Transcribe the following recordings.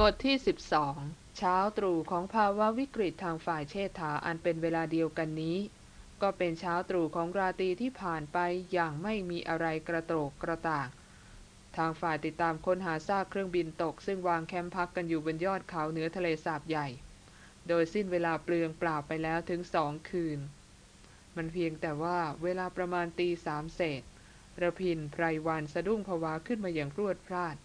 บทที่ 12 เช้าตรู่ของภาวะวิกฤตทางฝ่ายเชษฐาอันเป็นเวลาเดียวกันนี้ ก็เป็นเช้าตรู่ของราตรีที่ผ่านไปอย่างไม่มีอะไรกระโตกกระตาก ทางฝ่ายติดตามค้นหาซากเครื่องบินตก ซึ่งวางแคมป์พักกันอยู่บนยอดเขาเหนือทะเลสาบใหญ่ โดยสิ้นเวลาเปลืองเปล่าไปแล้วถึงสองคืน มันเพียงแต่ว่าเวลาประมาณตีสามเศษระพินไพรวันสะดุ้งผวาขึ้นมาอย่างรวดพลาด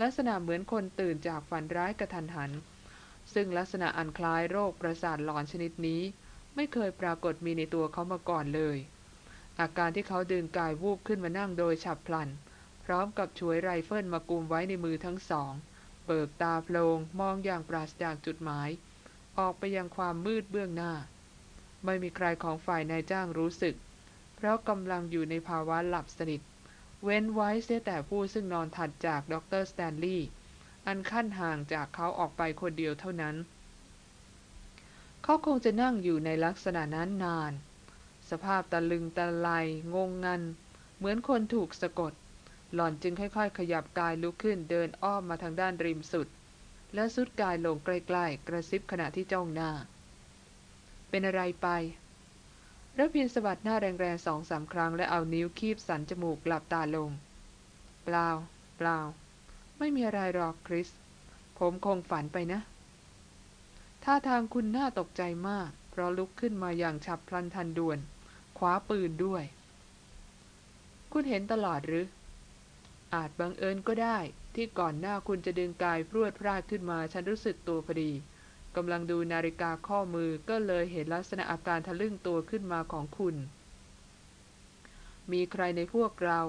ลักษณะเหมือนคนตื่นจากฝันร้ายกระทันหัน ซึ่งลักษณะอันคล้ายโรคประสาทหลอนชนิดนี้ ไม่เคยปรากฏมีในตัวเขามาก่อนเลย อาการที่เขาดึงกายวูบขึ้นมานั่งโดยฉับพลัน พร้อมกับช่วยไรเฟิลมากุมไว้ในมือทั้งสอง เบิกตาโพลงมองอย่างปราศจากจุดหมาย ออกไปยังความมืดเบื้องหน้า ไม่มีใครของฝ่ายนายจ้างรู้สึก เพราะกำลังอยู่ในภาวะหลับสนิท เว้นไว้เสียแต่ผู้ซึ่งนอนถัดจากดรสแตนลีย์อันขั้นห่างจากเขาออกไปคนเดียวเท่านั้น เขาคงจะนั่งอยู่ในลักษณะนั้นนาน สภาพตะลึงตะไลงงงัน เหมือนคนถูกสะกด หล่อนจึงค่อยๆ ขยับกายลุกขึ้นเดินอ้อมมาทางด้านริมสุด แล้วสุดกายลงใกล้ๆ กระซิบขณะที่จ้องหน้า เป็นอะไรไป ระพินสะบัดหน้าแรงๆสองสามครั้งและเอานิ้วคีบสันจมูกหลับตาลง เปล่า เปล่า ไม่มีอะไรหรอกคริส ผมคงฝันไปนะ ท่าทางคุณน่าตกใจมาก เพราะลุกขึ้นมาอย่างฉับพลันทันด่วนคว้าปืนด้วย คุณเห็นตลอดหรือ อาจบังเอิญก็ได้ที่ก่อนหน้าคุณจะดึงกายพรวดพราดขึ้นมาฉันรู้สึกตัวพอดี กำลังดูนาฬิกาข้อมือก็เลยเห็นลักษณะอาการทะลึ่งตัวขึ้นมาของคุณ มีใครในพวกเรา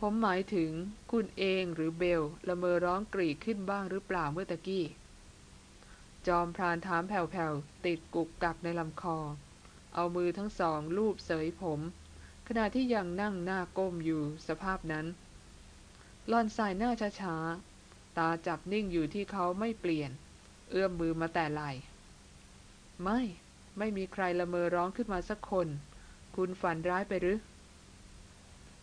ผมหมายถึงคุณเองหรือเบลละเมอร้องกรีดขึ้นบ้างหรือเปล่าเมื่อตะกี้ จอมพรานถามแผ่วๆ ติดกุกกักในลำคอ เอามือทั้งสองลูบเสยผม ขณะที่ยังนั่งหน้าก้มอยู่สภาพนั้นล่อนสายหน้าช้าๆ ตาจับนิ่งอยู่ที่เขาไม่เปลี่ยน เอื้อมมือมาแต่ไหลไม่ ไม่มีใครละเมอร้องขึ้นมาสักคน คุณฝันร้ายไปหรือ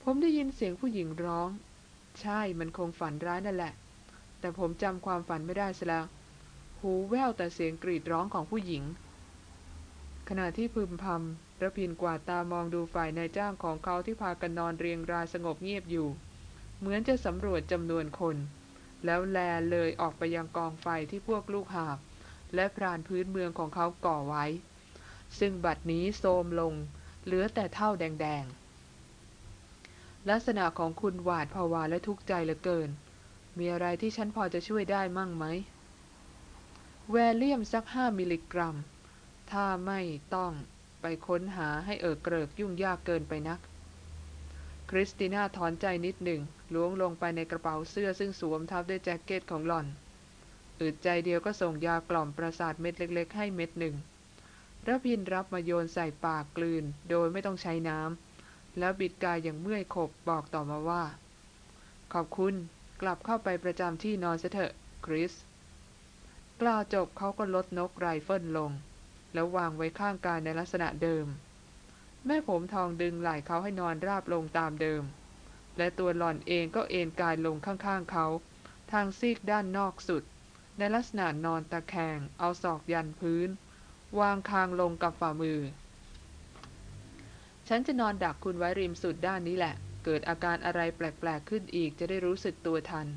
ผมได้ยินเสียงผู้หญิงร้อง ใช่มันคงฝันร้ายนั่นแหละ แต่ผมจำความฝันไม่ได้ซะแล้ว หูแว่วแต่เสียงกรีดร้องของผู้หญิง ขณะที่พึมพำระพินกวาดตามองดูฝ่ายนายจ้างของเขาที่พากันนอนเรียงรายสงบเงียบอยู่ เหมือนจะสำรวจจำนวนคน แล้วแลเลยออกไปยังกองไฟที่พวกลูกหาบ และพรานพื้นเมืองของเขาก่อไว้ ซึ่งบัดนี้โทมลง เหลือแต่เท่าแดงๆ ลักษณะของคุณหวาดภาวะและทุกข์ใจเหลือเกิน มีอะไรที่ฉันพอจะช่วยได้มั่งไหม แวเลียมสักห้ามิลลิกรัม ถ้าไม่ต้องไปค้นหาให้เอิกเกริกยุ่งยากเกินไปนัก คริสติน่าถอนใจนิดหนึ่งล้วงลงไปในกระเป๋าเสื้อซึ่งสวมทับด้วยแจ็คเก็ตของหล่อน อึดใจเดียวก็ส่งยากล่อมประสาทเม็ดเล็ก ๆ ให้เม็ดหนึ่งระพินรับมาโยนใส่ปากกลืน โดยไม่ต้องใช้น้ำแล้วบิดกายอย่างเมื่อยขบบอกต่อมาว่า ขอบคุณกลับเข้าไปประจำที่นอนเถอะคริส กล่าวจบเขาก็ลดนกไรเฟิลลง แล้ววางไว้ข้างกายในลักษณะเดิม แม่ผมทองดึงไหล่เขาให้นอนราบลงตามเดิม และตัวหล่อนเองก็เอนกายลงข้างๆเขา ทางซีกด้านนอกสุด ในลักษณะนอนตะแคง เอาศอกยันพื้น วางคางลงกับฝ่ามือ ฉันจะนอนดักคุณไว้ริมสุดด้านนี้แหละ เกิดอาการอะไรแปลกๆขึ้นอีกจะได้รู้สึกตัวทัน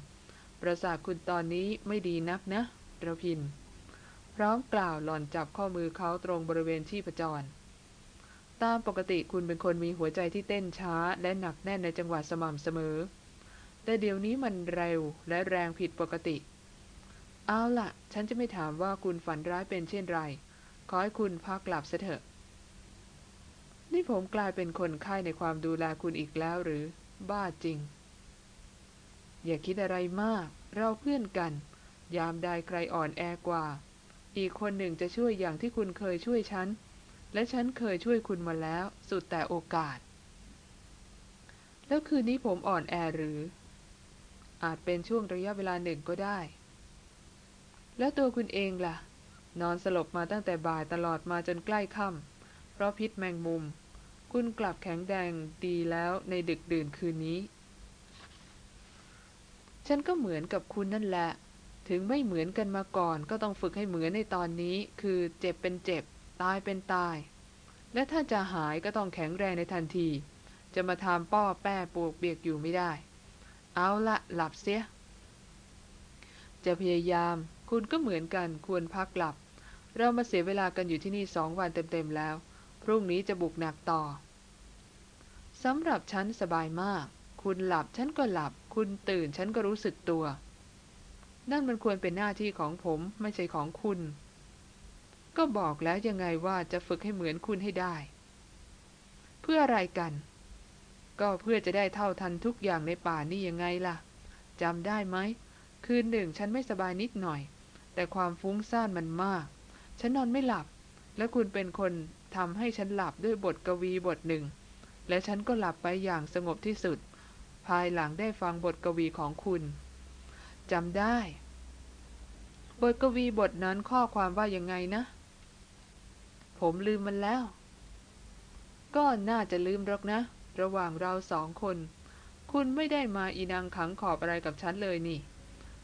ประสาทคุณตอนนี้ไม่ดีนักนะระพิน พร้อมกล่าวหล่อนจับข้อมือเขาตรงบริเวณที่ประจร ตามปกติคุณเป็นคนมีหัวใจที่เต้นช้า และหนักแน่นในจังหวะสม่ำเสมอ แต่เดี๋ยวนี้มันเร็วและแรงผิดปกติ เอาล่ะฉันจะไม่ถามว่าคุณฝันร้ายเป็นเช่นไร ขอให้คุณพักหลับเถอะ นี่ผมกลายเป็นคนไข้ในความดูแลคุณอีกแล้วหรือ บ้าจริง อย่าคิดอะไรมาก เราเพื่อนกัน ยามใดใครอ่อนแอกว่า อีกคนหนึ่งจะช่วยอย่างที่คุณเคยช่วยฉัน และฉันเคยช่วยคุณมาแล้ว สุดแต่โอกาส แล้วคืนนี้ผมอ่อนแอหรือ อาจเป็นช่วงระยะเวลาหนึ่งก็ได้ แล้วตัวคุณเองล่ะ นอนสลบมาตั้งแต่บ่ายตลอดมาจนใกล้ค่ำเพราะพิษแมงมุม คุณกลับแข็งแดงดีแล้วในดึกดื่นคืนนี้ ฉันก็เหมือนกับคุณนั่นแหละ ถึงไม่เหมือนกันมาก่อน ก็ต้องฝึกให้เหมือนในตอนนี้ คือเจ็บเป็นเจ็บ ตายเป็นตาย และถ้าจะหายก็ต้องแข็งแรงในทันที จะมาทำป้อแป้ปวกเบียกอยู่ไม่ได้ เอาละหลับเสีย จะพยายามคุณก็เหมือนกันควรพักหลับ เรามาเสียเวลากันอยู่ที่นี่สองวันเต็มๆแล้ว พรุ่งนี้จะบุกหนักต่อสำหรับฉันสบายมาก คุณหลับฉันก็หลับ คุณตื่นฉันก็รู้สึกตัว นั่นมันควรเป็นหน้าที่ของผมไม่ใช่ของคุณ ก็บอกแล้วยังไงว่าจะฝึกให้เหมือนคุณให้ได้ เพื่ออะไรกัน ก็เพื่อจะได้เท่าทันทุกอย่างในป่านี่ยังไงล่ะจำได้ไหม คืนหนึ่งฉันไม่สบายนิดหน่อย แต่ความฟุ้งซ่านมันมาก ฉันนอนไม่หลับ และคุณเป็นคนทำให้ฉันหลับด้วยบทกวีบทหนึ่ง และฉันก็หลับไปอย่างสงบที่สุด ภายหลังได้ฟังบทกวีของคุณจำได้ บทกวีบทนั้นข้อความว่ายังไงนะ ผมลืมมันแล้ว ก็น่าจะลืมหรอกนะ ระหว่างเราสองคน คุณไม่ได้มาอีนังขังขอบอะไรกับฉันเลยนี่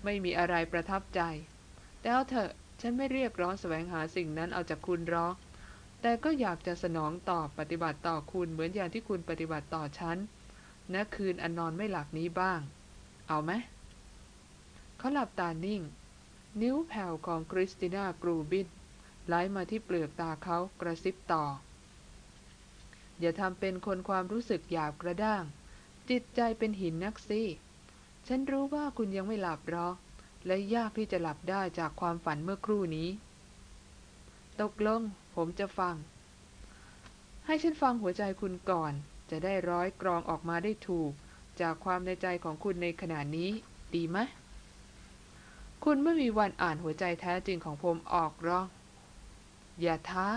ไม่มีอะไรประทับใจแต่เอาเถอะฉันไม่เรียกร้องแสวงหาสิ่งนั้นเอาจากคุณหรอกแต่ก็อยากจะสนองตอบปฏิบัติต่อคุณเหมือนอย่างที่คุณปฏิบัติต่อฉันณคืนอันนอนไม่หลับนี้บ้าง เอาไหมเขาหลับตานิ่ง นิ้วแผ่วของคริสติน่ากรูบิน ไหลมาที่เปลือกตาเขากระซิบต่อ อย่าทำเป็นคนความรู้สึกหยาบกระด้าง จิตใจเป็นหินนักสิฉันรู้ว่าคุณยังไม่หลับหรอก และยากที่จะหลับได้จากความฝันเมื่อครู่นี้ ตกลง ผมจะฟัง ให้ฉันฟังหัวใจคุณก่อน จะได้ร้อยกรองออกมาได้ถูก จากความในใจของคุณในขณะนี้ ดีไหมคุณไม่มีวันอ่านหัวใจแท้จริงของผมออกหรอก อย่าท้า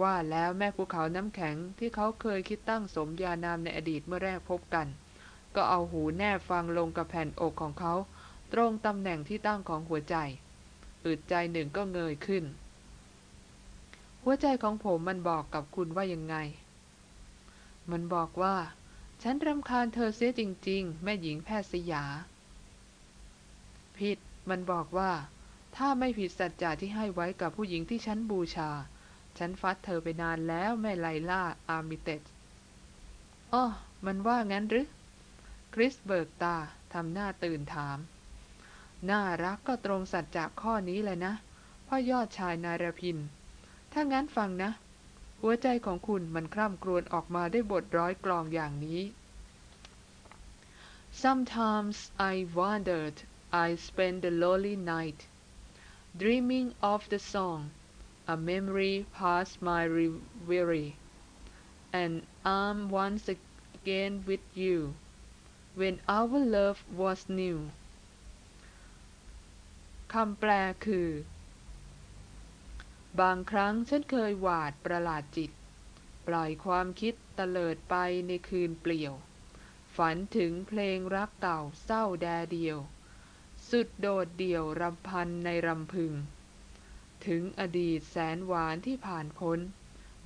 ว่าแล้วแม่ภูเขาน้ำแข็งที่เขาเคยคิดตั้งสมญานามในอดีตเมื่อแรกพบกัน ก็เอาหูแนบฟังลงกับแผ่นอกของเขา ตรงตำแหน่งที่ตั้งของหัวใจ อึดใจหนึ่งก็เงยขึ้น หัวใจของผมมันบอกกับคุณว่ายังไง มันบอกว่า ฉันรำคาญเธอเสียจริง ๆ แม่หญิงแพทย์สยา ผิด มันบอกว่า ถ้าไม่ผิดสัจจะที่ให้ไว้กับผู้หญิงที่ฉันบูชา ฉันฟัดเธอไปนานแล้วแม่ไลล่าอาร์มิเตจอ้อมันว่างั้นหรือ คริสเบิกตาทำหน้าตื่นถาม น่ารักก็ตรงสัจจะข้อนี้เลยนะ พ่อยอดชายนายรพิน ถ้างั้นฟังนะ หัวใจของคุณมันคร่ำครวญออกมาได้บทร้อยกลองอย่างนี้ Sometimes I wondered I spent the lonely night dreaming of the song a memory past my reverie and I'm once again with you when our love was new คำแปลคือ บางครั้งฉันเคยหวาดประหลาดจิต ปล่อยความคิดตะเลิดไปในคืนเปลี่ยว ฝันถึงเพลงรักเก่าเศร้าแดเดียว สุดโดดเดี่ยวรำพันในรำพึง ถึงอดีตแสนหวานที่ผ่านพ้น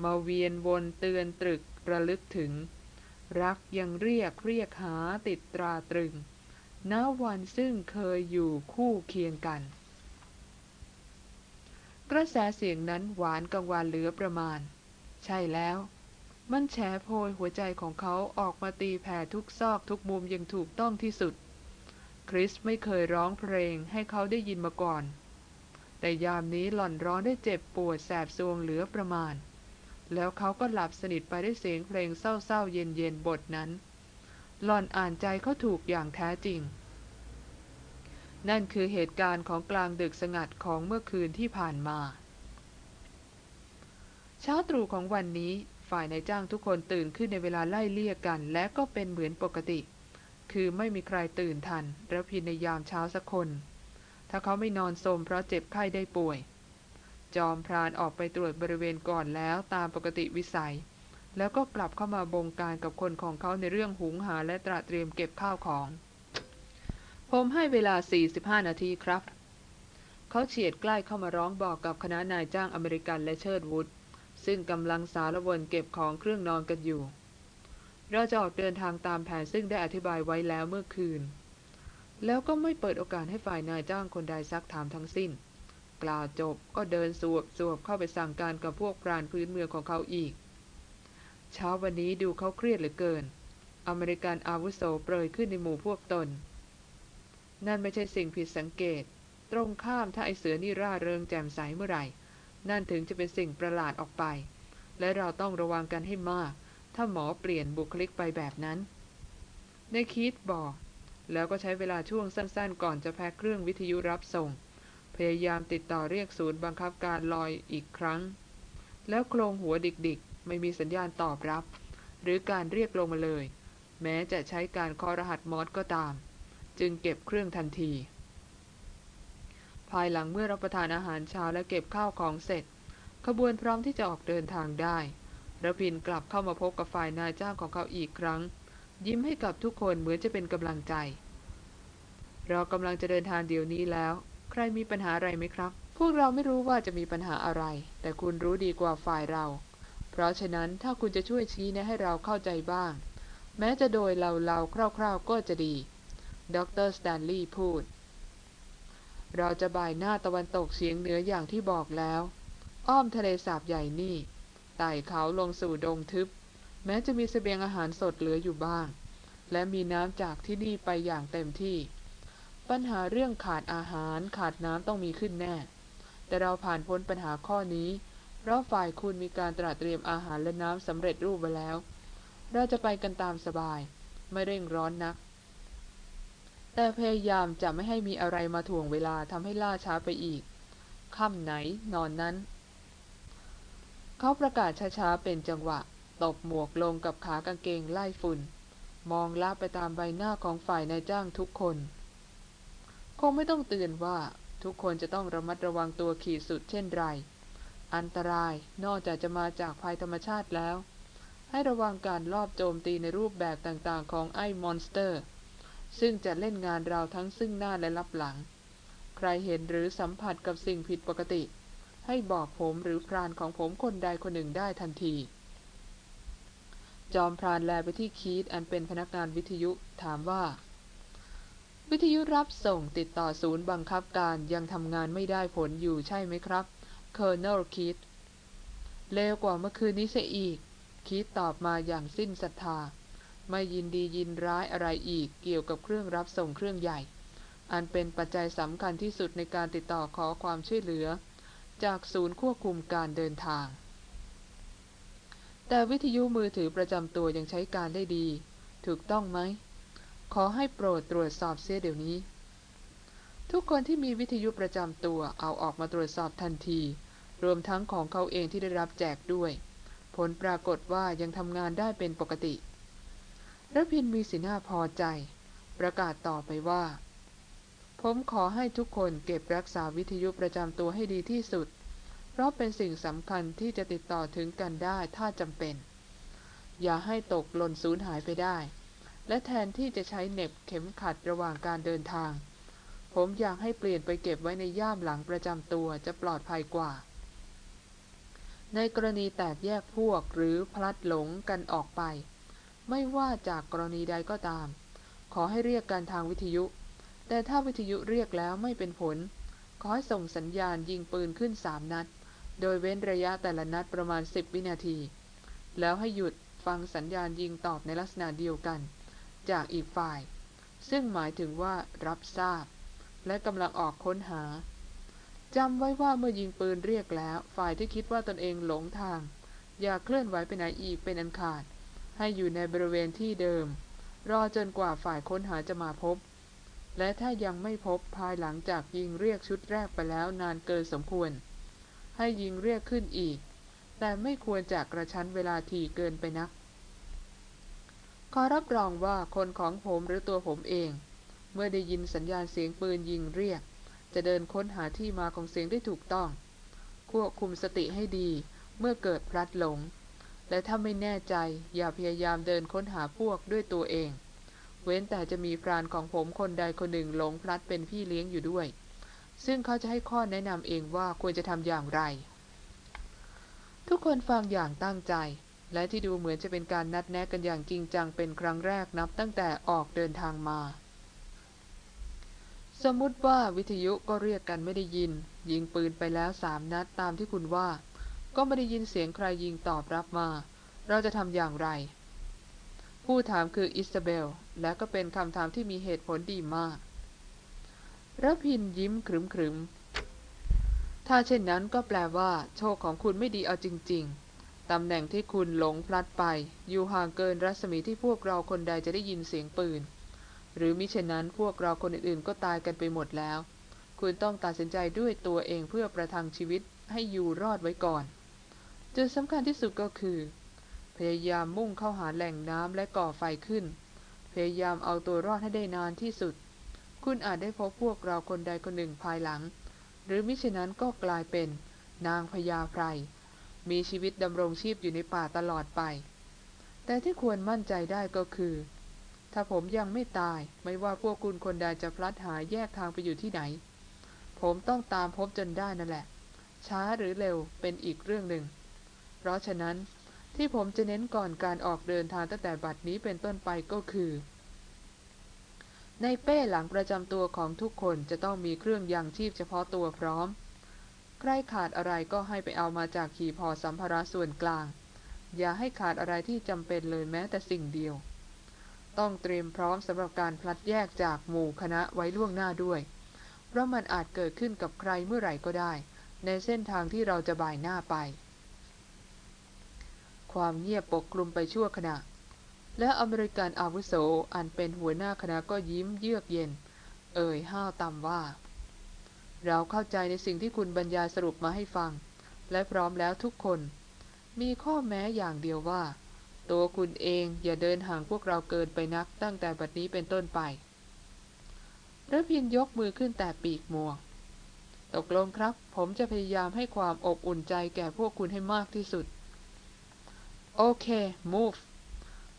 มาเวียนวนเตือนตรึกระลึกถึง รักยังเรียกเรียกหาติดตราตรึงณวันซึ่งเคยอยู่คู่เคียงกัน กระแสเสียงนั้นหวานกังวานเหลือประมาณ ใช่แล้ว มันแฉโพยหัวใจของเขาออกมาตีแผ่ทุกซอกทุกมุมอย่างถูกต้องที่สุด คริสไม่เคยร้องเพลงให้เขาได้ยินมาก่อน แต่ยามนี้หล่อนร้องได้เจ็บปวดแสบซวงเหลือประมาณ แล้วเขาก็หลับสนิทไปด้วยเสียงเพลงเศร้าๆเย็นๆบทนั้น หล่อนอ่านใจเขาถูกอย่างแท้จริง นั่นคือเหตุการณ์ของกลางดึกสงัดของเมื่อคืนที่ผ่านมา เช้าตรู่ของวันนี้ฝ่ายนายจ้างทุกคนตื่นขึ้นในเวลาไล่เลี่ยกัน และก็เป็นเหมือนปกติ คือไม่มีใครตื่นทันและพินในยามเช้าสักคน ถ้าเขาไม่นอนสมเพราะเจ็บไข้ได้ป่วย จอมพรานออกไปตรวจบริเวณก่อนแล้วตามปกติวิสัย แล้วก็กลับเข้ามาบงการกับคนของเขาในเรื่องหุงหาและตระเตรียมเก็บข้าวของ ผมให้เวลา 45 นาทีครับ เขาเฉียดใกล้เข้ามาร้องบอกกับคณะนายจ้างอเมริกันและเชิดวุฒซึ่งกำลังสารวนเก็บของเครื่องนอนกันอยู่ เราจะออกเดินทางตามแผนซึ่งได้อธิบายไว้แล้วเมื่อคืน แล้วก็ไม่เปิดโอกาสให้ฝ่ายนายจ้างคนใดซักถามทั้งสิ้น กล่าวจบก็เดินสวบสวบเข้าไปสั่งการกับพวกปราณพื้นเมืองของเขาอีก เช้าวันนี้ดูเขาเครียดเหลือเกิน อเมริกันอาวุโสเปรยขึ้นในหมู่พวกตน นั่นไม่ใช่สิ่งผิดสังเกต ตรงข้ามถ้าไอเสือนี่ร่าเริงแจ่มใสเมื่อไหร่ นั่นถึงจะเป็นสิ่งประหลาดออกไป และเราต้องระวังกันให้มาก ถ้าหมอเปลี่ยนบุคลิกไปแบบนั้นในคิดบอก แล้วก็ใช้เวลาช่วงสั้นๆ ก่อนจะแพ็คเครื่องวิทยุรับส่ง พยายามติดต่อเรียกศูนย์บังคับการลอยอีกครั้ง แล้วโครงหัวดิกๆ ไม่มีสัญญาณตอบรับ หรือการเรียกลงมาเลย แม้จะใช้การคอรหัสมอสก็ตาม จึงเก็บเครื่องทันที ภายหลังเมื่อรับประทานอาหารเช้าและเก็บข้าวของเสร็จ ขบวนพร้อมที่จะออกเดินทางได้ ระพินกลับเข้ามาพบกับฝ่ายนายจ้างของเขาอีกครั้ง ยิ้มให้กับทุกคนเหมือนจะเป็นกำลังใจ เรากำลังจะเดินทางเดี๋ยวนี้แล้ว ใครมีปัญหาอะไรไหมครับ พวกเราไม่รู้ว่าจะมีปัญหาอะไร แต่คุณรู้ดีกว่าฝ่ายเรา เพราะฉะนั้นถ้าคุณจะช่วยชี้แนะให้เราเข้าใจบ้าง แม้จะโดยเราๆคร่าว ๆก็จะดี ดรสแตนลีย์พูด เราจะบ่ายหน้าตะวันตกเฉียงเหนืออย่างที่บอกแล้ว อ้อมทะเลสาบใหญ่นี่ ไต่เขาลงสู่ดงทึบ แม้จะมีเสบียงอาหารสดเหลืออยู่บ้าง และมีน้ำจากที่นี่ไปอย่างเต็มที่ ปัญหาเรื่องขาดอาหารขาดน้ำต้องมีขึ้นแน่ แต่เราผ่านพ้นปัญหาข้อนี้ เพราะฝ่ายคุณมีการตระเตรียมอาหารและน้ำสำเร็จรูปไว้แล้ว เราจะไปกันตามสบาย ไม่เร่งร้อนนัก แต่พยายามจะไม่ให้มีอะไรมาถ่วงเวลาทำให้ล่าช้าไปอีกค่ำไหนนอนนั้น เขาประกาศช้าๆเป็นจังหวะ ตบหมวกลงกับขากางเกงไล่ฝุ่น มองลาไปตามใบหน้าของฝ่ายนายจ้างทุกคน คงไม่ต้องเตือนว่าทุกคนจะต้องระมัดระวังตัวขีดสุดเช่นไร อันตรายนอกจากจะมาจากภัยธรรมชาติแล้ว ให้ระวังการลอบโจมตีในรูปแบบต่างๆ ของไอ้มอนสเตอร์ ซึ่งจะเล่นงานเราทั้งซึ่งหน้าและลับหลัง ใครเห็นหรือสัมผัสกับสิ่งผิดปกติ ให้บอกผมหรือพรานของผมคนใดคนหนึ่งได้ทันที จอมพรานแลไปที่คีตอันเป็นพนักงานวิทยุถามว่า วิทยุรับส่งติดต่อศูนย์บังคับการยังทำงานไม่ได้ผลอยู่ใช่ไหมครับ Colonel คีตเลวกว่าเมื่อคืนนี้เสียอีก คีตตอบมาอย่างสิ้นศรัทธา ไม่ยินดียินร้ายอะไรอีกเกี่ยวกับเครื่องรับส่งเครื่องใหญ่ อันเป็นปัจจัยสำคัญที่สุดในการติดต่อขอความช่วยเหลือ จากศูนย์ควบคุมการเดินทาง แต่วิทยุมือถือประจำตัวยังใช้การได้ดี ถูกต้องไหม ขอให้โปรดตรวจสอบเสียเดี๋ยวนี้ ทุกคนที่มีวิทยุประจำตัวเอาออกมาตรวจสอบทันที รวมทั้งของเขาเองที่ได้รับแจกด้วย ผลปรากฏว่ายังทำงานได้เป็นปกติรพินมีสีหน้าพอใจ ประกาศต่อไปว่า ผมขอให้ทุกคนเก็บรักษาวิทยุประจำตัวให้ดีที่สุด เพราะเป็นสิ่งสำคัญที่จะติดต่อถึงกันได้ถ้าจำเป็น อย่าให้ตกหล่นสูญหายไปได้ และแทนที่จะใช้เน็บเข็มขัดระหว่างการเดินทาง ผมอยากให้เปลี่ยนไปเก็บไว้ในย่ามหลังประจำตัวจะปลอดภัยกว่า ในกรณีแตกแยกพวกหรือพลัดหลงกันออกไป ไม่ว่าจากกรณีใดก็ตาม ขอให้เรียกกันทางวิทยุ แต่ถ้าวิทยุเรียกแล้วไม่เป็นผล ขอให้ส่งสัญญาณยิงปืนขึ้นสามนัด โดยเว้นระยะแต่ละนัดประมาณ 10 วินาที แล้วให้หยุดฟังสัญญาณยิงตอบในลักษณะเดียวกัน จากอีกฝ่าย ซึ่งหมายถึงว่ารับทราบ และกำลังออกค้นหาจำไว้ว่าเมื่อยิงปืนเรียกแล้ว ฝ่ายที่คิดว่าตนเองหลงทาง อย่าเคลื่อนไหวไปไหนอีกเป็นอันขาด ให้อยู่ในบริเวณที่เดิม รอจนกว่าฝ่ายค้นหาจะมาพบ และถ้ายังไม่พบภายหลังจากยิงเรียกชุดแรกไปแล้วนานเกินสมควร ให้ยิงเรียกขึ้นอีก แต่ไม่ควรจากกระชั้นเวลาทีเกินไปนัก ขอรับรองว่าคนของผมหรือตัวผมเอง เมื่อได้ยินสัญญาณเสียงปืนยิงเรียก จะเดินค้นหาที่มาของเสียงได้ถูกต้อง ควบคุมสติให้ดีเมื่อเกิดพลัดหลง และถ้าไม่แน่ใจอย่าพยายามเดินค้นหาพวกด้วยตัวเอง เว้นแต่จะมีพรานของผมคนใดคนหนึ่งหลงพลัดเป็นพี่เลี้ยงอยู่ด้วย ซึ่งเขาจะให้ข้อแนะนำเองว่าควรจะทำอย่างไร ทุกคนฟังอย่างตั้งใจ และที่ดูเหมือนจะเป็นการนัดแนะกันอย่างจริงจังเป็นครั้งแรกนับตั้งแต่ออกเดินทางมา สมมุติว่าวิทยุก็เรียกกันไม่ได้ยิน ยิงปืนไปแล้วสามนัดตามที่คุณว่า ก็ไม่ได้ยินเสียงใครยิงตอบรับมา เราจะทำอย่างไร ผู้ถามคืออิสเบล และก็เป็นคำถามที่มีเหตุผลดีมากระพินยิ้มขรึมขรึมถ้าเช่นนั้นก็แปลว่า โชคของคุณไม่ดีเอาจริง ๆ ตำแหน่งที่คุณหลงพลัดไป อยู่ห่างเกินรัศมีที่พวกเราคนใดจะได้ยินเสียงปืน หรือมิเช่นนั้นพวกเราคนอื่นๆ ก็ตายกันไปหมดแล้ว คุณต้องตัดสินใจด้วยตัวเองเพื่อประทังชีวิตให้อยู่รอดไว้ก่อน จุดสำคัญที่สุดก็คือ ยายามมุ่งเข้าหาแหล่งน้ำและก่อไฟขึ้น พยายามเอาตัวรอดให้ได้นานที่สุด คุณอาจได้พบพวกเราคนใดคนหนึ่งภายหลัง หรือมิฉะนั้นก็กลายเป็น นางพญาไพรมีชีวิตดำรงชีพอยู่ในป่าตลอดไป แต่ที่ควรมั่นใจได้ก็คือ ถ้าผมยังไม่ตาย ไม่ว่าพวกคุณคนใดจะพลัดหายแยกทางไปอยู่ที่ไหน ผมต้องตามพบจนได้นั่นแหละ ช้าหรือเร็วเป็นอีกเรื่องหนึ่ง เพราะฉะนั้น ที่ผมจะเน้นก่อนการออกเดินทางตั้งแต่บัดนี้เป็นต้นไปก็คือ ในเป้หลังประจำตัวของทุกคนจะต้องมีเครื่องยังชีพเฉพาะตัวพร้อม ใครขาดอะไรก็ให้ไปเอามาจากขีพอสัมภาระส่วนกลาง อย่าให้ขาดอะไรที่จำเป็นเลยแม้แต่สิ่งเดียว ต้องเตรียมพร้อมสำหรับการพลัดแยกจากหมู่คณะไว้ล่วงหน้าด้วย เพราะมันอาจเกิดขึ้นกับใครเมื่อไหร่ก็ได้ ในเส้นทางที่เราจะบ่ายหน้าไป ความเงียบปกคลุมไปชั่วขณะ และอเมริกันอาวุโสอันเป็นหัวหน้าคณะก็ยิ้มเยือกเย็น เอ่ยห้าวต่ำว่า เราเข้าใจในสิ่งที่คุณบรรยายสรุปมาให้ฟัง และพร้อมแล้วทุกคน มีข้อแม้อย่างเดียวว่า ตัวคุณเองอย่าเดินห่างพวกเราเกินไปนักตั้งแต่บัดนี้เป็นต้นไประพินยกมือขึ้นแต่ปีกมัวตกลงครับ ผมจะพยายามให้ความอบอุ่นใจแก่พวกคุณให้มากที่สุด โอเค move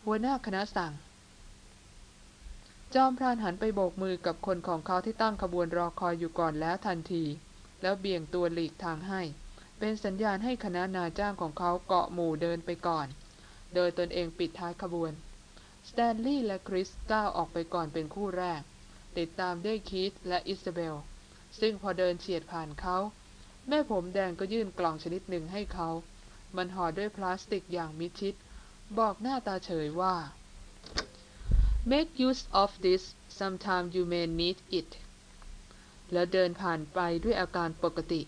หัวหน้าคณะสั่ง จอมพรานหันไปโบกมือกับคนของเขาที่ตั้งขบวนรอคอยอยู่ก่อนแล้วทันที แล้วเบี่ยงตัวหลีกทางให้ เป็นสัญญาณให้คณะนายจ้างของเขาเกาะหมู่เดินไปก่อน โดยตนเองปิดท้ายขบวน สแตนลีย์และคริสก้าวออกไปก่อนเป็นคู่แรก ติดตามด้วยคีธและอิสเบล ซึ่งพอเดินเฉียดผ่านเขา แม่ผมแดงก็ยื่นกล่องชนิดหนึ่งให้เขา มันห่อด้วยพลาสติกอย่างมิดชิด บอกหน้าตาเฉยว่า make use of this sometime you may need it แล้วเดินผ่านไปด้วยอาการปกติ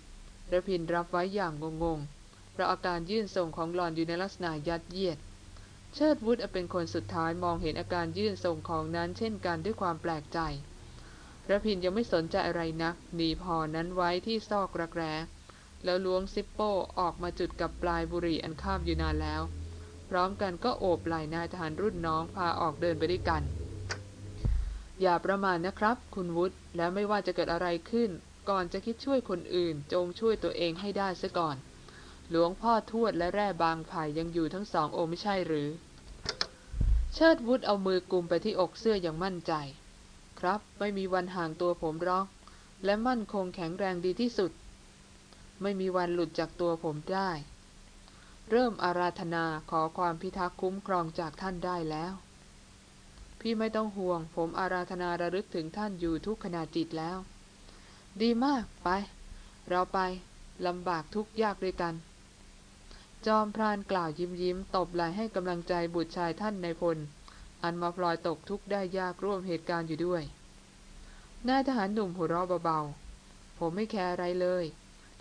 ระพินรับไว้อย่างงงๆ เพราะอาการยื่นส่งของหลอนอยู่ในลักษณะยัดเยียด เชิดวุฒเป็นคนสุดท้ายมองเห็นอาการยื่นส่งของนั้นเช่นกันด้วยความแปลกใจระพินยังไม่สนใจอะไรนักหนีพอนั้นไว้ที่ซอกรักแร้ แล้วล้วงซิปโป้ออกมาจุดกับปลายบุหรี่อันข้ามอยู่นานแล้ว พร้อมกันก็โอบไหล่นายทหารรุ่นน้องพาออกเดินไปด้วยกัน อย่าประมาทนะครับ คุณวุฒิและไม่ว่าจะเกิดอะไรขึ้น ก่อนจะคิดช่วยคนอื่น จงช่วยตัวเองให้ได้ซะก่อน หลวงพ่อทวดและแร่บางไผ่ยังอยู่ทั้งสององค์ไม่ใช่หรือ เชิดวุฒิเอามือกุมไปที่อกเสื้ออย่างมั่นใจ ครับไม่มีวันห่างตัวผมหรอกและมั่นคงแข็งแรงดีที่สุด ไม่มีวันหลุดจากตัวผมได้ เริ่มอาราธนาขอความพิทักษ์คุ้มครองจากท่านได้แล้ว พี่ไม่ต้องห่วง ผมอาราธนาระลึกถึงท่านอยู่ทุกขณะจิตแล้ว ดีมากไป เราไปลำบากทุกยากด้วยกัน จอมพรานกล่าวยิ้มยิ้มตบไหลให้กำลังใจบุตรชายท่านในพล อันมาพลอยตกทุกได้ยากร่วมเหตุการณ์อยู่ด้วยนายทหารหนุ่มหัวเราะเบาๆ ผมไม่แคร์อะไรเลย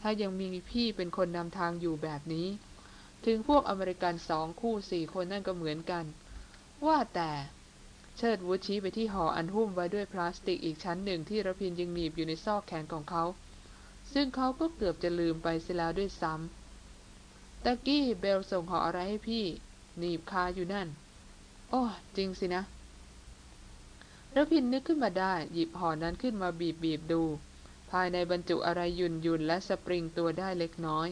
ถ้ายังมีพี่เป็นคนนำทางอยู่แบบนี้ ถึงพวกอเมริกันสองคู่สี่คนนั่นก็เหมือนกัน ว่าแต่เชิดวุชี้ไปที่ห่ออันหุ้มไว้ด้วยพลาสติกอีกชั้นหนึ่งที่ระพินยังหนีบอยู่ในซอกแขนของเขา ซึ่งเขาก็เกือบจะลืมไปเสียแล้วด้วยซ้ำตะกี้เบลส่งห่ออะไรให้พี่ หนีบคาอยู่นั่น โอ้จริงสินะระพินนึกขึ้นมาได้ หยิบห่อนั้นขึ้นมาบีบบีบดูายในบรรจุอะไรหยุ่นยุนและสปริงตัวได้เล็กน้อย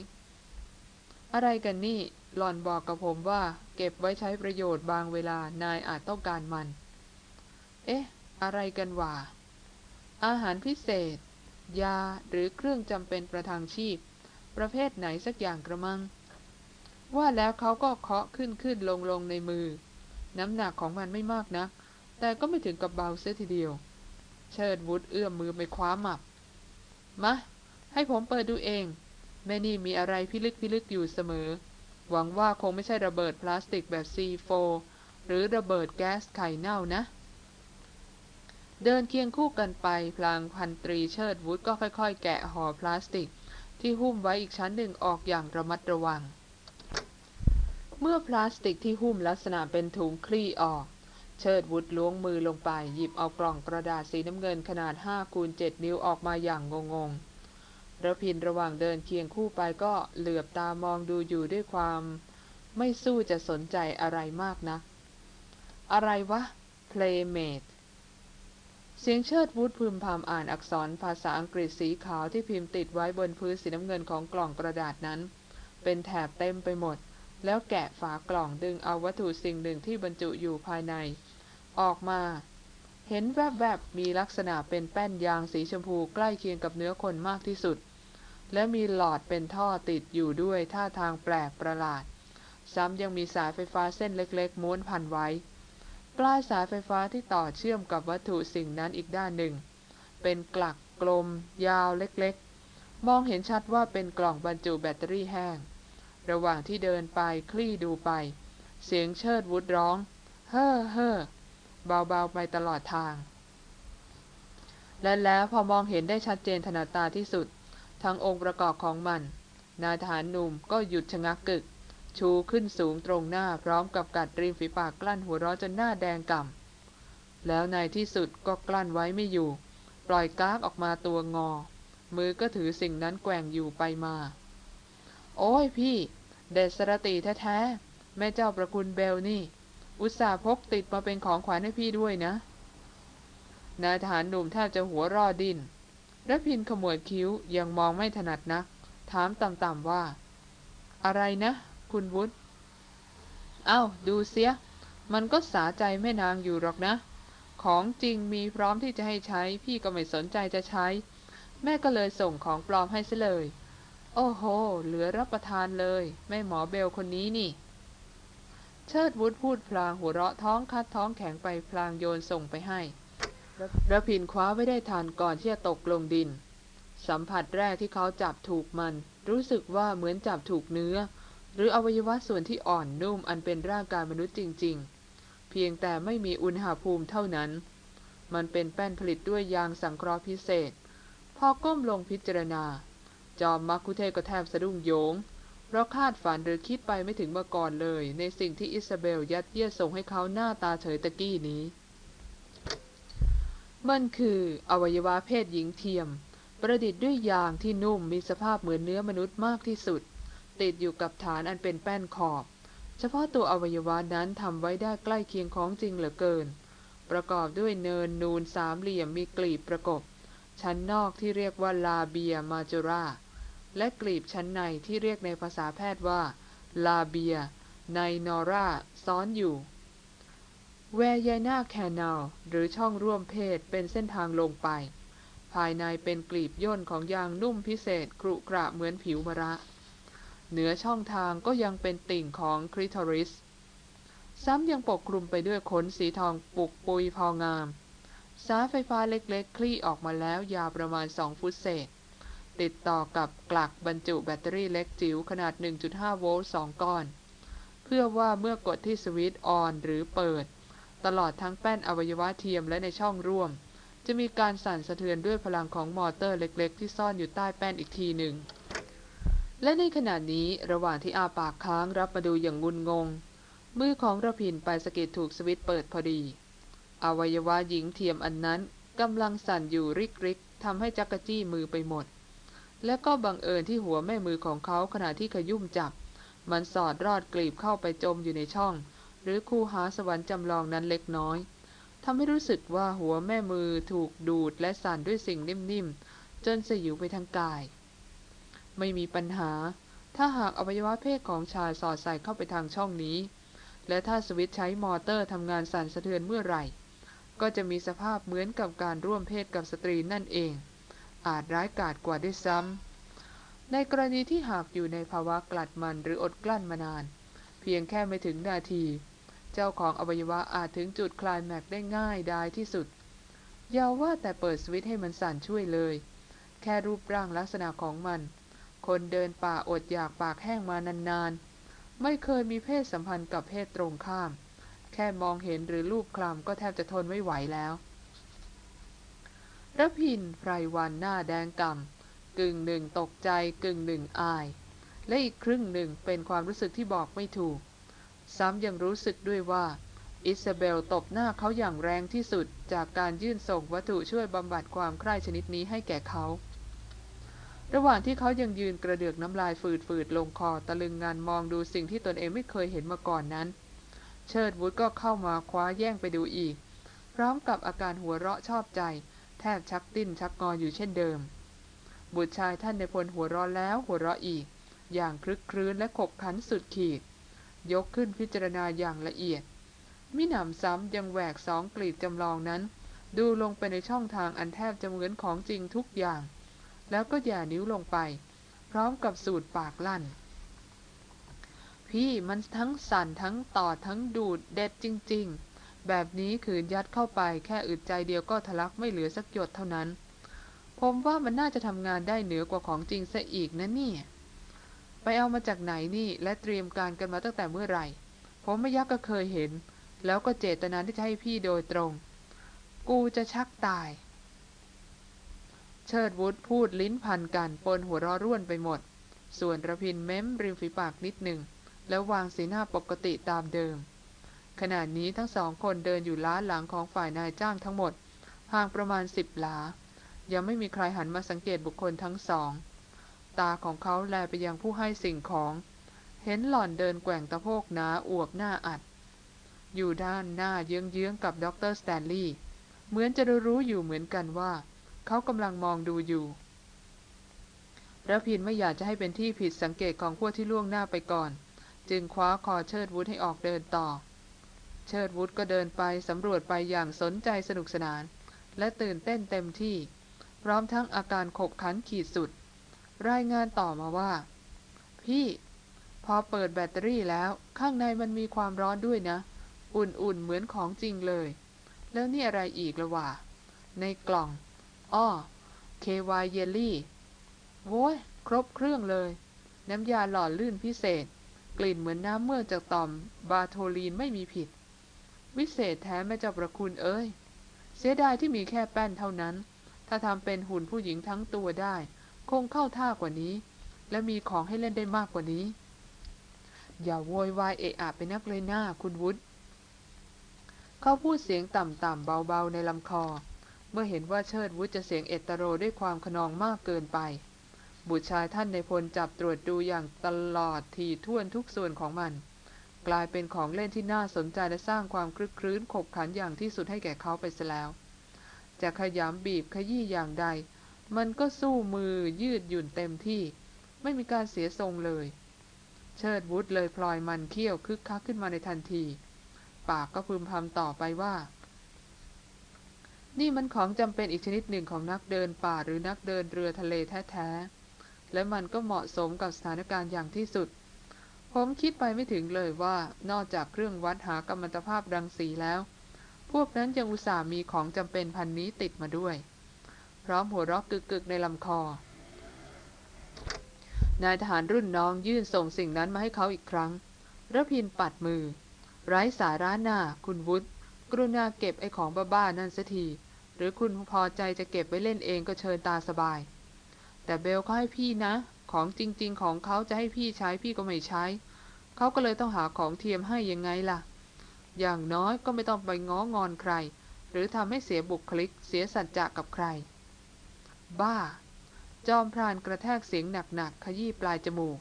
อะไรกันนี่ หล่อนบอกกับผมว่า เก็บไว้ใช้ประโยชน์บางเวลานายอาจต้องการมัน เอ๊ะ อะไรกันวะอาหารพิเศษ ยาหรือเครื่องจำเป็นประทังชีพ ประเภทไหนสักอย่างกระมัง ว่าแล้วเขาก็เคาะขึ้นขึ้นลงลงในมือ น้ำหนักของมันไม่มากนะักแต่ก็ไม่ถึงกับเบาเสียทีเดียว เชิดวุฒเอื้อมมือไปคว้าหมับ มา ให้ผมเปิดดูเอง แม่นี่มีอะไรพิลึกพิลึกอยู่เสมอ หวังว่าคงไม่ใช่ระเบิดพลาสติกแบบ C4 หรือระเบิดแก๊สไข่เน่านะ เดินเคียงคู่กันไป พลางพันตรีเชิดวุฒก็ค่อยๆ แกะห่อพลาสติก ที่หุ้มไว้อีกชั้นหนึ่งออกอย่างระมัดระวัง เมื่อพลาสติกที่หุ้มลักษณะเป็นถุงคลี่ออก เชิดวุฒล้วงมือลงไป หยิบเอากล่องกระดาษสีน้ำเงินขนาด5คูณ7นิ้วออกมาอย่างงงๆระพินระหว่างเดินเคียงคู่ไปก็เหลือบตามองดูอยู่ด้วยความ ไม่สู้จะสนใจอะไรมากนะัก อะไรวะ Playmate เสียงเชิดวุฒพึมพำอ่านอักษรภาษาอังกฤษสีขาวที่พิมพ์ติดไว้บนพื้นสีน้ำเงินของกล่องกระดาษนั้น เป็นแถบเต็มไปหมด แล้วแกะฝากล่องดึงเอาวัตถุสิ่งหนึ่งที่บรรจุอยู่ภายใน ออกมา เห็นแวบๆ มีลักษณะเป็นแป้นยางสีชมพูใกล้เคียงกับเนื้อคนมากที่สุด และมีหลอดเป็นท่อติดอยู่ด้วยท่าทางแปลกประหลาด ซ้ำยังมีสายไฟฟ้าเส้นเล็กๆ ม้วนพันไว้ ปลายสายไฟฟ้าที่ต่อเชื่อมกับวัตถุสิ่งนั้นอีกด้านหนึ่ง เป็นกลักกลม ยาวเล็กๆ มองเห็นชัดว่าเป็นกล่องบรรจุแบตเตอรี่แห้ง ระหว่างที่เดินไปคลี่ดูไป เสียงเชิดวุดร้อง เฮ่อเฮ่อ เบาๆไปตลอดทาง และแล้วพอมองเห็นได้ชัดเจนถนัดตาที่สุด ทั้งองค์ประกอบของมัน นายทหารหนุ่มก็หยุดชะงักกึก ชูขึ้นสูงตรงหน้าพร้อมกับกัดริมฝีปากกลั้นหัวเราะจนหน้าแดงก่ำแล้วในที่สุดก็กลั้นไว้ไม่อยู่ ปล่อยก้ากออกมาตัวงอ มือก็ถือสิ่งนั้นแกว่งอยู่ไปมา โอ้ยพี่ เดชสรติแท้ๆแม่เจ้าประคุณเบลนี่ อุตส่าห์พกติดมาเป็นของขวัญให้พี่ด้วยนะ นายทหารหนุ่มแทบจะหัวรอดินระพินขมวดคิ้วยังมองไม่ถนัดนัก ถามต่ำๆว่า อะไรนะ คุณวุฒิเอา้า ดูเสีย มันก็สาใจแม่นางอยู่หรอกนะ ของจริงมีพร้อมที่จะให้ใช้ พี่ก็ไม่สนใจจะใช้ แม่ก็เลยส่งของปลอมให้ซะเลย โอ้โห เหลือรับประทานเลย แม่หมอเบลคนนี้นี่ เชิดวุฒพูดพลางหัวเราะท้องคัดท้องแข็งไปพลางโยนส่งไปให้ระพินคว้าไว้ได้ทันก่อนที่จะตกลงดิน สัมผัสแรกที่เขาจับถูกมัน รู้สึกว่าเหมือนจับถูกเนื้อ หรืออวัยวะส่วนที่อ่อนนุ่มอันเป็นร่างกายมนุษย์จริง ๆ เพียงแต่ไม่มีอุณหภูมิเท่านั้น มันเป็นแป้นผลิตด้วยยางสังเคราะห์พิเศษ พอก้มลงพิจารณา จอมมักคุเทศก็แทบสะดุ้งโยง เพราะคาดฝันหรือคิดไปไม่ถึงมาก่อนเลย ในสิ่งที่อิซาเบลยัดเยียดส่งให้เขาหน้าตาเฉยตะกี้นี้ มันคืออวัยวะเพศหญิงเทียม ประดิษฐ์ด้วยยางที่นุ่มมีสภาพเหมือนเนื้อมนุษย์มากที่สุด ติดอยู่กับฐานอันเป็นแป้นขอบ เฉพาะตัวอวัยวะนั้นทำไว้ได้ใกล้เคียงของจริงเหลือเกิน ประกอบด้วยเนินนูนสามเหลี่ยมมีกลีบประกบ ชั้นนอกที่เรียกว่าลาเบียมาจูรา และกลีบชั้นในที่เรียกในภาษาแพทย์ว่า ลาเบีย ในนอราซ้อนอยู่ แวยานาแคนลหรือช่องร่วมเพศเป็นเส้นทางลงไป ภายในเป็นกลีบย่นของยางนุ่มพิเศษกรุกระเหมือนผิวมะระ เหนือช่องทางก็ยังเป็นติ่งของคริทอริส ซ้ำยังปกคลุมไปด้วยขนสีทองปุกปุยพองาม สายไฟฟ้าเล็กๆ คลี่ออกมาแล้วยาวประมาณ2ฟุตเศษ ติดต่อกับกลักบรรจุแบตเตอรี่เล็กจิ๋วขนาด 1.5 โวลต์ 2 ก้อน เพื่อว่าเมื่อกดที่สวิตช์ออนหรือเปิด ตลอดทั้งแป้นอวัยวะเทียมและในช่องร่วม จะมีการสั่นสะเทือนด้วยพลังของมอเตอร์เล็กๆ ที่ซ่อนอยู่ใต้แป้นอีกทีหนึ่ง และในขณะนี้ระหว่างที่อาปากค้างรับมาดูอย่างงุนงง มือของระพินไปสะกิดถูกสวิตเปิดพอดี อวัยวะหญิงเทียมอันนั้นกำลังสั่นอยู่ริกริกทำให้จักกะจี้มือไปหมด และก็บังเอิญที่หัวแม่มือของเขาขณะที่ขยุ่มจับ มันสอดรอดกลีบเข้าไปจมอยู่ในช่อง หรือคูหาสวรรค์จำลองนั้นเล็กน้อยทำให้รู้สึกว่าหัวแม่มือถูกดูดและสั่นด้วยสิ่งนิ่มๆ จนสยิวไปทั้งกาย ไม่มีปัญหา ถ้าหากอวัยวะเพศของชายสอดใส่เข้าไปทางช่องนี้ และถ้าสวิตช์ใช้มอเตอร์ทำงานสั่นสะเทือนเมื่อไหร่ ก็จะมีสภาพเหมือนกับการร่วมเพศกับสตรีนั่นเอง อาจร้ายกาจกว่าด้วยซ้ำในกรณีที่หากอยู่ในภาวะกลัดมันหรืออดกลั้นมานาน เพียงแค่ไม่ถึงนาที เจ้าของอวัยวะอาจถึงจุดคลายแม็กได้ง่ายดายที่สุดอย่าว่าแต่เปิดสวิตให้มันสั่นช่วยเลย แค่รูปร่างลักษณะของมัน คนเดินป่าอดอยากปากแห้งมานานๆ ไม่เคยมีเพศสัมพันธ์กับเพศตรงข้าม แค่มองเห็นหรือรูปคลำก็แทบจะทนไม่ไหวแล้ว ระพินไพรวันหน้าแดงกำ่ำกึ่งหนึ่งตกใจกึ่งหนึ่งอาย และอีกครึ่งหนึ่งเป็นความรู้สึกที่บอกไม่ถูก ซ้ำยังรู้สึกด้วยว่า อิซาเบลตบหน้าเขาอย่างแรงที่สุดจากการยื่นส่งวัตถุช่วยบำบัดความใคร่ชนิดนี้ให้แก่เขา ระหว่างที่เขายังยืนกระเดือกน้ำลายฝืดๆลงคอตะลึงงานมองดูสิ่งที่ตนเองไม่เคยเห็นมาก่อนนั้น เชิดวุฒก็เข้ามาคว้าแย่งไปดูอีก พร้อมกับอาการหัวเราะชอบใจ แทบชักดิ้นชักงออยู่เช่นเดิม บุตรชายท่านในพลหัวเราะแล้วหัวเราะอีก อย่างคลึกครื้นและขบขันสุดขีด ยกขึ้นพิจารณาอย่างละเอียด มิหนำซ้ำยังแหวกสองกลีบจำลองนั้น ดูลงไปในช่องทางอันแทบจะเหมือนของจริงทุกอย่าง แล้วก็อย่านิ้วลงไป พร้อมกับสูดปากลั่น พี่มันทั้งสั่นทั้งต่อทั้งดูดเด็ดจริง ๆ แบบนี้ขืนยัดเข้าไปแค่อึดใจเดียวก็ทะลักไม่เหลือสักหยดเท่านั้น ผมว่ามันน่าจะทำงานได้เหนือกว่าของจริงซะอีกนะนี่ ไปเอามาจากไหนนี่และเตรียมการกันมาตั้งแต่เมื่อไหร่ ผมไม่ยักก็เคยเห็น แล้วก็เจตนาที่จะให้พี่โดยตรง กูจะชักตาย เชิดวุฒพูดลิ้นพันกันปนหัวร้อร่วนไปหมด ส่วนระพินเม้มริมฝีปากนิดหนึ่งแล้ววางสีหน้าปกติตามเดิม ขณะนี้ทั้งสองคนเดินอยู่ล้าหลังของฝ่ายนายจ้างทั้งหมด ห่างประมาณสิบหลา ยังไม่มีใครหันมาสังเกตบุคคลทั้งสอง ตาของเขาแลไปยังผู้ให้สิ่งของ เห็นหล่อนเดินแกว่งตะโพกหนาอวบแน่นอัด อยู่ด้านหน้าเยื้องๆกับด็อกเตอร์สแตนลีย์เหมือนจะรู้อยู่เหมือนกันว่า เขากำลังมองดูอยู่ระพินไม่อยากจะให้เป็นที่ผิดสังเกตของพวกที่ล่วงหน้าไปก่อน จึงคว้าคอเชิดวุฒให้ออกเดินต่อ เชิดวุฒก็เดินไปสำรวจไปอย่างสนใจสนุกสนาน และตื่นเต้นเต็มที่ พร้อมทั้งอาการขบขันขีดสุด รายงานต่อมาว่า พี่ พอเปิดแบตเตอรี่แล้วข้างในมันมีความร้อนด้วยนะ อุ่นๆเหมือนของจริงเลย แล้วนี่อะไรอีกละวะในกล่อง อ้อ KY เยลลี่โว้ย ครบเครื่องเลย น้ำยาหล่อลื่นพิเศษ กลิ่นเหมือนน้ำเมื่อจากต่อม บาโทลีนไม่มีผิด วิเศษแท้แม่เจ้าประคุณเอ้ย เสียดายที่มีแค่แป้นเท่านั้น ถ้าทำเป็นหุ่นผู้หญิงทั้งตัวได้ คงเข้าท่ากว่านี้ และมีของให้เล่นได้มากกว่านี้ อย่าโวยวายเอะอะไปนักเลยหน้าคุณวุฒิเขาพูดเสียงต่ำๆเบาๆในลำคอ เมื่อเห็นว่าเชิดวุฒิจะเสียงเอตโรด้วยความขนองมากเกินไป บุตรชายท่านในพลจับตรวจดูอย่างตลอดทีท่วนทุกส่วนของมัน กลายเป็นของเล่นที่น่าสนใจและสร้างความคลึกครื้นขบขันอย่างที่สุดให้แก่เขาไปซะแล้ว จะขยำบีบขยี้อย่างใด มันก็สู้มือยืดหยุ่นเต็มที่ ไม่มีการเสียทรงเลย เชิดวุฒเลยพลอยมันเขี้ยวคึกคักขึ้นมาในทันที ปากก็พึมพำต่อไปว่า นี่มันของจำเป็นอีกชนิดหนึ่งของนักเดินป่าหรือนักเดินเรือทะเลแท้ๆและมันก็เหมาะสมกับสถานการณ์อย่างที่สุด ผมคิดไปไม่ถึงเลยว่านอกจากเครื่องวัดหากัมมันตภาพรังสีแล้ว พวกนั้นยังอุตส่าห์มีของจำเป็นพันนี้ติดมาด้วย พร้อมหัวเรอกกึกๆในลำคอ นายทหารรุ่นน้องยื่นส่งสิ่งนั้นมาให้เขาอีกครั้งระพินปัดมือ ไร้สาระหน้า คุณวุฒิกรุณาเก็บไอ้ของบ้าๆนั่นสัที หรือคุณพอใจจะเก็บไว้เล่นเองก็เชิญตาสบาย แต่เบลเขาให้พี่นะ ของจริง ๆ ของเขาจะให้พี่ใช้พี่ก็ไม่ใช้ เขาก็เลยต้องหาของเทียมให้ยังไงล่ะ อย่างน้อยก็ไม่ต้องไปง้องอนใคร หรือทำให้เสียบุคลิกเสียสัจจะกับใคร บ้า จอมพรานกระแทกเสียงหนักๆขยี้ปลายจมูก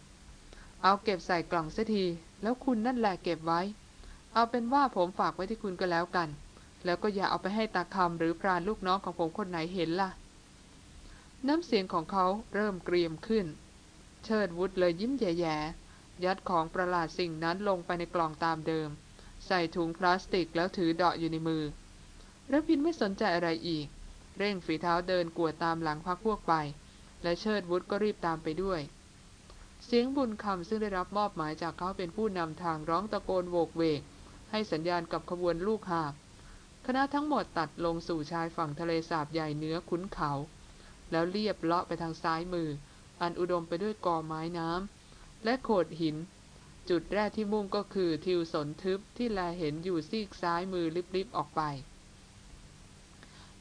เอาเก็บใส่กล่องเสียทีแล้วคุณนั่นแหละเก็บไว้ เอาเป็นว่าผมฝากไว้ที่คุณก็แล้วกัน แล้วก็อย่าเอาไปให้ตาคำหรือพรานลูกน้องของผมคนไหนเห็นล่ะน้ำเสียงของเขาเริ่มเกรียมขึ้น เชิดวุฒเลยยิ้มแย่ๆ ยัดของประหลาดสิ่งนั้นลงไปในกล่องตามเดิม ใส่ถุงพลาสติกแล้วถือเดาะอยู่ในมือระพินไม่สนใจอะไรอีก เร่งฝีเท้าเดินกวดตามหลังพักพวกไป และเชิดวุฒก็รีบตามไปด้วย เสียงบุญคำซึ่งได้รับมอบหมายจากเขาเป็นผู้นำทางร้องตะโกนโวกเวก ให้สัญญาณกับขบวนลูกหาบคณะทั้งหมดตัดลงสู่ชายฝั่งทะเลสาบใหญ่เหนือขุนเขา แล้วเลียบเลาะไปทางซ้ายมือ อันอุดมไปด้วยกอไม้น้ำและโขดหิน จุดแรกที่มุ่งก็คือทิวสนทึบที่แลเห็นอยู่ซีกซ้ายมือลิบๆออกไป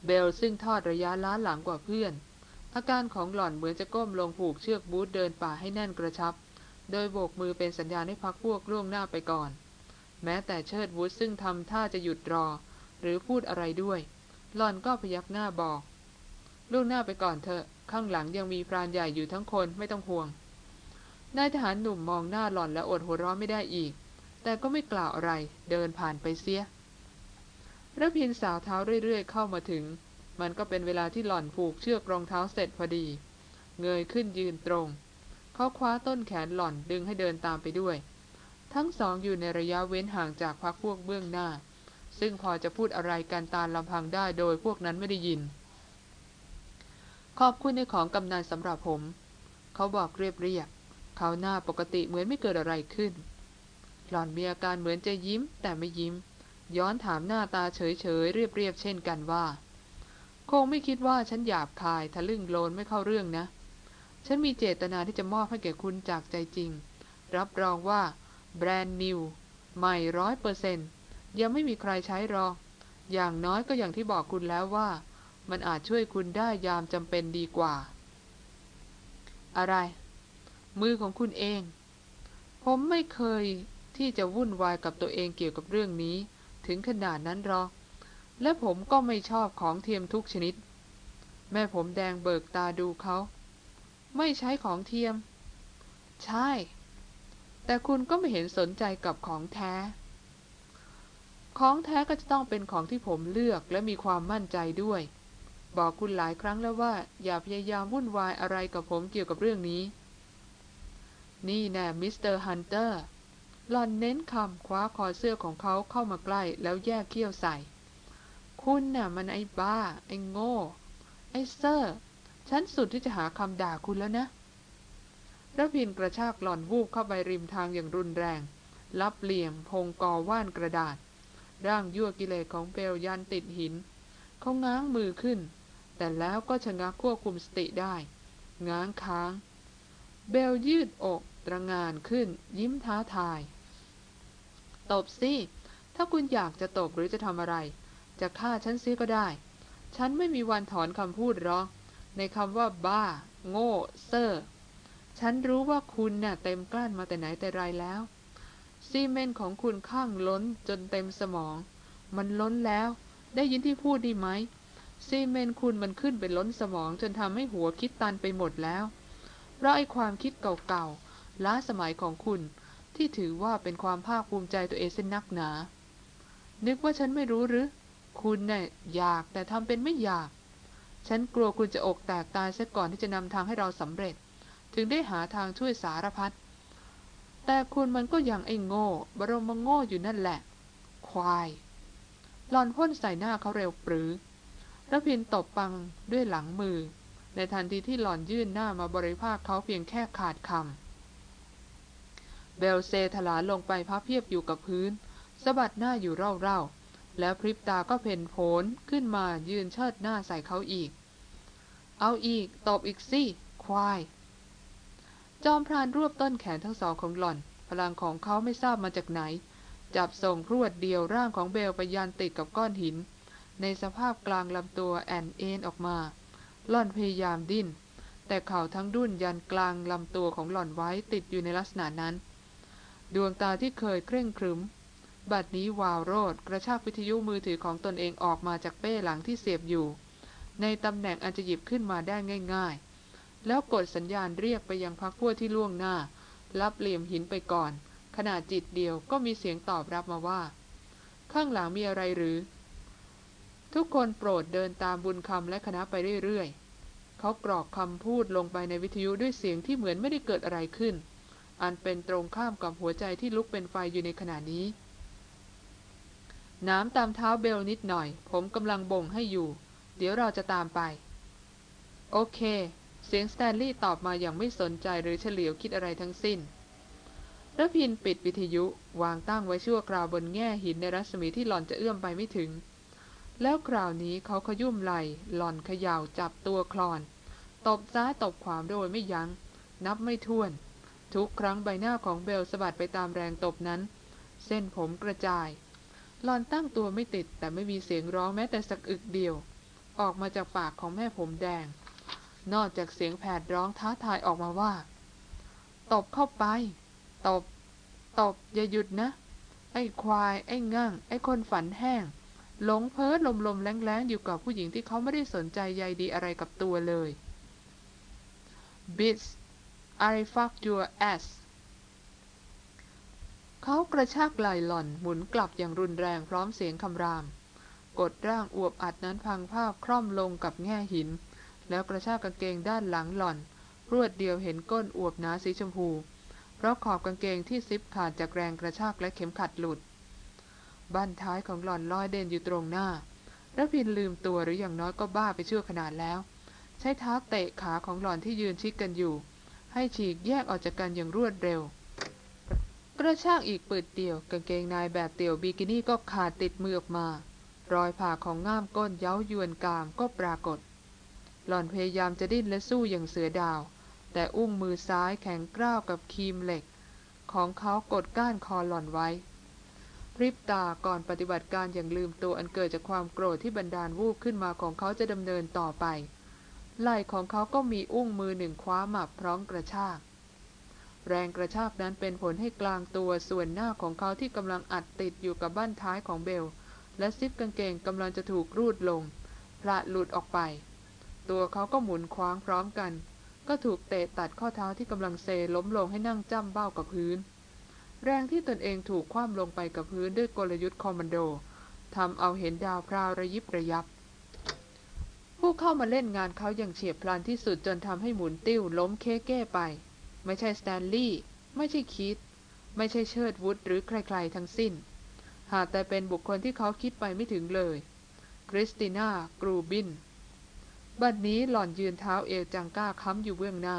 เบลซึ่งทอดระยะล้าหลังกว่าเพื่อน อาการของหล่อนเหมือนจะก้มลงผูกเชือกบูทเดินป่าให้แน่นกระชับ โดยโบกมือเป็นสัญญาณให้พักพวกล่วงหน้าไปก่อน แม้แต่เชิดวุฒซึ่งทำท่าจะหยุดรอ หรือพูดอะไรด้วย หล่อนก็พยักหน้าบอกล่วงหน้าไปก่อนเถอะ ข้างหลังยังมีพรานใหญ่อยู่ทั้งคนไม่ต้องห่วง นายทหารหนุ่มมองหน้าหล่อนและอดหัวเราะไม่ได้อีก แต่ก็ไม่กล่าวอะไรเดินผ่านไปเสียระพินสาวเท้าเรื่อยๆเข้ามาถึง มันก็เป็นเวลาที่หล่อนผูกเชือกรองเท้าเสร็จพอดี เงยขึ้นยืนตรง เขาคว้าต้นแขนหล่อนดึงให้เดินตามไปด้วย ทั้งสองอยู่ในระยะเว้นห่างจากพักพวกเบื้องหน้า ซึ่งพอจะพูดอะไรกันตามลำพังได้โดยพวกนั้นไม่ได้ยิน ขอบคุณในของกำนันสำหรับผม เขาบอกเรียบเรียบเขาหน้าปกติเหมือนไม่เกิดอะไรขึ้น หล่อนมีอาการเหมือนจะยิ้ม แต่ไม่ยิ้ม ย้อนถามหน้าตาเฉยเฉยเรียบเรียบเช่นกันว่า คงไม่คิดว่าฉันหยาบคายทะลึ่งโลนไม่เข้าเรื่องนะ ฉันมีเจตนาที่จะมอบให้แก่คุณจากใจจริง รับรองว่า แบรนด์นิวใหม่ร้อยเปอร์เซนยังไม่มีใครใช้รอง อย่างน้อยก็อย่างที่บอกคุณแล้วว่า มันอาจช่วยคุณได้ยามจำเป็นดีกว่า อะไร มือของคุณเอง ผมไม่เคยที่จะวุ่นวายกับตัวเองเกี่ยวกับเรื่องนี้ ถึงขนาดนั้นหรอก และผมก็ไม่ชอบของเทียมทุกชนิด แม่ผมแดงเบิกตาดูเขา ไม่ใช้ของเทียม ใช่ แต่คุณก็ไม่เห็นสนใจกับของแท้ของแท้ก็จะต้องเป็นของที่ผมเลือกและมีความมั่นใจด้วย บอกคุณหลายครั้งแล้วว่า อย่าพยายามวุ่นวายอะไรกับผมเกี่ยวกับเรื่องนี้ นี่แน่ Mister Hunter หล่อนเน้นคำคว้าคอเสื้อของเขาเข้ามาใกล้แล้วแยกเขี้ยวใส่ คุณน่ะมันไอ้บ้า ไอ้โง่ ไอ้เซ่อ ฉันสุดที่จะหาคำด่าคุณแล้วนะระพินกระชากหล่อนวูบเข้าไปริมทางอย่างรุนแรง ลับเหลี่ยมพงกอว่านกระดาษ ร่างยั่วกิเลสของเปลยันติดหิน เขาง้างมือขึ้น แต่แล้วก็ชะงักควบคุมสติได้ ง้างค้าง เบลยืดอกตระงานขึ้น ยิ้มท้าทาย ตบสิ ถ้าคุณอยากจะตบหรือจะทำอะไร จะฆ่าฉันซิก็ได้ ฉันไม่มีวันถอนคำพูดหรอก ในคำว่าบ้า โง่ เซอร์ฉันรู้ว่าคุณเน่ะเต็มกลั้นมาแต่ไหนแต่ไรแล้ว ซีเมนต์ของคุณข้างล้นจนเต็มสมอง มันล้นแล้ว ได้ยินที่พูดดีไหม ซีเมนคุณมันขึ้นไปล้นสมองจนทำให้หัวคิดตันไปหมดแล้ว เพราะไอ้ความคิดเก่าๆ ล้าสมัยของคุณ ที่ถือว่าเป็นความภาคภูมิใจตัวเองเส้นนักหนา นึกว่าฉันไม่รู้หรือ คุณเน่ยอยากแต่ทำเป็นไม่อยาก ฉันกลัวคุณจะอกแตกตายซะก่อนที่จะนำทางให้เราสำเร็จ ถึงได้หาทางช่วยสารพัด แต่คุณมันก็ยังไอ้โง่ บรมโง่อยู่นั่นแหละ ควายหลอนพ่นใส่หน้าเขาเร็วปรือ ระพินตบปังด้วยหลังมือ ในทันทีที่หล่อนยื่นหน้ามาบริภาคเขาเพียงแค่ขาดคำเบลเซถลาลงไปพับเพียบอยู่กับพื้นสะบัดหน้าอยู่เร่าๆ แล้วพริบตาก็เพ่นโผนขึ้นมายืนเชิดหน้าใส่เขาอีก เอาอีก ตบอีกสิควาย จอมพรานรวบต้นแขนทั้งสองของหล่อน พลังของเขาไม่ทราบมาจากไหน จับส่งพรวดเดียวร่างของเบลไปยันติดกับก้อนหิน ในสภาพกลางลำตัวแอนเอ็นออกมาหล่อนพยายามดิ้น แต่เข่าทั้งดุ้นยันกลางลำตัวของหล่อนไว้ติดอยู่ในลักษณะนั้น ดวงตาที่เคยเคร่งครึม บัดนี้วาวโรดกระชากวิทยุมือถือของตนเองออกมาจากเป้หลังที่เสียบอยู่ ในตำแหน่งอันจะหยิบขึ้นมาได้ง่าย ๆ แล้วกดสัญญาณเรียกไปยังพักพวกที่ล่วงหน้า รับเหลี่ยมหินไปก่อนขณะจิตเดียวก็มีเสียงตอบรับมาว่า ข้างหลังมีอะไรหรือ ทุกคนโปรดเดินตามบุญคำและคณะไปเรื่อยๆ เขากรอกคำพูดลงไปในวิทยุด้วยเสียงที่เหมือนไม่ได้เกิดอะไรขึ้น อันเป็นตรงข้ามกับหัวใจที่ลุกเป็นไฟอยู่ในขณะนี้ น้ำตามเท้าเบลนิดหน่อย ผมกำลังบ่งให้อยู่ เดี๋ยวเราจะตามไป โอเค เสียงสแตนลีย์ตอบมาอย่างไม่สนใจหรือเฉลียวคิดอะไรทั้งสิ้นระพินปิดวิทยุวางตั้งไว้ชั่วคราวบนแง่หินในรัศมีที่หล่อนจะเอื้อมไปไม่ถึง แล้วคราวนี้เขาขยุ่มไหลหล่อนเขย่าจับตัวคลอน ตบซ้ายตบขวาโดยไม่ยัง้ง นับไม่ถ้วน ทุกครั้งใบหน้าของเบลสะบัดไปตามแรงตบนั้น เส้นผมกระจายหลอนตั้งตัวไม่ติดแต่ไม่มีเสียงร้องแม้แต่สักอึกเดียว ออกมาจากปากของแม่ผมแดง นอกจากเสียงแผดร้องท้าทายออกมาว่า ตบเข้าไป ตบ ตบอย่าหยุดนะ ไอ้ควาย ไอ้ง่างไอ้คนฝันแห้ง หลงเพ้อลมๆแรงๆอยู่กับผู้หญิงที่เขาไม่ได้สนใจใยดีอะไรกับตัวเลย Bitch I fuck your ass เขากระชากไหล่หล่อนหมุนกลับอย่างรุนแรงพร้อมเสียงคำราม กดร่างอวบอัดนั้นพังภาพคล่อมลงกับแง่หิน แล้วกระชากกางเกงด้านหลังหล่อน รวดเดียวเห็นก้นอวบหนาสีชมพู เพราะขอบกางเกงที่ซิปขาดจากแรงกระชากและเข็มขัดหลุด บั้นท้ายของหล่อนลอยเด่นอยู่ตรงหน้าระพินลืมตัวหรืออย่างน้อยก็บ้าไปชั่วขนาดแล้ว ใช้เท้าเตะขาของหล่อนที่ยืนชิดกันอยู่ ให้ฉีกแยกออกจากกันอย่างรวดเร็ว กระชากอีกปืดเดี่ยวกางเกงนายแบบเตี่ยวบิกินี่ก็ขาดติดมือออกมา รอยผ่าของง่ามก้นเย้ายวนกามก็ปรากฏ หล่อนพยายามจะดิ้นและสู้อย่างเสือดาว แต่อุ้งมือซ้ายแข็งกร้าวกับคีมเหล็ก ของเขากดก้านคอหล่อนไว้ พริบตาก่อนปฏิบัติการอย่างลืมตัวอันเกิดจากความโกรธที่บันดาลวูบขึ้นมาของเขาจะดำเนินต่อไป ไหล่ของเขาก็มีอุ้งมือหนึ่งคว้าหมับพร้อมกระชาก แรงกระชากนั้นเป็นผลให้กลางตัวส่วนหน้าของเขาที่กำลังอัดติดอยู่กับบ้านท้ายของเบล และซิปกางเกงกำลังจะถูกรูดลงพละหลุดออกไป ตัวเขาก็หมุนคว้างพร้อมกัน ก็ถูกเตะตัดข้อเท้าที่กำลังเซล้มลงให้นั่งจ้ำเบ้ากับพื้น แรงที่ตนเองถูกคว่ำลงไปกับพื้นด้วยกลยุทธ์คอมมานโดทำเอาเห็นดาวพราวระยิบระยับ ผู้เข้ามาเล่นงานเขาอย่างเฉียบพลันที่สุดจนทำให้หมุนติ้วล้มเคเก้ไป ไม่ใช่สแตนลีย์ไม่ใช่คิด ไม่ใช่เชิดวุฒหรือใครๆทั้งสิ้น หากแต่เป็นบุคคลที่เขาคิดไปไม่ถึงเลย คริสติน่ากรูบิน บัดนี้หล่อนยืนเท้าเอวจังก้าค้ำอยู่เบื้องหน้า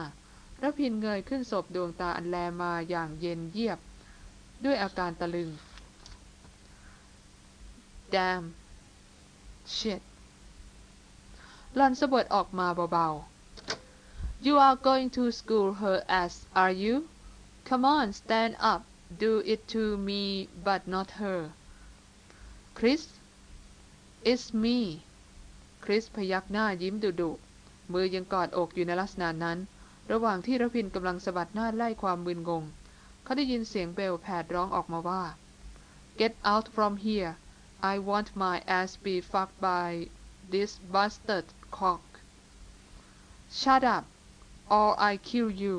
ระพินเงยขึ้นศพดวงตาอันแลมาอย่างเย็นเยียบ ด้วยอาการตะลึง damn shit หลอนสะบัดออกมาเบาๆ you are going to school her ass are you come on stand up do it to me but not her Chris it's me คริสพยักหน้ายิ้มดุดุมือยังกอดอกอยู่ในลักษณะนั้น ระหว่างที่ระพินกำลังสะบัดหน้าไล่ความมึนงง เขาได้ยินเสียงเบลแผดร้องออกมาว่า Get out from here I want my ass be fucked by this bastard cock Shut up or I kill you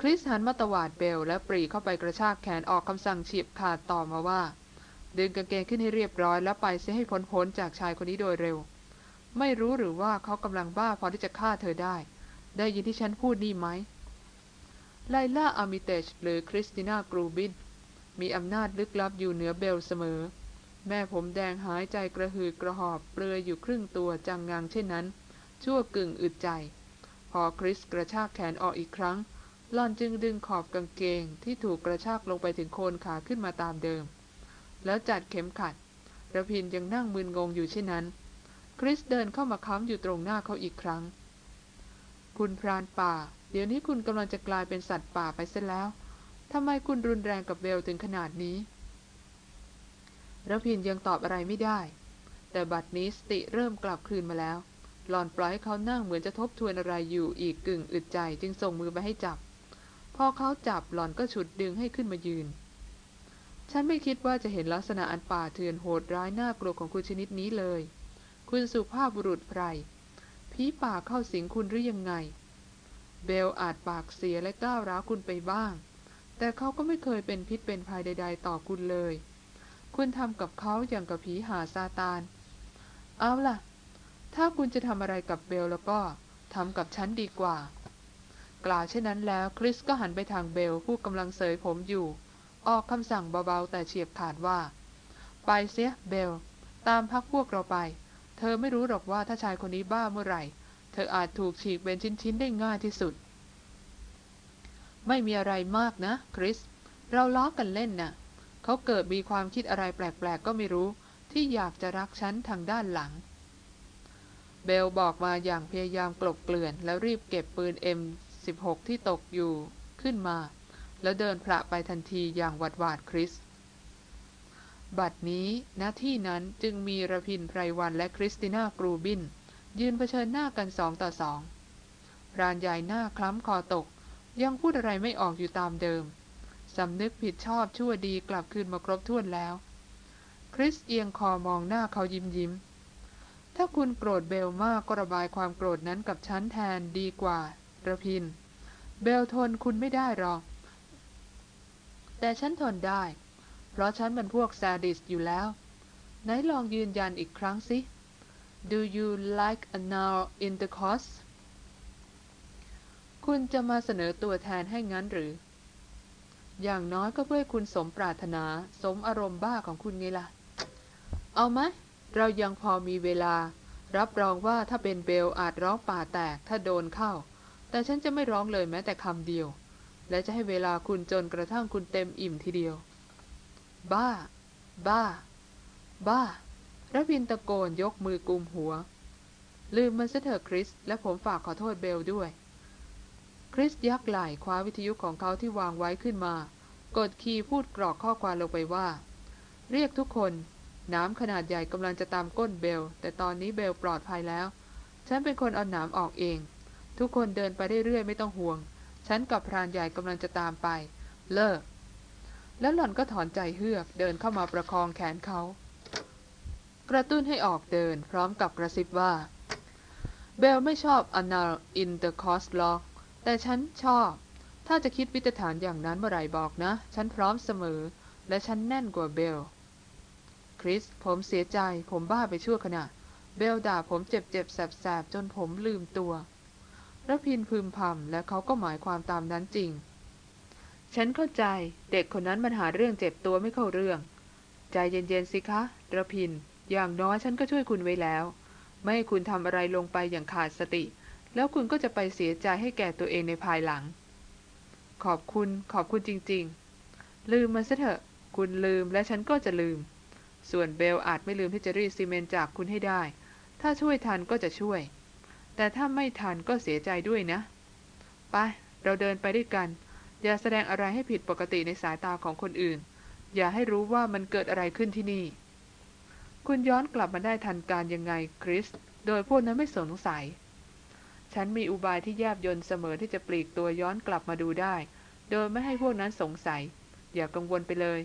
คริสหันมาตวาดเบลและปรีเข้าไปกระชากแขนออกคำสั่งเฉียบขาดต่อมาว่า ดึงกางเกงขึ้นให้เรียบร้อยแล้วไปเสียให้พ้นๆจากชายคนนี้โดยเร็ว ไม่รู้หรือว่าเขากำลังบ้าพอที่จะฆ่าเธอได้ ได้ยินที่ฉันพูดนี่ไหม ไลล่าอามิเตชหรือคริสติน่ากรูบิน มีอำนาจลึกลับอยู่เหนือเบลเสมอ แม่ผมแดงหายใจกระหืดกระหอบเปลือยอยู่ครึ่งตัวจังงังเช่นนั้น ชั่วกึ่งอึดใจ พอคริสกระชากแขนออกอีกครั้งหล่อนจึงดึงขอบกางเกงที่ถูกกระชากลงไปถึงโคนขาขึ้นมาตามเดิม แล้วจัดเข็มขัดระพินยังนั่งมึนงงอยู่เช่นนั้น คริสเดินเข้ามาค้ำอยู่ตรงหน้าเขาอีกครั้ง คุณพรานป่า เดี๋ยวนี้คุณกำลังจะกลายเป็นสัตว์ป่าไปเสียแล้วทำไมคุณรุนแรงกับเบลถึงขนาดนี้ระพินยังตอบอะไรไม่ได้ แต่บัดนี้สติเริ่มกลับคืนมาแล้ว หลอนปล่อยให้เขานั่งเหมือนจะทบทวนอะไรอยู่อีกกึ่งอึดใจจึงส่งมือไปให้จับ พอเขาจับหลอนก็ฉุดดึงให้ขึ้นมายืน ฉันไม่คิดว่าจะเห็นลักษณะอันป่าเถื่อนโหดร้ายน่ากลัวของคุณชนิดนี้เลย คุณสุภาพบุรุษไพร ผีป่าเข้าสิงคุณหรือยังไง เบลอาจปากเสียและก้าวร้าวคุณไปบ้าง แต่เขาก็ไม่เคยเป็นพิษเป็นภัยใด ๆ ต่อคุณเลย คุณทำกับเขาอย่างกับผีหาซาตาน เอาล่ะ ถ้าคุณจะทำอะไรกับเบลแล้วก็ทำกับฉันดีกว่า กล่าวเช่นนั้นแล้วคริสก็หันไปทางเบลผู้กำลังเสยผมอยู่ ออกคำสั่งเบาๆแต่เฉียบขาดว่า ไปเสียเบล ตามพักพวกเราไป เธอไม่รู้หรอกว่าถ้าชายคนนี้บ้าเมื่อไหร่ เธออาจถูกฉีกเป็นชิ้นๆได้ง่ายที่สุด ไม่มีอะไรมากนะ คริส เราล้อกันเล่นนะ่ะ เขาเกิดมีความคิดอะไรแปลกๆ ก็ไม่รู้ ที่อยากจะรักฉันทางด้านหลัง เบลบอกมาอย่างพยายามกลบเกลื่อน แล้วรีบเก็บปืน M16 ที่ตกอยู่ขึ้นมา แล้วเดินพระไปทันทีอย่างหวาดหวาดคริส บัดนี้ณที่นั้นจึงมีระพินไพรวันและคริสติน่ากรูบิน ยืนเผชิญหน้ากันสองต่อสองพรานใหญ่หน้าคล้ำคอตก ยังพูดอะไรไม่ออกอยู่ตามเดิมสำนึกผิดชอบชั่วดีกลับคืนมาครบถ้วนแล้ว คริสเอียงคอมองหน้าเขายิ้มยิ้ม ถ้าคุณโกรธเบลมากก็ระบายความโกรธนั้นกับฉันแทนดีกว่าระพิน เบลทนคุณไม่ได้หรอก แต่ฉันทนได้ เพราะฉันเป็นพวกซาดิสอยู่แล้ว ไหนลองยืนยันอีกครั้งสิ Do you like anal intercourse คุณจะมาเสนอตัวแทนให้งั้นหรือ อย่างน้อยก็เพื่อคุณสมปรารถนาสมอารมณ์บ้าของคุณไงล่ะ เอาไหม เรายังพอมีเวลา รับรองว่าถ้าเป็นเบลอาจร้องป่าแตกถ้าโดนเข้า แต่ฉันจะไม่ร้องเลยแม้แต่คำเดียว และจะให้เวลาคุณจนกระทั่งคุณเต็มอิ่มทีเดียว บ้า บ้า บ้าระพินตะโกนยกมือกุมหัว ลืมมันซะเถอะคริส และผมฝากขอโทษเบลด้วย คริสยักไหล่คว้าวิทยุของเขาที่วางไว้ขึ้นมา กดคีย์พูดกรอกข้อความลงไปว่า เรียกทุกคน น้ำขนาดใหญ่กำลังจะตามก้นเบล แต่ตอนนี้เบลปลอดภัยแล้ว ฉันเป็นคนเอาหนามออกเอง ทุกคนเดินไปเรื่อยๆไม่ต้องห่วง ฉันกับพรานใหญ่กำลังจะตามไป เลิก แล้วหล่อนก็ถอนใจเฮือกเดินเข้ามาประคองแขนเขา กระตุ้นให้ออกเดินพร้อมกับกระซิบว่า เบลไม่ชอบ anal intercourse หรอกแต่ฉันชอบ ถ้าจะคิดวิตฐานอย่างนั้นเมื่อไหร่บอกนะ ฉันพร้อมเสมอ และฉันแน่นกว่าเบล คริส ผมเสียใจ ผมบ้าไปชั่วขณะ เบลด่าผมเจ็บๆ แสบๆ จนผมลืมตัวระพินพึมพำและเขาก็หมายความตามนั้นจริง ฉันเข้าใจเด็กคนนั้นมันหาเรื่องเจ็บตัวไม่เข้าเรื่อง ใจเย็นๆสิคะระพิน อย่างน้อยฉันก็ช่วยคุณไว้แล้ว ไม่ให้คุณทำอะไรลงไปอย่างขาดสติ แล้วคุณก็จะไปเสียใจให้แก่ตัวเองในภายหลัง ขอบคุณขอบคุณจริง ๆ ลืมมันซะเถอะ คุณลืมและฉันก็จะลืม ส่วนเบลอาจไม่ลืมที่จะรีดซีเมนต์จากคุณให้ได้ ถ้าช่วยทันก็จะช่วย แต่ถ้าไม่ทันก็เสียใจด้วยนะ ไป เราเดินไปด้วยกัน อย่าแสดงอะไรให้ผิดปกติในสายตาของคนอื่น อย่าให้รู้ว่ามันเกิดอะไรขึ้นที่นี่ คุณย้อนกลับมาได้ทันการยังไงคริส โดยพวกนั้นไม่สงสัย ฉันมีอุบายที่แยบยนเสมอที่จะปลีกตัวย้อนกลับมาดูได้ โดยไม่ให้พวกนั้นสงสัย อย่ากังวลไปเลย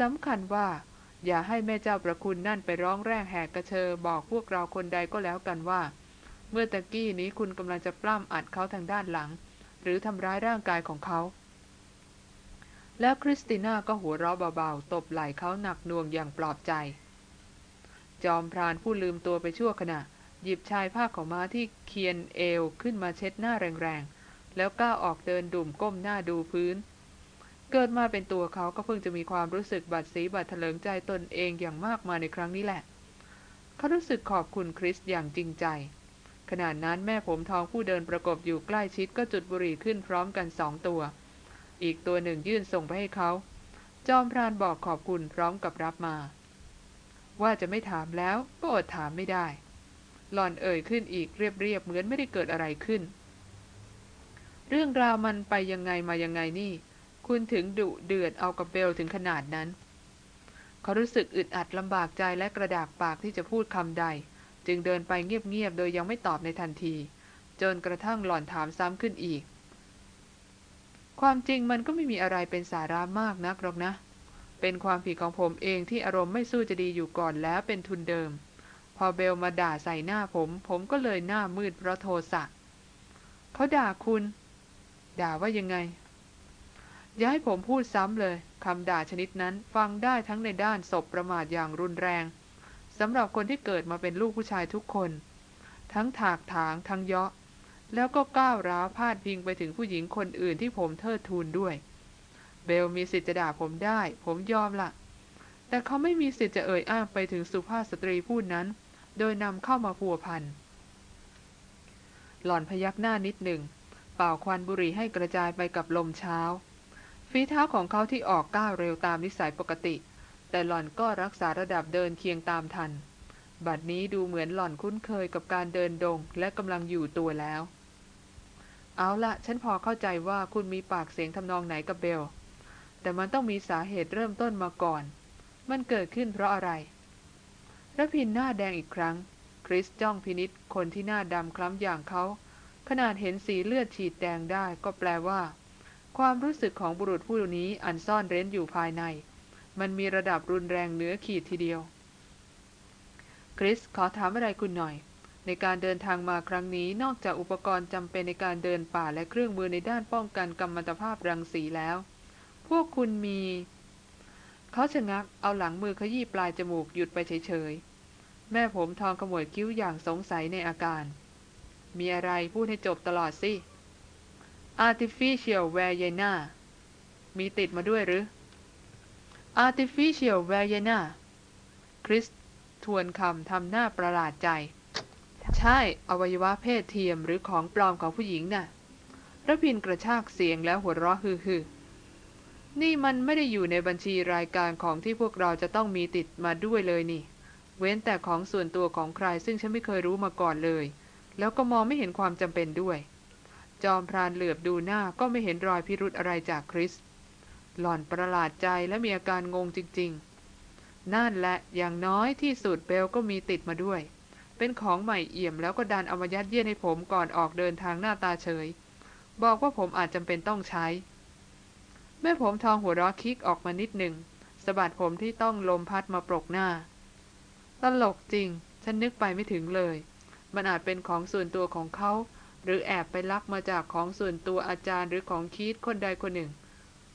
สำคัญว่า อย่าให้แม่เจ้าประคุณนั่นไปร้องแรงแหกกระเชอบอกพวกเราคนใดก็แล้วกันว่า เมื่อตะกี้นี้คุณกำลังจะปล้ำอัดเขาทางด้านหลัง หรือทำร้ายร่างกายของเขา แล้วคริสติน่าก็หัวเราะเบาๆ ตบไหล่เขาหนักหน่วงอย่างปลอบใจ จอมพรานผู้ลืมตัวไปชั่วขณะ หยิบชายผ้าของม้าที่เคียนเอวขึ้นมาเช็ดหน้าแรงๆ แล้วก้าวออกเดินดุ่มก้มหน้าดูพื้น เกิดมาเป็นตัวเขาก็เพิ่งจะมีความรู้สึกบัดสีบัดเถลิงใจตนเองอย่างมากมาในครั้งนี้แหละ เขารู้สึกขอบคุณคริสอย่างจริงใจ ขณะนั้นแม่ผมทองผู้เดินประกบอยู่ใกล้ชิดก็จุดบุหรี่ขึ้นพร้อมกันสองตัว อีกตัวหนึ่งยื่นส่งไปให้เขา จอมพรานบอกขอบคุณพร้อมกับรับมา ว่าจะไม่ถามแล้วก็อดถามไม่ได้ หล่อนเอ่ยขึ้นอีกเรียบๆ เหมือนไม่ได้เกิดอะไรขึ้น เรื่องราวมันไปยังไงมายังไงนี่ คุณถึงดุเดือดเอากับเบลถึงขนาดนั้น เขารู้สึกอึดอัดลำบากใจและกระดากปากที่จะพูดคำใด จึงเดินไปเงียบๆ โดยยังไม่ตอบในทันที จนกระทั่งหล่อนถามซ้ำขึ้นอีก ความจริงมันก็ไม่มีอะไรเป็นสาระมากนักหรอกนะ เป็นความผิดของผมเองที่อารมณ์ไม่สู้จะดีอยู่ก่อนแล้วเป็นทุนเดิม พอเบลมาด่าใส่หน้าผม ผมก็เลยหน้ามืดเพราะโทสะเขาด่าคุณ ด่าว่ายังไง อย่าให้ผมพูดซ้ำเลยคำด่าชนิดนั้นฟังได้ทั้งในด้านศพประมาทอย่างรุนแรงสำหรับคนที่เกิดมาเป็นลูกผู้ชายทุกคน ทั้งถากถางทั้งเยาะ แล้วก็ก้าวร้าวพาดพิงไปถึงผู้หญิงคนอื่นที่ผมเทิดทูนด้วย เบลมีสิทธิ์จะด่าผมได้ ผมยอมละแต่เขาไม่มีสิทธิ์จะเอ่ยอ้างไปถึงสุภาพสตรีผู้นั้น โดยนำเข้ามาพัวพัน หล่อนพยักหน้านิดหนึ่ง เป่าควันบุหรี่ให้กระจายไปกับลมเช้าฝฝีเท้าของเขาที่ออกก้าวเร็วตามนิสัยปกติ แต่หล่อนก็รักษาระดับเดินเคียงตามทัน บัดนี้ดูเหมือนหล่อนคุ้นเคยกับการเดินดงและกำลังอยู่ตัวแล้ว เอาละฉันพอเข้าใจว่าคุณมีปากเสียงทำนองไหนกับเบล แต่มันต้องมีสาเหตุเริ่มต้นมาก่อน มันเกิดขึ้นเพราะอะไรระพินหน้าแดงอีกครั้ง คริสจ้องพินิษคนที่หน้าดำคล้ำอย่างเขา ขนาดเห็นสีเลือดฉีดแดงได้ก็แปลว่า ความรู้สึกของบุรุษผู้นี้อันซ่อนเร้นอยู่ภายใน มันมีระดับรุนแรงเหนือขีดทีเดียว คริสขอถามอะไรคุณหน่อย ในการเดินทางมาครั้งนี้นอกจากอุปกรณ์จำเป็นในการเดินป่าและเครื่องมือในด้านป้องกันกัมมันตภาพรังสีแล้ว พวกคุณมี เขาชะงักเอาหลังมือขยี้ปลายจมูกหยุดไปเฉยๆ แม่ผมทองขมวดคิ้วอย่างสงสัยในอาการ มีอะไรพูดให้จบตลอดสิ artificial v a g i n a มีติดมาด้วยหรือ artificial v a g i n a คริสทวนคำทำหน้าประหลาดใจ ใช่อวัยวะเพศเทียมหรือของปลอมของผู้หญิงน่ะระพินกระชากเสียงแล้วหัวเราะฮือๆนี่มันไม่ได้อยู่ในบัญชีรายการของที่พวกเราจะต้องมีติดมาด้วยเลยนี่ เว้นแต่ของส่วนตัวของใครซึ่งฉันไม่เคยรู้มาก่อนเลย แล้วก็มองไม่เห็นความจำเป็นด้วย จอมพรานเหลือบดูหน้าก็ไม่เห็นรอยพิรุธอะไรจากคริส หล่อนประหลาดใจและมีอาการงงจริง ๆ นั่นแหละอย่างน้อยที่สุดเบลก็มีติดมาด้วย เป็นของใหม่เอี่ยมแล้วก็ดันเอามายัดเยียดให้ผมก่อนออกเดินทางหน้าตาเฉย บอกว่าผมอาจจำเป็นต้องใช้ แม่ผมทองหัวเราะคิกออกมานิดหนึ่งสะบัดผมที่ต้องลมพัดมาปรกหน้า ตลกจริง ฉันนึกไปไม่ถึงเลย มันอาจเป็นของส่วนตัวของเขา หรือแอบไปลักมาจากของส่วนตัวอาจารย์หรือของคีดคนใดคนหนึ่ง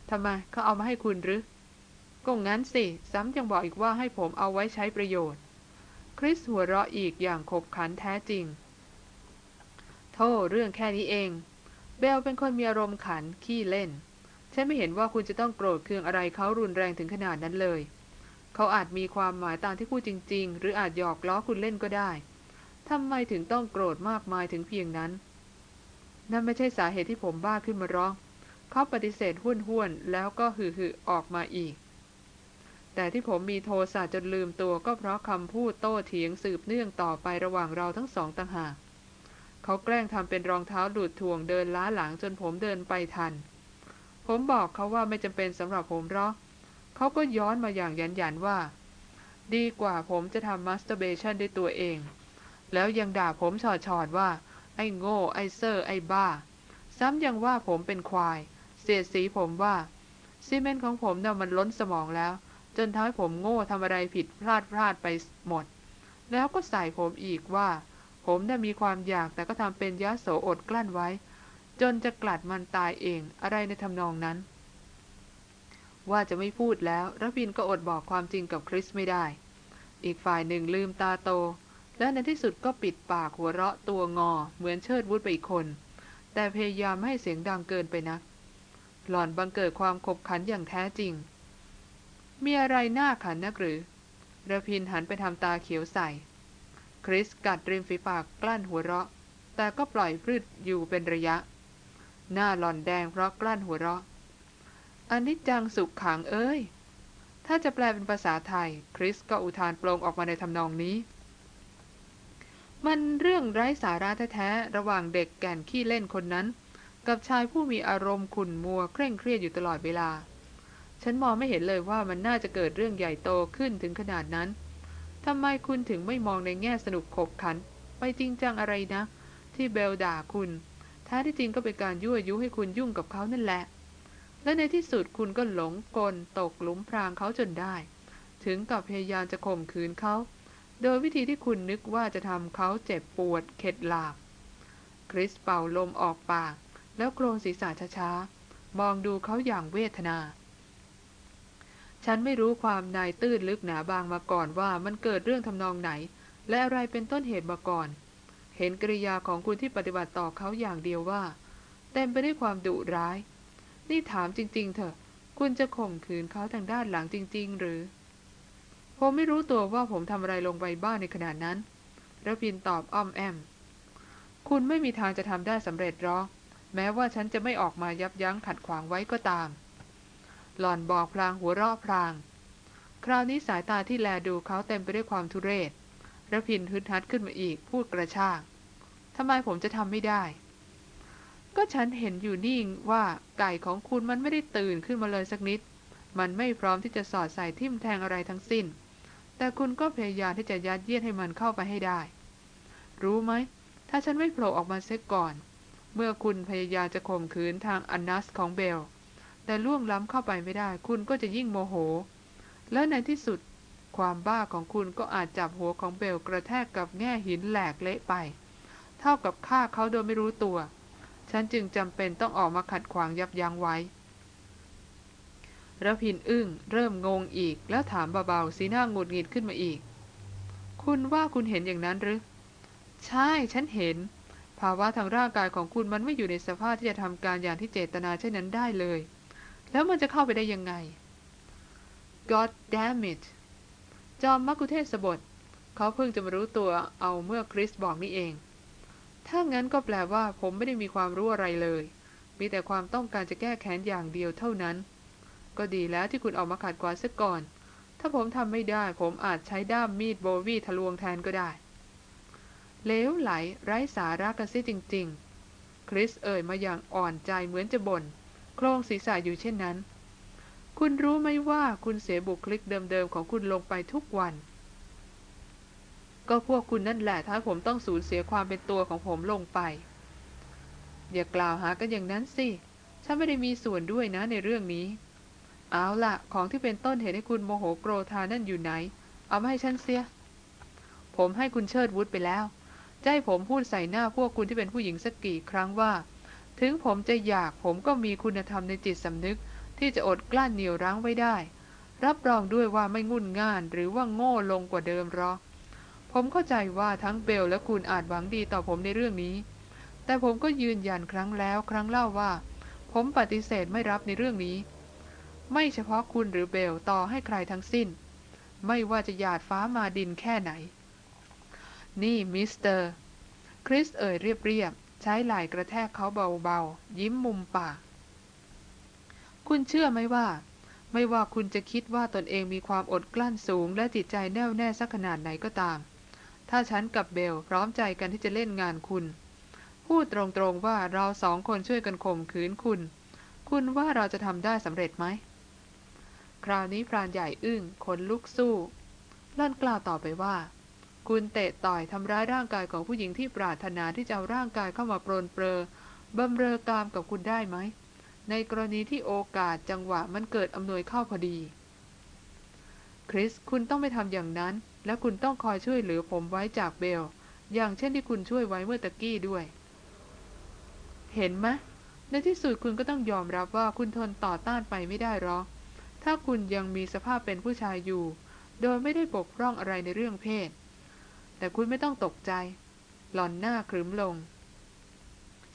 ทำไมเขาเอามาให้คุณหรือก็งั้นสิ ซ้ำยังบอกอีกว่าให้ผมเอาไว้ใช้ประโยชน์ คริสหัวเราะอีกอย่างขบขันแท้จริงโทษเรื่องแค่นี้เอง เบลเป็นคนมีอารมณ์ขันขี้เล่น ฉันไม่เห็นว่าคุณจะต้องโกรธเคืองอะไรเขารุนแรงถึงขนาดนั้นเลย เขาอาจมีความหมายตามที่พูดจริง ๆ หรืออาจหยอกล้อคุณเล่นก็ได้ทำไมถึงต้องโกรธมากมายถึงเพียงนั้น นั่นไม่ใช่สาเหตุที่ผมบ้าขึ้นมาร้อง เขาปฏิเสธห้วนห้วนแล้วก็หือหือออกมาอีก แต่ที่ผมมีโทสะจนลืมตัวก็เพราะคำพูดโต้เถียงสืบเนื่องต่อไประหว่างเราทั้งสองต่างหาก เขาแกล้งทำเป็นรองเท้าหลุดถ่วงเดินล้าหลังจนผมเดินไปทัน ผมบอกเขาว่าไม่จำเป็นสำหรับผมหรอกเขาก็ย้อนมาอย่างหยันๆว่า ดีกว่าผมจะทำ masturbation ด้วยตัวเอง แล้วยังด่าผมฉอดๆว่า ไอ้โง่ ไอ้เซ่อ ไอ้บ้า ซ้ำยังว่าผมเป็นควาย เสียดสีผมว่า semen ของผมเนี่ยมันล้นสมองแล้ว จนทำให้ผมโง่ทำอะไรผิดพลาดพลาดไปหมด แล้วก็ใส่ผมอีกว่า ผมได้มีความอยากแต่ก็ทำเป็นยะโสอดกลั้นไว้ จนจะกลัดมันตายเองอะไรในทำนองนั้น ว่าจะไม่พูดแล้วรพินก็อดบอกความจริงกับคริสไม่ได้ อีกฝ่ายหนึ่งลืมตาโต และในที่สุดก็ปิดปากหัวเราะตัวงอ เหมือนเชิดวุฒไปอีกคน แต่พยายามไม่ให้เสียงดังเกินไปนักหล่อนบังเกิดความขบขันอย่างแท้จริง มีอะไรน่าขันนักหรือระพินหันไปทำตาเขียวใส่ คริสกัดริมฝีปากกลั้นหัวเราะ แต่ก็ปล่อยพืดอยู่เป็นระยะ หน้าหล่อนแดงเพราะกลั้นหัวเราะอันนี้จังสุขขังเอ้ย ถ้าจะแปลเป็นภาษาไทย คริสก็อุทานโปรงออกมาในทำนองนี้ มันเรื่องไร้สาระแท้ๆ ระหว่างเด็กแก่นขี้เล่นคนนั้น กับชายผู้มีอารมณ์ขุ่นมัวเคร่งเครียดอยู่ตลอดเวลา ฉันมองไม่เห็นเลยว่ามันน่าจะเกิดเรื่องใหญ่โตขึ้นถึงขนาดนั้นทำไมคุณถึงไม่มองในแง่สนุกขบขัน ไปจริงจังอะไรนะ ที่เบลด่าคุณแท้ที่จริงก็เป็นการยั่วยุให้คุณยุ่งกับเขานั่นแหละ และในที่สุดคุณก็หลงกลตกหลุมพรางเขาจนได้ ถึงกับพยายามจะข่มขืนเขา โดยวิธีที่คุณนึกว่าจะทำเขาเจ็บปวดเข็ดหลาบ คริสเป่าลมออกปาก แล้วโครงศีรษะช้าๆ มองดูเขาอย่างเวทนา ฉันไม่รู้ความนายตื้นลึกหนาบางมาก่อนว่ามันเกิดเรื่องทำนองไหน และอะไรเป็นต้นเหตุมาก่อน เห็นกริยาของคุณที่ปฏิบัติต่อเขาอย่างเดียวว่า เต็มไปด้วยความดุร้าย นี่ถามจริง ๆ เถอะ คุณจะข่มขืนเขาทางด้านหลังจริง ๆ หรือ ผมไม่รู้ตัวว่าผมทำอะไรลงไปบ้างในขณะนั้นระพินตอบอ้อมแอม คุณไม่มีทางจะทำได้สำเร็จหรอกแม้ว่าฉันจะไม่ออกมายับยั้งขัดขวางไว้ก็ตาม หล่อนบอกพลางหัวเราะพลาง คราวนี้สายตาที่แลดูเขาเต็มไปด้วยความทุเรศระพินฮึดฮัดขึ้นมาอีกพูดกระชากทำไมผมจะทำไม่ได้ ก็ฉันเห็นอยู่นี่ว่าไก่ของคุณมันไม่ได้ตื่นขึ้นมาเลยสักนิด มันไม่พร้อมที่จะสอดใส่ทิ่มแทงอะไรทั้งสิ้น แต่คุณก็พยายามที่จะยัดเยียดให้มันเข้าไปให้ได้ รู้ไหม ถ้าฉันไม่โผล่ออกมาเสียก่อน เมื่อคุณพยายามจะข่มขืนทางอนัสของเบล แต่ล่วงล้ำเข้าไปไม่ได้ คุณก็จะยิ่งโมโห และในที่สุดความบ้าของคุณก็อาจจับหัวของเบลกระแทกกับแง่หินแหลกเละไป เท่ากับฆ่าเขาโดยไม่รู้ตัว ฉันจึงจำเป็นต้องออกมาขัดขวางยับยั้งไว้ระพินอึ้งเริ่มงงอีก แล้วถามเบาๆสีหน้าหงุดหงิดขึ้นมาอีก คุณว่าคุณเห็นอย่างนั้นหรือ ใช่ฉันเห็น ภาวะทางร่างกายของคุณมันไม่อยู่ในสภาพที่จะทำการอย่างที่เจตนาเช่นนั้นได้เลย แล้วมันจะเข้าไปได้ยังไง God damn it จอมมักคุเทศสบทเขาเพิ่งจะมารู้ตัวเอาเมื่อคริสบอกนี่เอง ถ้างั้นก็แปลว่าผมไม่ได้มีความรู้อะไรเลย มีแต่ความต้องการจะแก้แค้นอย่างเดียวเท่านั้น ก็ดีแล้วที่คุณออกมาขัดขวางซะก่อน ถ้าผมทำไม่ได้ ผมอาจใช้ด้ามมีดโบวีทะลวงแทนก็ได้เลวไหลไร้สาระกันซิจริง ๆ คริสเอ่ยมาอย่างอ่อนใจเหมือนจะบน่น โครงศีรษะอยู่เช่นนั้น คุณรู้ไหมว่าคุณเสียบุคลิกเดิมๆของคุณลงไปทุกวัน ก็พวกคุณนั่นแหละท้าผมต้องสูญเสียความเป็นตัวของผมลงไป อย่ากล่าวหากันอย่างนั้นสิฉันไม่ได้มีส่วนด้วยนะในเรื่องนี้ เอาล่ะของที่เป็นต้นเหตุให้คุณโมโหโกรธานั่นอยู่ไหน เอามาให้ฉันเสีย ผมให้คุณเชิดวุฒไปแล้วจะให้ผมพูดใส่หน้าพวกคุณที่เป็นผู้หญิงสักกี่ครั้งว่า ถึงผมจะอยากผมก็มีคุณธรรมในจิตสำนึก ที่จะอดกลั้นเหนียวรั้งไว้ได้ รับรองด้วยว่าไม่งุ่นง่านหรือว่าโง่ลงกว่าเดิมหรอกผมเข้าใจว่าทั้งเบลและคุณอาจหวังดีต่อผมในเรื่องนี้ แต่ผมก็ยืนยันครั้งแล้วครั้งเล่าว่า ผมปฏิเสธไม่รับในเรื่องนี้ ไม่เฉพาะคุณหรือเบลต่อให้ใครทั้งสิ้น ไม่ว่าจะหยาดฟ้ามาดินแค่ไหน นี่มิสเตอร์ คริสเอ่ยเรียบๆ ใช้ไหล่กระแทกเขาเบาๆ ยิ้มมุมปาก คุณเชื่อไหมว่า ไม่ว่าคุณจะคิดว่าตนเองมีความอดกลั้นสูง และจิตใจแน่วแน่สักขนาดไหนก็ตาม ถ้าฉันกับเบลพร้อมใจกันที่จะเล่นงานคุณ พูดตรงๆว่าเราสองคนช่วยกันข่มขืนคุณ คุณว่าเราจะทำได้สำเร็จไหม คราวนี้พรานใหญ่อึ้งขนลุกสู้ล่อนกล่าวต่อไปว่า คุณเตะต่อยทำร้ายร่างกายของผู้หญิงที่ปรารถนาที่จะเอาร่างกายเข้ามาปรนเปรอบำเรอกามกับคุณได้ไหม ในกรณีที่โอกาสจังหวะมันเกิดอำนวยเข้าพอดี คริส คุณต้องไม่ทำอย่างนั้น และคุณต้องคอยช่วยเหลือผมไว้จากเบล อย่างเช่นที่คุณช่วยไว้เมื่อตะกี้ด้วย เห็นไหมในที่สุดคุณก็ต้องยอมรับว่าคุณทนต่อต้านไปไม่ได้หรอก ถ้าคุณยังมีสภาพเป็นผู้ชายอยู่ โดยไม่ได้ปกป้องอะไรในเรื่องเพศ แต่คุณไม่ต้องตกใจ หล่อนหน้าครึ้มลง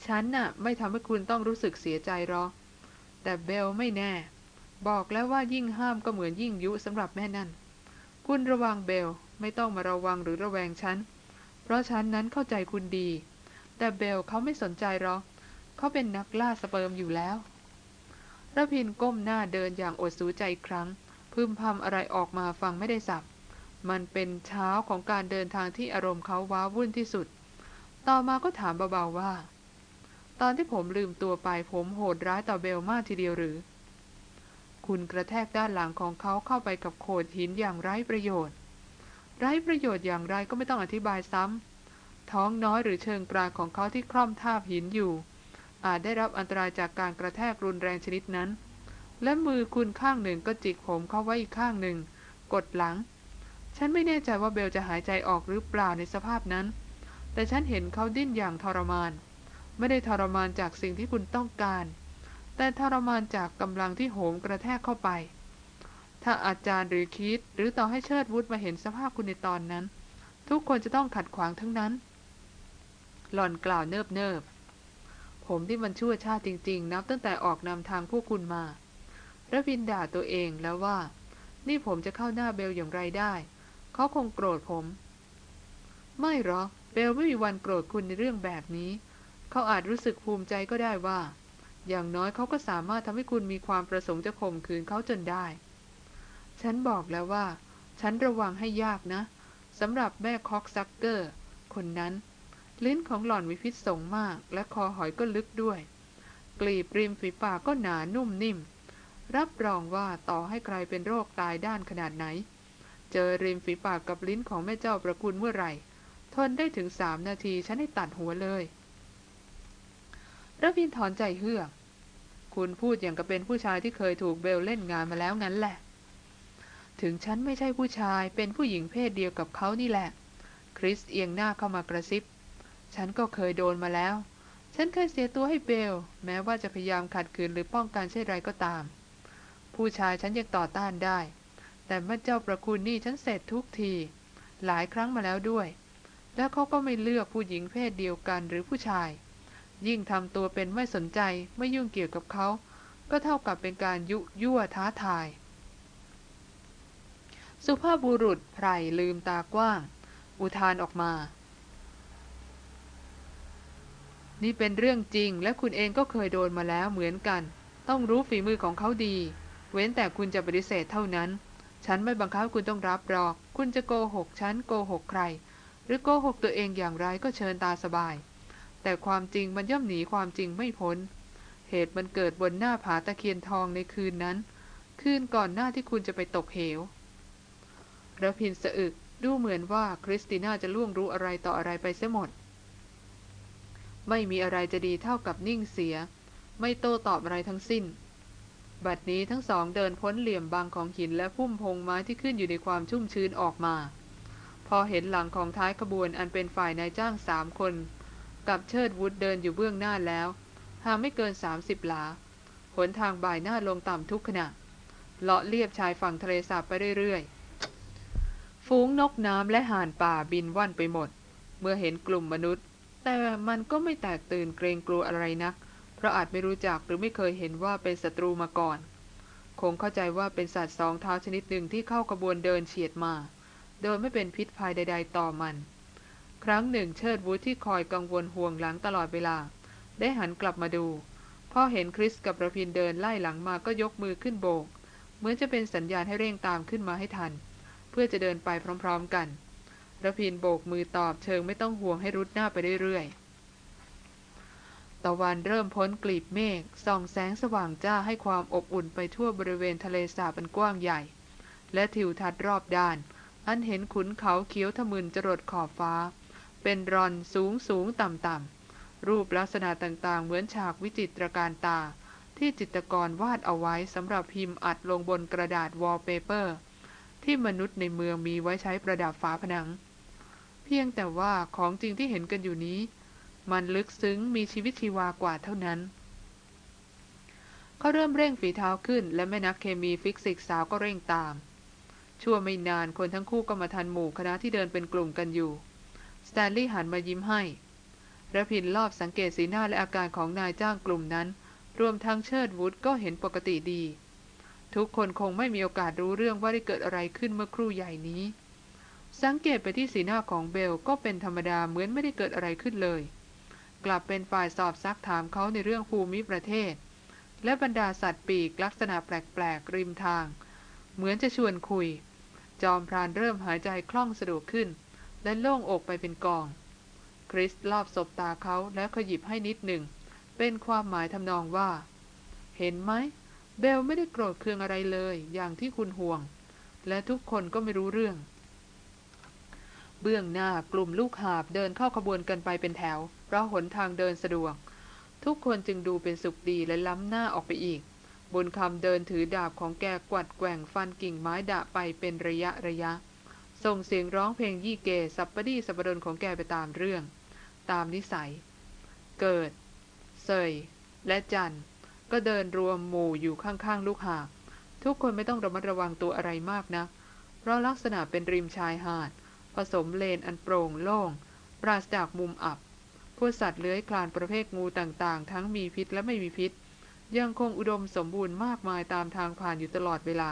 ฉันน่ะ ไม่ทำให้คุณต้องรู้สึกเสียใจหรอก แต่เบลไม่แน่ บอกแล้วว่ายิ่งห้ามก็เหมือนยิ่งยุสำหรับแม่นั่น คุณระวังเบลไม่ต้องมาระวังหรือระแวงฉัน เพราะฉันนั้นเข้าใจคุณดี แต่เบลเขาไม่สนใจหรอกเขาเป็นนักล่าสเปิร์มอยู่แล้วระพินก้มหน้าเดินอย่างอดสูใจครั้ง พึมพำอะไรออกมาฟังไม่ได้สับ มันเป็นเช้าของการเดินทางที่อารมณ์เขาว้าวุ่นที่สุด ต่อมาก็ถามเบาๆว่า ตอนที่ผมลืมตัวไปผมโหดร้ายต่อเบลมากทีเดียวหรือ คุณกระแทกด้านหลังของเขาเข้าไปกับโขดหินอย่างไร้ประโยชน์ ไร้ประโยชน์อย่างไรก็ไม่ต้องอธิบายซ้ำ ท้องน้อยหรือเชิงกรานของเขาที่คล่อมท่าหินอยู่ อาจได้รับอันตรายจากการกระแทกรุนแรงชนิดนั้น และมือคุณข้างหนึ่งก็จิกผมเข้าไว้อีกข้างหนึ่ง กดหลัง ฉันไม่แน่ใจว่าเบลจะหายใจออกหรือเปล่าในสภาพนั้น แต่ฉันเห็นเขาดิ้นอย่างทรมาน ไม่ได้ทรมานจากสิ่งที่คุณต้องการ แต่ทรมานจากกำลังที่โหมกระแทกเข้าไป ถ้าอาจารย์หรือคิดหรือต่อให้เชิดวุฒมาเห็นสภาพคุณในตอนนั้น ทุกคนจะต้องขัดขวางทั้งนั้น หล่อนกล่าวเนิบเนิบผมที่มันชั่วชาติจริง ๆ นับตั้งแต่ออกนำทางพวกคุณมาระพินด่าตัวเองแล้วว่า นี่ผมจะเข้าหน้าเบลอย่างไรได้ เขาคงโกรธผม ไม่หรอกเบลไม่มีวันโกรธคุณในเรื่องแบบนี้ เขาอาจรู้สึกภูมิใจก็ได้ว่า อย่างน้อยเขาก็สามารถทำให้คุณมีความประสงค์จะข่มขืนเขาจนได้ ฉันบอกแล้วว่า ฉันระวังให้ยากนะสำหรับแม่คอกซักเกอร์ คนนั้น ลิ้นของหล่อนมีพิษสงมาก และคอหอยก็ลึกด้วย กลีบริมฝีปากก็หนานุ่มนิ่ม รับรองว่าต่อให้ใครเป็นโรคตายด้านขนาดไหน เจอริมฝีปากกับลิ้นของแม่เจ้าประคุณเมื่อไหร่ ทนได้ถึงสามนาทีฉันให้ตัดหัวเลยระพินถอนใจเฮือก คุณพูดอย่างกับเป็นผู้ชายที่เคยถูกเบลเล่นงานมาแล้วงั้นแหละ ถึงฉันไม่ใช่ผู้ชาย เป็นผู้หญิงเพศเดียวกับเขานี่แหละ คริสเอียงหน้าเข้ามากระซิบ ฉันก็เคยโดนมาแล้ว ฉันเคยเสียตัวให้เบล แม้ว่าจะพยายามขัดขืนหรือป้องกันเช่นไรก็ตาม ผู้ชายฉันยังต่อต้านได้ แต่เมื่เจ้าประคุณนี่ฉันเสร็จทุกที หลายครั้งมาแล้วด้วย แล้วเขาก็ไม่เลือกผู้หญิงเพศเดียวกันหรือผู้ชาย ยิ่งทำตัวเป็นไม่สนใจไม่ยุ่งเกี่ยวกับเขา ก็เท่ากับเป็นการยุยั่วท้าทาย สุภาพบุรุษไพรลืมตากว้าง อุทานออกมา นี่เป็นเรื่องจริงและคุณเองก็เคยโดนมาแล้วเหมือนกัน ต้องรู้ฝีมือของเขาดี เว้นแต่คุณจะปฏิเสธเท่านั้น ฉันไม่บังคับคุณต้องรับหรอก คุณจะโกหกฉันโกหกใคร หรือโกหกตัวเองอย่างไรก็เชิญตาสบาย แต่ความจริงมันย่อมหนีความจริงไม่พ้น เหตุมันเกิดบนหน้าผาตะเคียนทองในคืนนั้น คืนก่อนหน้าที่คุณจะไปตกเหวระพินสะอึกดูเหมือนว่าคริสติน่าจะล่วงรู้อะไรต่ออะไรไปเสียหมด ไม่มีอะไรจะดีเท่ากับนิ่งเสีย ไม่โต้ตอบอะไรทั้งสิ้น บัดนี้ทั้งสองเดินพ้นเหลี่ยมบางของหินและพุ่มพงไม้ที่ขึ้นอยู่ในความชุ่มชื้นออกมา พอเห็นหลังของท้ายขบวนอันเป็นฝ่ายนายจ้างสามคน กับเชิดวุฒเดินอยู่เบื้องหน้าแล้วห่างไม่เกิน 30 หลา หนทางบ่ายหน้าลงต่ำทุกขณะ เลาะเลียบชายฝั่งทะเลสาบไปเรื่อยๆ ฝูงนกน้ำและห่านป่าบินว่อนไปหมด เมื่อเห็นกลุ่มมนุษย์ แต่มันก็ไม่แตกตื่นเกรงกลัวอะไรนัก เพราะอาจไม่รู้จักหรือไม่เคยเห็นว่าเป็นศัตรูมาก่อน คงเข้าใจว่าเป็นสัตว์สองเท้าชนิดหนึ่งที่เข้ากระบวนเดินเฉียดมา โดยไม่เป็นพิษภัยใด ๆ ต่อมัน ครั้งหนึ่งเชิดวูดที่คอยกังวลห่วงหลังตลอดเวลา ได้หันกลับมาดูพอเห็นคริสกับระพินเดินไล่หลังมาก็ยกมือขึ้นโบก เหมือนจะเป็นสัญญาณให้เร่งตามขึ้นมาให้ทัน เพื่อจะเดินไปพร้อมๆกันระพินโบกมือตอบเชิงไม่ต้องห่วงให้รุดหน้าไปเรื่อยๆ ตะวันเริ่มพ้นกลีบเมฆส่องแสงสว่างจ้าให้ความอบอุ่นไปทั่วบริเวณทะเลสาบอันกว้างใหญ่ และทิวทัศน์รอบด้าน อันเห็นขุนเขาเขียวทะมึนจรดขอบฟ้า เป็นลอนสูงสูงต่ำต่ำรูปลักษณะต่างๆ เหมือนฉากวิจิตรตระการตา ที่จิตรกรวาดเอาไว้สำหรับพิมพ์อัดลงบนกระดาษวอลเปเปอร์ ที่มนุษย์ในเมืองมีไว้ใช้ประดับฝาผนัง เพียงแต่ว่าของจริงที่เห็นกันอยู่นี้ มันลึกซึ้งมีชีวิตชีวากว่าเท่านั้น เขาเริ่มเร่งฝีเท้าขึ้น และแม่นักเคมีฟิสิกสาวก็เร่งตาม ชั่วไม่นานคนทั้งคู่ก็มาทันหมู่คณะที่เดินเป็นกลุ่มกันอยู่ สแตนลีย์หันมายิ้มให้ระพินรอบสังเกตสีหน้าและอาการของนายจ้างกลุ่มนั้น รวมทั้งเชิดวุฒก็เห็นปกติดี ทุกคนคงไม่มีโอกาสรู้เรื่องว่าได้เกิดอะไรขึ้นเมื่อครู่ใหญ่นี้ สังเกตไปที่สีหน้าของเบลก็เป็นธรรมดาเหมือนไม่ได้เกิดอะไรขึ้นเลย กลับเป็นฝ่ายสอบซักถามเขาในเรื่องภูมิประเทศ และบรรดาสัตว์ปีกลักษณะแปลกๆ ริมทาง เหมือนจะชวนคุย จอมพรานเริ่มหายใจคล่องสะดวกขึ้น และโล่งอกไปเป็นกอง คริสลอบศบตาเขาแล้วขยิบให้นิดหนึ่ง เป็นความหมายทำนองว่า เห็นไหม เบลไม่ได้โกรธเคืองอะไรเลย อย่างที่คุณห่วง และทุกคนก็ไม่รู้เรื่อง เบื้องหน้ากลุ่มลูกหาบเดินเข้าขบวนกันไปเป็นแถว เพราะหนทางเดินสะดวก ทุกคนจึงดูเป็นสุขดีและล้ำหน้าออกไปอีก บนคำเดินถือดาบของแกกวัดแกว่งฟันกิ่งไม้ดาไปเป็นระยะระยะ ส่งเสียงร้องเพลงยี่เกสับปะดีสับปะดนของแกไปตามเรื่อง ตามนิสัย เกิด เซย และจันก็เดินรวมหมู่อยู่ข้างๆ ลูกหาบทุกคนไม่ต้องระมัดระวังตัวอะไรมากนะ เพราะลักษณะเป็นริมชายหาด ผสมเลนอันโปร่งโล่ง ปราศจากมุมอับ พวกสัตว์เลื้อยคลานประเภทงูต่างๆ ทั้งมีพิษและไม่มีพิษ ยังคงอุดมสมบูรณ์มากมายตามทางผ่านอยู่ตลอดเวลา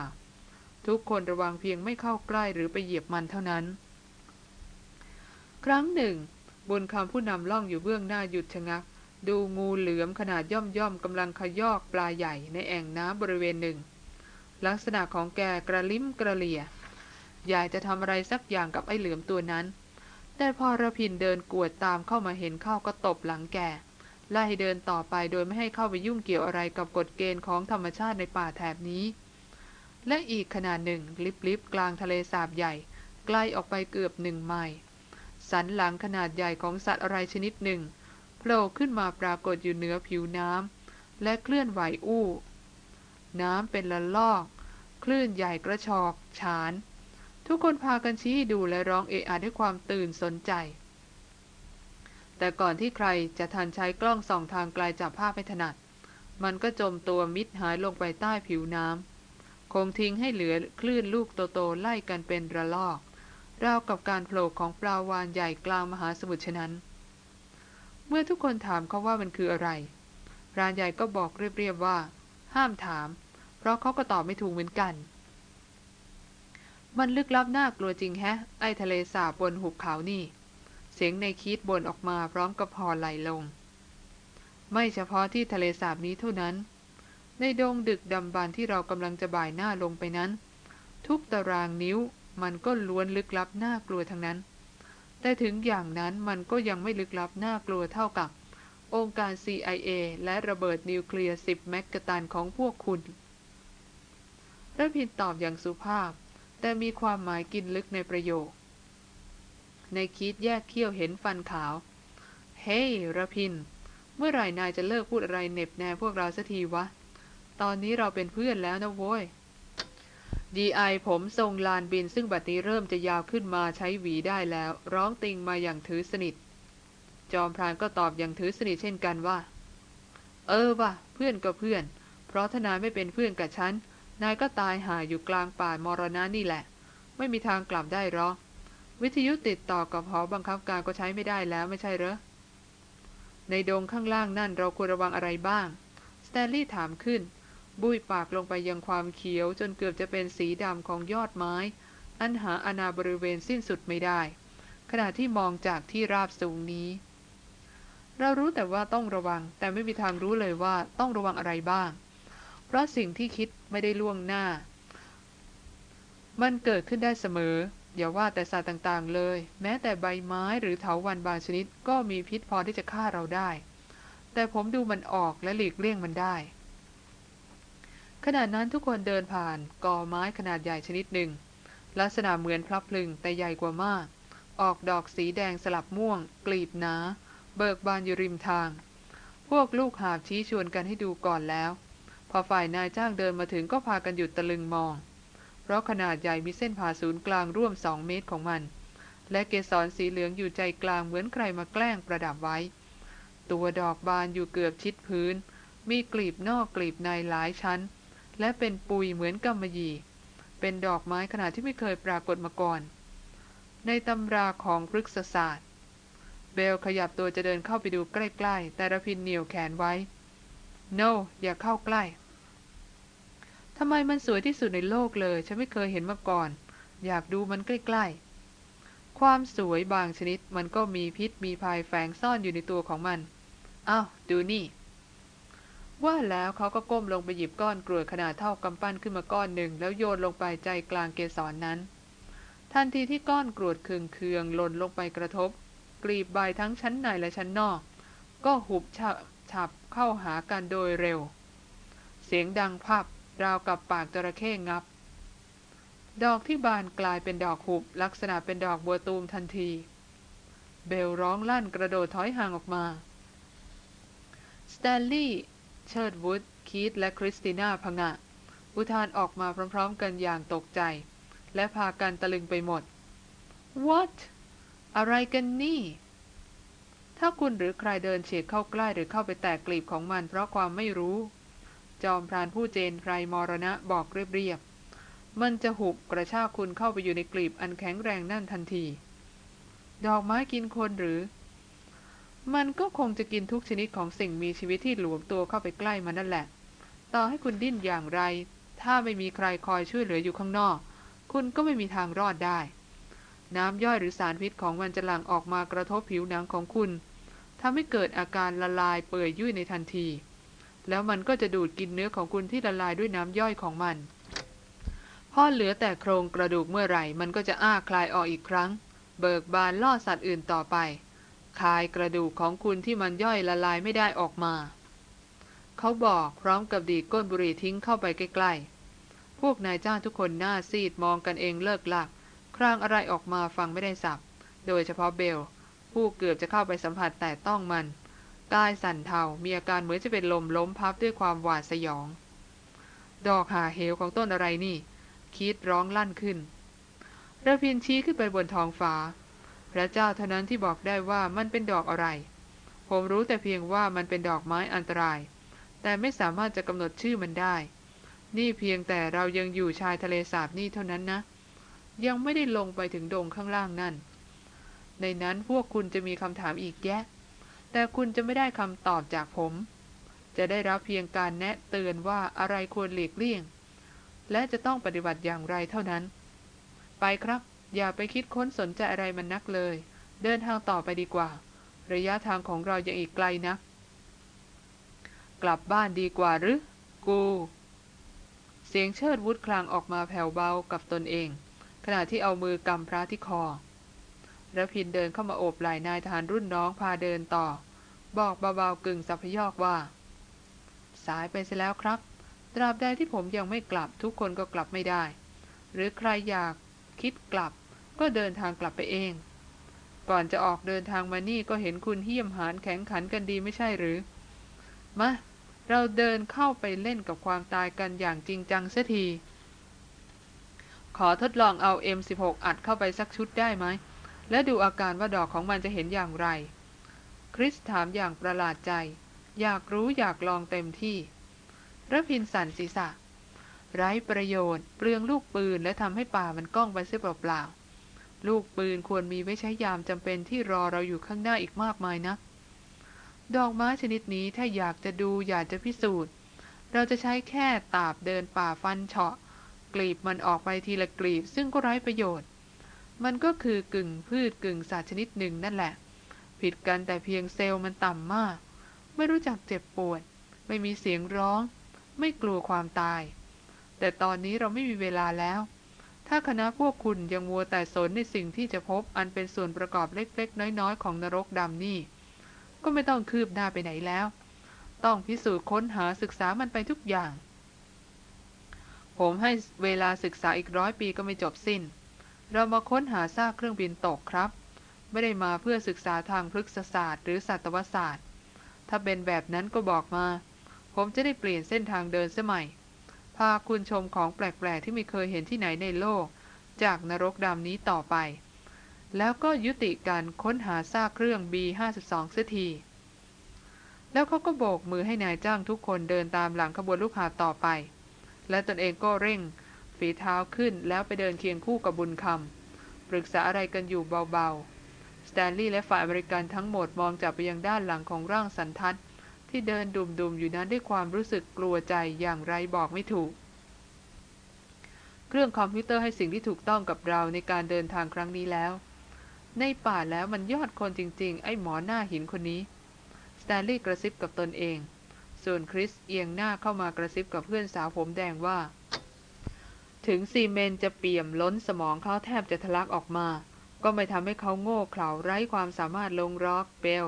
ทุกคนระวังเพียงไม่เข้าใกล้หรือไปเหยียบมันเท่านั้น ครั้งหนึ่ง บนคำผู้นำล่องอยู่เบื้องหน้าหยุดชะงัก ดูงูเหลือมขนาดย่อมย่อมกำลังขยอกปลาใหญ่ในแอ่งน้ำบริเวณหนึ่ง ลักษณะของแกกระลิ้มกระเหลี่ย ยากจะทำอะไรสักอย่างกับไอ้เหลือมตัวนั้น แต่พอระพินเดินกวดตามเข้ามาเห็นเข้าก็ตบหลังแกไล่เดินต่อไปโดยไม่ให้เข้าไปยุ่งเกี่ยวอะไรกับกฎเกณฑ์ของธรรมชาติในป่าแถบนี้ และอีกขนาดหนึ่งลิบลิบกลางทะเลสาบใหญ่ ไกลออกไปเกือบหนึ่งไมล์สันหลังขนาดใหญ่ของสัตว์อะไรชนิดหนึ่งโผล่ขึ้นมาปรากฏอยู่เหนือผิวน้ำและเคลื่อนไหวอู้ น้ำเป็นละลอก คลื่นใหญ่กระชอก ฉาน ทุกคนพากันชี้ดูและร้องเอะอะด้วยความตื่นสนใจ แต่ก่อนที่ใครจะทันใช้กล้องส่องทางไกลจับภาพให้ถนัด มันก็จมตัวมิดหายลงไปใต้ผิวน้ำคงทิ้งให้เหลือคลื่นลูกโตๆไล่กันเป็นระลอกราวกับการโผล่ของปลาวานใหญ่กลางมหาสมุทรฉะนั้น เมื่อทุกคนถามเขาว่ามันคืออะไรพรานใหญ่ก็บอกเรียบๆว่า ห้ามถาม เพราะเขาก็ตอบไม่ถูกเหมือนกัน มันลึกลับน่ากลัวจริงแฮะ ไอทะเลสาบบนหุบเขานี่ เสียงในคิดบ่นออกมาพร้อมกับพอไหลลง ไม่เฉพาะที่ทะเลสาบนี้เท่านั้น ในดงดึกดำบรรที่เรากำลังจะบ่ายหน้าลงไปนั้น ทุกตารางนิ้วมันก็ล้วนลึกลับน่ากลัวทั้งนั้น แต่ถึงอย่างนั้นมันก็ยังไม่ลึกลับน่ากลัวเท่ากับ องค์การ CIA และระเบิดนิวเคลียร์10แมกกาตันของพวกคุณระพินตอบอย่างสุภาพ แต่มีความหมายกินลึกในประโยค ในคิดแยกเขี้ยวเห็นฟันขาว เฮ้ยระพิน เมื่อไหร่นายจะเลิกพูดอะไรเน็บแนพวกเราสักทีวะ ตอนนี้เราเป็นเพื่อนแล้วนะโว้ยดีไอผมทรงลานบินซึ่งบัดนี้เริ่มจะยาวขึ้นมาใช้หวีได้แล้ว ร้องติงมาอย่างถือสนิท จอมพรานก็ตอบอย่างถือสนิทเช่นกันว่า เออว่ะเพื่อนก็เพื่อน เพราะถ้านายไม่เป็นเพื่อนกับฉัน นายก็ตายหายอยู่กลางป่ามรณะนี่แหละ ไม่มีทางกลับได้หรอกวิทยุติดต่อกับหอบังคับการก็ใช้ไม่ได้แล้วไม่ใช่เหรอ ในดงข้างล่างนั่นเราควรระวังอะไรบ้าง สแตนลีย์ถามขึ้น บุยปากลงไปยังความเขียวจนเกือบจะเป็นสีดำของยอดไม้ อันหาอนาบริเวณสิ้นสุดไม่ได้ ขณะที่มองจากที่ราบสูงนี้ เรารู้แต่ว่าต้องระวัง แต่ไม่มีทางรู้เลยว่าต้องระวังอะไรบ้าง เพราะสิ่งที่คิดไม่ได้ล่วงหน้า มันเกิดขึ้นได้เสมอ อย่าว่าแต่สัตว์ต่างๆเลย แม้แต่ใบไม้หรือเถาวัลย์บางชนิดก็มีพิษพอที่จะฆ่าเราได้ แต่ผมดูมันออกและหลีกเลี่ยงมันได้ขณะนั้นทุกคนเดินผ่านกอไม้ขนาดใหญ่ชนิดหนึ่ง ลักษณะเหมือนพลับพลึงแต่ใหญ่กว่ามาก ออกดอกสีแดงสลับม่วง กลีบหนา เบิกบานอยู่ริมทาง พวกลูกหาบชี้ชวนกันให้ดูก่อนแล้ว พอฝ่ายนายจ้างเดินมาถึงก็พากันหยุดตะลึงมอง เพราะขนาดใหญ่มีเส้นผ่าศูนย์กลางร่วมสองเมตรของมัน และเกสรสีเหลืองอยู่ใจกลางเหมือนใครมาแกล้งประดับไว้ ตัวดอกบานอยู่เกือบชิดพื้น มีกลีบนอกกลีบในหลายชั้น และเป็นปุยเหมือนกำมะหยี่ เป็นดอกไม้ขนาดที่ไม่เคยปรากฏมาก่อน ในตำราของพฤกษศาสตร์ เบลขยับตัวจะเดินเข้าไปดูใกล้ ๆ แต่ระพินเหนียวแขนไว้ โ no อย่าเข้าใกล้ทำไมมันสวยที่สุดในโลกเลย ฉันไม่เคยเห็นมาก่อน อยากดูมันใกล้ๆ ความสวยบางชนิดมันก็มีพิษมีภัยแฝงซ่อนอยู่ในตัวของมัน อ้าว ดูนี่ ว่าแล้วเขาก็ก้มลงไปหยิบก้อนกรวดขนาดเท่ากำปั้นขึ้นมาก้อนหนึ่ง แล้วโยนลงไปใจกลางเกสรนนั้น ทันทีที่ก้อนกรวดเคืองเคืองหล่นลงไปกระทบ กลีบใบทั้งชั้นในและชั้นนอก ก็หุบ ฉับเข้าหากันโดยเร็ว เสียงดังพับราวกับปากจระเข้งับ ดอกที่บานกลายเป็นดอกหุบลักษณะเป็นดอกบัวตูมทันที เบลร้องลั่นกระโดดถอยห่างออกมาสแตนลีย์เชิร์ดวุฒคีตและคริสติน่าพงะ อุทานออกมาพร้อมๆกันอย่างตกใจ และพากันตะลึงไปหมด What อะไรกันนี่ ถ้าคุณหรือใครเดินเฉียดเข้าใกล้หรือเข้าไปแตะกลีบของมันเพราะความไม่รู้ จอมพรานผู้เจนไพรมรณะบอกเรียบๆมันจะหุบกระชากคุณเข้าไปอยู่ในกลีบอันแข็งแรงนั่นทันที ดอกไม้กินคนหรือ มันก็คงจะกินทุกชนิดของสิ่งมีชีวิตที่หลวมตัวเข้าไปใกล้มันนั่นแหละ ต่อให้คุณดิ้นอย่างไร ถ้าไม่มีใครคอยช่วยเหลืออยู่ข้างนอก คุณก็ไม่มีทางรอดได้ น้ำย่อยหรือสารพิษของมันจะหลั่งออกมากระทบผิวหนังของคุณ ทำให้เกิดอาการละลายเปื่อยยุ่ยในทันที แล้วมันก็จะดูดกินเนื้อของคุณที่ละลายด้วยน้ำย่อยของมัน พอเหลือแต่โครงกระดูกเมื่อไหร่ มันก็จะอ้าคลายออกอีกครั้ง เบิกบานล่อสัตว์อื่นต่อไปคายกระดูกของคุณที่มันย่อยละลายไม่ได้ออกมา เขาบอกพร้อมกับดีดก้นบุหรี่ทิ้งเข้าไปใกล้ๆ พวกนายจ้างทุกคนหน้าซีดมองกันเองเลิกหลัก ครางอะไรออกมาฟังไม่ได้สับ โดยเฉพาะเบล ผู้เกือบจะเข้าไปสัมผัสแต่ต้องมันกายสั่นเทา มีอาการเหมือนจะเป็นลมล้มพับด้วยความหวาดสยอง ดอกหาเหวของต้นอะไรนี่ คิดร้องลั่นขึ้นระพินชี้ขึ้นไปบนท้องฟ้า พระเจ้าเท่านั้นที่บอกได้ว่ามันเป็นดอกอะไร ผมรู้แต่เพียงว่ามันเป็นดอกไม้อันตราย แต่ไม่สามารถจะกำหนดชื่อมันได้ นี่เพียงแต่เรายังอยู่ชายทะเลสาบนี่เท่านั้นนะ ยังไม่ได้ลงไปถึงดงข้างล่างนั่น ในนั้นพวกคุณจะมีคำถามอีกแยะ แต่คุณจะไม่ได้คำตอบจากผม จะได้รับเพียงการแนะเตือนว่าอะไรควรหลีกเลี่ยง และจะต้องปฏิบัติอย่างไรเท่านั้น ไปครับ อย่าไปคิดค้นสนใจอะไรมันนักเลย เดินทางต่อไปดีกว่า ระยะทางของเรายังอีกไกลนะักกลับบ้านดีกว่าหรือ กู เสียงเชิดวุฒคลางออกมาแผ่วเบากับตนเอง ขณะที่เอามือกำพระที่คอ ระพินเดินเข้ามาโอบไหล่นายทหารรุ่นน้องพาเดินต่อ บอกเบาๆกึ่งสัพยอกว่า สายไปเสียแล้วครับ ตราบใดที่ผมยังไม่กลับทุกคนก็กลับไม่ได้ หรือใครอยากคิดกลับ ก็เดินทางกลับไปเอง ก่อนจะออกเดินทางมานี่ก็เห็นคุณเฮี้ยมหานแข็งขันกันดีไม่ใช่หรือ มา เราเดินเข้าไปเล่นกับความตายกันอย่างจริงจังเสียทีขอทดลองเอา M16 อัดเข้าไปสักชุดได้ไหม และดูอาการว่าดอกของมันจะเห็นอย่างไร คริสถามอย่างประหลาดใจ อยากรู้อยากลองเต็มที่ระพินสันศีรษะ ไร้ประโยชน์ เปลืองลูกปืนและทำให้ป่ามันก้องไปเสียเปล่าๆลูกปืนควรมีไว้ใช้ยามจำเป็นที่รอเราอยู่ข้างหน้าอีกมากมายนะ ดอกไม้ชนิดนี้ถ้าอยากจะดูอยากจะพิสูจน์ เราจะใช้แค่ตาบเดินป่าฟันเฉาะ กลีบมันออกไปทีละกลีบซึ่งก็ไร้ประโยชน์ มันก็คือกึ่งพืชกึ่งสัตว์ชนิดหนึ่งนั่นแหละ ผิดกันแต่เพียงเซลล์มันต่ำมาก ไม่รู้จักเจ็บปวด ไม่มีเสียงร้อง ไม่กลัวความตาย แต่ตอนนี้เราไม่มีเวลาแล้ว ถ้าคณะพวกคุณยังมัวแต่สนในสิ่งที่จะพบอันเป็นส่วนประกอบเล็กๆ น้อยๆ ของนรกดำนี่ ก็ไม่ต้องคืบหน้าไปไหนแล้ว ต้องพิสูจน์ค้นหาศึกษามันไปทุกอย่าง ผมให้เวลาศึกษาอีกร้อยปีก็ไม่จบสิ้น เรามาค้นหาซากเครื่องบินตกครับ ไม่ได้มาเพื่อศึกษาทางพฤกษศาสตร์หรือสัตวศาสตร์ ถ้าเป็นแบบนั้นก็บอกมา ผมจะได้เปลี่ยนเส้นทางเดินสมัย พาคุณชมของแปลก ๆ ที่ไม่เคยเห็นที่ไหนในโลก จากนรกดำนี้ต่อไป แล้วก็ยุติการค้นหาซากเครื่อง B52 เสียทีแล้วเขาก็โบกมือให้นายจ้างทุกคนเดินตามหลังขบวนลูกหาต่อไป และตนเองก็เร่ง ฝีเท้าขึ้นแล้วไปเดินเคียงคู่กับบุญคำปรึกษาอะไรกันอยู่เบาๆ สแตนลีย์และฝ่ายอเมริกันทั้งหมดมองจับไปยังด้านหลังของร่างสันทัดที่เดินดุมๆอยู่นั้นด้วยความรู้สึกกลัวใจอย่างไรบอกไม่ถูก เครื่องคอมพิวเตอร์ให้สิ่งที่ถูกต้องกับเราในการเดินทางครั้งนี้แล้ว ในป่าแล้วมันยอดคนจริงๆ ไอ้หมอหน้าหินคนนี้สแตนลีย์กระซิบกับตนเอง ส่วนคริสเอียงหน้าเข้ามากระซิบกับเพื่อนสาวผมแดงว่า ถึง semen จะเปี่ยมล้นสมองเขาแทบจะทะลักออกมา ก็ไม่ทำให้เขาโง่เขลาไร้ความสามารถลงหรอกเบล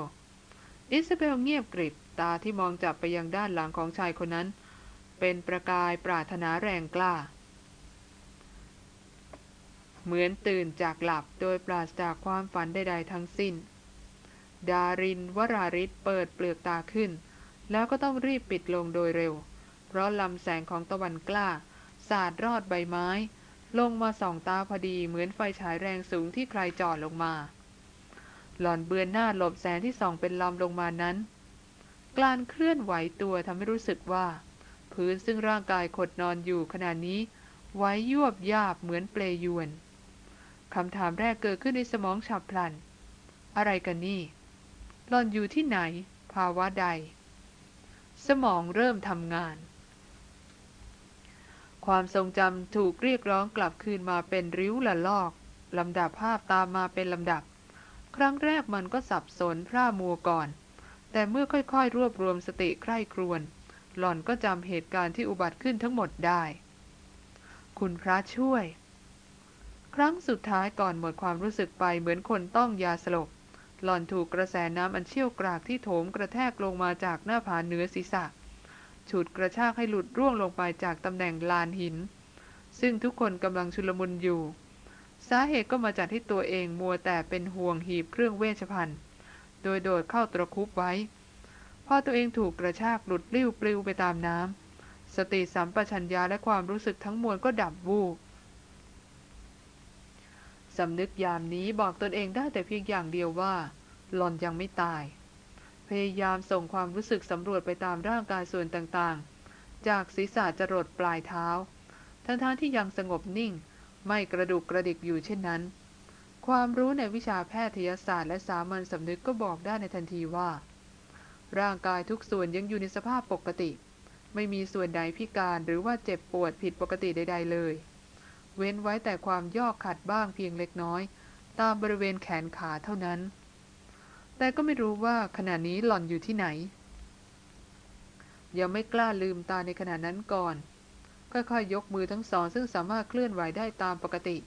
อิสเบลเงียบกริบตาที่มองจับไปยังด้านหลังของชายคนนั้น เป็นประกายปรารถนาแรงกล้า เหมือนตื่นจากหลับโดยปราศจากความฝันใดๆทั้งสิ้น ดารินวราริศเปิดเปลือกตาขึ้น แล้วก็ต้องรีบปิดลงโดยเร็ว เพราะลำแสงของตะวันกล้า สาดรอดใบไม้ ลงมาส่องตาพอดีเหมือนไฟฉายแรงสูงที่ใครจอดลงมา หล่อนเบือนหน้าหลบแสงที่ส่องเป็นลำลงมานั้น กลานเคลื่อนไหวตัวทำให้รู้สึกว่า พื้นซึ่งร่างกายขดนอนอยู่ขณะนี้ ไว้ยวบยาบเหมือนเปลยวนคำถามแรกเกิดขึ้นในสมองฉับพลัน อะไรกันนี่ หล่อนอยู่ที่ไหน ภาวะใด สมองเริ่มทำงาน ความทรงจำถูกเรียกร้องกลับคืนมาเป็นริ้วละลอกลำดับภาพตามมาเป็นลำดับ ครั้งแรกมันก็สับสนพร่ามัวก่อน แต่เมื่อค่อยๆ รวบรวมสติใคร่ครวญหล่อนก็จำเหตุการณ์ที่อุบัติขึ้นทั้งหมดได้ คุณพระช่วย ครั้งสุดท้ายก่อนหมดความรู้สึกไปเหมือนคนต้องยาสลบ หล่อนถูกกระแสน้ำอันเชี่ยวกรากที่โถมกระแทกลงมาจากหน้าผาเหนือศีรษะ ฉุดกระชากให้หลุดร่วงลงไปจากตำแหน่งลานหิน ซึ่งทุกคนกำลังชุลมุนอยู่ สาเหตุก็มาจากที่ตัวเองมัวแต่เป็นห่วงหีบเครื่องเวชภัณฑ์ โดยโดดเข้าตะคุบไว้ พอตัวเองถูกกระชากหลุดลิ้วปลิวไปตามน้ำสติสัมปชัญญะและความรู้สึกทั้งมวลก็ดับวูบสำนึกยามนี้บอกตนเองได้แต่เพียงอย่างเดียวว่า หลอนยังไม่ตาย พยายามส่งความรู้สึกสำรวจไปตามร่างกายส่วนต่างๆ จากศีรษะจรดปลายเท้า ทั้งๆทที่ยังสงบนิ่ง ไม่กระดุกกระดิกอยู่เช่นนั้น ความรู้ในวิชาแพทยศาสตร์และสามัญสำนึกก็บอกได้ในทันทีว่า ร่างกายทุกส่วนยังอยู่ในสภาพปกติ ไม่มีส่วนใดพิการหรือว่าเจ็บปวดผิดปกติใด ๆ เลย เว้นไว้แต่ความยอกขัดบ้างเพียงเล็กน้อย ตามบริเวณแขนขาเท่านั้น แต่ก็ไม่รู้ว่าขณะนี้หล่อนอยู่ที่ไหน ยังไม่กล้าลืมตาในขณะนั้นก่อน ค่อยๆ ยกมือทั้งสอง ซึ่งสามารถเคลื่อนไหวได้ตามปกติ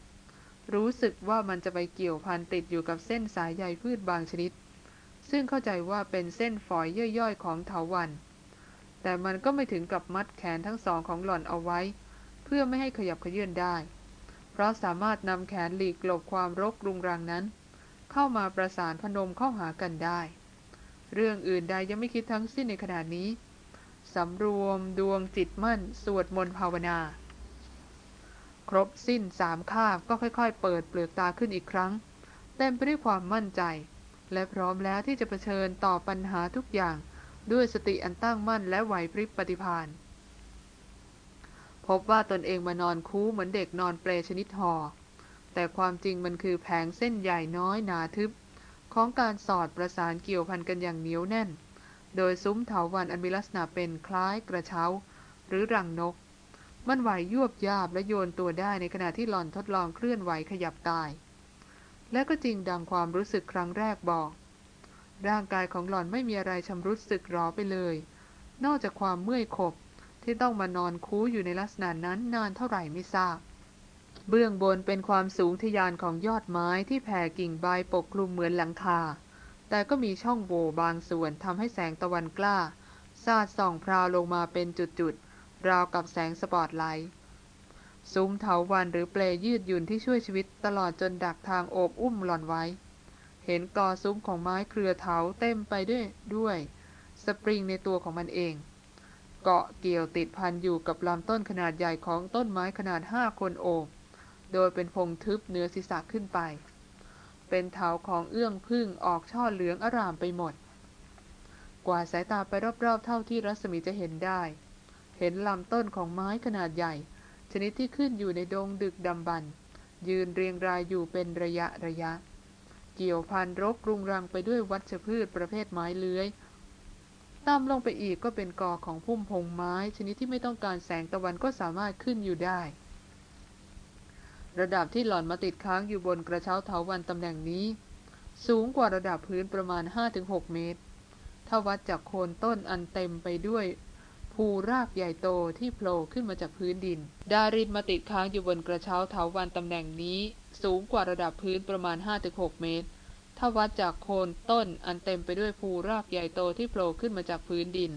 รู้สึกว่ามันจะไปเกี่ยวพันติดอยู่กับเส้นสายใยพืชบางชนิด ซึ่งเข้าใจว่าเป็นเส้นฝอยย่อยๆ ของเถาวัน แต่มันก็ไม่ถึงกับมัดแขนทั้งสองของหล่อนเอาไว้ เพื่อไม่ให้ขยับขยื่นได้ เพราะสามารถนำแขนหลีกหลบความรกรุงรังนั้น เข้ามาประสานพนมเข้าหากันได้ เรื่องอื่นใดยังไม่คิดทั้งสิ้นในขณะนี้สำรวมดวงจิตมั่น สวดมนต์ภาวนา ครบสิ้นสามคาบก็ค่อยๆ เปิดเปลือกตาขึ้นอีกครั้ง เต็มไปด้วยความมั่นใจ และพร้อมแล้วที่จะเผชิญต่อปัญหาทุกอย่าง ด้วยสติอันตั้งมั่นและไหวพริบปฏิภาณพบว่าตนเองมานอนคูเหมือนเด็กนอนเปลชนิดหอ แต่ความจริงมันคือแผงเส้นใหญ่น้อยหนาทึบ ของการสอดประสานเกี่ยวพันกันอย่างเหนียวแน่น โดยซุ้มเถาวันอันมีลักษณะเป็นคล้ายกระเช้า หรือรังนก มันไหวยวบยาบและโยนตัวได้ในขณะที่หล่อนทดลองเคลื่อนไหวขยับกาย และก็จริงดังความรู้สึกครั้งแรกบอก ร่างกายของหล่อนไม่มีอะไรชำรุดสึกหรอไปเลย นอกจากความเมื่อยขบที่ต้องมานอนคูอยู่ในลักษณะนั้นนานเท่าไหร่ไม่ทราบ เบื้องบนเป็นความสูงทยานของยอดไม้ที่แผ่กิ่งใบปกคลุมเหมือนหลังคา แต่ก็มีช่องโหว่บางส่วนทำให้แสงตะวันกล้าสาดส่องพราวลงมาเป็นจุดๆ ราวกับแสงสปอตไลท์ซุ้มเถาวันหรือเปลยืดหยุ่นที่ช่วยชีวิตตลอดจนดักทางโอบอุ้มหล่อนไว้ เห็นกอซุ้มของไม้เครือเถาเต็มไปด้วยด้วย สปริงในตัวของมันเอง เกาะเกี่ยวติดพันอยู่กับลำต้นขนาดใหญ่ของต้นไม้ขนาดห้าคนโอบ โดยเป็นพงทึบเนื้อศีรษะขึ้นไป เป็นเถาของเอื้องพึ่งออกช่อเหลืองอารามไปหมด กว่าสายตาไปรอบๆเท่าที่รัศมีจะเห็นได้ เห็นลำต้นของไม้ขนาดใหญ่ ชนิดที่ขึ้นอยู่ในดงดึกดำบรรยืนเรียงรายอยู่เป็นระยะระยะ เกี่ยวพันรกรุงรังไปด้วยวัชพืชประเภทไม้เลื้อยตามลงไปอีกก็เป็นกอของพุ่มพงไม้ ชนิดที่ไม่ต้องการแสงตะวันก็สามารถขึ้นอยู่ได้ ระดับที่หล่อนมาติดค้างอยู่บนกระเช้าเถาวันตำแหน่งนี้ สูงกว่าระดับพื้นประมาณ 5-6 เมตร ถ้าวัดจากโคนต้นอันเต็มไปด้วยภูรากใหญ่โตที่โผล่ขึ้นมาจากพื้นดิน ดารินมาติดค้างอยู่บนกระเช้าเถาวันตำแหน่งนี้ สูงกว่าระดับพื้นประมาณ 5-6 เมตร ถ้าวัดจากโคนต้นอันเต็มไปด้วยภูรากใหญ่โตที่โผล่ขึ้นมาจากพื้นดิน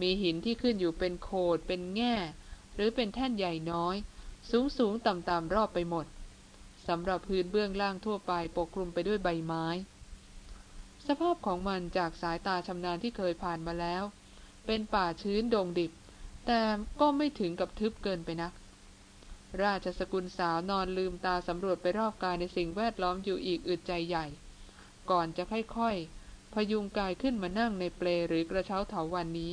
มีหินที่ขึ้นอยู่เป็นโคดเป็นแง่ หรือเป็นแท่นใหญ่น้อย สูงสูงต่ำต่ำรอบไปหมดสำหรับพื้นเบื้องล่างทั่วไปปกคลุมไปด้วยใบไม้ สภาพของมันจากสายตาชำนาญที่เคยผ่านมาแล้ว เป็นป่าชื้นดงดิบ แต่ก็ไม่ถึงกับทึบเกินไปนัก ราชสกุลสาวนอนลืมตาสำรวจไปรอบกายในสิ่งแวดล้อมอยู่อีกอึดใจใหญ่ ก่อนจะค่อยๆ พยุงกายขึ้นมานั่งในเปลหรือกระเช้าเถาวันนี้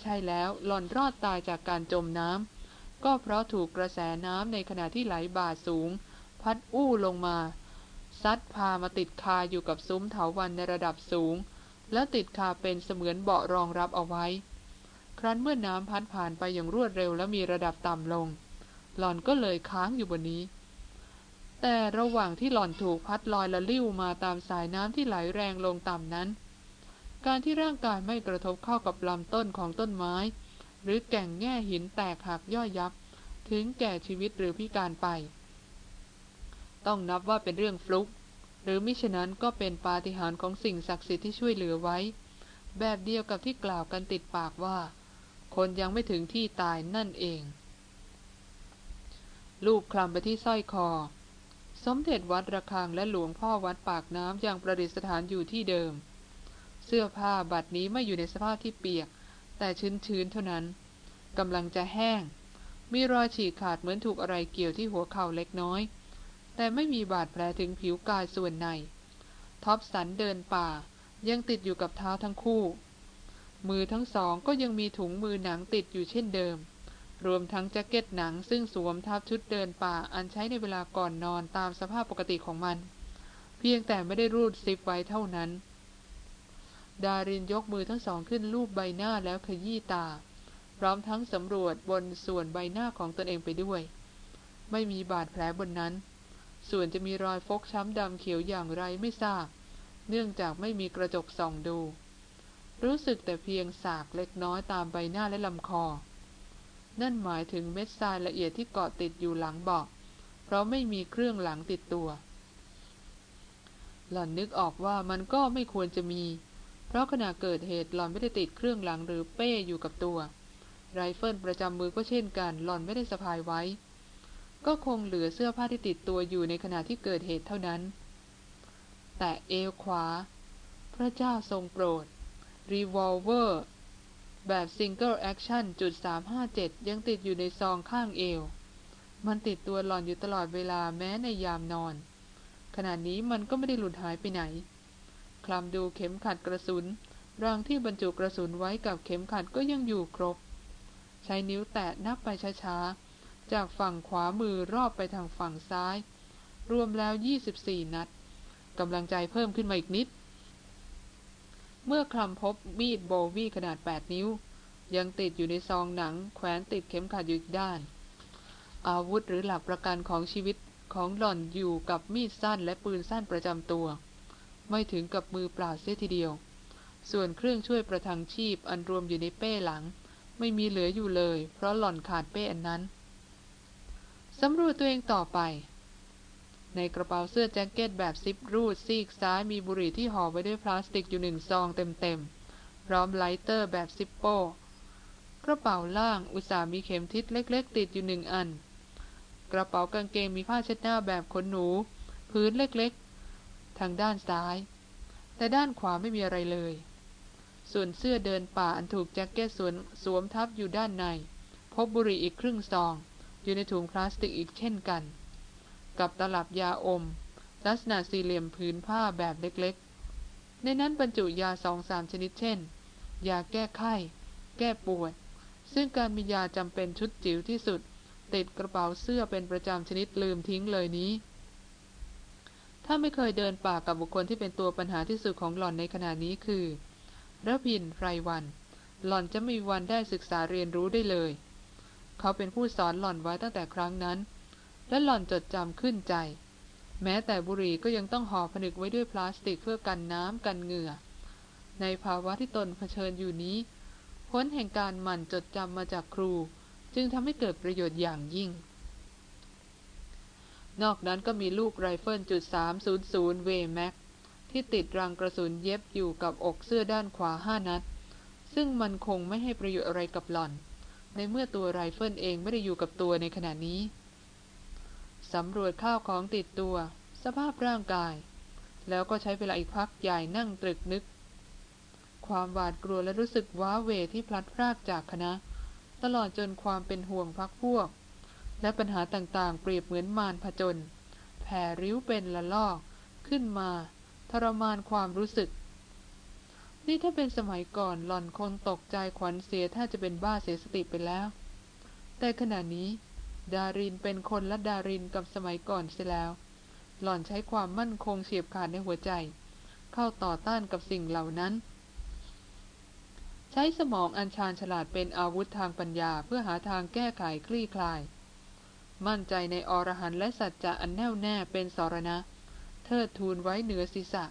ใช่แล้วหล่อนรอดตายจากการจมน้ำ ก็เพราะถูกกระแสน้ำในขณะที่ไหลบ่าสูง พัดอู้ลงมา ซัดพามาติดคาอยู่กับซุ้มเถาวันในระดับสูง แล้วติดคาเป็นเสมือนเบาะรองรับเอาไว้ ครั้นเมื่อน้ำพัดผ่านไปอย่างรวดเร็วและมีระดับต่ำลง หล่อนก็เลยค้างอยู่บนนี้ แต่ระหว่างที่หล่อนถูกพัดลอยละลิ้วมาตามสายน้ำที่ไหลแรงลงต่ำนั้น การที่ร่างกายไม่กระทบเข้ากับลำต้นของต้นไม้ หรือแก่งแง่หินแตกหักย่อยยับ ถึงแก่ชีวิตหรือพิการไป ต้องนับว่าเป็นเรื่องฟลุก หรือมิฉะนั้นก็เป็นปาฏิหาริย์ของสิ่งศักดิ์สิทธิ์ที่ช่วยเหลือไว้ แบบเดียวกับที่กล่าวกันติดปากว่า คนยังไม่ถึงที่ตายนั่นเอง ลูกคลำไปที่สร้อยคอ สมเด็จวัดระฆังและหลวงพ่อวัดปากน้ำยังประดิษฐานอยู่ที่เดิม เสื้อผ้าบัดนี้ไม่อยู่ในสภาพที่เปียก แต่ชื้นๆเท่านั้นกำลังจะแห้ง มีรอยฉีกขาดเหมือนถูกอะไรเกี่ยวที่หัวเข่าเล็กน้อย แต่ไม่มีบาดแผลถึงผิวกายส่วนใน ท็อปสันเดินป่า ยังติดอยู่กับเท้าทั้งคู่ มือทั้งสองก็ยังมีถุงมือหนังติดอยู่เช่นเดิม รวมทั้งแจ็คเก็ตหนังซึ่งสวมทับชุดเดินป่าอันใช้ในเวลาก่อนนอนตามสภาพปกติของมัน เพียงแต่ไม่ได้รูดซิปไว้เท่านั้น ดารินยกมือทั้งสองขึ้นลูบใบหน้าแล้วขยี้ตา พร้อมทั้งสำรวจบนส่วนใบหน้าของตนเองไปด้วย ไม่มีบาดแผลบนนั้น ส่วนจะมีรอยฟกช้ำดำเขียวอย่างไรไม่ทราบ เนื่องจากไม่มีกระจกส่องดู รู้สึกแต่เพียงสากเล็กน้อยตามใบหน้าและลำคอ นั่นหมายถึงเม็ดทรายละเอียดที่เกาะติดอยู่หลังเบาะเพราะไม่มีเครื่องหลังติดตัว หล่อนนึกออกว่ามันก็ไม่ควรจะมี เพราะขณะเกิดเหตุหล่อนไม่ได้ติดเครื่องหลังหรือเป้อยู่กับตัว ไรเฟิลประจำมือก็เช่นกันหล่อนไม่ได้สะพายไว้ ก็คงเหลือเสื้อผ้าที่ติดตัวอยู่ในขณะที่เกิดเหตุเท่านั้น แต่เอวขวา พระเจ้าทรงโปรด รีวอลเวอร์ แบบ single action จุด357ยังติดอยู่ในซองข้างเอว มันติดตัวหล่อนอยู่ตลอดเวลาแม้ในยามนอน ขณะนี้มันก็ไม่ได้หลุดหายไปไหน คลำดูเข็มขัดกระสุน รางที่บรรจุกระสุนไว้กับเข็มขัดก็ยังอยู่ครบ ใช้นิ้วแตะนับไปช้าๆ จากฝั่งขวามือรอบไปทางฝั่งซ้าย รวมแล้ว 24 นัดกำลังใจเพิ่มขึ้นมาอีกนิด เมื่อคลำพบมีดโบวีขนาด 8 นิ้ว ยังติดอยู่ในซองหนัง แขวนติดเข็มขัดอยู่อีกด้าน อาวุธหรือหลักประกันของชีวิตของหล่อนอยู่กับมีดสั้นและปืนสั้นประจำตัว ไม่ถึงกับมือเปล่าเสียทีเดียว ส่วนเครื่องช่วยประทังชีพอันรวมอยู่ในเป้หลัง ไม่มีเหลืออยู่เลย เพราะหล่อนขาดเป้อันนั้นสำรวจตัวเองต่อไป ในกระเป๋าเสื้อแจ็คเก็ตแบบซิปรูดซีกซ้ายมีบุหรี่ที่ห่อไว้ด้วยพลาสติกอยู่หนึ่งซองเต็มๆ พร้อม lighter แบบ Zippo กระเป๋าล่างอุตส่าห์มีเข็มทิศเล็กๆ ติดอยู่หนึ่งอัน กระเป๋ากางเกงมีผ้าเช็ดหน้าแบบขนหนู ผืนเล็ก ทางด้านซ้าย แต่ด้านขวาไม่มีอะไรเลย ส่วนเสื้อเดินป่าอันถูกแจ็คเก็ตสวมสวมทับอยู่ด้านใน พบบุหรี่อีกครึ่งซอง อยู่ในถุงพลาสติกอีกเช่นกัน กับตลับยาอม ลักษณะสี่เหลี่ยมผืนผ้าแบบเล็กๆ ในนั้นบรรจุยาสองสามชนิดเช่น ยาแก้ไข้ แก้ปวด ซึ่งการมียาจำเป็นชุดจิ๋วที่สุดติดกระเป๋าเสื้อเป็นประจำชนิดลืมทิ้งเลยนี้ ถ้าไม่เคยเดินป่ากับบุคคลที่เป็นตัวปัญหาที่สุดของหล่อนในขณะนี้คือระพินไรวัน หล่อนจะไม่มีวันได้ศึกษาเรียนรู้ได้เลย เขาเป็นผู้สอนหล่อนไว้ตั้งแต่ครั้งนั้น และหล่อนจดจำขึ้นใจ แม้แต่บุหรี่ก็ยังต้องห่อผนึกไว้ด้วยพลาสติกเพื่อกันน้ำกันเหงื่อ ในภาวะที่ตนเผชิญอยู่นี้ผลแห่งการหมั่นจดจำมาจากครู จึงทำให้เกิดประโยชน์อย่างยิ่ง นอกนั้นก็มีลูกไรเฟิลจุด300เวแม็กที่ติดรังกระสุนเย็บอยู่กับอกเสื้อด้านขวาห้านัด ซึ่งมันคงไม่ให้ประโยชน์อะไรกับหล่อน ในเมื่อตัวไรเฟิลเองไม่ได้อยู่กับตัวในขณะนี้ สำรวจข้าวของติดตัว สภาพร่างกาย แล้วก็ใช้เวลาอีกพักใหญ่นั่งตรึกนึก ความหวาดกลัวและรู้สึกว้าเหว่ที่พลัดพรากจากคณะ ตลอดจนความเป็นห่วงพรรคพวก และปัญหาต่างๆ เปรียบเหมือนมารผจญแผ่ริ้วเป็นละลอก ขึ้นมา ทรมานความรู้สึก นี่ถ้าเป็นสมัยก่อนหล่อนคงตกใจขวัญเสียถ้าจะเป็นบ้าเสียสติไปแล้ว แต่ขณะนี้ ดารินเป็นคนละดารินกับสมัยก่อนเสียแล้ว หล่อนใช้ความมั่นคงเฉียบขาดในหัวใจ เข้าต่อต้านกับสิ่งเหล่านั้นใช้สมองอัญชานฉลาดเป็นอาวุธทางปัญญาเพื่อหาทางแก้ไขคลี่คลาย มั่นใจในอรหันและสัจจะอันแน่วแน่เป็นสรณะ เทิดทูนไว้เหนือศีรษะ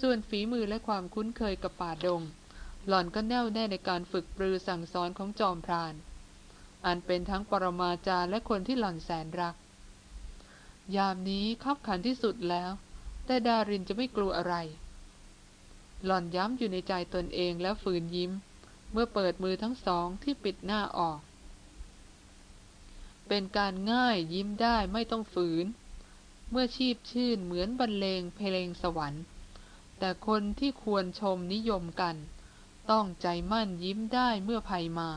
ส่วนฝีมือและความคุ้นเคยกับป่าดง หล่อนก็แน่วแน่ในการฝึกปรือสั่งสอนของจอมพราน อันเป็นทั้งปรมาจารย์และคนที่หล่อนแสนรัก ยามนี้ขับขันที่สุดแล้ว แต่ดารินจะไม่กลัวอะไร หล่อนย้ำอยู่ในใจตนเองแล้วฝืนยิ้ม เมื่อเปิดมือทั้งสองที่ปิดหน้าออก เป็นการง่ายยิ้มได้ไม่ต้องฝืน เมื่อชีพชื่นเหมือนบรรเลงเพลงสวรรค์ แต่คนที่ควรชมนิยมกัน ต้องใจมั่นยิ้มได้เมื่อภัยมา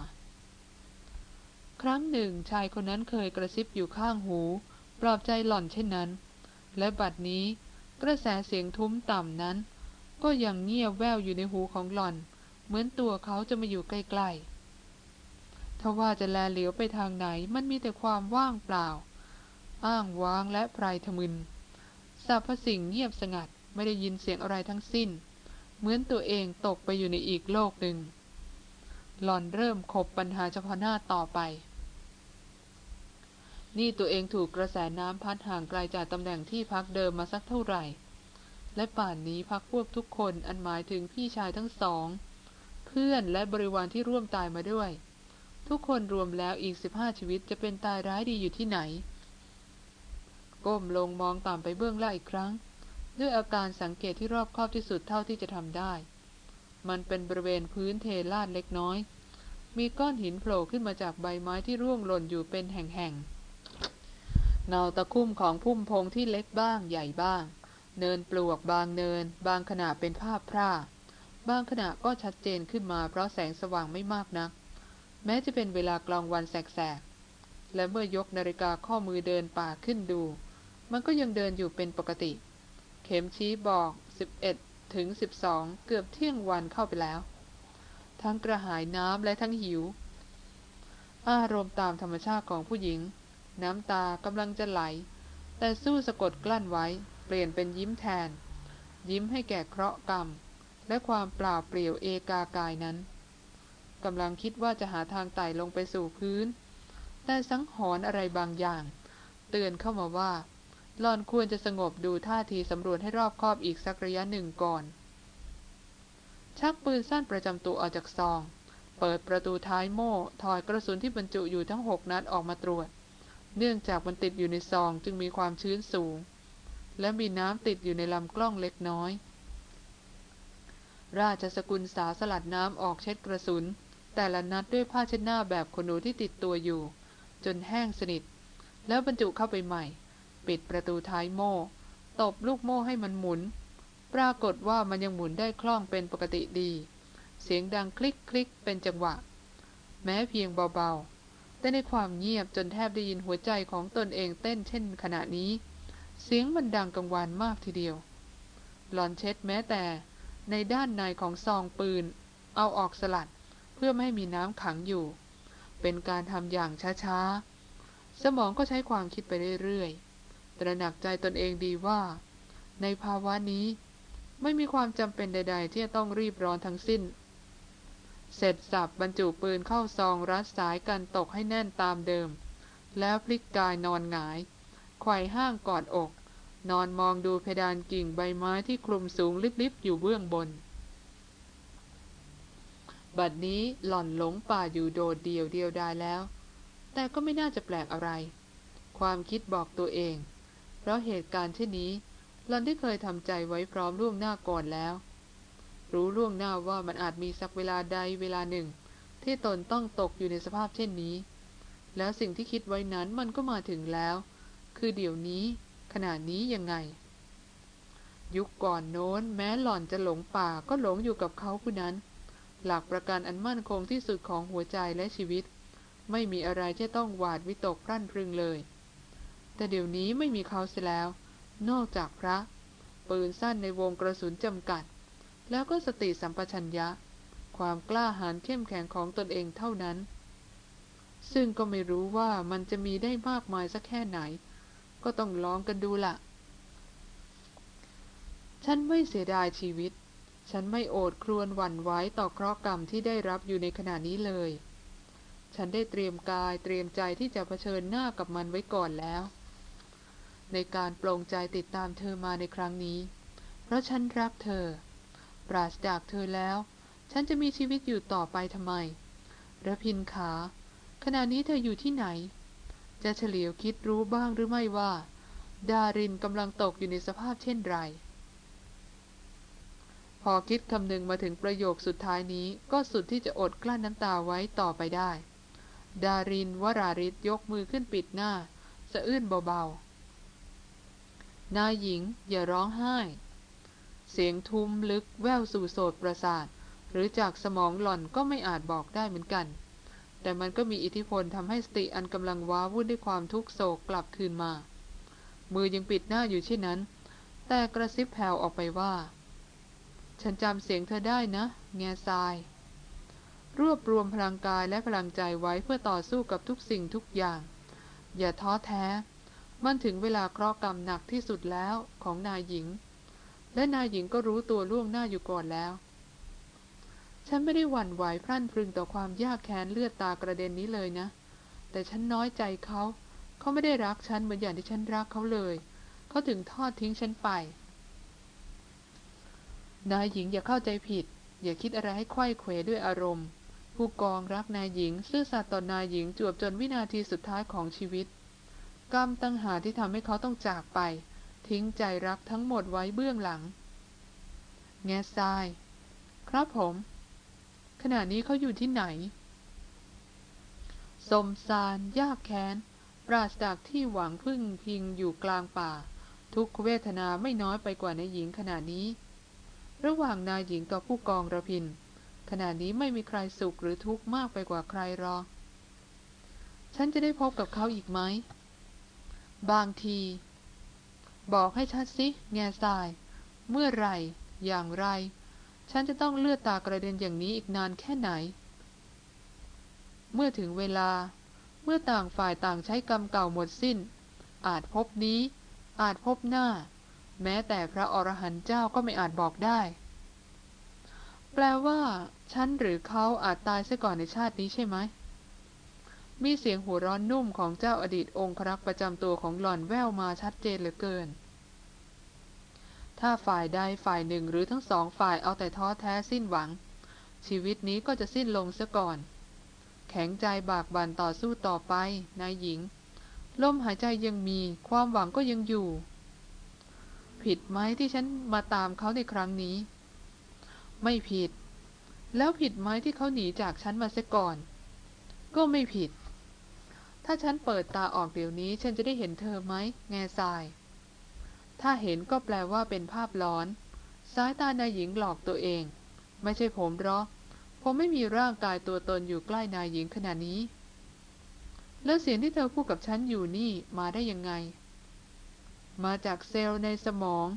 ครั้งหนึ่งชายคนนั้นเคยกระซิบอยู่ข้างหู ปลอบใจหล่อนเช่นนั้น และบัดนี้กระแสเสียงทุ้มต่ำนั้น ก็ยังเงียบแววอยู่ในหูของหล่อน เหมือนตัวเขาจะมาอยู่ใกล้ๆ ทว่าจะแลเหลียวไปทางไหนมันมีแต่ความว่างเปล่า อ้างว้างและไพรทมึนสรรพสิ่งเงียบสงัดไม่ได้ยินเสียงอะไรทั้งสิ้น เหมือนตัวเองตกไปอยู่ในอีกโลกหนึ่ง หล่อนเริ่มขบปัญหาเฉพาะหน้าต่อไป นี่ตัวเองถูกกระแสน้ำพัดห่างไกลจากตำแหน่งที่พักเดิมมาสักเท่าไหร่ และป่านนี้พักพวกทุกคนอันหมายถึงพี่ชายทั้งสอง เพื่อนและบริวารที่ร่วมตายมาด้วย ทุกคนรวมแล้วอีกสิบห้าชีวิตจะเป็นตายร้ายดีอยู่ที่ไหน ก้มลงมองต่ำไปเบื้องล่างอีกครั้ง ด้วยอาการสังเกตที่รอบคอบที่สุดเท่าที่จะทำได้ มันเป็นบริเวณพื้นเทลาดเล็กน้อย มีก้อนหินโผล่ขึ้นมาจากใบไม้ที่ร่วงหล่นอยู่เป็นแห่งๆเนาตะคุ่มของพุ่มพงที่เล็กบ้างใหญ่บ้าง เนินปลวกบางเนิน บางขณะเป็นภาพพร่าบางขณะก็ชัดเจนขึ้นมาเพราะแสงสว่างไม่มากนัก แม้จะเป็นเวลากลางวันแสกๆ และเมื่อยกนาฬิกาข้อมือเดินป่าขึ้นดู มันก็ยังเดินอยู่เป็นปกติ เข็มชี้บอก 11 ถึง 12 เกือบเที่ยงวันเข้าไปแล้ว ทั้งกระหายน้ำและทั้งหิว อารมณ์ตามธรรมชาติของผู้หญิง น้ำตากำลังจะไหล แต่สู้สะกดกลั้นไว้ เปลี่ยนเป็นยิ้มแทน ยิ้มให้แก่เคราะห์กรรม และความเปล่าเปลี่ยวเอกากายนั้น กำลังคิดว่าจะหาทางไต่ลงไปสู่พื้น แต่สังหรณ์อะไรบางอย่าง เตือนเข้ามาว่าหลอนควรจะสงบดูท่าทีสำรวจให้รอบคอบอีกสักระยะหนึ่งก่อน ชักปืนสั้นประจำตัวออกจากซอง เปิดประตูท้ายโม่ถอยกระสุนที่บรรจุอยู่ทั้งหกนัดออกมาตรวจ เนื่องจากมันติดอยู่ในซองจึงมีความชื้นสูง และมีน้ำติดอยู่ในลำกล้องเล็กน้อย ราชสกุลสาสลัดน้ำออกเช็ดกระสุน แต่ละนัดด้วยผ้าเช็ดหน้าแบบขนหนูที่ติดตัวอยู่ จนแห้งสนิท แล้วบรรจุเข้าไปใหม่ ปิดประตูท้ายโม่ ตบลูกโม่ให้มันหมุน ปรากฏว่ามันยังหมุนได้คล่องเป็นปกติดี เสียงดังคลิกคลิกเป็นจังหวะ แม้เพียงเบาๆ แต่ในความเงียบจนแทบได้ยินหัวใจของตนเองเต้นเช่นขณะนี้ เสียงมันดังกังวานมากทีเดียว หลอนเช็ดแม้แต่ในด้านในของซองปืน เอาออกสลัด เพื่อไม่ให้มีน้ำขังอยู่ เป็นการทำอย่างช้าๆ สมองก็ใช้ความคิดไปเรื่อยๆ ตระหนักใจตนเองดีว่า ในภาวะนี้ไม่มีความจำเป็นใด ๆ ที่จะต้องรีบร้อนทั้งสิ้น เสร็จสับบรรจุปืนเข้าซองรัดสายกันตกให้แน่นตามเดิม แล้วพลิกกายนอนหงายไขว่ห้างกอดอก นอนมองดูเพดานกิ่งใบไม้ที่คลุมสูงลิบๆอยู่เบื้องบน บัดนี้หล่อนหลงป่าอยู่โดดเดียวเดียวดายแล้ว แต่ก็ไม่น่าจะแปลกอะไร ความคิดบอกตัวเอง เพราะเหตุการณ์เช่นนี้ หล่อนได้เคยทำใจไว้พร้อมล่วงหน้าก่อนแล้ว รู้ล่วงหน้าว่ามันอาจมีสักเวลาใดเวลาหนึ่ง ที่ตนต้องตกอยู่ในสภาพเช่นนี้ แล้วสิ่งที่คิดไว้นั้นมันก็มาถึงแล้ว คือเดี๋ยวนี้ ขณะนี้ยังไง ยุคก่อนโน้น แม้หล่อนจะหลงป่าก็หลงอยู่กับเขาผู้นั้น หลักประกันอันมั่นคงที่สุดของหัวใจและชีวิต ไม่มีอะไรที่ต้องหวาดวิตกพรั่นพรึงเลย แต่เดี๋ยวนี้ไม่มีเขาเสียแล้ว นอกจากพระ ปืนสั้นในวงกระสุนจำกัด แล้วก็สติสัมปชัญญะ ความกล้าหาญเข้มแข็งของตนเองเท่านั้น ซึ่งก็ไม่รู้ว่ามันจะมีได้มากมายสักแค่ไหน ก็ต้องลองกันดูละฉันไม่เสียดายชีวิต ฉันไม่โอดครวญหวั่นไหวต่อเคราะห์กรรมที่ได้รับอยู่ในขณะนี้เลย ฉันได้เตรียมกายเตรียมใจที่จะเผชิญหน้ากับมันไว้ก่อนแล้ว ในการปลงใจติดตามเธอมาในครั้งนี้ เพราะฉันรักเธอ ปราศจากเธอแล้ว ฉันจะมีชีวิตอยู่ต่อไปทำไมระพินขา ขณะนี้เธออยู่ที่ไหน จะเฉลียวคิดรู้บ้างหรือไม่ว่า ดารินกำลังตกอยู่ในสภาพเช่นไร อคิดคำนึงมาถึงประโยคสุดท้ายนี้ก็สุดที่จะอดกลั้นน้ำตาไว้ต่อไปได้ ดารินวราริศยกมือขึ้นปิดหน้า สะอื้นเบาๆนายหญิงอย่าร้องไห้ เสียงทุ้มลึกแววสู่โสดประสาท หรือจากสมองหล่อนก็ไม่อาจบอกได้เหมือนกัน แต่มันก็มีอิทธิพลทำให้สติอันกำลังว้าวุ่นด้วยความทุกโศกกลับคืนมา มือยังปิดหน้าอยู่เช่นนั้น แต่กระซิบแผ่วออกไปว่า ฉันจำเสียงเธอได้นะ แง่ทราย รวบรวมพลังกายและพลังใจไว้เพื่อต่อสู้กับทุกสิ่งทุกอย่าง อย่าท้อแท้ มันถึงเวลาเคราะห์กรรมหนักที่สุดแล้วของนายหญิง และนายหญิงก็รู้ตัวล่วงหน้าอยู่ก่อนแล้ว ฉันไม่ได้หวั่นไหวพรั่นพรึงต่อความยากแค้นเลือดตากระเด็นนี้เลยนะ แต่ฉันน้อยใจเขา เขาไม่ได้รักฉันเหมือนอย่างที่ฉันรักเขาเลย เขาถึงทอดทิ้งฉันไป นายหญิงอย่าเข้าใจผิด อย่าคิดอะไรให้ไข้เขวด้วยอารมณ์ ผู้กองรักนายหญิง ซื่อสัตย์ต่อนายหญิงจวบจนวินาทีสุดท้ายของชีวิต กรรมตั้งหาที่ทำให้เขาต้องจากไป ทิ้งใจรักทั้งหมดไว้เบื้องหลัง แง่ทราย ครับผม ขณะนี้เขาอยู่ที่ไหนสมสารยากแค้น ปราศจากที่หวังพึ่งพิงอยู่กลางป่า ทุกเวทนาไม่น้อยไปกว่านายหญิงขณะนี้ ระหว่างนายหญิงกับผู้กองระพิน ขณะนี้ไม่มีใครสุขหรือทุกข์มากไปกว่าใครหรอกฉันจะได้พบกับเขาอีกไหม บางที บอกให้ชัดสิ แง่ทราย เมื่อไร อย่างไร ฉันจะต้องเลือดตากระเด็นอย่างนี้อีกนานแค่ไหน เมื่อถึงเวลา เมื่อต่างฝ่ายต่างใช้กรรมเก่าหมดสิ้น อาจพบนี้ อาจพบหน้า แม้แต่พระอรหันต์เจ้าก็ไม่อาจบอกได้ แปลว่าฉันหรือเขาอาจตายซะก่อนในชาตินี้ใช่ไหม มีเสียงหัวร้อนนุ่มของเจ้าอดีตองครักษ์ประจำตัวของหล่อนแววมาชัดเจนเหลือเกิน ถ้าฝ่ายใดฝ่ายหนึ่งหรือทั้งสองฝ่ายเอาแต่ท้อแท้สิ้นหวัง ชีวิตนี้ก็จะสิ้นลงซะก่อน แข็งใจบากบั่นต่อสู้ต่อไปนายหญิงลมหายใจยังมีความหวังก็ยังอยู่ ผิดไหมที่ฉันมาตามเขาในครั้งนี้ ไม่ผิด แล้วผิดไหมที่เขาหนีจากฉันมาเสียก่อน ก็ไม่ผิด ถ้าฉันเปิดตาออกเดี๋ยวนี้ ฉันจะได้เห็นเธอไหม แง่ทราย ถ้าเห็นก็แปลว่าเป็นภาพล้อน สายตานายหญิงหลอกตัวเอง ไม่ใช่ผมหรอกผมไม่มีร่างกายตัวตนอยู่ใกล้นายหญิงขนาดนี้ แล้วเสียงที่เธอพูดกับฉันอยู่นี่มาได้ยังไง มาจากเซลล์ในสมอง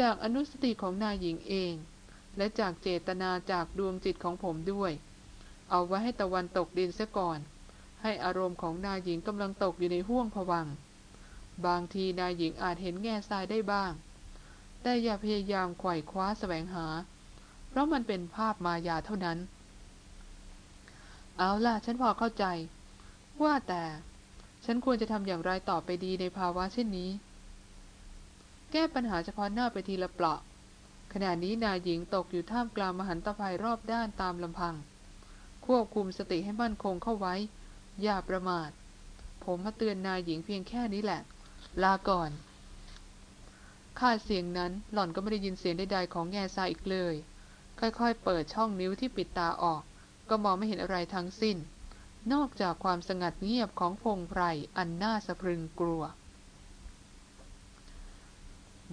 จากอนุสติของนายหญิงเอง และจากเจตนาจากดวงจิตของผมด้วย เอาไว้ให้ตะวันตกดินซะก่อน ให้อารมณ์ของนายหญิงกำลังตกอยู่ในห้วงผวัง บางทีนายหญิงอาจเห็นแง่ทรายได้บ้าง แต่อย่าพยายามไขว่คว้าแสวงหา เพราะมันเป็นภาพมายาเท่านั้น เอาล่ะฉันพอเข้าใจ ว่าแต่ฉันควรจะทำอย่างไรต่อไปดีในภาวะเช่นนี้ แก้ปัญหาเฉพาะหน้าไปทีละเปราะ ขณะนี้นายหญิงตกอยู่ท่ามกลางมหันตภัยรอบด้านตามลำพัง ควบคุมสติให้มั่นคงเข้าไว้ อย่าประมาท ผมมาเตือนนายหญิงเพียงแค่นี้แหละ ลาก่อนขาเสียงนั้นหล่อนก็ไม่ได้ยินเสียงใดๆของแง่ทรายอีกเลย ค่อยๆ เปิดช่องนิ้วที่ปิดตาออก ก็มองไม่เห็นอะไรทั้งสิ้น นอกจากความสงัดเงียบของพงไพรอันน่าสะพรึงกลัว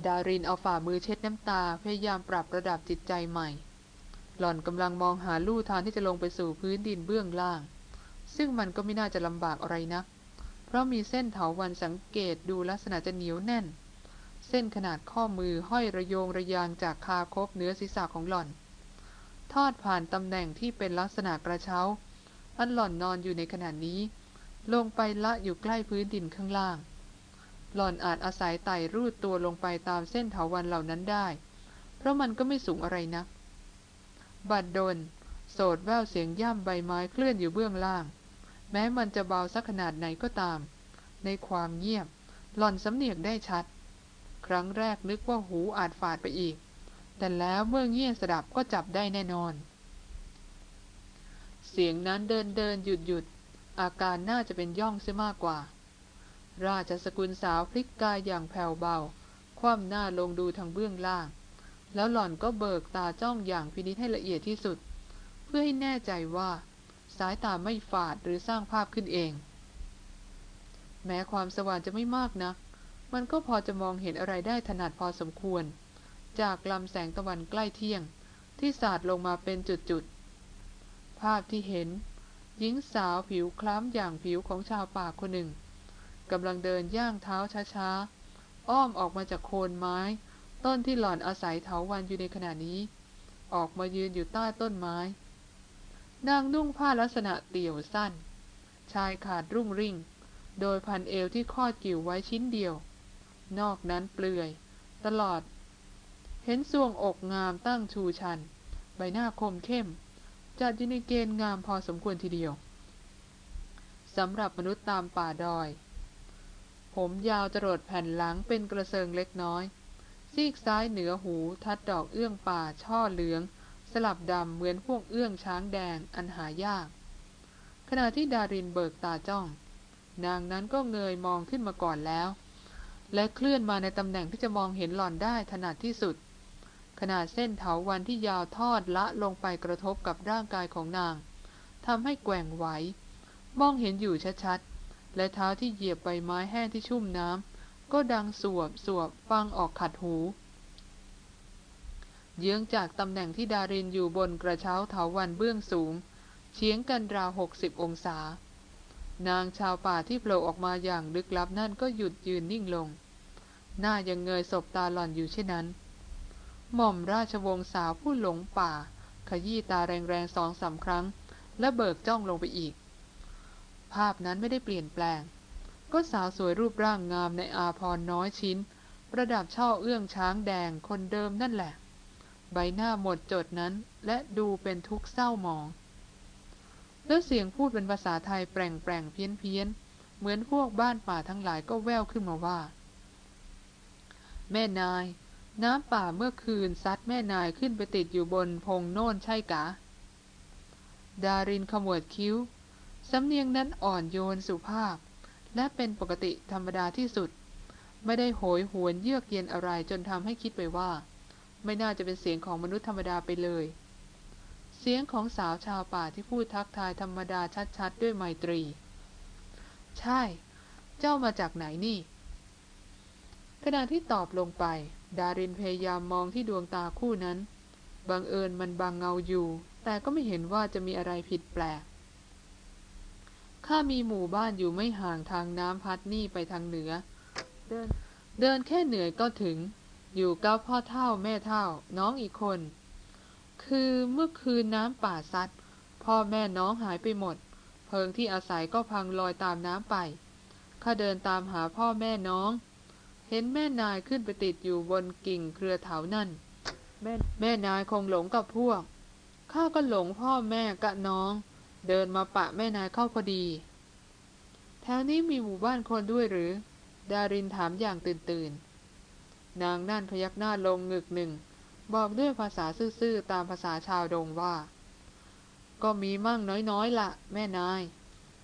ดารินเอาฝ่ามือเช็ดน้ำตาพยายามปรับระดับจิตใจใหม่ หล่อนกำลังมองหาลู่ทางที่จะลงไปสู่พื้นดินเบื้องล่าง ซึ่งมันก็ไม่น่าจะลำบากอะไรนัก เพราะมีเส้นเถาวันสังเกตดูลักษณะจะเหนียวแน่น เส้นขนาดข้อมือห้อยระโยงระยางจากคาคบเนื้อศีรษะของหล่อน ทอดผ่านตำแหน่งที่เป็นลักษณะกระเช้า อันหล่อนนอนอยู่ในขณะนี้ ลงไปละอยู่ใกล้พื้นดินข้างล่าง หล่อนอาจอาศัยไต่รูดตัวลงไปตามเส้นเถาวันเหล่านั้นได้ เพราะมันก็ไม่สูงอะไรนัก บัดดล โสดแววเสียงย่ำใบไม้เคลื่อนอยู่เบื้องล่าง แม้มันจะเบาสักขนาดไหนก็ตาม ในความเงียบ หล่อนสำเนียกได้ชัด ครั้งแรกนึกว่าหูอาจฝาดไปอีก แต่แล้วเมื่อเงี่ยสดับก็จับได้แน่นอน เสียงนั้นเดินเดินหยุดหยุดอาการน่าจะเป็นย่องเสียมากกว่า ราชสกุลสาวพลิกกายอย่างแผ่วเบา คว่ำหน้าลงดูทางเบื้องล่าง แล้วหล่อนก็เบิกตาจ้องอย่างพินิจให้ละเอียดที่สุด เพื่อให้แน่ใจว่า สายตาไม่ฝาดหรือสร้างภาพขึ้นเอง แม้ความสว่างจะไม่มากนะมันก็พอจะมองเห็นอะไรได้ถนัดพอสมควร จากลำแสงตะวันใกล้เที่ยง ที่สาดลงมาเป็นจุดๆภาพที่เห็นหญิงสาวผิวคล้ำอย่างผิวของชาวป่าคนหนึ่ง กำลังเดินย่างเท้าช้าๆ อ้อมออกมาจากโคนไม้ ต้นที่หล่อนอาศัยเถาวันอยู่ในขณะนี้ ออกมายืนอยู่ใต้ต้นไม้ นางนุ่งผ้าลักษณะเตี่ยวสั้น ชายขาดรุ่งริ่ง โดยพันเอวที่คอดกิ่วไว้ชิ้นเดียว นอกนั้นเปลือย ตลอด เห็นทรวงอกงามตั้งชูชัน ใบหน้าคมเข้ม จัดอยู่ในเกณฑ์งามพอสมควรทีเดียวสำหรับมนุษย์ตามป่าดอย ผมยาวจรดแผ่นหลังเป็นกระเซิงเล็กน้อย ซีกซ้ายเหนือหูทัดดอกเอื้องป่าช่อเหลือง สลับดำเหมือนพวกเอื้องช้างแดงอันหายาก ขณะที่ดารินเบิกตาจ้อง นางนั้นก็เงยมองขึ้นมาก่อนแล้ว และเคลื่อนมาในตำแหน่งที่จะมองเห็นหล่อนได้ถนัดที่สุด ขนาดเส้นเถาวันที่ยาวทอดละลงไปกระทบกับร่างกายของนางทำให้แกว่งไหว มองเห็นอยู่ชัด และเท้าที่เหยียบใบไม้แห้งที่ชุ่มน้ำก็ดังสวบสวบฟังออกขัดหู เยื้องจากตำแหน่งที่ดารินอยู่บนกระเช้าเถาวันเบื้องสูง เฉียงกันราวหกสิบองศา นางชาวป่าที่โผล่ออกมาอย่างลึกลับนั่นก็หยุดยืนนิ่งลง หน้ายังเงยศบตาหล่อนอยู่เช่นนั้น หม่อมราชวงศ์สาวผู้หลงป่า ขยี้ตาแรงๆสองสาครั้ง และเบิกจ้องลงไปอีก ภาพนั้นไม่ได้เปลี่ยนแปลง ก็สาวสวยรูปร่างงามในอาพรน้อยชิ้นประดับช่อเอื้องช้างแดงคนเดิมนั่นแหละ ใบหน้าหมดจดนั้นและดูเป็นทุกข์เศร้าหมอง แล้วเสียงพูดเป็นภาษาไทยแปลงแปลงเพี้ยนเพี้ยนเหมือนพวกบ้านป่าทั้งหลายก็แววขึ้นมาว่า แม่นาย น้ำป่าเมื่อคืนซัดแม่นายขึ้นไปติดอยู่บนพงโน่นใช่กะ ดารินขมวดคิ้ว สำเนียงนั้นอ่อนโยนสุภาพ และเป็นปกติธรรมดาที่สุด ไม่ได้โหยหวนเยือกเย็นอะไรจนทำให้คิดไปว่า ไม่น่าจะเป็นเสียงของมนุษย์ธรรมดาไปเลย เสียงของสาวชาวป่าที่พูดทักทายธรรมดาชัดๆ ด้วยไมตรี ใช่ เจ้ามาจากไหนนี่ ขณะที่ตอบลงไป ดารินพยายามมองที่ดวงตาคู่นั้นบังเอิญมันบางเงาอยู่ แต่ก็ไม่เห็นว่าจะมีอะไรผิดแปลก ข้ามีหมู่บ้านอยู่ไม่ห่างทางน้ำพัดนี่ไปทางเหนือ เดินเดินแค่เหนื่อยก็ถึง อยู่กับพ่อเท่าแม่เท่า น้องอีกคน คือเมื่อคืนน้ำป่าซัด พ่อแม่น้องหายไปหมด เพิงที่อาศัยก็พังลอยตามน้ำไป ข้าเดินตามหาพ่อแม่น้อง เห็นแม่นายขึ้นไปติดอยู่บนกิ่งเครือเถานั่น แม่แม่นายคงหลงกับพวก ข้าก็หลงพ่อแม่กะน้อง เดินมาปะแม่นายเข้าพอดี แถวนี้มีหมู่บ้านคนด้วยหรือ ดารินถามอย่างตื่นตื่นนางนั่นพยักหน้าลงงึกหนึ่ง บอกด้วยภาษาซื่อๆตามภาษาชาวดงว่า ก็มีมั่งน้อยๆละแม่นาย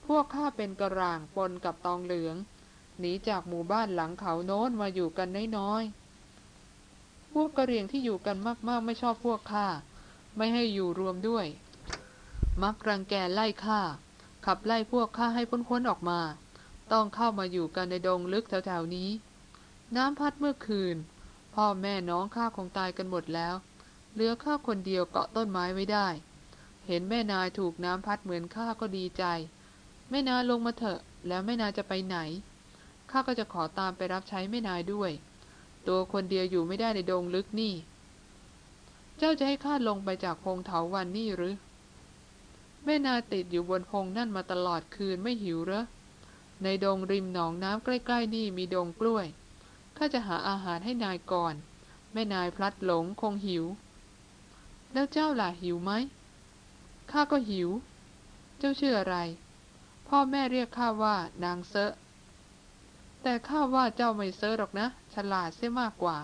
พวกข้าเป็นกระร่างปนกับตองเหลือง หนีจากหมู่บ้านหลังเขาโน้นมาอยู่กันน้อยๆ พวกกระเรียงที่อยู่กันมากๆไม่ชอบพวกข้า ไม่ให้อยู่รวมด้วย มักรังแกไล่ข้าขับไล่พวกข้าให้พ้นๆออกมา ต้องเข้ามาอยู่กันในดงลึกแถวๆนี้ น้ำพัดเมื่อคืน พ่อแม่น้องข้าคงตายกันหมดแล้ว เหลือข้าคนเดียวเกาะต้นไม้ไว้ได้ เห็นแม่นายถูกน้ำพัดเหมือนข้าก็ดีใจ แม่นายลงมาเถอะ แล้วแม่นายจะไปไหนข้าก็จะขอตามไปรับใช้แม่นายด้วย ตัวคนเดียวอยู่ไม่ได้ในดงลึกนี่ เจ้าจะให้ข้าลงไปจากพงเถาวันนี่หรือ แม่นาติดอยู่บนพงนั่นมาตลอดคืนไม่หิวเหรอ ในดงริมหนองน้ำใกล้ ๆ นี่มีดงกล้วย ข้าจะหาอาหารให้นายก่อน แม่นายพลัดหลงคงหิว แล้วเจ้าล่ะหิวไหม ข้าก็หิว เจ้าชื่ออะไร พ่อแม่เรียกข้าว่านางเซะแต่ข้าว่าเจ้าไม่เซอหรอกนะ ฉลาดเสียมากกว่า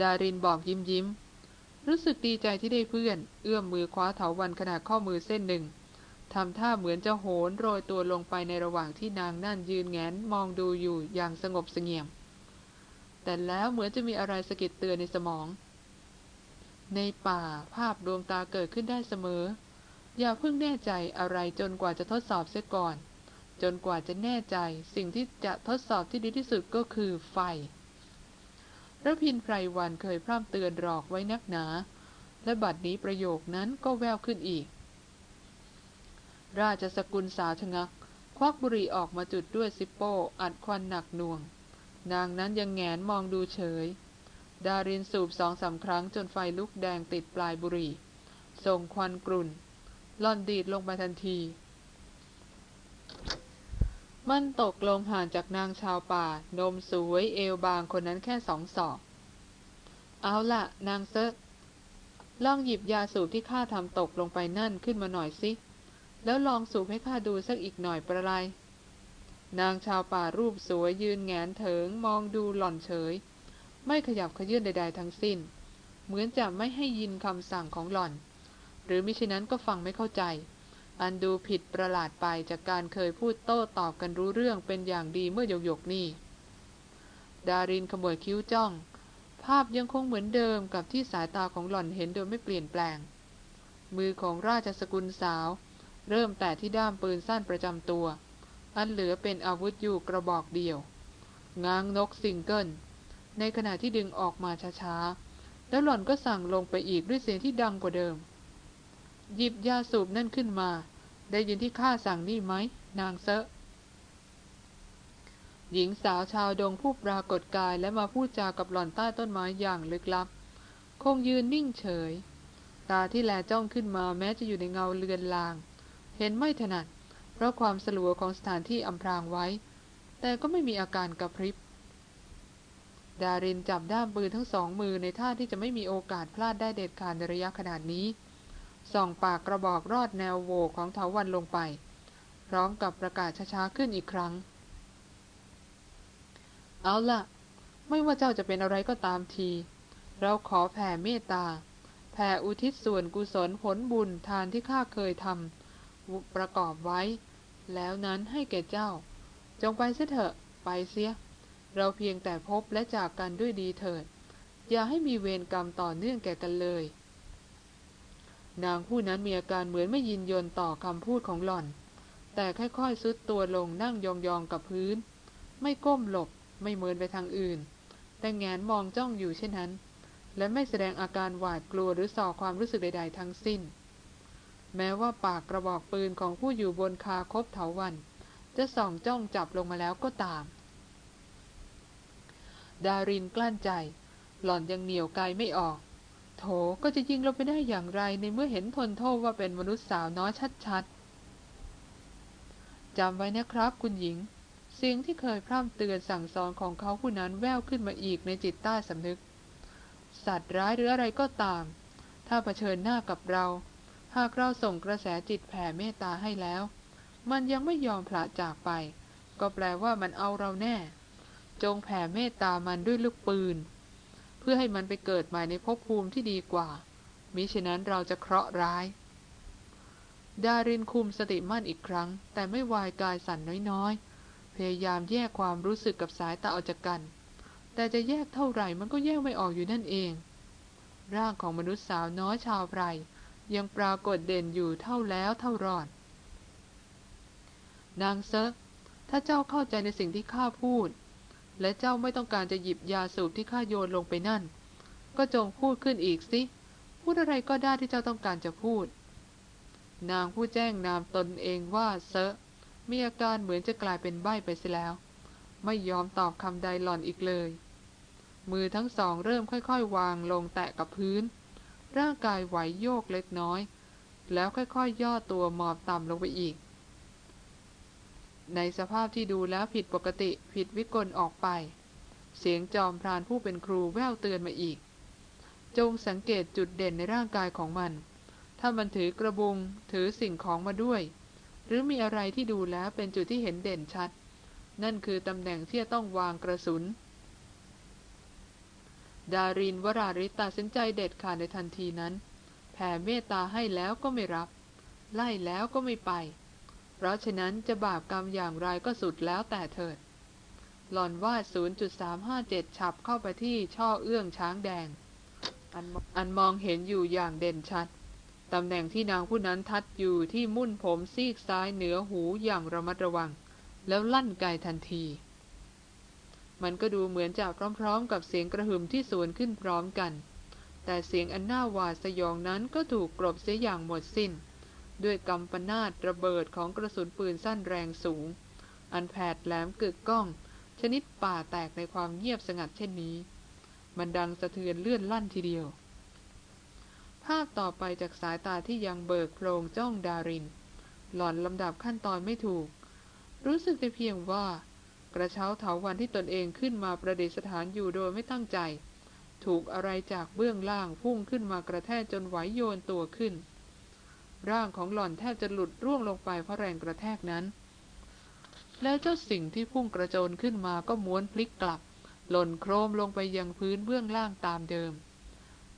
ดารินบอกยิ้มยิ้ม รู้สึกดีใจที่ได้เพื่อน เอื้อมมือคว้าเถาวันขนาดข้อมือเส้นหนึ่งทำท่าเหมือนจะโหนโรยตัวลงไปในระหว่างที่นางนั่นยืนแงนมองดูอยู่อย่างสงบเสงี่ยม แต่แล้วเหมือนจะมีอะไรสะกิดเตือนในสมอง ในป่าภาพดวงตาเกิดขึ้นได้เสมอ อย่าเพิ่งแน่ใจอะไรจนกว่าจะทดสอบเสียก่อน จนกว่าจะแน่ใจสิ่งที่จะทดสอบที่ดีที่สุดก็คือไฟ ระพินไพรวันเคยพร่ำเตือนหลอกไว้นักหนา และบัดนี้ประโยคนั้นก็แววขึ้นอีก ราชสกุลสาชงัก ควักบุหรี่ออกมาจุดด้วยซิปโป้ อัดควันหนักหน่วง นางนั้นยังแงนมองดูเฉย ดารินสูบสองสาครั้งจนไฟลุกแดงติดปลายบุหรี่ส่งควันกรุ่นล่อนดีดลงไปทันที มันตกลงห่างจากนางชาวป่า นมสวยเอวบางคนนั้นแค่สองศอก เอาละนางเซิร์ลองหยิบยาสูบที่ข้าทำตกลงไปนั่นขึ้นมาหน่อยสิ แล้วลองสูบให้ข้าดูสักอีกหน่อยประไรนางชาวป่ารูปสวยยืนแงนเถิงมองดูหล่อนเฉย ไม่ขยับขยื่นใด ๆ ทั้งสิ้น เหมือนจะไม่ให้ยินคำสั่งของหล่อน หรือมิฉะนั้นก็ฟังไม่เข้าใจ อันดูผิดประหลาดไปจากการเคยพูดโต้ตอบกันรู้เรื่องเป็นอย่างดีเมื่อหยกหยกนี่ ดารินขมวดคิ้วจ้อง ภาพยังคงเหมือนเดิมกับที่สายตาของหล่อนเห็นโดยไม่เปลี่ยนแปลง มือของราชสกุลสาว เริ่มแต่ที่ด้ามปืนสั้นประจำตัว อันเหลือเป็นอาวุธอยู่กระบอกเดียว ง้างนกซิงเกิล ในขณะที่ดึงออกมาช้าๆ แล้วหล่อนก็สั่งลงไปอีกด้วยเสียงที่ดังกว่าเดิม หยิบยาสูบนั่นขึ้นมา ได้ยินที่ข้าสั่งนี่ไหม นางเซอะหญิงสาวชาวดงผู้ปรากฏกายและมาพูดจากับหล่อนใต้ต้นไม้อย่างลึกลับ คงยืนนิ่งเฉย ตาที่แลจ้องขึ้นมาแม้จะอยู่ในเงาเลือนลาง เห็นไม่ถนัด เพราะความสลัวของสถานที่อำพรางไว้ แต่ก็ไม่มีอาการกระพริบ ดารินจับด้ามปืนทั้งสองมือในท่าที่จะไม่มีโอกาสพลาดได้เด็ดขาดในระยะขนาดนี้ ส่องปากกระบอกรอดแนวโวของเถาวันลงไป พร้อมกับประกาศช้าๆขึ้นอีกครั้ง เอาล่ะไม่ว่าเจ้าจะเป็นอะไรก็ตามที เราขอแผ่เมตตา แผ่อุทิศส่วนกุศลผลบุญทานที่ข้าเคยทำประกอบไว้ แล้วนั้นให้แก่เจ้า จงไปเสียเถอะไปเสีย เราเพียงแต่พบและจากกันด้วยดีเถิด อย่าให้มีเวรกรรมต่อเนื่องแก่กันเลย นางผู้นั้นมีอาการเหมือนไม่ยินยนต่อคำพูดของหล่อน แต่ค่อยๆซุดตัวลงนั่งยองๆกับพื้น ไม่ก้มหลบไม่เมินไปทางอื่น แต่แงนมองจ้องอยู่เช่นนั้น และไม่แสดงอาการหวาดกลัวหรือส่อความรู้สึกใด ๆ ทั้งสิ้น แม้ว่าปากกระบอกปืนของผู้อยู่บนคาคบเถาวัน จะส่องจ้องจับลงมาแล้วก็ตาม ดารินกลั้นใจ หล่อนยังเหนียวไกลไม่ออก โถก็จะยิงเราไปได้อย่างไรในเมื่อเห็นทนโทษว่าเป็นมนุษย์สาวน้อยชัดๆจำไว้นะครับคุณหญิง เสียงที่เคยพร่ำเตือนสั่งสอนของเขาผู้นั้นแววขึ้นมาอีกในจิตใต้สำนึก สัตว์ร้ายหรืออะไรก็ตาม ถ้าเผชิญหน้ากับเรา หากเราส่งกระแสจิตแผ่เมตตาให้แล้ว มันยังไม่ยอมพละจากไป ก็แปลว่ามันเอาเราแน่ จงแผ่เมตตามันด้วยลูกปืน เพื่อให้มันไปเกิดใหม่ในภพภูมิที่ดีกว่า มิฉะนั้นเราจะเคราะห์ร้าย ดารินคุมสติมั่นอีกครั้ง แต่ไม่วายกายสั่นน้อยๆ พยายามแยกความรู้สึกกับสายตาออกจากกัน แต่จะแยกเท่าไหร่มันก็แยกไม่ออกอยู่นั่นเอง ร่างของมนุษย์สาวน้อยชาวไพรยังปรากฏเด่นอยู่เท่าแล้วเท่ารอด นางเซอะถ้าเจ้าเข้าใจในสิ่งที่ข้าพูด และเจ้าไม่ต้องการจะหยิบยาสูบที่ข้าโยนลงไปนั่น ก็จงพูดขึ้นอีกสิ พูดอะไรก็ได้ที่เจ้าต้องการจะพูด นางผู้แจ้งนามตนเองว่าเซอะมีอาการเหมือนจะกลายเป็นใบ้ไปเสียแล้ว ไม่ยอมตอบคำใดหล่อนอีกเลย มือทั้งสองเริ่มค่อยๆ วางลงแตะกับพื้น ร่างกายไหวโยกเล็กน้อย แล้วค่อยๆยย่อตัวหมอบต่ำลงไปอีก ในสภาพที่ดูแล้วผิดปกติผิดวิกลออกไป เสียงจอมพรานผู้เป็นครูแววเตือนมาอีก จงสังเกตจุดเด่นในร่างกายของมัน ถ้ามันถือกระบุงถือสิ่งของมาด้วย หรือมีอะไรที่ดูแล้วเป็นจุดที่เห็นเด่นชัด นั่นคือตำแหน่งที่จะต้องวางกระสุน ดารินวราริตตัดสินใจเด็ดขาดในทันทีนั้น แผ่เมตตาให้แล้วก็ไม่รับ ไล่แล้วก็ไม่ไป เพราะฉะนั้นจะบาปกรรมอย่างไรก็สุดแล้วแต่เถิด หล่อนวาด 0.357 ฉับเข้าไปที่ช่อเอื้องช้างแดง อันอันมองเห็นอยู่อย่างเด่นชัด ตำแหน่งที่นางผู้นั้นทัดอยู่ที่มุ่นผมซีกซ้ายเหนือหูอย่างระมัดระวัง แล้วลั่นไกทันที มันก็ดูเหมือนจะพร้อมๆ กับเสียงกระหึ่มที่สวนขึ้นพร้อมกัน แต่เสียงอันน่าหวาดสยองนั้นก็ถูกกลบเสียอย่างหมดสิ้น ด้วยกำปนาตระเบิดของกระสุนปืนสั้นแรงสูง อันแผดแหลมกึกก้อง ชนิดป่าแตกในความเงียบสงัดเช่นนี้ มันดังสะเทือนเลื่อนลั่นทีเดียว ภาพต่อไปจากสายตาที่ยังเบิกโพรงจ้องดาริน หล่อนลำดับขั้นตอนไม่ถูก รู้สึกแต่เพียงว่ากระเช้าเถาวันที่ตนเองขึ้นมาประดิษฐานอยู่โดยไม่ตั้งใจ ถูกอะไรจากเบื้องล่างพุ่งขึ้นมากระแทกจนไหวโยนตัวขึ้น ร่างของหล่อนแทบจะหลุดร่วงลงไปเพราะแรงกระแทกนั้น แล้วเจ้าสิ่งที่พุ่งกระโจนขึ้นมาก็ม้วนพลิกกลับ หล่นโครมลงไปยังพื้นเบื้องล่างตามเดิม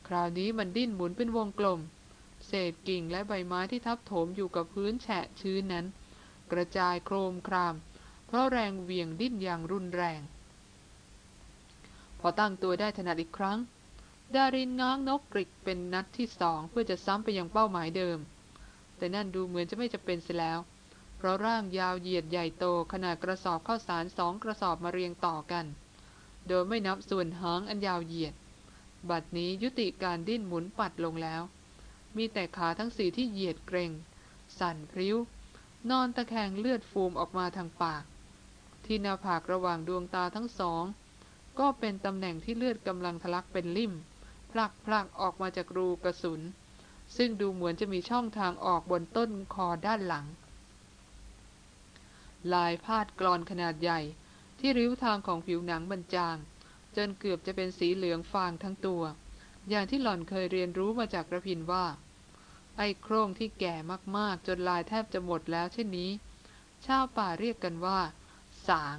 คราวนี้มันดิ้นหมุนเป็นวงกลม เศษกิ่งและใบไม้ที่ทับถมอยู่กับพื้นแฉะชื้นนั้น กระจายโครมคราม เพราะแรงเหวี่ยงดิ้นอย่างรุนแรง พอตั้งตัวได้ถนัดอีกครั้งดารินง้างนกกริกเป็นนัดที่สองเพื่อจะซ้ำไปยังเป้าหมายเดิม แต่นั่นดูเหมือนจะไม่จะเป็นเสียแล้ว เพราะร่างยาวเหยียดใหญ่โตขนาดกระสอบข้าวสารสองกระสอบมาเรียงต่อกัน โดยไม่นับส่วนหางอันยาวเหยียด บัดนี้ยุติการดิ้นหมุนปัดลงแล้ว มีแต่ขาทั้งสี่ที่เหยียดเกรง สั่นพริ้ว นอนตะแคงเลือดฟูมออกมาทางปาก ที่หน้าผากระหว่างดวงตาทั้งสอง ก็เป็นตำแหน่งที่เลือดกำลังทะลักเป็นลิ่มพลักพลักออกมาจากรูกระสุน ซึ่งดูเหมือนจะมีช่องทางออกบนต้นคอด้านหลัง ลายพาดกรอนขนาดใหญ่ ที่ริ้วทางของผิวหนังบรรจาง จนเกือบจะเป็นสีเหลืองฟางทั้งตัว อย่างที่หล่อนเคยเรียนรู้มาจากกระพินว่า ไอ้โครงที่แก่มากๆ จนลายแทบจะหมดแล้วเช่นนี้ ชาวป่าเรียกกันว่า สาง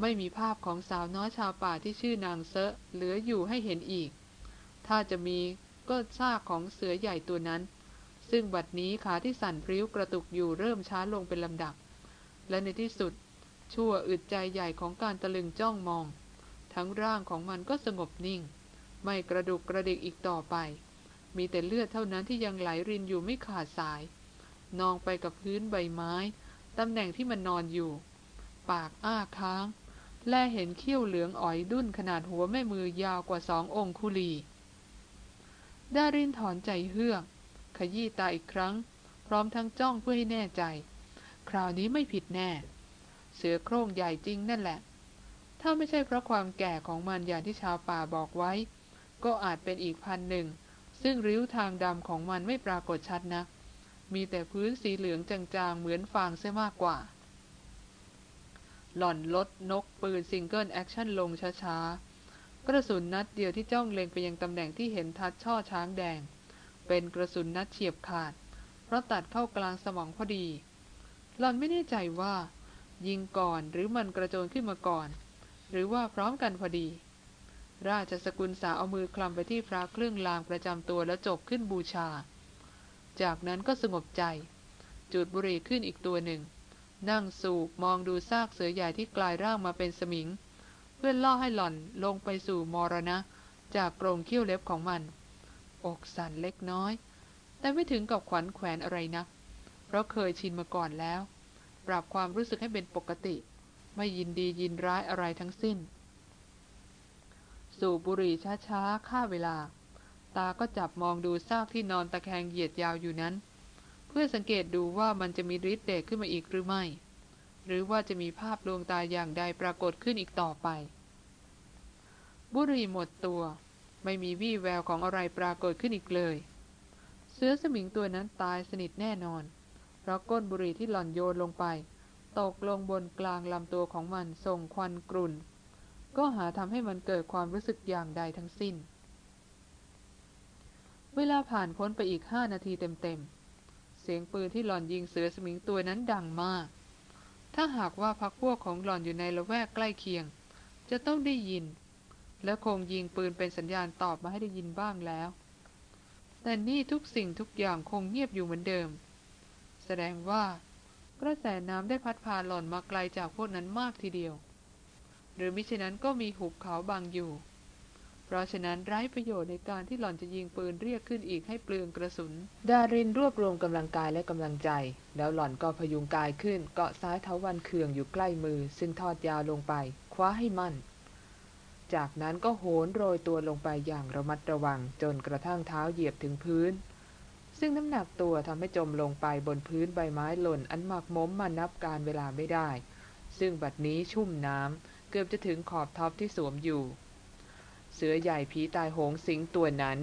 ไม่มีภาพของสาวน้อยชาวป่าที่ชื่อนางเซะเหลืออยู่ให้เห็นอีก ถ้าจะมี ก็ซากของเสือใหญ่ตัวนั้น ซึ่งบัดนี้ขาที่สั่นพริ้วกระตุกอยู่เริ่มช้าลงเป็นลำดับ และในที่สุด ชั่วอึดใจใหญ่ของการตะลึงจ้องมอง ทั้งร่างของมันก็สงบนิ่ง ไม่กระดุกกระดิกอีกต่อไป มีแต่เลือดเท่านั้นที่ยังไหลรินอยู่ไม่ขาดสาย นองไปกับพื้นใบไม้ตำแหน่งที่มันนอนอยู่ ปากอ้าค้าง และเห็นเขี้ยวเหลืองอ๋อยดุ้นขนาดหัวแม่มือยาวกว่าสององคุลี ดารินถอนใจเฮือก ขยี้ตาอีกครั้ง พร้อมทั้งจ้องเพื่อให้แน่ใจ คราวนี้ไม่ผิดแน่ เสือโคร่งใหญ่จริงนั่นแหละ ถ้าไม่ใช่เพราะความแก่ของมันอย่างที่ชาวป่าบอกไว้ ก็อาจเป็นอีกพันหนึ่ง ซึ่งริ้วทางดำของมันไม่ปรากฏชัดนัก มีแต่พื้นสีเหลืองจางๆ เหมือนฟางเสียมากกว่า หล่อนลดนกปืน single action ลงช้าๆ กระสุนนัดเดียวที่จ้องเล็งไปยังตำแหน่งที่เห็นทัดช่อช้างแดง เป็นกระสุนนัดเฉียบขาด เพราะตัดเข้ากลางสมองพอดี หล่อนไม่แน่ใจว่า ยิงก่อนหรือมันกระโจนขึ้นมาก่อน หรือว่าพร้อมกันพอดี ราชสกุลสาวเอามือคลำไปที่พระเครื่องรางประจำตัวแล้วจบขึ้นบูชา จากนั้นก็สงบใจ จุดบุหรี่ขึ้นอีกตัวหนึ่ง นั่งสูบมองดูซากเสือใหญ่ที่กลายร่างมาเป็นสมิง พื่อล่อให้หล่อนลงไปสู่มรณะ จากกรงเขี้ยวเล็บของมัน อกสั่นเล็กน้อย แต่ไม่ถึงกับขวัญแขวนอะไรนะ เพราะเคยชินมาก่อนแล้ว ปรับความรู้สึกให้เป็นปกติ ไม่ยินดียินร้ายอะไรทั้งสิ้น สูบบุหรี่ช้าๆฆ่าเวลา ตาก็จับมองดูซากที่นอนตะแคงเหยียดยาวอยู่นั้น เพื่อสังเกตดูว่ามันจะมีฤทธิ์เดชขึ้นมาอีกหรือไม่ หรือว่าจะมีภาพดวงตาอย่างใดปรากฏขึ้นอีกต่อไป บุรีหมดตัว ไม่มีวี่แววของอะไรปรากฏขึ้นอีกเลย เสือสมิงตัวนั้นตายสนิทแน่นอน เพราะก้นบุรีที่หล่อนโยนลงไป ตกลงบนกลางลำตัวของมันส่งควันกรุ่น ก็หาทำให้มันเกิดความรู้สึกอย่างใดทั้งสิ้น เวลาผ่านพ้นไปอีกห้านาทีเต็มๆเสียงปืนที่หล่อนยิงเสือสมิงตัวนั้นดังมาก ถ้าหากว่าพักพวกของหล่อนอยู่ในละแวกใกล้เคียง จะต้องได้ยิน และคงยิงปืนเป็นสัญญาณตอบมาให้ได้ยินบ้างแล้ว แต่นี่ทุกสิ่งทุกอย่างคงเงียบอยู่เหมือนเดิม แสดงว่ากระแสน้ำได้พัดพาหล่อนมาไกลจากพวกนั้นมากทีเดียว หรือมิฉะนั้นก็มีหุบเขาบังอยู่ ราะฉะนั้นไร้ประโยชน์ในการที่หล่อนจะยิงปืนเรียกขึ้นอีกให้เปลืองกระสุน ดารินรวบรวมกำลังกายและกำลังใจ แล้วหล่อนก็พยุงกายขึ้น เกาะซ้ายเท้าวันเคืองอยู่ใกล้มือ ซึ่งทอดยาวลงไป คว้าให้มั่น จากนั้นก็โหนโรยตัวลงไปอย่างระมัดระวังจนกระทั่งเท้าเหยียบถึงพื้น ซึ่งน้ำหนักตัวทำให้จมลงไปบนพื้นใบไม้หล่นอันหมักม้มมานับการเวลาไม่ได้ ซึ่งบัดนี้ชุ่มน้ำเกือบจะถึงขอบท็อปที่สวมอยู่ เสือใหญ่ผีตายโหงสิงตัวนั้น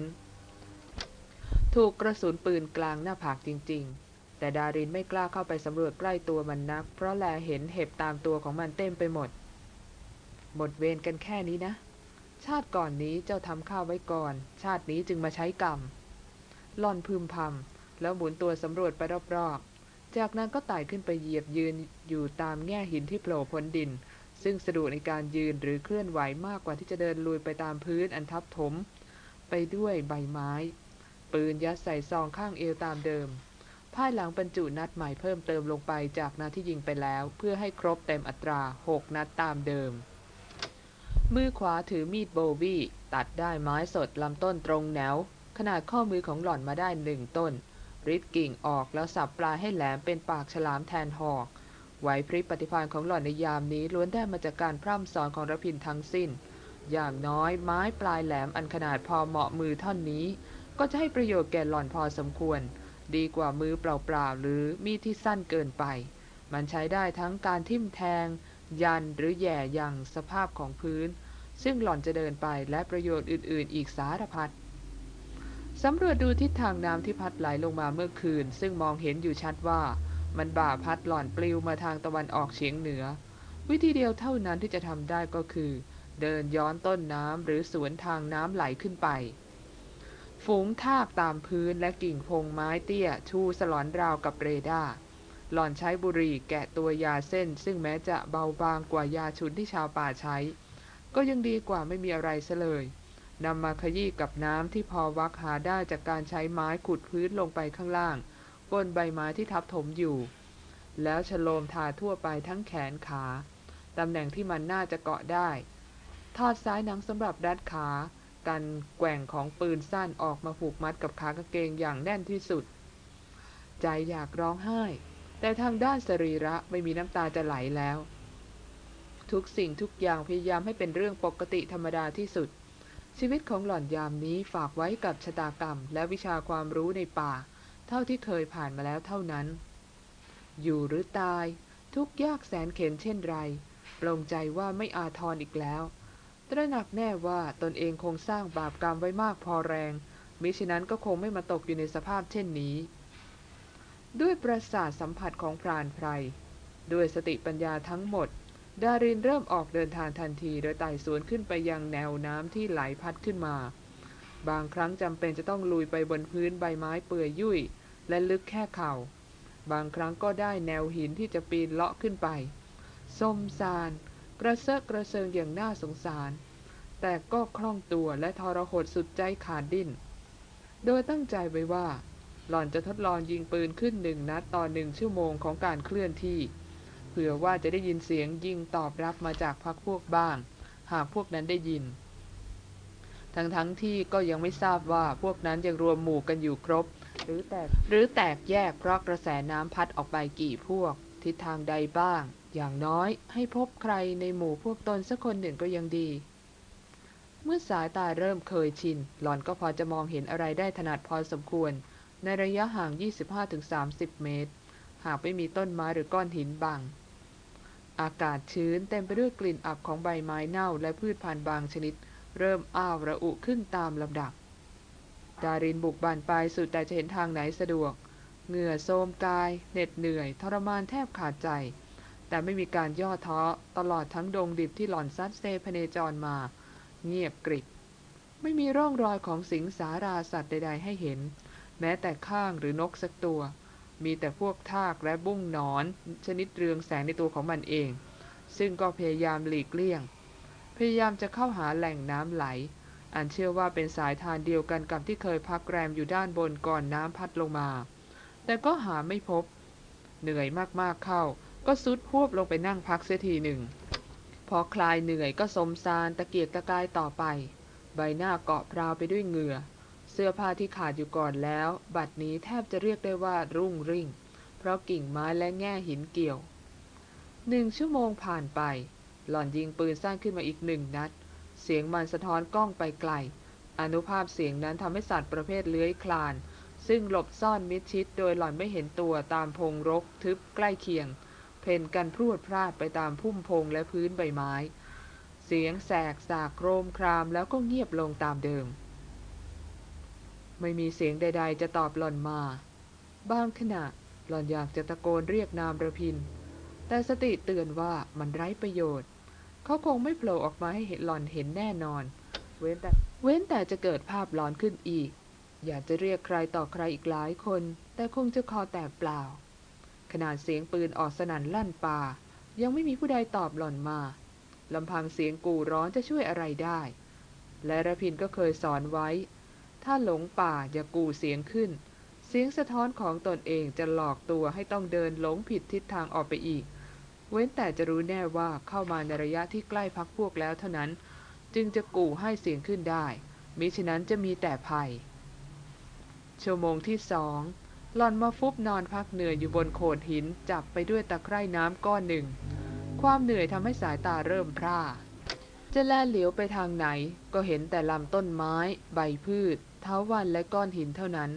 ถูกกระสุนปืนกลางหน้าผากจริง ๆ แต่ดารินไม่กล้าเข้าไปสำรวจใกล้ตัวมันนัก เพราะแลเห็นเห็บตามตัวของมันเต็มไปหมด หมดเวรกันแค่นี้นะ ชาติก่อนนี้เจ้าทำข้าวไว้ก่อน ชาตินี้จึงมาใช้กรรมหล่อนพึมพำแล้วหมุนตัวสำรวจไปรอบๆจากนั้นก็ไต่ขึ้นไปเหยียบยืนอยู่ตามแง่หินที่โผล่พ้นดิน ซึ่งสะดวกในการยืนหรือเคลื่อนไหวมากกว่าที่จะเดินลุยไปตามพื้นอันทับถม ไปด้วยใบไม้ ปืนยัดใส่ซองข้างเอวตามเดิมภายหลังบรรจุนัดใหม่เพิ่มเติมลงไปจากนัดที่ยิงไปแล้ว เพื่อให้ครบเต็มอัตรา 6 นัดตามเดิม มือขวาถือมีดโบวีตัดได้ไม้สดลำต้นตรงแนว ขนาดข้อมือของหล่อนมาได้หนึ่งต้นริดกิ่งออกแล้วสับปลายให้แหลมเป็นปากฉลามแทนหอก ไหวพริบปฏิภาณของหล่อนในยามนี้ล้วนได้มาจากการพร่ำสอนของระพินทั้งสิ้น อย่างน้อยไม้ปลายแหลมอันขนาดพอเหมาะมือท่อนนี้ ก็จะให้ประโยชน์แก่หล่อนพอสมควร ดีกว่ามือเปล่าๆหรือมีดที่สั้นเกินไป มันใช้ได้ทั้งการทิ่มแทง ยันหรือแย่อย่างสภาพของพื้น ซึ่งหล่อนจะเดินไปและประโยชน์อื่นๆ อีกสารพัดสำรวจดูทิศทางน้ำที่พัดไหลลงมาเมื่อคืน ซึ่งมองเห็นอยู่ชัดว่า มันบ่าพัดหล่อนปลิวมาทางตะวันออกเฉียงเหนือ วิธีเดียวเท่านั้นที่จะทำได้ก็คือ เดินย้อนต้นน้ำหรือสวนทางน้ำไหลขึ้นไป ฝูงทากตามพื้นและกิ่งพงไม้เตี้ย ชูสลอนราวกับเรดาร์หล่อนใช้บุหรี่แกะตัวยาเส้น ซึ่งแม้จะเบาบางกว่ายาชุนที่ชาวป่าใช้ ก็ยังดีกว่าไม่มีอะไรซะเลยนำมาขยี้กับน้ำที่พอวักหาได้จากการใช้ไม้ขุดพื้นลงไปข้างล่าง บนใบไม้ที่ทับถมอยู่ แล้วฉโลมทาทั่วไปทั้งแขนขา ตำแหน่งที่มันน่าจะเกาะได้ ทอดซ้ายหนังสำหรับรัดขา กันแกว่งของปืนสั้นออกมาผูกมัดกับขากางเกงอย่างแน่นที่สุด ใจอยากร้องไห้ แต่ทางด้านสรีระไม่มีน้ำตาจะไหลแล้ว ทุกสิ่งทุกอย่างพยายามให้เป็นเรื่องปกติธรรมดาที่สุดชีวิตของหล่อนยามนี้ฝากไว้กับชะตากรรมและวิชาความรู้ในป่า เท่าที่เคยผ่านมาแล้วเท่านั้น อยู่หรือตาย ทุกยากแสนเข็นเช่นไรปลงใจว่าไม่อาทรอีกแล้ว ตระหนักแน่ว่าตนเองคงสร้างบาปกรรมไว้มากพอแรง มิฉะนั้นก็คงไม่มาตกอยู่ในสภาพเช่นนี้ ด้วยประสาทสัมผัสของพรานไพร ด้วยสติปัญญาทั้งหมด ดารินเริ่มออกเดินทางทันทีโดยไต่สวนขึ้นไปยังแนวน้ำที่ไหลพัดขึ้นมา บางครั้งจำเป็นจะต้องลุยไปบนพื้นใบไม้เปื่อยยุ่ย และลึกแค่เข่า บางครั้งก็ได้แนวหินที่จะปีนเลาะขึ้นไปสมซาน กระเซาะกระเซิงอย่างน่าสงสาร แต่ก็คล่องตัวและทรหดสุดใจขาดดิ้น โดยตั้งใจไว้ว่า หล่อนจะทดลองยิงปืนขึ้นหนึ่งนัดต่อหนึ่งชั่วโมงของการเคลื่อนที่ เผื่อว่าจะได้ยินเสียงยิงตอบรับมาจากพักพวกบ้าง หากพวกนั้นได้ยิน ทั้งทั้งที่ก็ยังไม่ทราบว่าพวกนั้นยังรวมหมู่กันอยู่ครบ หรือแตกหรือแตกแยกเพราะกระแสน้ำพัดออกไปกี่พวก ทิศทางใดบ้าง อย่างน้อยให้พบใครในหมู่พวกตนสักคนหนึ่งก็ยังดี เมื่อสายตาเริ่มเคยชิน หล่อนก็พอจะมองเห็นอะไรได้ถนัดพอสมควร ในระยะห่าง 25-30 เมตร หากไม่มีต้นไม้หรือก้อนหินบัง อากาศชื้นเต็มไปด้วยกลิ่นอับของใบไม้เน่าและพืชพันธุ์บางชนิด เริ่มอ้าวระอุขึ้นตามลำดับ ดารินบุกบานไปสุดแต่จะเห็นทางไหนสะดวก เหงื่อโทมกาย เหน็ดเหนื่อย ทรมานแทบขาดใจ แต่ไม่มีการย่อท้อ ตลอดทั้งดงดิบที่หล่อนซัดเซพเนจรมา เงียบกริบ ไม่มีร่องรอยของสิงสาราสัตว์ใด ๆ ให้เห็น แม้แต่ข้างหรือนกสักตัว มีแต่พวกทากและบุ้งหนอน ชนิดเรืองแสงในตัวของมันเอง ซึ่งก็พยายามหลีกเลี่ยง พยายามจะเข้าหาแหล่งน้ำไหล อันเชื่อว่าเป็นสายทานเดียวกันกับที่เคยพักแรมอยู่ด้านบนก่อนน้ำพัดลงมา แต่ก็หาไม่พบ เหนื่อยมากๆเข้า ก็ซุดพวบลงไปนั่งพักเสียทีหนึ่ง พอคลายเหนื่อยก็สมซานตะเกียกตะกายต่อไป ใบหน้าเกาะพราวไปด้วยเหงื่อ เสื้อผ้าที่ขาดอยู่ก่อนแล้ว บัดนี้แทบจะเรียกได้ว่ารุ่งริ่ง เพราะกิ่งไม้และแง่หินเกี่ยวหนึ่งชั่วโมงผ่านไป หล่อนยิงปืนสั้นขึ้นมาอีกหนึ่งนัด สียงมันสะท้อนกล้องไปไกล อนุภาพเสียงนั้นทำให้สัตว์ประเภทเลื้อยคลาน ซึ่งหลบซ่อนมิดชิดโดยหล่อนไม่เห็นตัวตามพงรกทึบใกล้เคียง เพ่นกันพรวดพลาดไปตามพุ่มพงและพื้นใบไม้ เสียงแสกสากโครมครามแล้วก็เงียบลงตามเดิม ไม่มีเสียงใด ๆ จะตอบหล่อนมา บางขณะหล่อนอยากจะตะโกนเรียกนามระพิน แต่สติเตือนว่ามันไร้ประโยชน์ เขาคงไม่โผล่ออกมาให้เห็นหล่อนเห็นแน่นอน เว้นแต่เว้นแต่จะเกิดภาพหลอนขึ้นอีก อยากจะเรียกใครต่อใครอีกหลายคน แต่คงจะคอแตกเปล่า ขนาดเสียงปืนออกสนั่นลั่นป่า ยังไม่มีผู้ใดตอบหล่อนมาลำพังเสียงกูร้อนจะช่วยอะไรได้ และระพินก็เคยสอนไว้ ถ้าหลงป่าอย่ากูเสียงขึ้น เสียงสะท้อนของตนเองจะหลอกตัวให้ต้องเดินหลงผิดทิศทางออกไปอีก เว้นแต่จะรู้แน่ว่าเข้ามาในระยะที่ใกล้พักพวกแล้วเท่านั้น จึงจะกู่ให้เสียงขึ้นได้ มิฉะนั้นจะมีแต่ภัย ชั่วโมงที่สองหลอนมาฟุบนอนพักเหนื่อยอยู่บนโขดหินจับไปด้วยตะไคร่น้ำก้อนหนึ่ง ความเหนื่อยทำให้สายตาเริ่มพร่า จะแลเหลียวไปทางไหน ก็เห็นแต่ลำต้นไม้ ใบพืช เท้าวันและก้อนหินเท่านั้น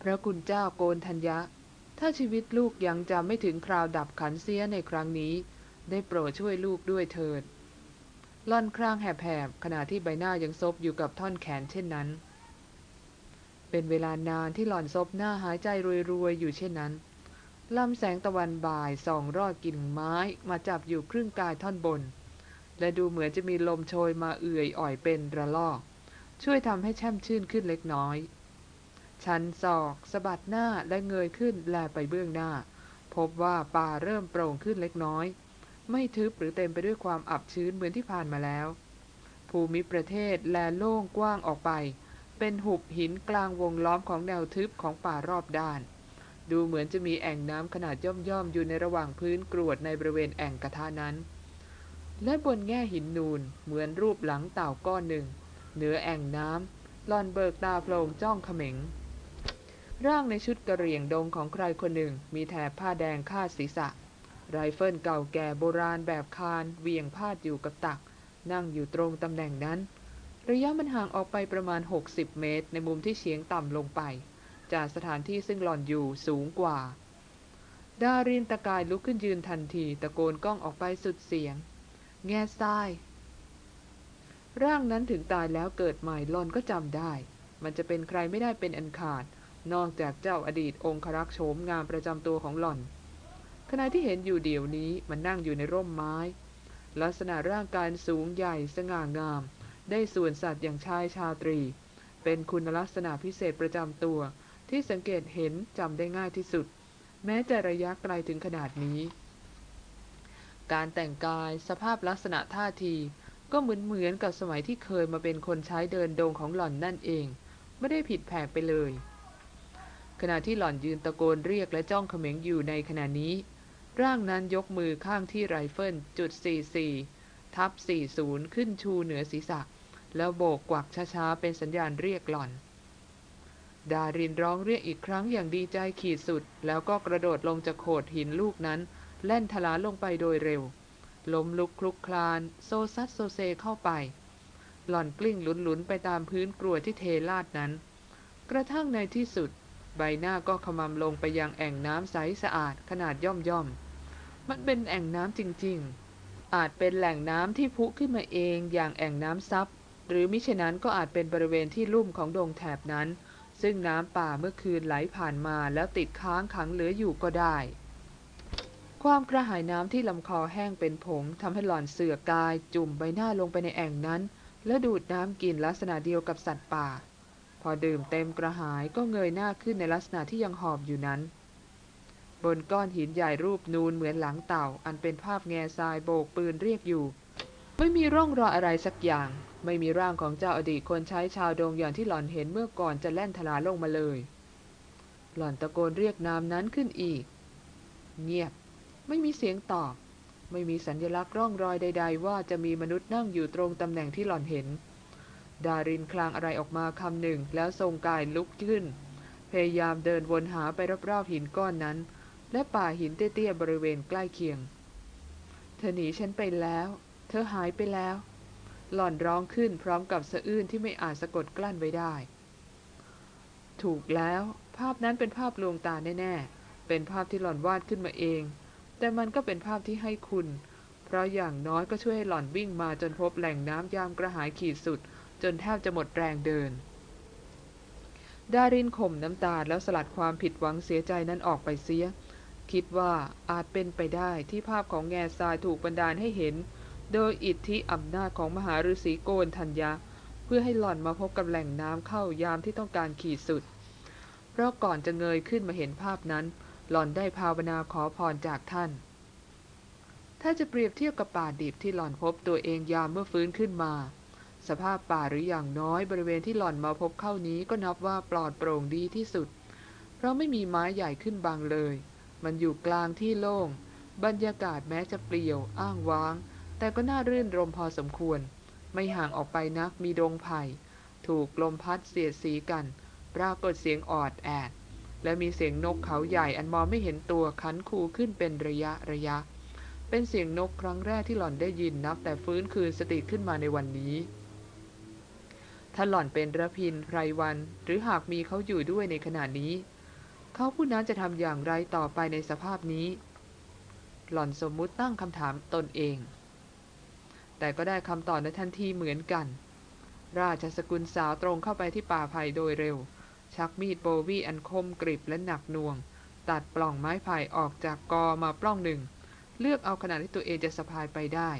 พระคุณเจ้าโกนทัญญะ ถ้าชีวิตลูกยังจะไม่ถึงคราวดับขันเสียในครั้งนี้ ได้โปรดช่วยลูกด้วยเถิดล่อนครางแหบๆขณะที่ใบหน้ายังซบอยู่กับท่อนแขนเช่นนั้น เป็นเวลานานที่หล่อนซบหน้าหายใจรวยๆอยู่เช่นนั้นลำแสงตะวันบ่ายส่องรอดกิ่งไม้มาจับอยู่ครึ่งกายท่อนบน และดูเหมือนจะมีลมโชยมาเอื่อยอ่อยเป็นระลอก ช่วยทำให้แช่มชื่นขึ้นเล็กน้อย ชันศอกสะบัดหน้าและเงยขึ้นแลไปเบื้องหน้า พบว่าป่าเริ่มโปร่งขึ้นเล็กน้อย ไม่ทึบหรือเต็มไปด้วยความอับชื้นเหมือนที่ผ่านมาแล้ว ภูมิประเทศแลโล่งกว้างออกไป เป็นหุบหินกลางวงล้อมของแนวทึบของป่ารอบด้าน ดูเหมือนจะมีแอ่งน้ำขนาดย่อมๆอยู่ในระหว่างพื้นกรวดในบริเวณแอ่งกระทะนั้น และบนแง่หินนูนเหมือนรูปหลังเต่าก้อนหนึ่ง เหนือแอ่งน้ำหล่อนเบิกตาโพลงจ้องเขม็ง ร่างในชุดกระเหรี่ยงดงของใครคนหนึ่ง มีแถบผ้าแดงคาดศีรษะ ไรเฟิลเก่าแก่โบราณแบบคานเหวี่ยงพาดอยู่กับตัก นั่งอยู่ตรงตำแหน่งนั้น ระยะมันห่างออกไปประมาณ 60 เมตร ในมุมที่เฉียงต่ำลงไป จากสถานที่ซึ่งหล่อนอยู่สูงกว่า ดารินตะกายลุกขึ้นยืนทันที ตะโกนก้องออกไปสุดเสียง แง่ทราย ร่างนั้นถึงตายแล้วเกิดใหม่หลอนก็จำได้ มันจะเป็นใครไม่ได้เป็นอันขาด นอกจากเจ้าอดีตองครักษ์โฉมงามประจำตัวของหล่อน ขณะที่เห็นอยู่เดี๋ยวนี้มันนั่งอยู่ในร่มไม้ ลักษณะร่างกายสูงใหญ่สง่างาม ได้ส่วนสัตว์อย่างชายชาตรี เป็นคุณลักษณะพิเศษประจำตัว ที่สังเกตเห็นจำได้ง่ายที่สุด แม้จะระยะไกลถึงขนาดนี้ การแต่งกายสภาพลักษณะท่าทีก็เหมือนเหมือนกับสมัยที่เคยมาเป็นคนใช้เดินดงของหล่อนนั่นเอง ไม่ได้ผิดแผกไปเลย ขณะที่หล่อนยืนตะโกนเรียกและจ้องเขม็งอยู่ในขณะนี้ ร่างนั้นยกมือข้างที่ไรเฟิลจุด 44 ทับ 40 ขึ้นชูเหนือศีรษะ แล้วโบกกวักช้าๆ เป็นสัญญาณเรียกหล่อน ดารินร้องเรียกอีกครั้งอย่างดีใจขีดสุด แล้วก็กระโดดลงจากโขดหินลูกนั้น แล่นถลาลงไปโดยเร็วล้มลุกคลุกคลาน โซซัดโซเซเข้าไป หล่อนกลิ้งหลุนๆไปตามพื้นกรวดที่เทลาดนั้น กระทั่งในที่สุด ใบหน้าก็ขมำลงไปยังแอ่งน้ำใสสะอาดขนาดย่อมย่อมๆมันเป็นแอ่งน้ำจริงๆ อาจเป็นแหล่งน้ำที่พุขึ้นมาเองอย่างแอ่งน้ำซับ หรือมิฉะนั้นก็อาจเป็นบริเวณที่ลุ่มของดงแถบนั้น ซึ่งน้ำป่าเมื่อคืนไหลผ่านมาแล้วติดค้างขังเหลืออยู่ก็ได้ ความกระหายน้ำที่ลำคอแห้งเป็นผงทำให้หล่อนเสือกกาย จุ่มใบหน้าลงไปในแอ่งนั้น และดูดน้ำกินลักษณะเดียวกับสัตว์ป่า อดื่มเต็มกระหายก็เงยหน้าขึ้นในลักษณะที่ยังหอบอยู่นั้น บนก้อนหินใหญ่รูปนูนเหมือนหลังเต่า อันเป็นภาพแง่ทรายโบกปืนเรียกอยู่ ไม่มีร่องรอยอะไรสักอย่าง ไม่มีร่างของเจ้าอดีตคนใช้ชาวดงอย่างที่หล่อนเห็นเมื่อก่อนจะแล่นทลาลงมาเลย หล่อนตะโกนเรียกนามนั้นขึ้นอีก เงียบ ไม่มีเสียงตอบ ไม่มีสัญลักษณ์ร่องรอยใด ๆ ว่าจะมีมนุษย์นั่งอยู่ตรงตำแหน่งที่หล่อนเห็น ดารินคลางอะไรออกมาคำหนึ่ง แล้วทรงกายลุกขึ้น พยายามเดินวนหาไปรอบๆหินก้อนนั้น และป่าหินเตี้ยๆบริเวณใกล้เคียง เธอหนีฉันไปแล้ว เธอหายไปแล้ว หล่อนร้องขึ้นพร้อมกับสะอื้นที่ไม่อาจสะกดกลั้นไว้ได้ ถูกแล้ว ภาพนั้นเป็นภาพลวงตาแน่ๆ เป็นภาพที่หล่อนวาดขึ้นมาเอง แต่มันก็เป็นภาพที่ให้คุณ เพราะอย่างน้อยก็ช่วยให้หล่อนวิ่งมาจนพบแหล่งน้ำยามกระหายขีดสุด จนแทบจะหมดแรงเดิน ดารินข่มน้ำตาแล้วสลัดความผิดหวังเสียใจนั้นออกไปเสีย คิดว่าอาจเป็นไปได้ที่ภาพของแง่ทรายถูกบันดาลให้เห็น โดยอิทธิอำนาจของมหาฤาษีโกนธัญญาเพื่อให้หล่อนมาพบกับแหล่งน้ำเข้ายามที่ต้องการขีดสุด เพราะก่อนจะเงยขึ้นมาเห็นภาพนั้น หล่อนได้ภาวนาขอพรจากท่าน ถ้าจะเปรียบเทียบกับป่าดิบที่หล่อนพบตัวเองยามเมื่อฟื้นขึ้นมา สภาพป่าหรืออย่างน้อยบริเวณที่หล่อนมาพบเข้านี้ก็นับว่าปลอดโปร่งดีที่สุด เพราะไม่มีไม้ใหญ่ขึ้นบางเลย มันอยู่กลางที่โล่ง บรรยากาศแม้จะเปลี่ยวอ้างว้าง แต่ก็น่ารื่นรมพอสมควร ไม่ห่างออกไปนักมีดงไผ่ ถูกลมพัดเสียดสีกัน ปรากฏเสียงออดแอด และมีเสียงนกเขาใหญ่อันมองไม่เห็นตัวคันคูขึ้นเป็นระยะระยะ เป็นเสียงนกครั้งแรกที่หล่อนได้ยินนับแต่ฟื้นคืนสติขึ้นมาในวันนี้ ถ้าหล่อนเป็นระพินไพรวัน หรือหากมีเขาอยู่ด้วยในขณะนี้ เขาผู้นั้นจะทำอย่างไรต่อไปในสภาพนี้ หล่อนสมมุติตั้งคำถามตนเอง แต่ก็ได้คำตอบในทันทีเหมือนกัน ราชสกุลสาวตรงเข้าไปที่ป่าไผ่โดยเร็ว ชักมีดโบวี่อันคมกริบและหนักหน่วง ตัดปล่องไม้ไผ่ออกจากกอมาปล้องหนึ่ง เลือกเอาขนาดที่ตัวเองจะสะพายไปได้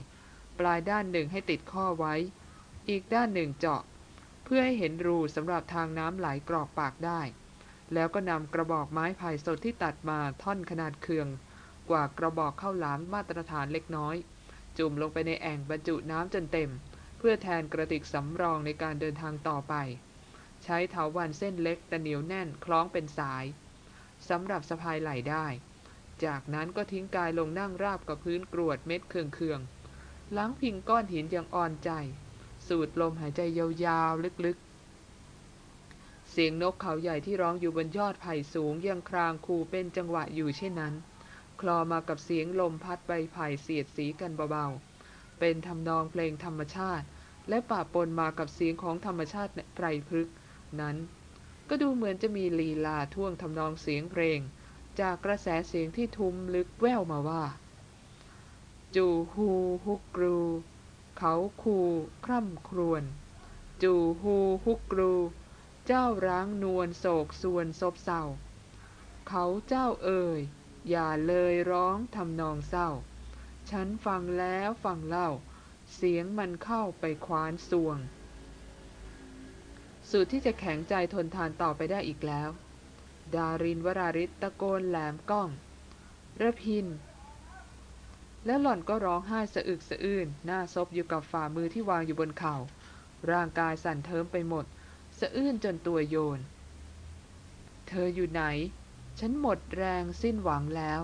ปลายด้านหนึ่งให้ติดข้อไว้ อีกด้านหนึ่งเจาะ เพื่อให้เห็นรูสำหรับทางน้ำไหลกรอกปากได้ แล้วก็นำกระบอกไม้ไผ่สดที่ตัดมาท่อนขนาดเคือง กว่ากระบอกข้าวหลามมาตรฐานเล็กน้อย จุ่มลงไปในแอ่งบรรจุน้ำจนเต็ม เพื่อแทนกระติกสำรองในการเดินทางต่อไป ใช้เถาวันเส้นเล็กแต่เหนียวแน่นคล้องเป็นสายสำหรับสะพายไหลได้ จากนั้นก็ทิ้งกายลงนั่งราบกับพื้นกรวดเม็ดเคืองๆหลังพิงก้อนหินอย่างอ่อนใจ สูดลมหายใจยาวๆ ลึกๆ เสียงนกเขาใหญ่ที่ร้องอยู่บนยอดไผ่สูงยังครางคูเป็นจังหวะอยู่เช่นนั้น คลอมากับเสียงลมพัดใบไผ่เสียดสีกันเบาๆ เป็นทำนองเพลงธรรมชาติ และป่าปนมากับเสียงของธรรมชาติไพรพฤกษ์นั้น ก็ดูเหมือนจะมีลีลาท่วงทำนองเสียงเพลง จากกระแสเสียงที่ทุ้มลึกแว่วมาว่า จูฮูฮุกรู เขาคูคร่ำครวญจูฮูฮุกกรู เจ้าร้างนวลโศกส่วนซบเศร้า เขาเจ้าเอ่ย อย่าเลยร้องทำนองเศร้า ฉันฟังแล้วฟังเล่า เสียงมันเข้าไปคว้านสวง สุดที่จะแข็งใจทนทานต่อไปได้อีกแล้ว ดารินวราริศตะโกนแหลมก้องระพิน แล้วหล่อนก็ร้องไห้สะอึกสะอื้นหน้าซบอยู่กับฝ่ามือที่วางอยู่บนเขา่า ร่างกายสั่นเทิมไปหมด สะอื้นจนตัวโยน เธออยู่ไหน ฉันหมดแรงสิ้นหวังแล้ว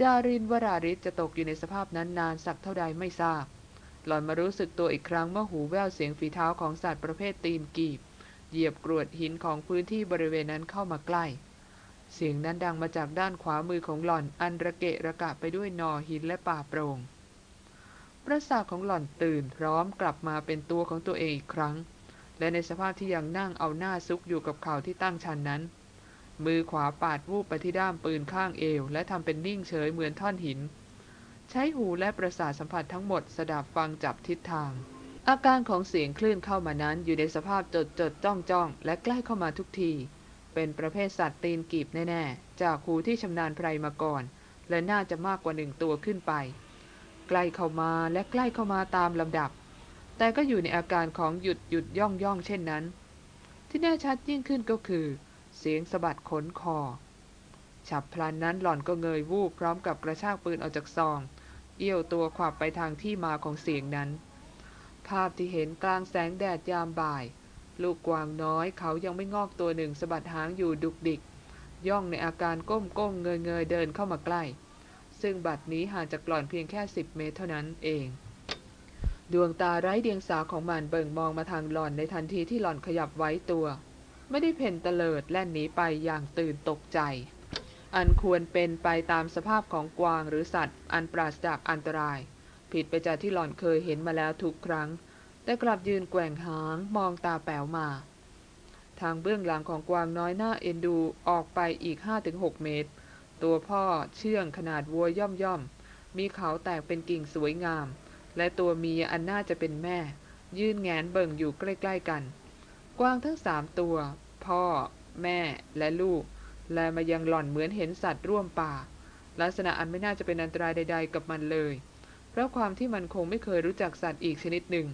ดารินวราริศจะตกอยู่ในสภาพนั้นนานสักเท่าใดไม่ทราบ หล่อนมารู้สึกตัวอีกครั้งเมื่อหูแว่วเสียงฝีเท้าของสัตว์ประเภทตีนกีบ เหยียบกรวดหินของพื้นที่บริเวณนั้นเข้ามาใกล้ เสียงนั้นดังมาจากด้านขวามือของหล่อนอันระเกะระกะไปด้วยนอหินและป่าโปร่งประสาทของหล่อนตื่นพร้อมกลับมาเป็นตัวของตัวเองอีกครั้ง และในสภาพที่ยังนั่งเอาหน้าซุกอยู่กับเข่าที่ตั้งชันนั้น มือขวาปาดวูบไปที่ด้ามปืนข้างเอว และทำเป็นนิ่งเฉยเหมือนท่อนหิน ใช้หูและประสาทสัมผัสทั้งหมดสดับฟังจับทิศทาง อาการของเสียงคลื่นเข้ามานั้นอยู่ในสภาพจดจดจ้องจ้องและใกล้เข้ามาทุกที เป็นประเภทสัตว์ตีนกีบแน่ๆ จากหูที่ชำนาญไพรมาก่อน และน่าจะมากกว่าหนึ่งตัวขึ้นไป ใกล้เข้ามาและใกล้เข้ามาตามลำดับ แต่ก็อยู่ในอาการของหยุดหยุดย่องย่องเช่นนั้น ที่แน่ชัดยิ่งขึ้นก็คือ เสียงสะบัดขนคอ ฉับพลันนั้นหล่อนก็เงยวูบพร้อมกับกระชากปืนออกจากซอง เอี้ยวตัวขวับไปทางที่มาของเสียงนั้น ภาพที่เห็นกลางแสงแดดยามบ่าย ลูกกวางน้อยเขายังไม่งอกตัวหนึ่งสะบัดหางอยู่ดุกดิก ย่องในอาการก้มก้มเงยเงยเดินเข้ามาใกล้ ซึ่งบัดนี้ห่างจากหล่อนเพียงแค่ 10 เมตรเท่านั้นเอง ดวงตาไร้เดียงสาของมันเบิ่งมองมาทางหล่อนในทันทีที่หล่อนขยับไว้ตัว ไม่ได้เพ่นเตลิดแล่นหนีไปอย่างตื่นตกใจ อันควรเป็นไปตามสภาพของกวางหรือสัตว์ อันปราศจากอันตราย ผิดไปจากที่หล่อนเคยเห็นมาแล้วทุกครั้ง แต่กลับยืนแกว่งหางมองตาแป๋วมา ทางเบื้องหลังของกวางน้อยหน้าเอ็นดูออกไปอีก 5-6 เมตร ตัวพ่อเชื่องขนาดวัวย่อมย่อม มีเขาแตกเป็นกิ่งสวยงาม และตัวเมียอันน่าจะเป็นแม่ ยื่นแงนเบิ่งอยู่ใกล้ ๆกัน กวางทั้งสามตัว พ่อ แม่และลูก แลมายังหล่อนเหมือนเห็นสัตว์ร่วมป่า ลักษณะอันไม่น่าจะเป็นอันตรายใด ๆ กับมันเลย เพราะความที่มันคงไม่เคยรู้จักสัตว์อีกชนิดหนึ่ง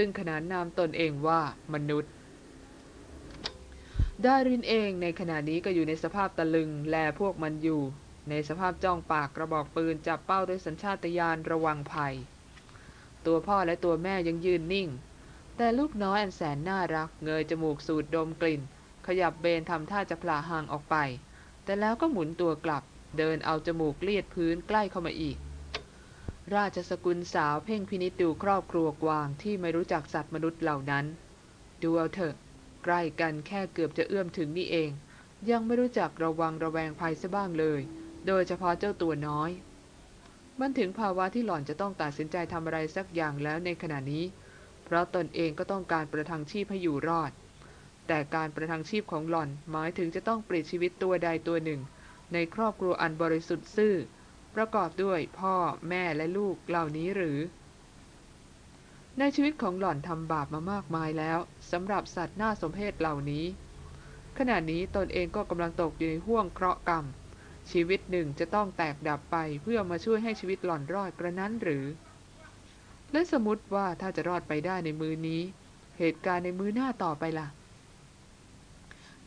ซึ่งขนานนามตนเองว่ามนุษย์ ดารินเองในขณะนี้ก็อยู่ในสภาพตะลึงแลพวกมันอยู่ ในสภาพจ้องปากกระบอกปืนจับเป้าด้วยสัญชาตญาณระวังภัย ตัวพ่อและตัวแม่ยังยืนนิ่ง แต่ลูกน้อยอันแสนน่ารัก เงยจมูกสูดดมกลิ่น ขยับเบนทำท่าจะพลาห่างออกไป แต่แล้วก็หมุนตัวกลับ เดินเอาจมูกเลียดพื้นใกล้เข้ามาอีก ราชสกุลสาวเพ่งพินิจดูครอบครัวกวางที่ไม่รู้จักสัตว์มนุษย์เหล่านั้น ดูเอาเถอะ ใกล้กันแค่เกือบจะเอื้อมถึงนี่เอง ยังไม่รู้จักระวังระแวงภัยซะบ้างเลย โดยเฉพาะเจ้าตัวน้อย มันถึงภาวะที่หล่อนจะต้องตัดสินใจทำอะไรสักอย่างแล้วในขณะนี้ เพราะตนเองก็ต้องการประทังชีพให้อยู่รอด แต่การประทังชีพของหล่อนหมายถึงจะต้องปลิดชีวิตตัวใดตัวหนึ่ง ในครอบครัวอันบริสุทธิ์ซื่อ ประกอบด้วยพ่อแม่และลูกเหล่านี้หรือ ในชีวิตของหล่อนทำบาปมามากมายแล้วสำหรับสัตว์น่าสมเพชเหล่านี้ ขณะนี้ตนเองก็กำลังตกอยู่ในห่วงเคราะห์กรรม ชีวิตหนึ่งจะต้องแตกดับไปเพื่อมาช่วยให้ชีวิตหล่อนรอดกระนั้นหรือ และสมมติว่าถ้าจะรอดไปได้ในมือนี้ เหตุการณ์ในมือหน้าต่อไปล่ะ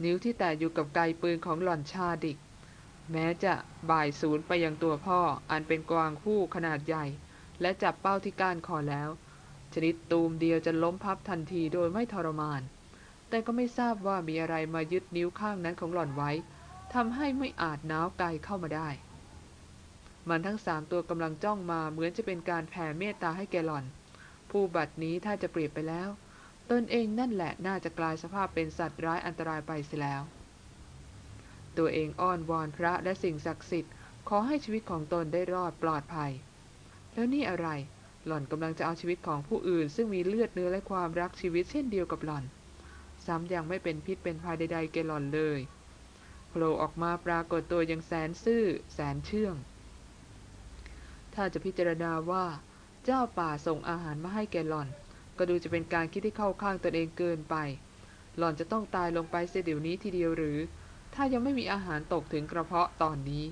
นิ้วที่แตะอยู่กับไกปืนของหล่อนชาดิก แม้จะบ่ายศูนย์ไปยังตัวพ่อ อันเป็นกวางคู่ขนาดใหญ่ และจับเป้าที่ก้านคอแล้ว ชนิดตูมเดียวจะล้มพับทันทีโดยไม่ทรมาน แต่ก็ไม่ทราบว่ามีอะไรมายึดนิ้วข้างนั้นของหล่อนไว้ทำให้ไม่อาจน้าวไกลเข้ามาได้ มันทั้งสามตัวกำลังจ้องมาเหมือนจะเป็นการแผ่เมตตาให้แกหล่อน ผู้บัดนี้ถ้าจะเปรียบไปแล้ว ตนเองนั่นแหละน่าจะกลายสภาพเป็นสัตว์ร้ายอันตรายไปเสียแล้ว ตัวเองอ้อนวอนพระและสิ่งศักดิ์สิทธิ์ขอให้ชีวิตของตนได้รอดปลอดภัย แล้วนี่อะไร หล่อนกำลังจะเอาชีวิตของผู้อื่น ซึ่งมีเลือดเนื้อและความรักชีวิตเช่นเดียวกับหล่อน ซ้ำยังไม่เป็นพิษเป็นภัยใดๆแกหล่อนเลยโผล่ออกมาปรากฏตัวอย่างแสนซื่อ แสนเชื่อง ถ้าจะพิจารณาว่า เจ้าป่าส่งอาหารมาให้แกหล่อน ก็ดูจะเป็นการคิดที่เข้าข้างตนเองเกินไป หล่อนจะต้องตายลงไปเสียเดี๋ยวนี้ทีเดียวหรือ ถ้ายังไม่มีอาหารตกถึงกระเพาะตอนนี้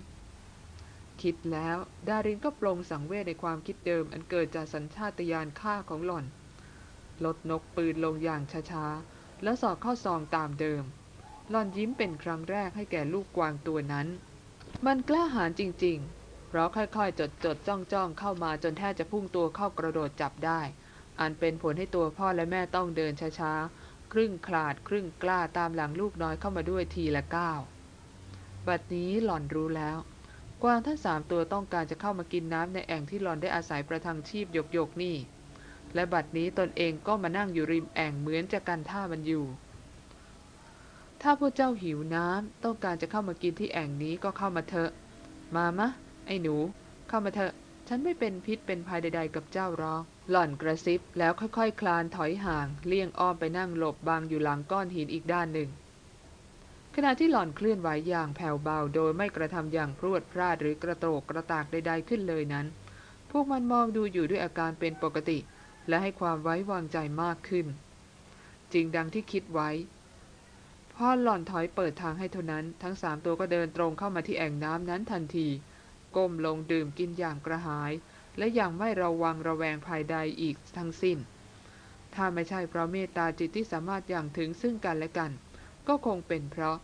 คิดแล้วดารินก็ปรงสังเวชในความคิดเดิมอันเกิดจากสัญชาตญาณฆ่าของหล่อน ลดนกปืนลงอย่างช้าๆ แล้วสอดเข้าซองตามเดิม หล่อนยิ้มเป็นครั้งแรกให้แก่ลูกกวางตัวนั้น มันกล้าหาญจริงๆ เพราะค่อยๆ จดจดจ้องจ้องเข้ามาจนแทบจะพุ่งตัวเข้ากระโดดจับได้ อันเป็นผลให้ตัวพ่อและแม่ต้องเดินช้าๆ ครึ่งคลาดครึ่งกล้าตามหลังลูกน้อยเข้ามาด้วยทีละก้าวบัดนี้หล่อนรู้แล้ว กวางทั้งสามตัวต้องการจะเข้ามากินน้ำในแอ่งที่หล่อนได้อาศัยประทังชีพหยกหยกๆนี่ และบัดนี้ตนเองก็มานั่งอยู่ริมแอ่งเหมือนจะกันท่ามันอยู่ ถ้าพวกเจ้าหิวน้ำต้องการจะเข้ามากินที่แอ่งนี้ก็เข้ามาเถอะ มามะ ไอ้หนู เข้ามาเถอะ ฉันไม่เป็นพิษเป็นภัยใด ๆ กับเจ้าหรอก หล่อนกระซิบแล้วค่อยๆคคลานถอยห่าง เลี่ยงอ้อมไปนั่งหลบบังอยู่หลังก้อนหินอีกด้านหนึ่ง ขณะที่หล่อนเคลื่อนไหวอย่างแผ่วเบา โดยไม่กระทำอย่างพรวดพลาดหรือกระโตกกระตากใดๆขึ้นเลยนั้น พวกมันมองดูอยู่ด้วยอาการเป็นปกติ และให้ความไว้วางใจมากขึ้น จริงดังที่คิดไว้พอหล่อนถอยเปิดทางให้เท่านั้น ทั้งสามตัวก็เดินตรงเข้ามาที่แอ่งน้ำนั้นทันที ก้มลงดื่มกินอย่างกระหาย และย่างไม่ระวังระแวงภายใดอีกทั้งสิ้น ถ้าไม่ใช่เพราะเมตตาจิตที่สามารถอย่างถึงซึ่งกันและกัน ก็คงเป็นเพราะ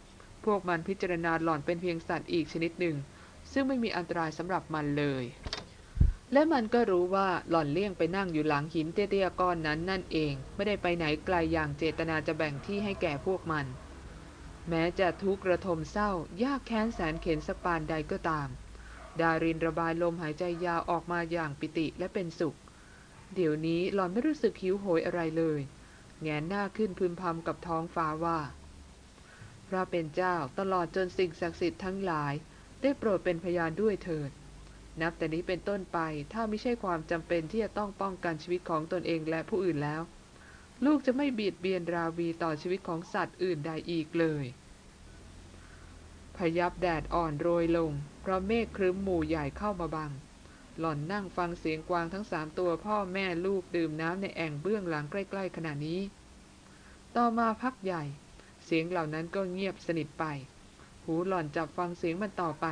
พวกมันพิจารณาหล่อนเป็นเพียงสัตว์อีกชนิดหนึ่ง ซึ่งไม่มีอันตรายสำหรับมันเลย และมันก็รู้ว่าหล่อนเลี่ยงไปนั่งอยู่หลังหินเตี้ยๆก้อนนั้นนั่นเอง ไม่ได้ไปไหนไกลอย่างเจตนาจะแบ่งที่ให้แก่พวกมัน แม้จะทุกข์ระทมเศร้ายากแค้นแสนเข็นสปานใดก็ตาม ดารินระบายลมหายใจยาวออกมาอย่างปิติและเป็นสุข เดี๋ยวนี้หล่อนไม่รู้สึกหิวโหยอะไรเลย แงนหน้าขึ้นพึมพำกับท้องฟ้าว่า พระเป็นเจ้าตลอดจนสิ่งศักดิ์สิทธิ์ทั้งหลาย ได้โปรดเป็นพยานด้วยเถิด นับแต่นี้เป็นต้นไปถ้าไม่ใช่ความจำเป็นที่จะต้องป้องกันชีวิตของตนเองและผู้อื่นแล้ว ลูกจะไม่เบียดเบียนราวีต่อชีวิตของสัตว์อื่นใดอีกเลย พยับแดดอ่อนโรยลง เพราะเมฆครึ้มหมู่ใหญ่เข้ามาบัง หล่อนนั่งฟังเสียงกวางทั้งสามตัวพ่อแม่ลูกดื่มน้ำในแอ่งเบื้องหลังใกล้ ๆ ขณะนี้ ต่อมาพักใหญ่ เสียงเหล่านั้นก็เงียบสนิทไป หูหล่อนจับฟังเสียงมันต่อไป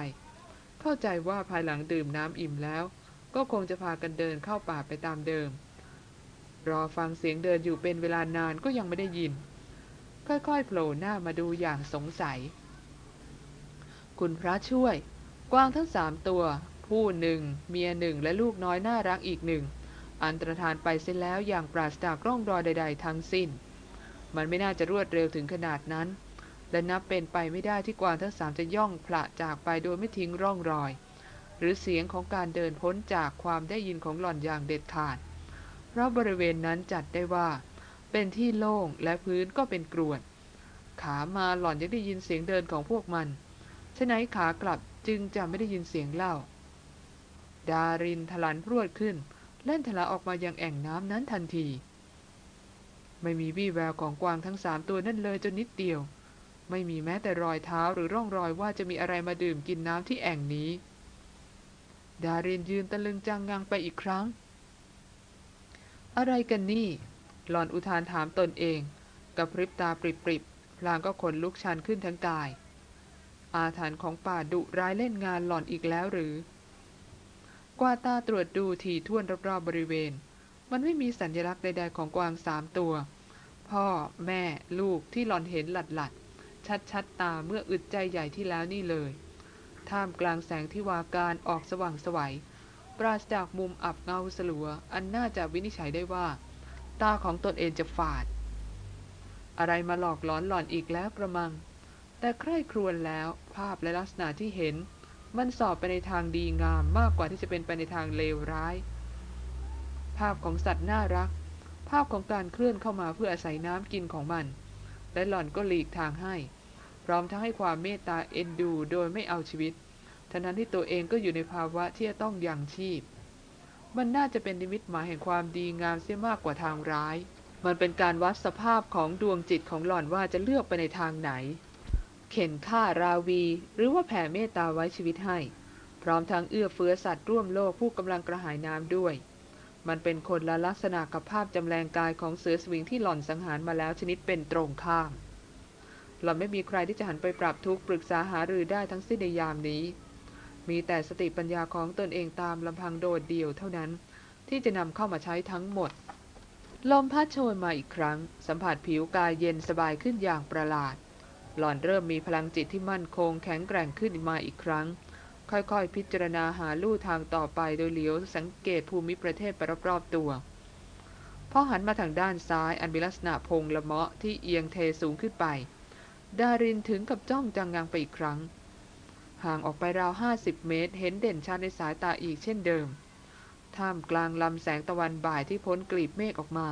เข้าใจว่าภายหลังดื่มน้ำอิ่มแล้ว ก็คงจะพากันเดินเข้าป่าไปตามเดิม รอฟังเสียงเดินอยู่เป็นเวลานานก็ยังไม่ได้ยิน ค่อยๆโผล่หน้ามาดูอย่างสงสัย คุณพระช่วย กวางทั้งสามตัว ผู้หนึ่ง เมียหนึ่งและลูกน้อยน่ารักอีกหนึ่ง อันตรธานไปเสียแล้วอย่างปราศจากร่องรอยใด ๆ ทั้งสิ้น มันไม่น่าจะรวดเร็วถึงขนาดนั้น และนับเป็นไปไม่ได้ที่กวางทั้งสามจะย่องพละจากไปโดยไม่ทิ้งร่องรอย หรือเสียงของการเดินพ้นจากความได้ยินของหล่อนอย่างเด็ดขาด เพราะบริเวณนั้นจัดได้ว่า เป็นที่โล่งและพื้นก็เป็นกรวดขามาหล่อนยังได้ยินเสียงเดินของพวกมัน ฉะนั้นขากลับจึงจะไม่ได้ยินเสียงเล่า ดารินทลันพรวดขึ้นเล่นทะลาออกมายังแอ่งน้ำนั้นทันที ไม่มีวี่แววของกวางทั้งสามตัวนั่นเลยจนนิดเดียว ไม่มีแม้แต่รอยเท้าหรือร่องรอยว่าจะมีอะไรมาดื่มกินน้ำที่แอ่งนี้ ดารินยืนตะลึงจังงังไปอีกครั้ง อะไรกันนี่ หลอนอุทานถามตนเอง กับพริบตาปริบๆพลางก็ขนลุกชันขึ้นทั้งกาย อาถรรพ์ของป่าดุร้ายเล่นงานหล่อนอีกแล้วหรือ กวาตาตรวจดูทีท่วนรอบๆบริเวณ มันไม่มีสัญลักษณ์ใดๆของกวางสามตัว พ่อ แม่ ลูกที่หล่อนเห็นหลัดๆ ชัดๆตาเมื่ออึดใจใหญ่ที่แล้วนี่เลย ท่ามกลางแสงที่วาการออกสว่างสวัยปราศจากมุมอับเงาสลัว อันน่าจะวินิจฉัยได้ว่า ตาของตนเองจะฝาด อะไรมาหลอกหลอนหล่อนอีกแล้วกระมัง แต่ใคร่ครวญแล้ว ภาพและลักษณะที่เห็น มันสอบไปในทางดีงามมากกว่าที่จะเป็นไปในทางเลวร้าย ภาพของสัตว์น่ารัก ภาพของการเคลื่อนเข้ามาเพื่ออาศัยน้ำกินของมัน และหล่อนก็หลีกทางให้ พร้อมทั้งให้ความเมตตาเอ็นดูโดยไม่เอาชีวิตทั้งนั้นที่ตัวเองก็อยู่ในภาวะที่จะต้องยังชีพ มันน่าจะเป็นนิมิตหมายแห่งความดีงามเสียมากกว่าทางร้าย มันเป็นการวัดสภาพของดวงจิตของหล่อนว่าจะเลือกไปในทางไหน เข็นฆ่าราวี หรือว่าแผ่เมตตาไว้ชีวิตให้ พร้อมทั้งเอื้อเฟื้อสัตว์ร่วมโลกผู้กำลังกระหายน้ำด้วย มันเป็นคนละลักษณะกับภาพจำแรงกายของเสือสวิงที่หล่อนสังหารมาแล้วชนิดเป็นตรงข้าม หล่อนไม่มีใครที่จะหันไปปรับทุกข์ปรึกษาหารือได้ทั้งสิ้นในยามนี้ มีแต่สติปัญญาของตนเองตามลำพังโดดเดี่ยวเท่านั้น ที่จะนำเข้ามาใช้ทั้งหมดลมพัดโชยมาอีกครั้ง สัมผัสผิวกายเย็นสบายขึ้นอย่างประหลาด หล่อนเริ่มมีพลังจิตที่มั่นคงแข็งแกร่งขึ้นมาอีกครั้ง ค่อยๆ พิจารณาหาลู่ทางต่อไปโดยเหลียวสังเกตภูมิประเทศไปรอบๆตัวพอหันมาทางด้านซ้ายอันมีลักษณะพงละเมาะที่เอียงเทสูงขึ้นไป ดารินถึงกับจ้องจังงังไปอีกครั้ง ห่างออกไปราวห้าสิบเมตร เห็นเด่นชัดในสายตาอีกเช่นเดิม ท่ามกลางลำแสงตะวันบ่ายที่พ้นกลีบเมฆออกมา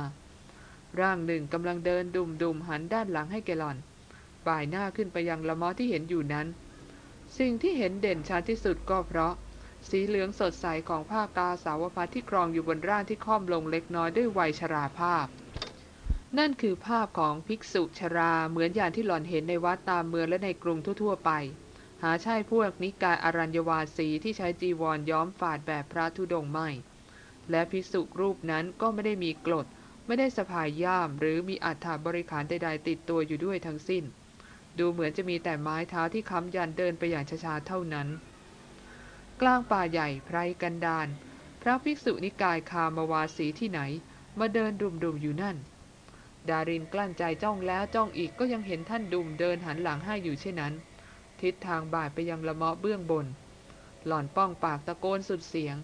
ร่างหนึ่งกำลังเดินดุมๆหันด้านหลังให้แกลอน บ่ายหน้าขึ้นไปยังละมอที่เห็นอยู่นั้น สิ่งที่เห็นเด่นชัดที่สุดก็เพราะ สีเหลืองสดใสของผ้ากาสาวพัดที่ครองอยู่บนร่างที่ค่อมลงเล็กน้อยด้วยวัยชราภาพ นั่นคือภาพของภิกษุชราเหมือนอย่างที่หล่อนเห็นในวัดตามเมืองและในกรุงทั่วๆไป หาใช่พวกนิกายอารัญญวาสีที่ใช้จีวรย้อมฝาดแบบพระธุดงไม่ และภิกษุรูปนั้นก็ไม่ได้มีกรดไม่ได้สะพายย่ามหรือมีอัฐาบริขารใดๆติดตัวอยู่ด้วยทั้งสิ้น ดูเหมือนจะมีแต่ไม้เท้าที่ค้ำยันเดินไปอย่างช้าๆเท่านั้น กลางป่าใหญ่ไพรกันดารพระภิกษุนิกายคามาวาสีที่ไหน มาเดินดุมๆอยู่นั่น ดารินกลั้นใจจ้องแล้วจ้องอีกก็ยังเห็นท่านดุมเดินหันหลังให้อยู่เช่นนั้น ทิศทางบ่ายไปยังละเมาะเบื้องบน หล่อนป้องปากตะโกนสุดเสียง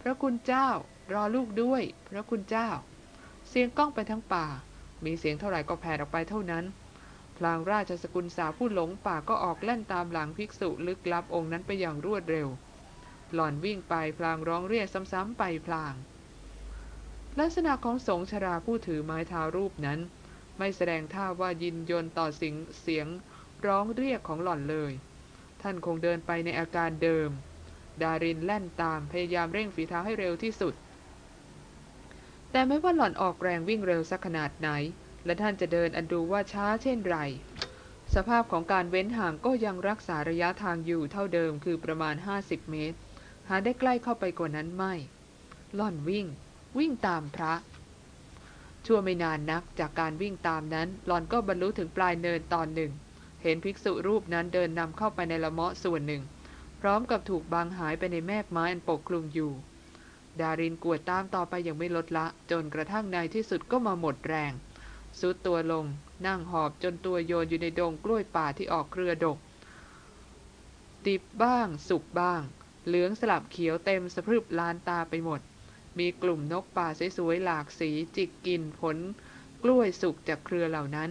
พพระคุณเจ้ารอลูกด้วย พระคุณเจ้า เสียงก้องไปทั้งป่า มีเสียงเท่าไหร่ก็แผ่ออกไปเท่านั้น พลางราชสกุลสาวผู้หลงป่าก็ออกแล่นตามหลังภิกษุลึกลับองค์นั้นไปอย่างรวดเร็ว หล่อนวิ่งไปพลางร้องเรียกซ้ำๆไปพลาง ลักษณะของสงชราผู้ถือไม้เท้ารูปนั้น ไม่แสดงท่าว่ายินยนต่อสียงเสียงร้องเรียกของหล่อนเลย ท่านคงเดินไปในอาการเดิม ดารินแล่นตามพยายามเร่งฝีเท้าให้เร็วที่สุด แต่ไม่ว่าหล่อนออกแรงวิ่งเร็วสักขนาดไหน และท่านจะเดินอันดูว่าช้าเช่นไร สภาพของการเว้นห่างก็ยังรักษาระยะทางอยู่เท่าเดิมคือประมาณ 50 เมตร หาได้ใกล้เข้าไปกว่านั้นไม่ ล่อนวิ่ง วิ่งตามพระ ชั่วไม่นานนักจากการวิ่งตามนั้นหล่อนก็บรรลุถึงปลายเนินตอนหนึ่ง เห็นภิกษุรูปนั้นเดินนำเข้าไปในละเมาะส่วนหนึ่ง พร้อมกับถูกบางหายไปในแมกไม้อันปกคลุมอยู่ ดารินกวดตามต่อไปอย่างไม่ลดละ จนกระทั่งในที่สุดก็มาหมดแรง สุดตัวลง นั่งหอบจนตัวโยนอยู่ในดงกล้วยป่าที่ออกเครือดก ดิบบ้างสุกบ้าง เหลืองสลับเขียวเต็มสะพรึบลานตาไปหมด มีกลุ่มนกป่าสวยๆหลากสีจิกกินผล กล้วยสุกจากเครือเหล่านั้น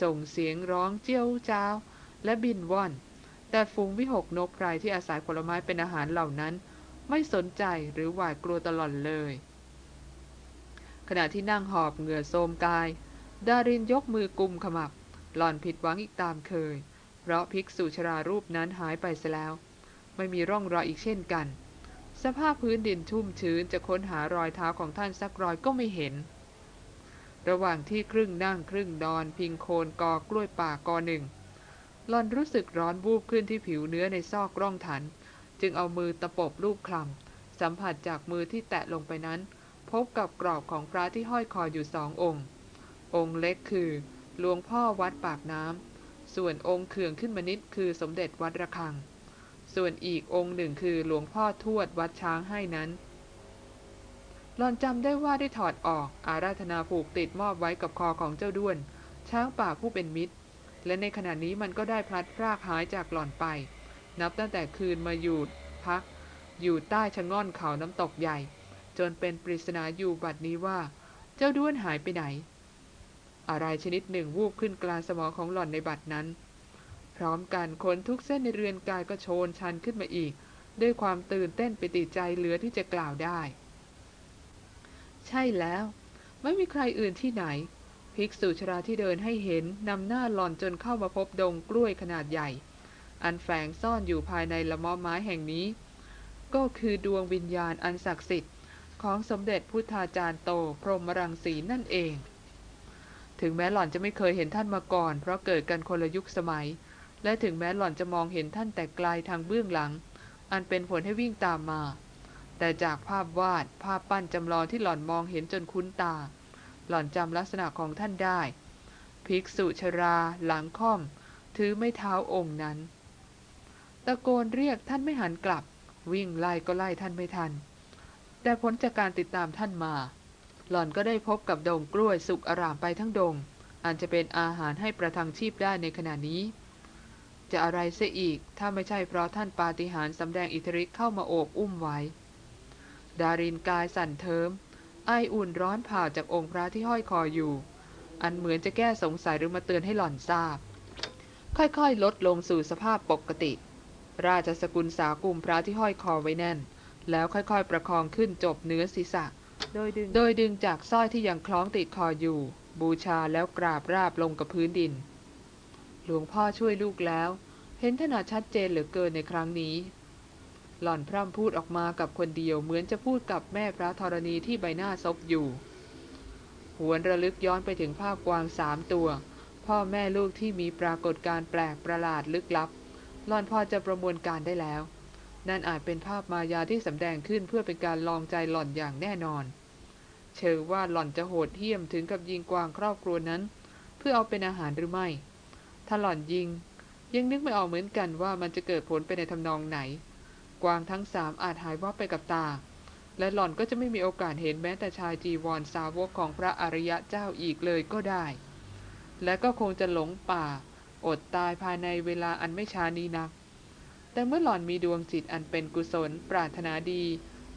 ส่งเสียงร้องเจียวจ้าว และบินว่อน แต่ฝูงวิหกนกไพรที่อาศัยผลไม้เป็นอาหารเหล่านั้น ไม่สนใจหรือหวาดกลัวตลอดเลยขณะที่นั่งหอบเหงื่อโทมกาย ดารินยกมือกุมขมับ หล่อนผิดหวังอีกตามเคย เพราะภิกษุชรารูปนั้นหายไปเสียแล้ว ไม่มีร่องรอยอีกเช่นกัน สภาพพื้นดินชุ่มชื้นจะค้นหารอยเท้าของท่านสักรอยก็ไม่เห็น ระหว่างที่ครึ่งนั่งครึ่งนอน พิงโคนกอกล้วยป่ากอหนึ่งหลอนรู้สึกร้อนวูบขึ้นที่ผิวเนื้อในซอกร่องฐานจึงเอามือตะปบรูปคลำสัมผัสจากมือที่แตะลงไปนั้น พบกับกรอบของพระที่ห้อยคออยู่สององค์ องค์เล็กคือหลวงพ่อวัดปากน้ำ ส่วนองค์เขื่องขึ้นมานิดคือสมเด็จวัดระฆัง ส่วนอีกองค์หนึ่งคือหลวงพ่อทวดวัดช้างให้นั้นหลอนจำได้ว่าได้ถอดออกอาราธนาผูกติดมอบไว้กับคอของเจ้าด้วน ช้างป่าผู้เป็นมิตร และในขณะนี้มันก็ได้พลัดพรากหายจากหล่อนไป นับตั้งแต่คืนมาอยู่พัก อยู่ใต้ชะง่อนเขาน้ำตกใหญ่ จนเป็นปริศนาอยู่บัดนี้ว่า เจ้าด้วนหายไปไหน อะไรชนิดหนึ่งวูบขึ้นกลางสมองของหล่อนในบัดนั้น พร้อมกันคนทุกเส้นในเรือนกายก็โชนชันขึ้นมาอีก ด้วยความตื่นเต้นไปติดใจเหลือที่จะกล่าวได้ ใช่แล้ว ไม่มีใครอื่นที่ไหน ภิกษุชราที่เดินให้เห็นนำหน้าหล่อนจนเข้ามาพบดงกล้วยขนาดใหญ่ อันแฝงซ่อนอยู่ภายในละมอไม้แห่งนี้ ก็คือดวงวิญญาณอันศักดิ์สิทธิ์ของสมเด็จพุทธาจารย์โตพรหมรังสีนั่นเอง ถึงแม้หล่อนจะไม่เคยเห็นท่านมาก่อน เพราะเกิดกันคนละยุคสมัย และถึงแม้หล่อนจะมองเห็นท่านแต่ไกลทางเบื้องหลัง อันเป็นผลให้วิ่งตามมา แต่จากภาพวาดภาพปั้นจำลองที่หล่อนมองเห็นจนคุ้นตา หล่อนจำลักษณะของท่านได้ ภิกษุชรา หลังค่อม ถือไม่เท้าองค์นั้น ตะโกนเรียกท่านไม่หันกลับ วิ่งไล่ก็ไล่ท่านไม่ทัน แต่ผลจากการติดตามท่านมา หล่อนก็ได้พบกับดงกล้วยสุกอร่ามไปทั้งดง อันจะเป็นอาหารให้ประทังชีพได้ในขณะนี้ จะอะไรเสียอีกถ้าไม่ใช่เพราะท่านปาฏิหาริย์สำแดงอิทธิฤทธิ์เข้ามาโอบอุ้มไว้ ดารินกายสั่นเทิม ไออุ่นร้อนผ่าจากองค์พระที่ห้อยคออยู่ อันเหมือนจะแก้สงสัยหรือมาเตือนให้หล่อนทราบ ค่อยๆ ลดลงสู่สภาพปกติ ราชสกุลสากุมพระที่ห้อยคอไว้แน่น แล้วค่อยๆ ประคองขึ้นจบเนื้อศีรษะ โดยดึง โดยดึงจากสร้อยที่ยังคล้องติดคออยู่ บูชาแล้วกราบราบลงกับพื้นดิน หลวงพ่อช่วยลูกแล้ว เห็นถนัดชัดเจนเหลือเกินในครั้งนี้ หล่อนพร่ำพูดออกมากับคนเดียวเหมือนจะพูดกับแม่พระธรณีที่ใบหน้าซบอยู่ หวนระลึกย้อนไปถึงภาพกวางสามตัว พ่อแม่ลูกที่มีปรากฏการแปลกประหลาดลึกลับหล่อนพอจะประมวลการได้แล้ว นั่นอาจเป็นภาพมายาที่สำแดงขึ้นเพื่อเป็นการลองใจหล่อนอย่างแน่นอน เชื่อว่าหล่อนจะโหดเหี้ยมถึงกับยิงกวางครอบครัวนั้น เพื่อเอาเป็นอาหารหรือไม่ ถ้าหล่อนยิง ยังนึกไม่ออกเหมือนกันว่ามันจะเกิดผลไปในทำนองไหน กวางทั้งสามอาจหายวับไปกับตา และหล่อนก็จะไม่มีโอกาสเห็นแม้แต่ชายจีวรสาวกของพระอริยะเจ้าอีกเลยก็ได้ และก็คงจะหลงป่า อดตายภายในเวลาอันไม่ช้านี้นัก แต่เมื่อหล่อนมีดวงจิตอันเป็นกุศล ปรารถนาดี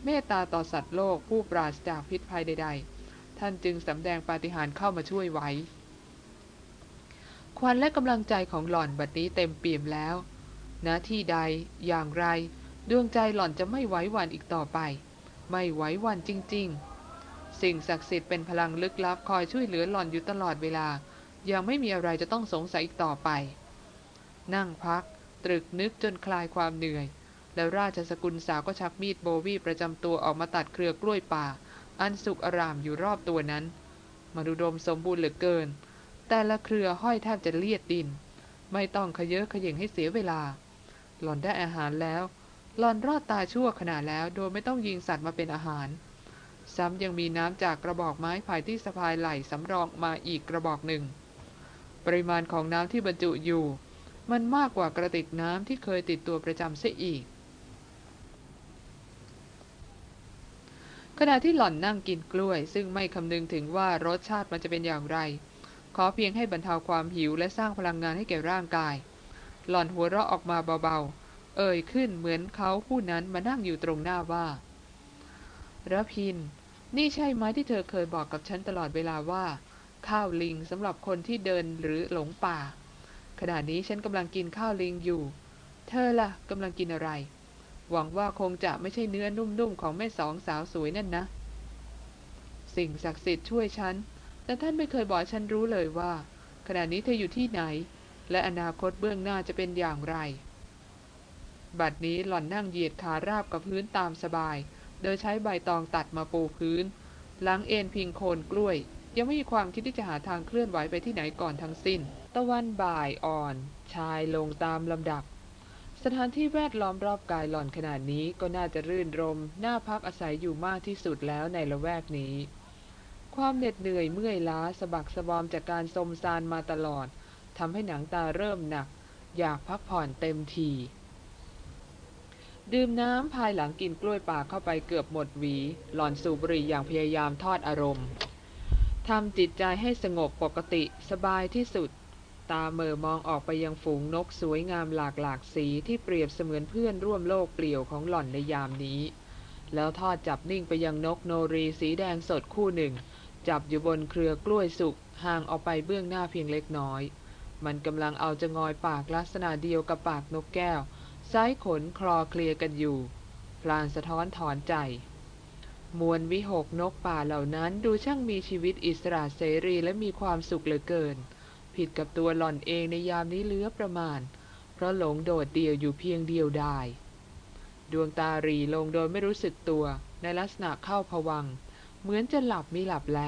เมตตาต่อสัตว์โลกผู้ปราศจากพิษภัยใด ๆ ท่านจึงสำแดงปาฏิหาริย์เข้ามาช่วยไว้ ควันและกำลังใจของหล่อนบัดนี้เต็มเปี่ยมแล้วณที่ใดอย่างไร ดวงใจหล่อนจะไม่ไหวหวั่นอีกต่อไป ไม่ไหวหวั่นจริง ๆ สิ่งศักดิ์สิทธิ์เป็นพลังลึกลับคอยช่วยเหลือหล่อนอยู่ตลอดเวลา ยังไม่มีอะไรจะต้องสงสัยอีกต่อไป นั่งพัก ตรึกนึกจนคลายความเหนื่อย แล้วราชสกุลสาวก็ชักมีดโบวี่ประจำตัวออกมาตัดเครือกล้วยป่า อันสุกอรามอยู่รอบตัวนั้นมาดูดมสมบูรณ์เหลือเกิน แต่ละเครือห้อยแทบจะเลียดดิน ไม่ต้องขยเยอะขย่งให้เสียเวลา หล่อนได้อาหารแล้ว หล่อนรอดตายชั่วขณะแล้ว โดยไม่ต้องยิงสัตว์มาเป็นอาหาร ซ้ำยังมีน้ำจากกระบอกไม้ไผ่ที่สะพายไหลสำรองมาอีกกระบอกหนึ่ง ปริมาณของน้ำที่บรรจุอยู่ มันมากกว่ากระติกน้ำที่เคยติดตัวประจำเสียอีก ขณะที่หล่อนนั่งกินกล้วย ซึ่งไม่คำนึงถึงว่ารสชาติมันจะเป็นอย่างไร ขอเพียงให้บรรเทาความหิวและสร้างพลังงานให้แก่ร่างกาย หล่อนหัวเราะออกมาเบาๆ เอ่ยขึ้นเหมือนเขาผู้นั้นมานั่งอยู่ตรงหน้าว่าระพิน นี่ใช่ไหมที่เธอเคยบอกกับฉันตลอดเวลาว่า ข้าวลิงสำหรับคนที่เดินหรือหลงป่า ขณะนี้ฉันกำลังกินข้าวลิงอยู่ เธอล่ะกำลังกินอะไร หวังว่าคงจะไม่ใช่เนื้อนุ่มๆของแม่สองสาวสวยนั่นนะ สิ่งศักดิ์สิทธิ์ช่วยฉัน แต่ท่านไม่เคยบอกฉันรู้เลยว่า ขณะนี้เธออยู่ที่ไหน และอนาคตเบื้องหน้าจะเป็นอย่างไร บัดนี้หล่อนนั่งเหยียดขาราบกับพื้นตามสบาย โดยใช้ใบตองตัดมาปูพื้น หลังเอ็นพิงโคนกล้วย ยังไม่มีความคิดที่จะหาทางเคลื่อนไหวไปที่ไหนก่อนทั้งสิ้น ตะวันบ่ายอ่อน ชายลงตามลำดับ สถานที่แวดล้อมรอบกายหล่อนขนาดนี้ก็น่าจะรื่นรมน่าพักอาศัยอยู่มากที่สุดแล้วในละแวกนี้ ความเหน็ดเหนื่อยเมื่อยล้าสะบักสะบอมจากการสมซานมาตลอดทำให้หนังตาเริ่มหนัก อยากพักผ่อนเต็มทีดื่มน้ำภายหลังกินกล้วยป่าเข้าไปเกือบหมดหวี หล่อนสูบบุหรี่อย่างพยายามทอดอารมณ์ทำจิตใจให้สงบปกติสบายที่สุด ตาเมื่อมองออกไปยังฝูงนกสวยงามหลากหลากสีที่เปรียบเสมือนเพื่อนร่วมโลกเปลี่ยวของหล่อนในยามนี้ แล้วทอดจับนิ่งไปยังนกโนรีสีแดงสดคู่หนึ่ง จับอยู่บนเครือกล้วยสุกห่างออกไปเบื้องหน้าเพียงเล็กน้อย มันกำลังเอาจะงอยปากลักษณะเดียวกับปากนกแก้วซ้ายขนคลอเคลียกันอยู่ พลานสะท้อนถอนใจ มวลวิหกนกป่าเหล่านั้นดูช่างมีชีวิตอิสระเสรีและมีความสุขเหลือเกิน ผิดกับตัวหล่อนเองในยามนี้เหลือประมาณ เพราะหลงโดดเดี่ยวอยู่เพียงเดียวดาย ดวงตารีลงโดยไม่รู้สึกตัวในลักษณะเข้าผวัง เหมือนจะหลับมิหลับแล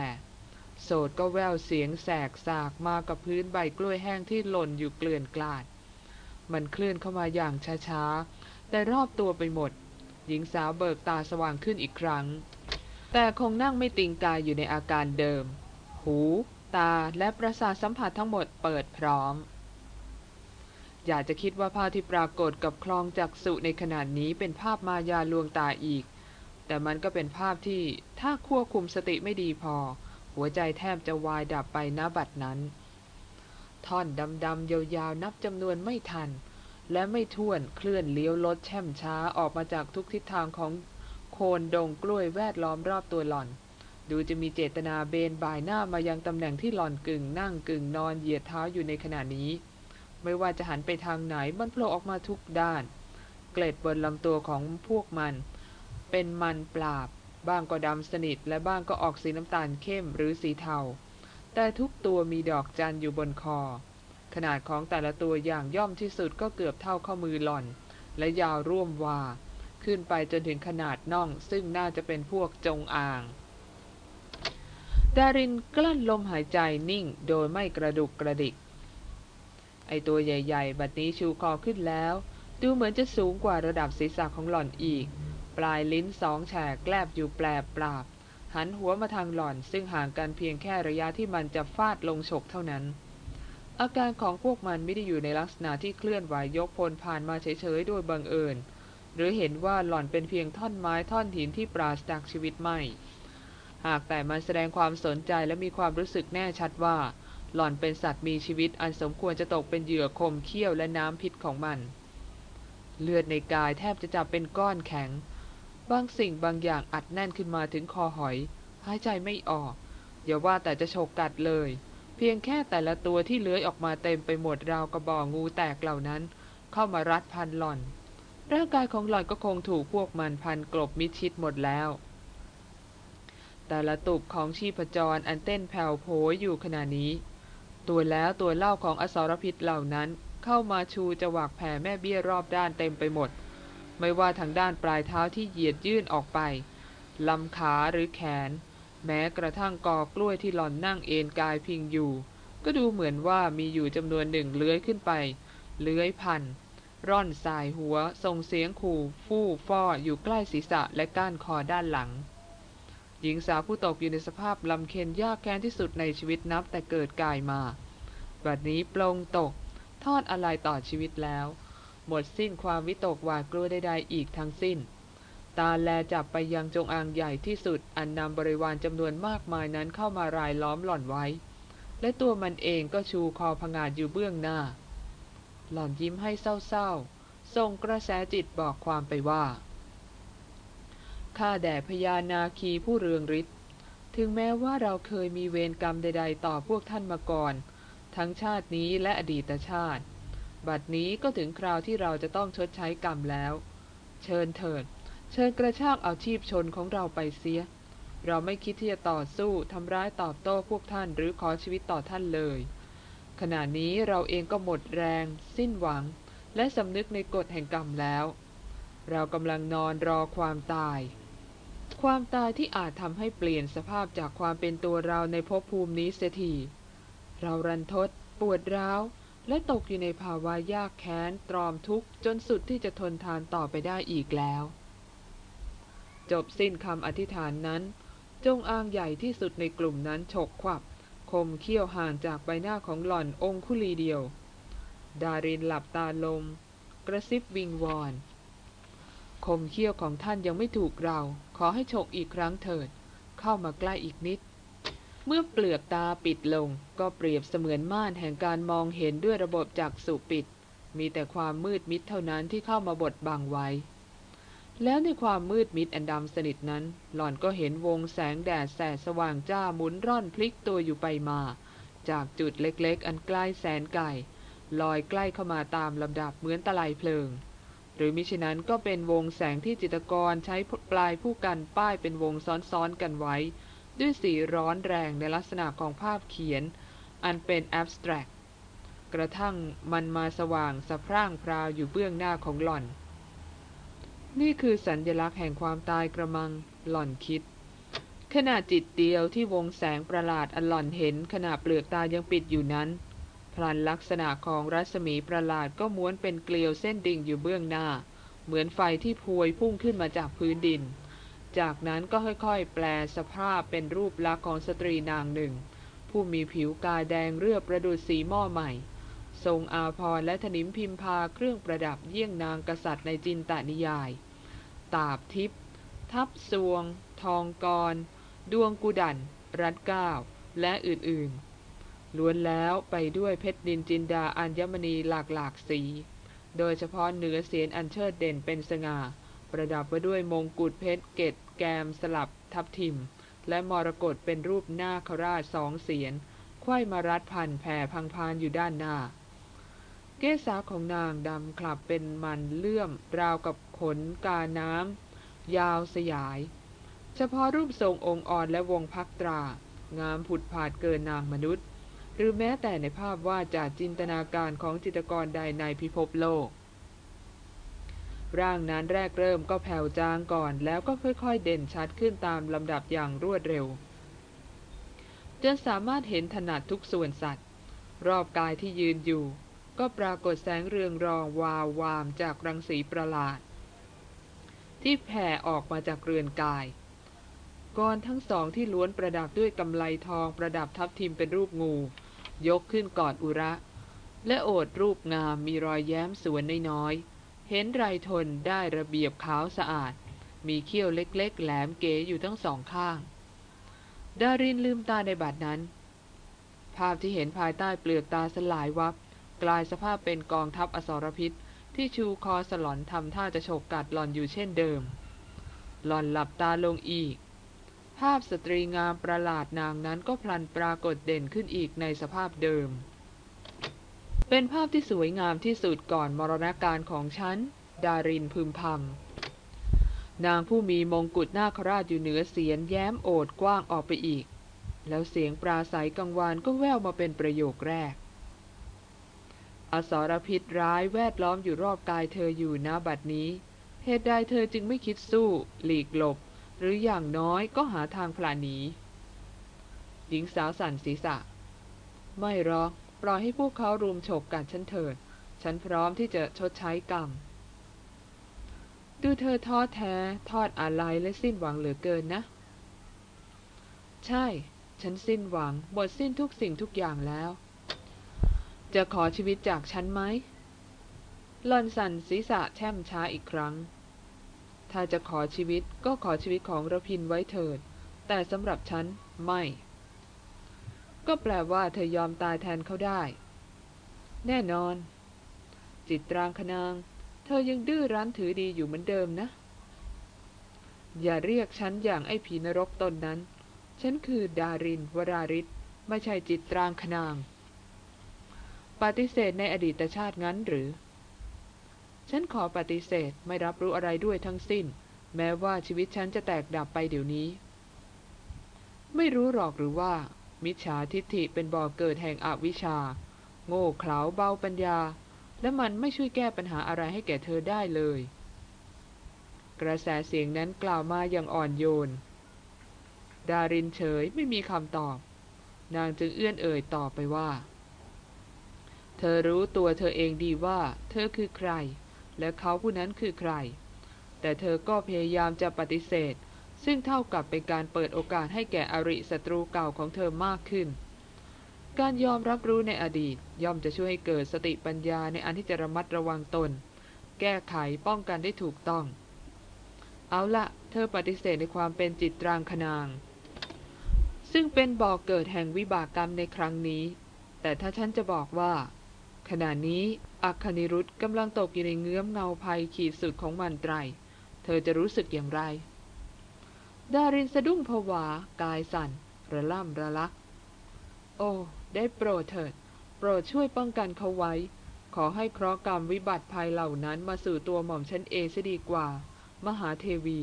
โสดก็แววเสียงแสกสากมากับพื้นใบกล้วยแห้งที่หล่นอยู่เกลื่อนกลาด มันเคลื่อนเข้ามาอย่างช้าๆ แต่รอบตัวไปหมด หญิงสาวเบิกตาสว่างขึ้นอีกครั้ง แต่คงนั่งไม่ติงกายอยู่ในอาการเดิม หู ตาและประสาทสัมผัสทั้งหมดเปิดพร้อม อยากจะคิดว่าภาพที่ปรากฏกับคลองจักสุในขนาดนี้เป็นภาพมายาลวงตาอีก แต่มันก็เป็นภาพที่ถ้าควบคุมสติไม่ดีพอ หัวใจแทบจะวายดับไปณบัดนั้น ท่อนดำๆยาวๆนับจำนวนไม่ทัน และไม่ท้วนเคลื่อนเลี้ยวลดแช่มช้าออกมาจากทุกทิศทางของโคนดงกล้วยแวดล้อมรอบตัวหล่อน ดูจะมีเจตนาเบนบ่ายหน้ามายังตำแหน่งที่หล่อนกึ่งนั่งกึ่งนอนเหยียดเท้าอยู่ในขณะนี้ ไม่ว่าจะหันไปทางไหนมันโผล่ออกมาทุกด้าน เกล็ดบนลำตัวของพวกมัน เป็นมันปราบ บ้างก็ดำสนิท และบ้างก็ออกสีน้ำตาลเข้มหรือสีเทา แต่ทุกตัวมีดอกจันอยู่บนคอ ขนาดของแต่ละตัวอย่างย่อมที่สุดก็เกือบเท่าข้อมือหล่อน และยาวร่วมวา ขึ้นไปจนถึงขนาดน่องซึ่งน่าจะเป็นพวกจงอาง ดารินกลั้นลมหายใจนิ่งโดยไม่กระดุกกระดิก ไอตัวใหญ่ ๆ บัดนี้ชูคอขึ้นแล้ว ดูเหมือนจะสูงกว่าระดับศีรษะของหล่อนอีก ปลายลิ้นสองแฉกแกลบอยู่แปลปราบ หันหัวมาทางหล่อนซึ่งห่างกันเพียงแค่ระยะที่มันจะฟาดลงฉกเท่านั้น อาการของพวกมันไม่ได้อยู่ในลักษณะที่เคลื่อนไหวยกพลผ่านมาเฉยๆโดยบังเอิญ หรือเห็นว่าหล่อนเป็นเพียงท่อนไม้ท่อนหินที่ปราศจากชีวิตไม่ หากแต่มันแสดงความสนใจและมีความรู้สึกแน่ชัดว่า หล่อนเป็นสัตว์มีชีวิตอันสมควรจะตกเป็นเหยื่อคมเขี้ยวและน้ำพิษของมัน เลือดในกายแทบจะจับเป็นก้อนแข็ง บางสิ่งบางอย่างอัดแน่นขึ้นมาถึงคอหอย หายใจไม่ออก อย่าว่าแต่จะฉกกัดเลย เพียงแค่แต่ละตัวที่เลื้อยออกมาเต็มไปหมดราวกระบอกงูแตกเหล่านั้น เข้ามารัดพันหล่อน ร่างกายของหล่อนก็คงถูกพวกมันพันกลบมิดชิดหมดแล้ว แต่ละตุบของชีพจรอันเต้นแผ่วโผยอยู่ขณะนี้ ตัวแล้วตัวเล่าของอสรพิษเหล่านั้นเข้ามาชูจวักแผ่แม่เบี้ยรอบด้านเต็มไปหมด ไม่ว่าทางด้านปลายเท้าที่เหยียดยื่นออกไปลำขาหรือแขน แม้กระทั่งกอกล้วยที่หล่อนนั่งเอนกายพิงอยู่ ก็ดูเหมือนว่ามีอยู่จำนวนหนึ่งเลื้อยขึ้นไป เลื้อยพันร่อนสายหัวส่งเสียงขู่ ฟู่ฟ้ออยู่ใกล้ศีรษะและก้านคอด้านหลัง หญิงสาวผู้ตกอยู่ในสภาพลำเค็นยากแค้นที่สุดในชีวิตนับแต่เกิดกายมาบัดนี้ปลงตก ทอดอะไรต่อชีวิตแล้ว หมดสิ้นความวิตกหวาดกลัวใดๆอีกทั้งสิ้น ตาแลจับไปยังจงอางใหญ่ที่สุด อันนำบริวารจำนวนมากมายนั้นเข้ามารายล้อมหล่อนไว้ และตัวมันเองก็ชูคอพงาดอยู่เบื้องหน้า หล่อนยิ้มให้เศร้าๆส่งกระแสจิตบอกความไปว่า ข้าแด่พญานาคีผู้เรืองฤทธิ์ ถึงแม้ว่าเราเคยมีเวรกรรมใด ๆ ต่อพวกท่านมาก่อน ทั้งชาตินี้และอดีตชาติ บัดนี้ก็ถึงคราวที่เราจะต้องชดใช้กรรมแล้ว เชิญเถิด เชิญกระชากเอาชีพชนของเราไปเสีย เราไม่คิดที่จะต่อสู้ทำร้ายตอบโต้พวกท่านหรือขอชีวิตต่อท่านเลย ขณะนี้เราเองก็หมดแรง สิ้นหวัง และสำนึกในกฎแห่งกรรมแล้ว เรากำลังนอนรอความตาย ความตายที่อาจทำให้เปลี่ยนสภาพจากความเป็นตัวเราในภพภูมินี้เสียทีเรารันทด ปวดร้าว และตกอยู่ในภาวะยากแค้น ตรอมทุกข์ จนสุดที่จะทนทานต่อไปได้อีกแล้ว จบสิ้นคำอธิษฐานนั้น จงอางใหญ่ที่สุดในกลุ่มนั้นฉกขวับ คมเขี้ยวห่างจากใบหน้าของหล่อนองคุลีเดียว ดารินหลับตาลง กระซิบวิงวอน คมเขี้ยวของท่านยังไม่ถูกเรา ขอให้ฉกอีกครั้งเถิด เข้ามาใกล้อีกนิด เมื่อเปลือกตาปิดลง ก็เปรียบเสมือนม่านแห่งการมองเห็นด้วยระบบจักษุปิด มีแต่ความมืดมิดเท่านั้นที่เข้ามาบดบังไว้ แล้วในความมืดมิดอันดำสนิทนั้น หล่อนก็เห็นวงแสงแดดแสสว่างจ้าหมุนร่อนพลิกตัวอยู่ไปมา จากจุดเล็กๆ อันใกล้แสนไกลลอยใกล้เข้ามาตามลำดับเหมือนตะไลเพลิง หรือมิฉะนั้นก็เป็นวงแสงที่จิตรกรใช้ปลายผู้กันป้ายเป็นวงซ้อนๆกันไว้ ด้วยสีร้อนแรงในลักษณะของภาพเขียน อันเป็นแอบสแตรกกระทั่งมันมาสว่างสะพร่างพราวอยู่เบื้องหน้าของหล่อน นี่คือสัญญลักษณ์แห่งความตายกระมังหล่อนคิดขณะจิตเดียวที่วงแสงประหลาดอันหล่อนเห็นขณะเปลือกตายังปิดอยู่นั้น พลันลักษณะของรัศมีประหลาดก็ม้วนเป็นเกลียวเส้นดิ่งอยู่เบื้องหน้า เหมือนไฟที่พวยพุ่งขึ้นมาจากพื้นดิน จากนั้นก็ค่อยๆ แปลสภาพเป็นรูปลักษณ์ของสตรีนางหนึ่ง ผู้มีผิวกายแดงเรือประดุษสีหม้อใหม่ ทรงอาพรณ์และถนิมพิมพาเครื่องประดับเยี่ยงนางกษัตริย์ในจินตนิยาย ตาบทิพย์ทับสวง ทองกร ดวงกุดัน รัดก้าว และอื่นๆ ล้วนแล้วไปด้วยเพชรดินจินดาอัญมณีหลากหลากสี โดยเฉพาะเหนือเสียนอันเชิดเด่นเป็นสง่า ประดับไว้ด้วยมงกุฎเพชรเกตแกมสลับทับทิม และมรกตเป็นรูปหน้าคราชสองเสียนไขว้มารัดพันแผ่พังพานอยู่ด้านหน้า เกศาของนางดำคลับเป็นมันเลื่อมราวกับขนกาน้ำยาวสยาย เฉพาะรูปทรงองค์อ่อนและวงพักตรางามผุดผาดเกินนางมนุษย์ หรือแม้แต่ในภาพวาดจากจินตนาการของจิตรกรใดในพิภพโลก ร่างนั้นแรกเริ่มก็แผ่วจางก่อน แล้วก็ค่อยๆ เด่นชัดขึ้นตามลำดับอย่างรวดเร็ว จนสามารถเห็นถนัดทุกส่วนสัตว์ รอบกายที่ยืนอยู่ ก็ปรากฏแสงเรืองรองวาววามจากรังสีประหลาด ที่แผ่ออกมาจากเรือนกายกรทั้งสองที่ล้วนประดับด้วยกำไลทองประดับทับทิมเป็นรูปงู ยกขึ้นกอดอุระ และโอดรูปงามมีรอยแย้มสวนน้อยๆ เห็นไรทนได้ระเบียบขาวสะอาด มีเขี้ยวเล็กๆ แหลมเก๋อยู่ทั้งสองข้าง ดารินลืมตาในบัดนั้น ภาพที่เห็นภายใต้เปลือกตาสลายวับ กลายสภาพเป็นกองทัพอสรพิษ ที่ชูคอสลอนทำท่าจะฉกกัดหล่อนอยู่เช่นเดิม หล่อนหลับตาลงอีก ภาพสตรีงามประหลาดนางนั้นก็พลันปรากฏเด่นขึ้นอีกในสภาพเดิม เป็นภาพที่สวยงามที่สุดก่อนมรณการของฉัน ดารินพึมพำ นางผู้มีมงกุฎนาคราชอยู่เหนือเสียนแย้มโอดกว้างออกไปอีก แล้วเสียงปราศัยกังวานก็แว่วมาเป็นประโยคแรก อสรพิษร้ายแวดล้อมอยู่รอบกายเธออยู่นะบัดนี้เหตุใดเธอจึงไม่คิดสู้ หลีกหลบ หรืออย่างน้อยก็หาทางพลาหนีหญิงสาวสั่นศีรษะ ไม่หรอกปล่อยให้พวกเขารุมฉกกัดฉันเถิด ฉันพร้อมที่จะชดใช้กรรม ดูเธอท้อแท้ทอดอาลัยและสิ้นหวังเหลือเกินนะ ใช่ ฉันสิ้นหวังหมดสิ้นทุกสิ่งทุกอย่างแล้ว จะขอชีวิตจากฉันไหมหลอนสั่นศีรษะแช่มช้าอีกครั้ง ถ้าจะขอชีวิตก็ขอชีวิตของระพินไว้เถิด แต่สำหรับฉันไม่ ก็แปลว่าเธอยอมตายแทนเขาได้ แน่นอน จิตรางคนาง เธอยังดื้อรั้นถือดีอยู่เหมือนเดิมนะ อย่าเรียกฉันอย่างไอ้ผีนรกตนนั้น ฉันคือดารินวราริศไม่ใช่จิตรางคนาง ปฏิเสธในอดีตชาติงั้นหรือ ฉันขอปฏิเสธไม่รับรู้อะไรด้วยทั้งสิ้น แม้ว่าชีวิตฉันจะแตกดับไปเดี๋ยวนี้ ไม่รู้หรอกหรือว่า มิจฉาทิฏฐิเป็นบ่อเกิดแห่งอวิชชา โง่เขลาเบาปัญญา และมันไม่ช่วยแก้ปัญหาอะไรให้แก่เธอได้เลย กระแสเสียงนั้นกล่าวมาอย่างอ่อนโยน ดารินเฉยไม่มีคำตอบ นางจึงเอื้อนเอ่ยตอบไปว่า เธอรู้ตัวเธอเองดีว่า เธอคือใคร และเขาผู้นั้นคือใคร แต่เธอก็พยายามจะปฏิเสธ ซึ่งเท่ากับเป็นการเปิดโอกาสให้แก่อริศัตรูเก่าของเธอมากขึ้น การยอมรับรู้ในอดีตย่อมจะช่วยให้เกิดสติปัญญาในอันที่จะระมัดระวังตน แก้ไขป้องกันได้ถูกต้อง เอาละเธอปฏิเสธในความเป็นจิตรางคนาง ซึ่งเป็นบ่อกเกิดแห่งวิบากกรรมในครั้งนี้ แต่ถ้าฉันจะบอกว่า ขณะนี้อัคคณิรุธกำลังตกอยู่ในเงื้อมเงาภัยขีดสุดของมันไตร เธอจะรู้สึกอย่างไร ดารินสะดุ้งผวา กายสั่น ระล่ำระลัก โอ้ ได้โปรดเถิด โปรดช่วยป้องกันเขาไว้ ขอให้เคราะห์กรรมวิบัติภัยเหล่านั้นมาสู่ตัวหม่อมฉันเองซะดีกว่า มหาเทวี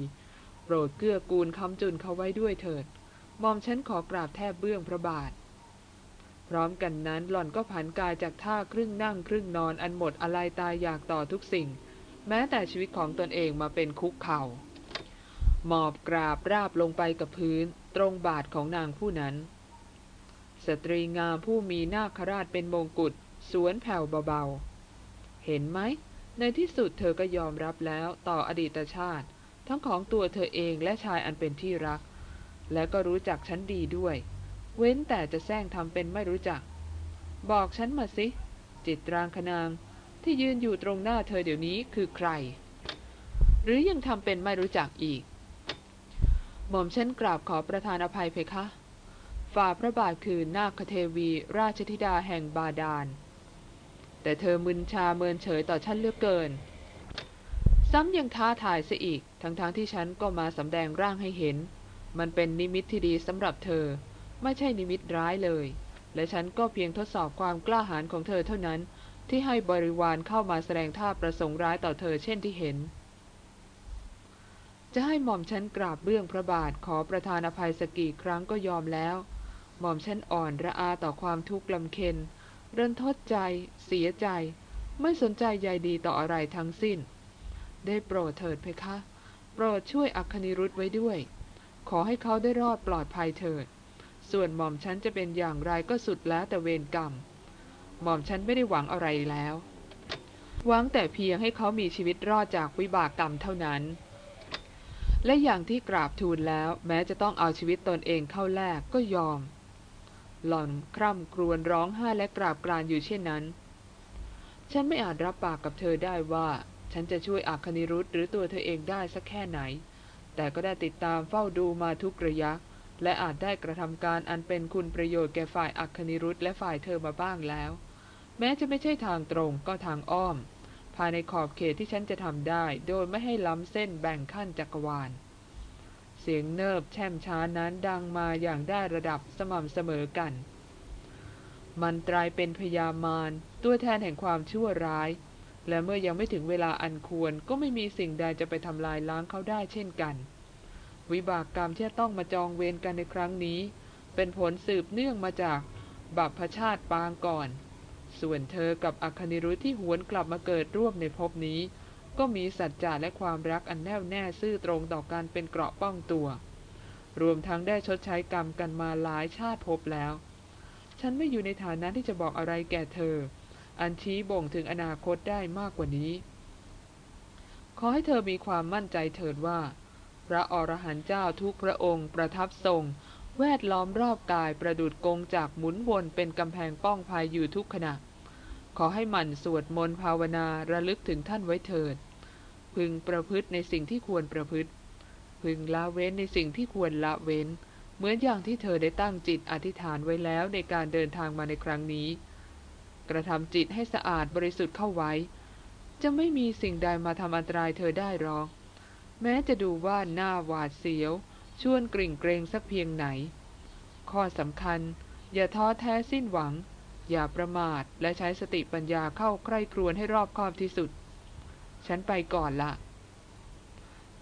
โปรดเกื้อกูลคำจุนเขาไว้ด้วยเถิด หม่อมฉันขอกราบแทบเบื้องพระบาท พร้อมกันนั้นหล่อนก็ผันกายจากท่าครึ่งนั่งครึ่งนอนอันหมดอะไรตายอยากต่อทุกสิ่ง แม้แต่ชีวิตของตนเองมาเป็นคุกเข่าหมอบกราบราบลงไปกับพื้น ตรงบาทของนางผู้นั้น สตรีงามผู้มีนาคราชเป็นมงกุฎสวนแผ่วเบาๆ เห็นไหม ในที่สุดเธอก็ยอมรับแล้วต่ออดีตชาติ ทั้งของตัวเธอเองและชายอันเป็นที่รัก และก็รู้จักฉันดีด้วย เว้นแต่จะแซงทำเป็นไม่รู้จัก บอกฉันมาสิ จิตรางคนางที่ยืนอยู่ตรงหน้าเธอเดี๋ยวนี้คือใคร หรือยังทำเป็นไม่รู้จักอีก หม่อมฉันกราบขอประธานอภัยเพคะ ฝ่าพระบาทคือนาคเทวี ราชธิดาแห่งบาดาล แต่เธอมึนชาเมินเฉยต่อฉันเลือกเกิน ซ้ำยังท้าทายเสียอีก ทั้งๆทที่ฉันก็มาสำแดงร่างให้เห็น มันเป็นนิมิตที่ดีสำหรับเธอ ไม่ใช่นิมิตร้ายเลย และฉันก็เพียงทดสอบความกล้าหาญของเธอเท่านั้น ที่ให้บริวารเข้ามาแสดงท่าประสงค์ร้ายต่อเธอเช่นที่เห็น จะให้หม่อมฉันกราบเบื้องพระบาทขอประธานอภัยสกี่ครั้งก็ยอมแล้ว หม่อมฉันอ่อนระอาต่อความทุกข์ลำเค็นเรินทดใจ เสียใจ ไม่สนใจใยดีต่ออะไรทั้งสิ้น ได้โปรดเถิดเพคะ โปรดช่วยอัคคณิรุธไว้ด้วย ขอให้เขาได้รอดปลอดภัยเถิด ส่วนหม่อมฉันจะเป็นอย่างไรก็สุดแล้วแต่เวรกรรม หม่อมฉันไม่ได้หวังอะไรแล้ว หวังแต่เพียงให้เขามีชีวิตรอดจากวิบากกรรมเท่านั้น และอย่างที่กราบทูลแล้ว แม้จะต้องเอาชีวิตตนเองเข้าแลกก็ยอม หล่อนคร่ำครวญร้องไห้และกราบกรานอยู่เช่นนั้น ฉันไม่อาจรับปากกับเธอได้ว่า ฉันจะช่วยอัคนิรุธหรือตัวเธอเองได้สักแค่ไหน แต่ก็ได้ติดตามเฝ้าดูมาทุกระยะ และอาจได้กระทำการอันเป็นคุณประโยชน์แก่ฝ่ายอัคนิรุธและฝ่ายเธอมาบ้างแล้ว แม้จะไม่ใช่ทางตรงก็ทางอ้อม ภายในขอบเขตที่ฉันจะทำได้ โดยไม่ให้ล้ำเส้นแบ่งขั้นจักรวาล เสียงเนิบแช่มช้านั้นดังมาอย่างได้ระดับสม่ำเสมอกัน มันตรายเป็นพยามารตัวแทนแห่งความชั่วร้าย และเมื่อยังไม่ถึงเวลาอันควรก็ไม่มีสิ่งใดจะไปทำลายล้างเขาได้เช่นกัน วิบากกรรมที่ต้องมาจองเวรกันในครั้งนี้ เป็นผลสืบเนื่องมาจากบัพพชาติปางก่อน ส่วนเธอกับอัคนิรุธที่หวนกลับมาเกิดร่วมในภพนี้ ก็มีสัจจะและความรักอันแน่วแน่ซื่อตรงต่อการเป็นเกราะป้องตัว รวมทั้งได้ชดใช้กรรมกันมาหลายชาติภพแล้ว ฉันไม่อยู่ในฐานะที่จะบอกอะไรแก่เธอ อันชี้บ่งถึงอนาคตได้มากกว่านี้ ขอให้เธอมีความมั่นใจเถิดว่า พระอรหันต์เจ้าทุกพระองค์ประทับทรง แวดล้อมรอบกายประดุดกงจากหมุนวนเป็นกำแพงป้องภัยอยู่ทุกขณะ ขอให้หมั่นสวดมนต์ภาวนาระลึกถึงท่านไว้เถิด พึงประพฤติในสิ่งที่ควรประพฤติ พึงละเว้นในสิ่งที่ควรละเว้น เหมือนอย่างที่เธอได้ตั้งจิตอธิษฐานไว้แล้วในการเดินทางมาในครั้งนี้ กระทำจิตให้สะอาดบริสุทธิ์เข้าไว้ จะไม่มีสิ่งใดมาทำอันตรายเธอได้หรอก แม้จะดูว่าหน้าหวาดเสียว ชวนกริ่งเกรงสักเพียงไหน ข้อสำคัญ อย่าท้อแท้สิ้นหวัง อย่าประมาทและใช้สติปัญญาเข้าใคร่ครวญให้รอบคอบที่สุด ฉันไปก่อนละ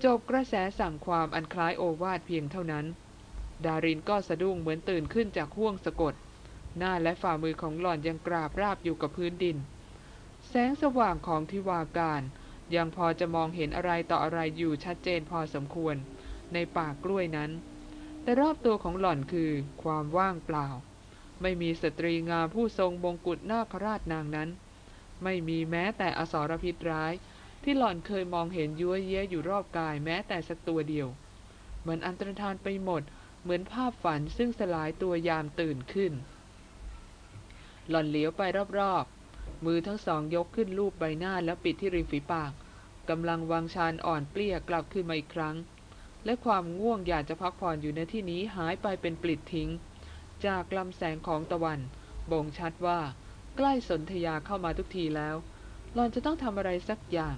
จบกระแสสั่งความอันคล้ายโอวาทเพียงเท่านั้น ดารินก็สะดุ้งเหมือนตื่นขึ้นจากห่วงสะกด หน้าและฝ่ามือของหล่อนยังกราบราบอยู่กับพื้นดิน แสงสว่างของทิวาการ ยังพอจะมองเห็นอะไรต่ออะไรอยู่ชัดเจนพอสมควร ในป่ากล้วยนั้น แต่รอบตัวของหล่อนคือความว่างเปล่า ไม่มีสตรีงามผู้ทรงบงกุฎนาคราชนางนั้น ไม่มีแม้แต่อสรพิษร้าย ที่หล่อนเคยมองเห็นยั่วเย้ยอยู่รอบกายแม้แต่สักตัวเดียว เหมันอันตรธานไปหมด เหมือนภาพฝันซึ่งสลายตัวยามตื่นขึ้น หล่อนเหลียวไปรอบๆ มือทั้งสองยกขึ้นลูบใบหน้าแล้วปิดที่ริมฝีปากกำลังวางชานอ่อนเปลี้ยกลับขึ้นมาอีกครั้ง และความง่วงอยากจะพักผ่อนอยู่ในที่นี้หายไปเป็นปลิดทิ้ง จากลำแสงของตะวัน บ่งชัดว่า ใกล้สนธยาเข้ามาทุกทีแล้วหลอนจะต้องทำอะไรสักอย่าง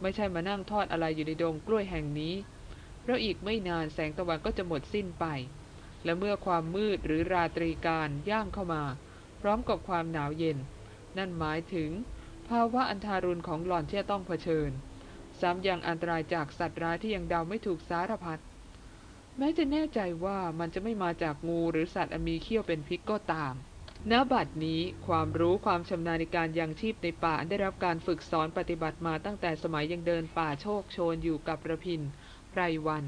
ไม่ใช่มานั่งทอดอะไรอยู่ในดงกล้วยแห่งนี้เพราะอีกไม่นานแสงตะวันก็จะหมดสิ้นไป และเมื่อความมืดหรือราตรีการย่างเข้ามา พร้อมกับความหนาวเย็น นั่นหมายถึง ภาวะอันทารุณของหล่อนที่จะต้องเผชิญ ซ้ำยังอันตรายจากสัตว์ร้ายที่ยังเดาไม่ถูกสารพัดแม้จะแน่ใจว่ามันจะไม่มาจากงูหรือสัตว์อมีเขี้ยวเป็นพิษก็ตามณบัดนี้ความรู้ความชำนาญในการยังชีพในป่าได้รับการฝึกสอนปฏิบัติมาตั้งแต่สมัยยังเดินป่าโชคโชนอยู่กับระพินไพรวัน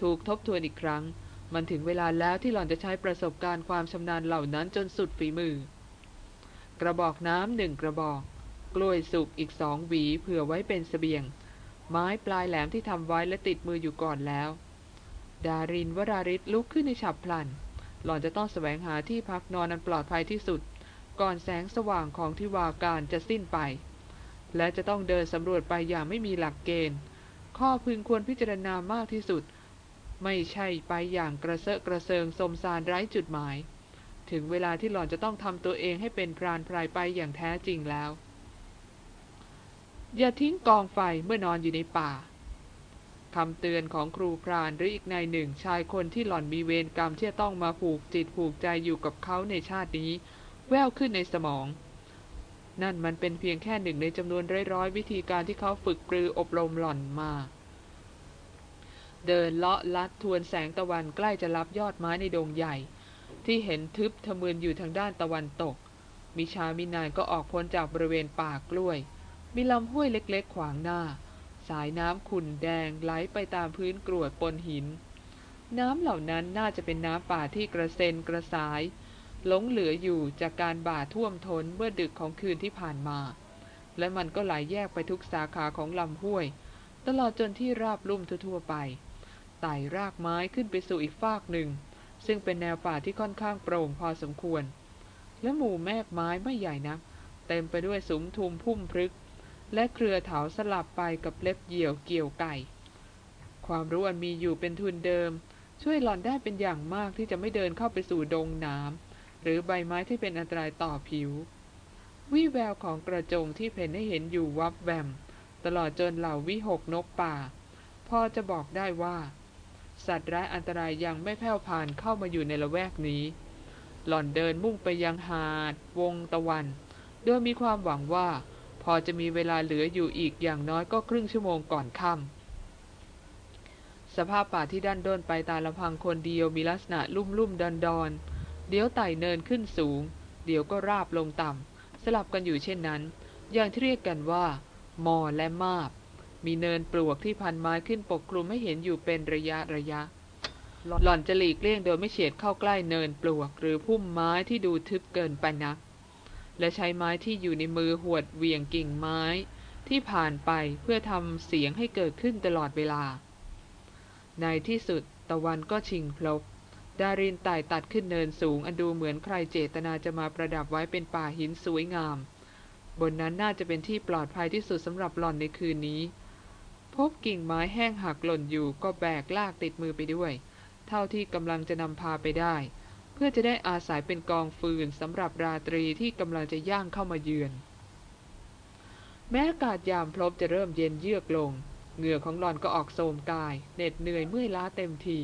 ถูกทบทวนอีกครั้ง มันถึงเวลาแล้วที่หล่อนจะใช้ประสบการณ์ความชำนาญเหล่านั้นจนสุดฝีมือ กระบอกน้ำหนึ่งกระบอก กล้วยสุกอีกสองหวีเผื่อไว้เป็นสเสบียง ไม้ปลายแหลมที่ทำไว้และติดมืออยู่ก่อนแล้ว ดารินวราริศลุกขึ้นในฉับพลัน หล่อนจะต้องแสวงหาที่พักนอนอันปลอดภัยที่สุด ก่อนแสงสว่างของทิวาการจะสิ้นไป และจะต้องเดินสำรวจไปอย่างไม่มีหลักเกณฑ์ ข้อพึงควรพิจารณามากที่สุด ไม่ใช่ไปอย่างกระเซาะกระเซิงสมสารไร้จุดหมาย ถึงเวลาที่หล่อนจะต้องทำตัวเองให้เป็นพรานพรายไปอย่างแท้จริงแล้ว อย่าทิ้งกองไฟเมื่อนอนอยู่ในป่าคำเตือนของครูพรานหรืออีกนายหนึ่งชายคนที่หล่อนมีเวรกรรมที่จะต้องมาผูกจิตผูกใจอยู่กับเขาในชาตินี้ แววขึ้นในสมอง นั่นมันเป็นเพียงแค่หนึ่งในจำนวนร้อยๆวิธีการที่เขาฝึกปรืออบรมหล่อนมา เดินเลาะลัดทวนแสงตะวันใกล้จะรับยอดไม้ในดงใหญ่ ที่เห็นทึบทะมึนอยู่ทางด้านตะวันตก มิชามินายก็ออกพ้นจากบริเวณป่ากล้วย มีลำห้วยเล็กๆ ขวางหน้า สายน้ำขุ่นแดงไหลไปตามพื้นกรวดปนหิน น้ำเหล่านั้นน่าจะเป็นน้ำป่าที่กระเซ็นกระสายหลงเหลืออยู่จากการบ่าท่วมท้นเมื่อดึกของคืนที่ผ่านมา และมันก็ไหลยแยกไปทุกสาขาของลำห้วย ตลอดจนที่ราบลุ่มทั่วๆไปไต่รากไม้ขึ้นไปสู่อีกฟากหนึ่ง ซึ่งเป็นแนวป่าที่ค่อนข้างโปร่งพอสมควร และหมู่แมกไม้ไม่ใหญ่นัก เต็มไปด้วยสุมทุมพุ่มพรึกและเครือเถาสลับไปกับเล็บเหยี่ยวเกี่ยวไก่ ความรู้อันมีอยู่เป็นทุนเดิม ช่วยหล่อนได้เป็นอย่างมากที่จะไม่เดินเข้าไปสู่ดงน้ำหรือใบไม้ที่เป็นอันตรายต่อผิววิแววของกระจงที่เพนให้เห็นอยู่วับแวม ตลอดจนเหล่าวิหกนกป่า พอจะบอกได้ว่า สัตว์ร้ายอันตรายยังไม่แผ่วผ่านเข้ามาอยู่ในละแวกนี้ หล่อนเดินมุ่งไปยังหาด วงตะวันโดยมีความหวังว่า พอจะมีเวลาเหลืออยู่อีกอย่างน้อยก็ครึ่งชั่วโมงก่อนค่ำสภาพป่าที่ด้านด้นไปตาลำพังคนเดียวมีลักษณะลุ่มลุ่มดอนดอนเดี๋ยวไต่เนินขึ้นสูง เดี๋ยวก็ราบลงต่ำสลับกันอยู่เช่นนั้น อย่างที่เรียกกันว่า มอและมาบ มีเนินปลวกที่พันไม้ขึ้นปกคลุมให้เห็นอยู่เป็นระยะระยะ หล่อนจะหลีกเลี่ยงโดยไม่เฉียดเข้าใกล้เนินปลวก หรือพุ่มไม้ที่ดูทึบเกินไปนัก และใช้ไม้ที่อยู่ในมือหวดเหวี่ยงกิ่งไม้ที่ผ่านไปเพื่อทำเสียงให้เกิดขึ้นตลอดเวลา ในที่สุดตะวันก็ชิงพลบดารินไต่ตัดขึ้นเนินสูง อันดูเหมือนใครเจตนาจะมาประดับไว้เป็นป่าหินสวยงาม บนนั้นน่าจะเป็นที่ปลอดภัยที่สุดสำหรับหล่อนในคืนนี้ พบกิ่งไม้แห้งหักหล่นอยู่ก็แบกลากติดมือไปด้วย เท่าที่กำลังจะนำพาไปได้ เพื่อจะได้อาศัยเป็นกองฟืนสำหรับราตรีที่กำลังจะย่างเข้ามาเยือน แม้อากาศยามพลบจะเริ่มเย็นเยือกลง เหงื่อของหลอนก็ออกโสมกายเหน็ดเหนื่อยเมื่อยล้าเต็มที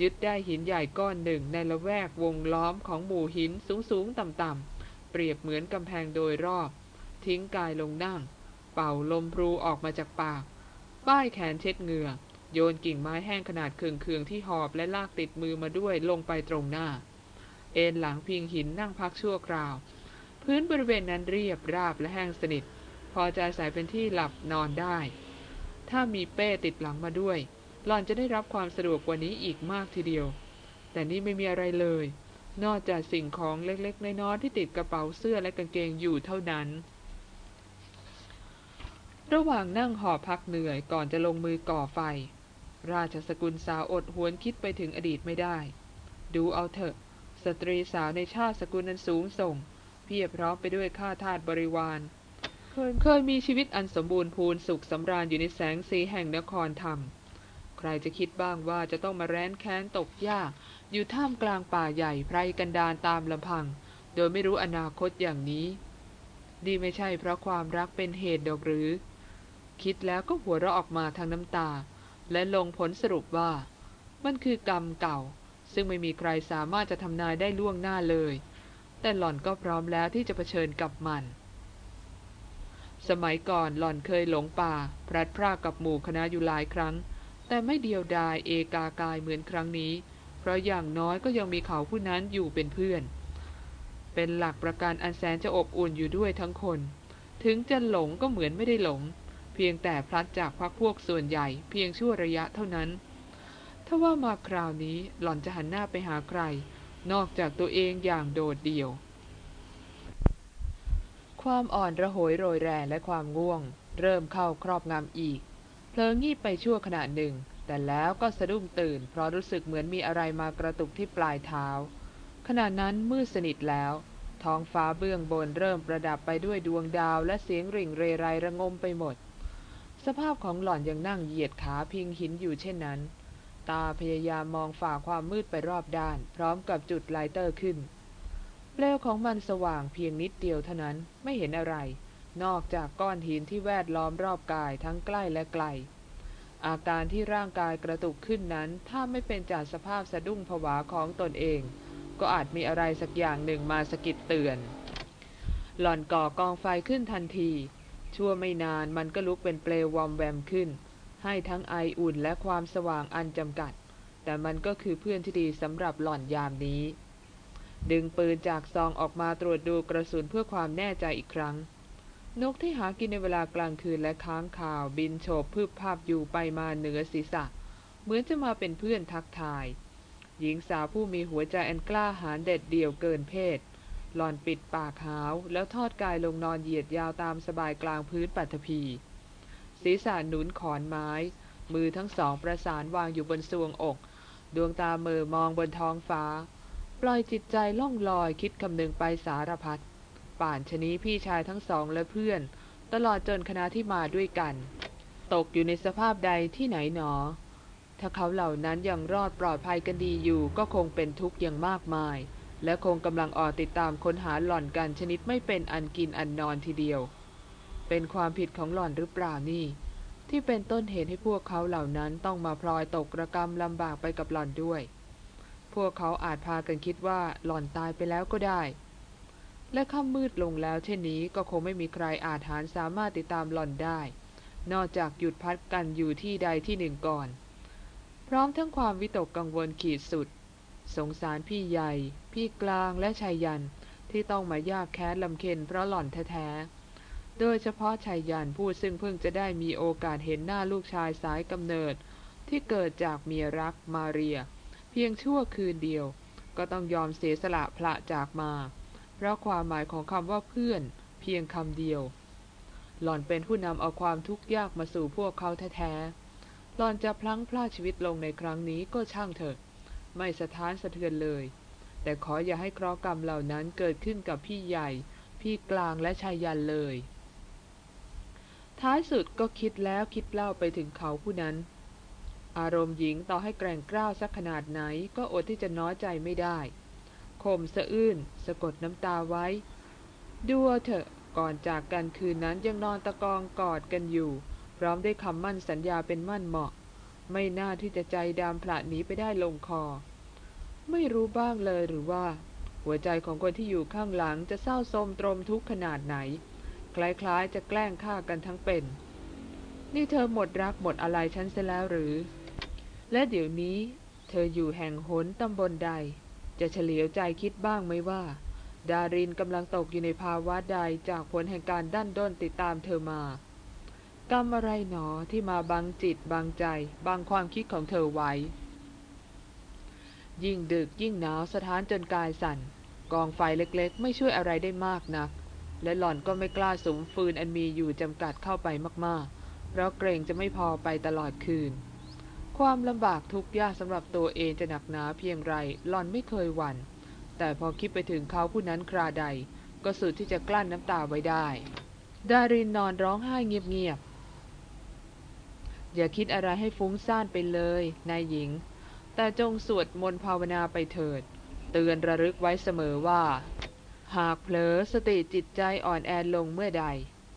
ยึดได้หินใหญ่ก้อนหนึ่งในละแวกวงล้อมของหมู่หินสูงสูงต่ำต่ำเปรียบเหมือนกำแพงโดยรอบ ทิ้งกายลงนั่ง เป่าลมพลูออกมาจากปาก ป้ายแขนเช็ดเหงื่อ โยนกิ่งไม้แห้งขนาดเคืองๆที่หอบและลากติดมือมาด้วยลงไปตรงหน้า เอ็นหลังพิงหินนั่งพักชั่วคราว พื้นบริเวณนั้นเรียบราบและแห้งสนิท พอจะอาศัยเป็นที่หลับนอนได้ ถ้ามีเป้ติดหลังมาด้วย หล่อนจะได้รับความสะดวกกว่านี้อีกมากทีเดียว แต่นี่ไม่มีอะไรเลย นอกจากสิ่งของเล็กๆน้อยๆที่ติดกระเป๋าเสื้อและกางเกงอยู่เท่านั้น ระหว่างนั่งหอบพักเหนื่อยก่อนจะลงมือก่อไฟ ราชสกุลสาวอดหวนคิดไปถึงอดีตไม่ได้ ดูเอาเถอะ สตรีสาวในชาติสกุลนั้นสูงส่ง เพียบพร้อมไปด้วยข้าทาสบริวาร เคยมีชีวิตอันสมบูรณ์พูนสุขสำราญอยู่ในแสงสีแห่งนครธรรม ใครจะคิดบ้างว่าจะต้องมาแร้นแค้นตกยาก อยู่ท่ามกลางป่าใหญ่ไพรกันดารตามลำพัง โดยไม่รู้อนาคตอย่างนี้ ดีไม่ใช่เพราะความรักเป็นเหตุดอกหรือ คิดแล้วก็หัวเราะออกมาทางน้ำตา และลงผลสรุปว่า มันคือกรรมเก่า ซึ่งไม่มีใครสามารถจะทำนายได้ล่วงหน้าเลย แต่หล่อนก็พร้อมแล้วที่จะเผชิญกับมัน สมัยก่อนหล่อนเคยหลงป่า พลัดพรากกับหมู่คณะอยู่หลายครั้ง แต่ไม่เดียวดายเอกากายเหมือนครั้งนี้ เพราะอย่างน้อยก็ยังมีเขาผู้นั้นอยู่เป็นเพื่อน เป็นหลักประกันอันแสนจะอบอุ่นอยู่ด้วยทั้งคนถึงจะหลงก็เหมือนไม่ได้หลง เพียงแต่พลัดจากพักพวกส่วนใหญ่เพียงชั่วระยะเท่านั้นถ้าว่ามาคราวนี้หล่อนจะหันหน้าไปหาใคร นอกจากตัวเองอย่างโดดเดี่ยว ความอ่อนระหยโรยแรงและความง่วง เริ่มเข้าครอบงำอีก เพลิงงีบไปชั่วขณะหนึ่ง แต่แล้วก็สะดุ้งตื่น เพราะรู้สึกเหมือนมีอะไรมากระตุกที่ปลายเท้า ขณะนั้นมืดสนิทแล้ว ท้องฟ้าเบื้องบนเริ่มประดับไปด้วยดวงดาวและเสียงริ่งเรไรระงมไปหมด สภาพของหล่อนยังนั่งเหยียดขาพิงหินอยู่เช่นนั้น ตาพยายามมองฝ่าความมืดไปรอบด้าน พร้อมกับจุดไลเตอร์ขึ้น เปลวของมันสว่างเพียงนิดเดียวเท่านั้นไม่เห็นอะไร นอกจากก้อนหินที่แวดล้อมรอบกายทั้งใกล้และไกล อาการที่ร่างกายกระตุกขึ้นนั้น ถ้าไม่เป็นจากสภาพสะดุ้งผวาของตนเอง ก็อาจมีอะไรสักอย่างหนึ่งมาสะกิดเตือน หล่อนก่อกองไฟขึ้นทันที ชั่วไม่นานมันก็ลุกเป็นเปลววอมแวมขึ้น ให้ทั้งไออุ่นและความสว่างอันจำกัด แต่มันก็คือเพื่อนที่ดีสำหรับหล่อนยามนี้ ดึงปืนจากซองออกมาตรวจดูกระสุนเพื่อความแน่ใจอีกครั้ง นกที่หากินในเวลากลางคืนและค้างข่าว บินโฉบพืบภาพอยู่ไปมาเหนือศีรษะ เหมือนจะมาเป็นเพื่อนทักทาย หญิงสาวผู้มีหัวใจอันกล้าหาญเด็ดเดี่ยวเกินเพศ หล่อนปิดปากหาว แล้วทอดกายลงนอนเหยียดยาวตามสบายกลางพื้นปัตภีศีรษะหนุนขอนไม้ มือทั้งสองประสานวางอยู่บนทรวงอก ดวงตาเมอมองบนท้องฟ้า ปล่อยจิตใจล่องลอยคิดคำนึงไปสารพัดป่านชนีพี่ชายทั้งสองและเพื่อน ตลอดจนคณะที่มาด้วยกัน ตกอยู่ในสภาพใดที่ไหนหนอ ถ้าเขาเหล่านั้นยังรอดปลอดภัยกันดีอยู่ก็คงเป็นทุกข์อย่างมากมาย และคงกำลังออกติดตามค้นหาหล่อนกันชนิดไม่เป็นอันกินอันนอนทีเดียว เป็นความผิดของหล่อนหรือเปล่านี่ ที่เป็นต้นเหตุให้พวกเขาเหล่านั้นต้องมาพลอยตกระกรรมลำบากไปกับหล่อนด้วย พวกเขาอาจพากันคิดว่าหล่อนตายไปแล้วก็ได้ และค่ำมืดลงแล้วเช่นนี้ก็คงไม่มีใครอาจหารสามารถติดตามหล่อนได้ นอกจากหยุดพัดกันอยู่ที่ใดที่หนึ่งก่อน พร้อมทั้งความวิตกกังวลขีดสุด สงสารพี่ใหญ่ พี่กลางและชายยันที่ต้องมายากแค้นลำเค็นเพราะหล่อนแท้ๆ โดยเฉพาะชายยันผู้ซึ่งเพิ่งจะได้มีโอกาสเห็นหน้าลูกชายสายกำเนิด ที่เกิดจากเมียรักมาเรีย เพียงชั่วคืนเดียว ก็ต้องยอมเสียสละพระจากมา เพราะความหมายของคำว่าเพื่อน เพียงคำเดียว หล่อนเป็นผู้นำเอาความทุกข์ยากมาสู่พวกเขาแท้ๆ หล่อนจะพลั้งพลาดชีวิตลงในครั้งนี้ก็ช่างเถอะ ไม่สะท้านสะเทือนเลย แต่ขออย่าให้เคราะห์กรรมเหล่านั้นเกิดขึ้นกับพี่ใหญ่ พี่กลางและชายยันเลย ท้ายสุดก็คิดแล้วคิดเล่าไปถึงเขาผู้นั้น อารมณ์หญิงต่อให้แกร่งกล้าวสักขนาดไหนก็อดที่จะน้อยใจไม่ได้ข่มสะอื้นสะกดน้ำตาไว้ดูเถอะก่อนจากกันคืนนั้นยังนอนตะกองกอดกันอยู่ พร้อมได้คำมั่นสัญญาเป็นมั่นเหมาะ ไม่น่าที่จะใจดำพละหนีไปได้ลงคอ ไม่รู้บ้างเลยหรือว่า หัวใจของคนที่อยู่ข้างหลังจะเศร้าโทมตรมทุกขนาดไหน คล้ายๆ จะแกล้งฆ่ากันทั้งเป็น นี่เธอหมดรักหมดอะไรฉันเสียแล้วหรือ และเดี๋ยวนี้ เธออยู่แห่งหนตำบลใด จะเฉลียวใจคิดบ้างไหมว่า ดารินกำลังตกอยู่ในภาวะใดจากผลแห่งการดั้นด้นติดตามเธอมากรรมอะไรหนอที่มาบังจิตบังใจบังความคิดของเธอไว้ ยิ่งดึกยิ่งหนาวสถานจนกายสั่น กองไฟเล็กๆ ไม่ช่วยอะไรได้มากนัก และหล่อนก็ไม่กล้าสมฟืนอันมีอยู่จำกัดเข้าไปมากๆ เพราะเกรงจะไม่พอไปตลอดคืน ความลำบากทุกข์ยากสำหรับตัวเองจะหนักหนาเพียงไรหล่อนไม่เคยหวัน่น แต่พอคิดไปถึงเขาผู้นั้นคราใด ก็สุดที่จะกลั้นน้ำตาไว้ได้ ดารินนอนร้องไห้เงียบๆอย่าคิดอะไรให้ฟุ้งซ่านไปเลย นายหญิง แต่จงสวดมนต์ภาวนาไปเถิด เตือนระลึกไว้เสมอว่า หากเผลอสติจิตใจอ่อนแอลงเมื่อใด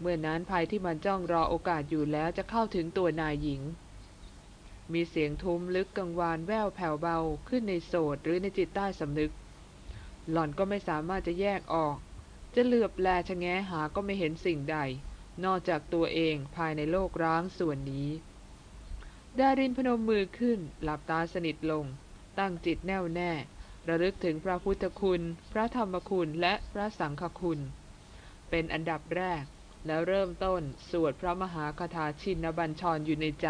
เมื่อนั้นภัยที่มันจ้องรอโอกาสอยู่แล้วจะเข้าถึงตัวนายหญิง มีเสียงทุ้มลึกกังวานแววแผ่วเบาขึ้นในโสดหรือในจิตใต้สำนึก หล่อนก็ไม่สามารถจะแยกออก จะเหลือบแลชะแงหาก็ไม่เห็นสิ่งใด นอกจากตัวเองภายในโลกร้างส่วนนี้ ดารินพนมมือขึ้น หลับตาสนิทลง ตั้งจิตแน่วแน่ ระลึกถึงพระพุทธคุณ พระธรรมคุณและพระสังฆคุณ เป็นอันดับแรก แล้วเริ่มต้นสวดพระมหาคาถาชินบัญชรอยู่ในใจ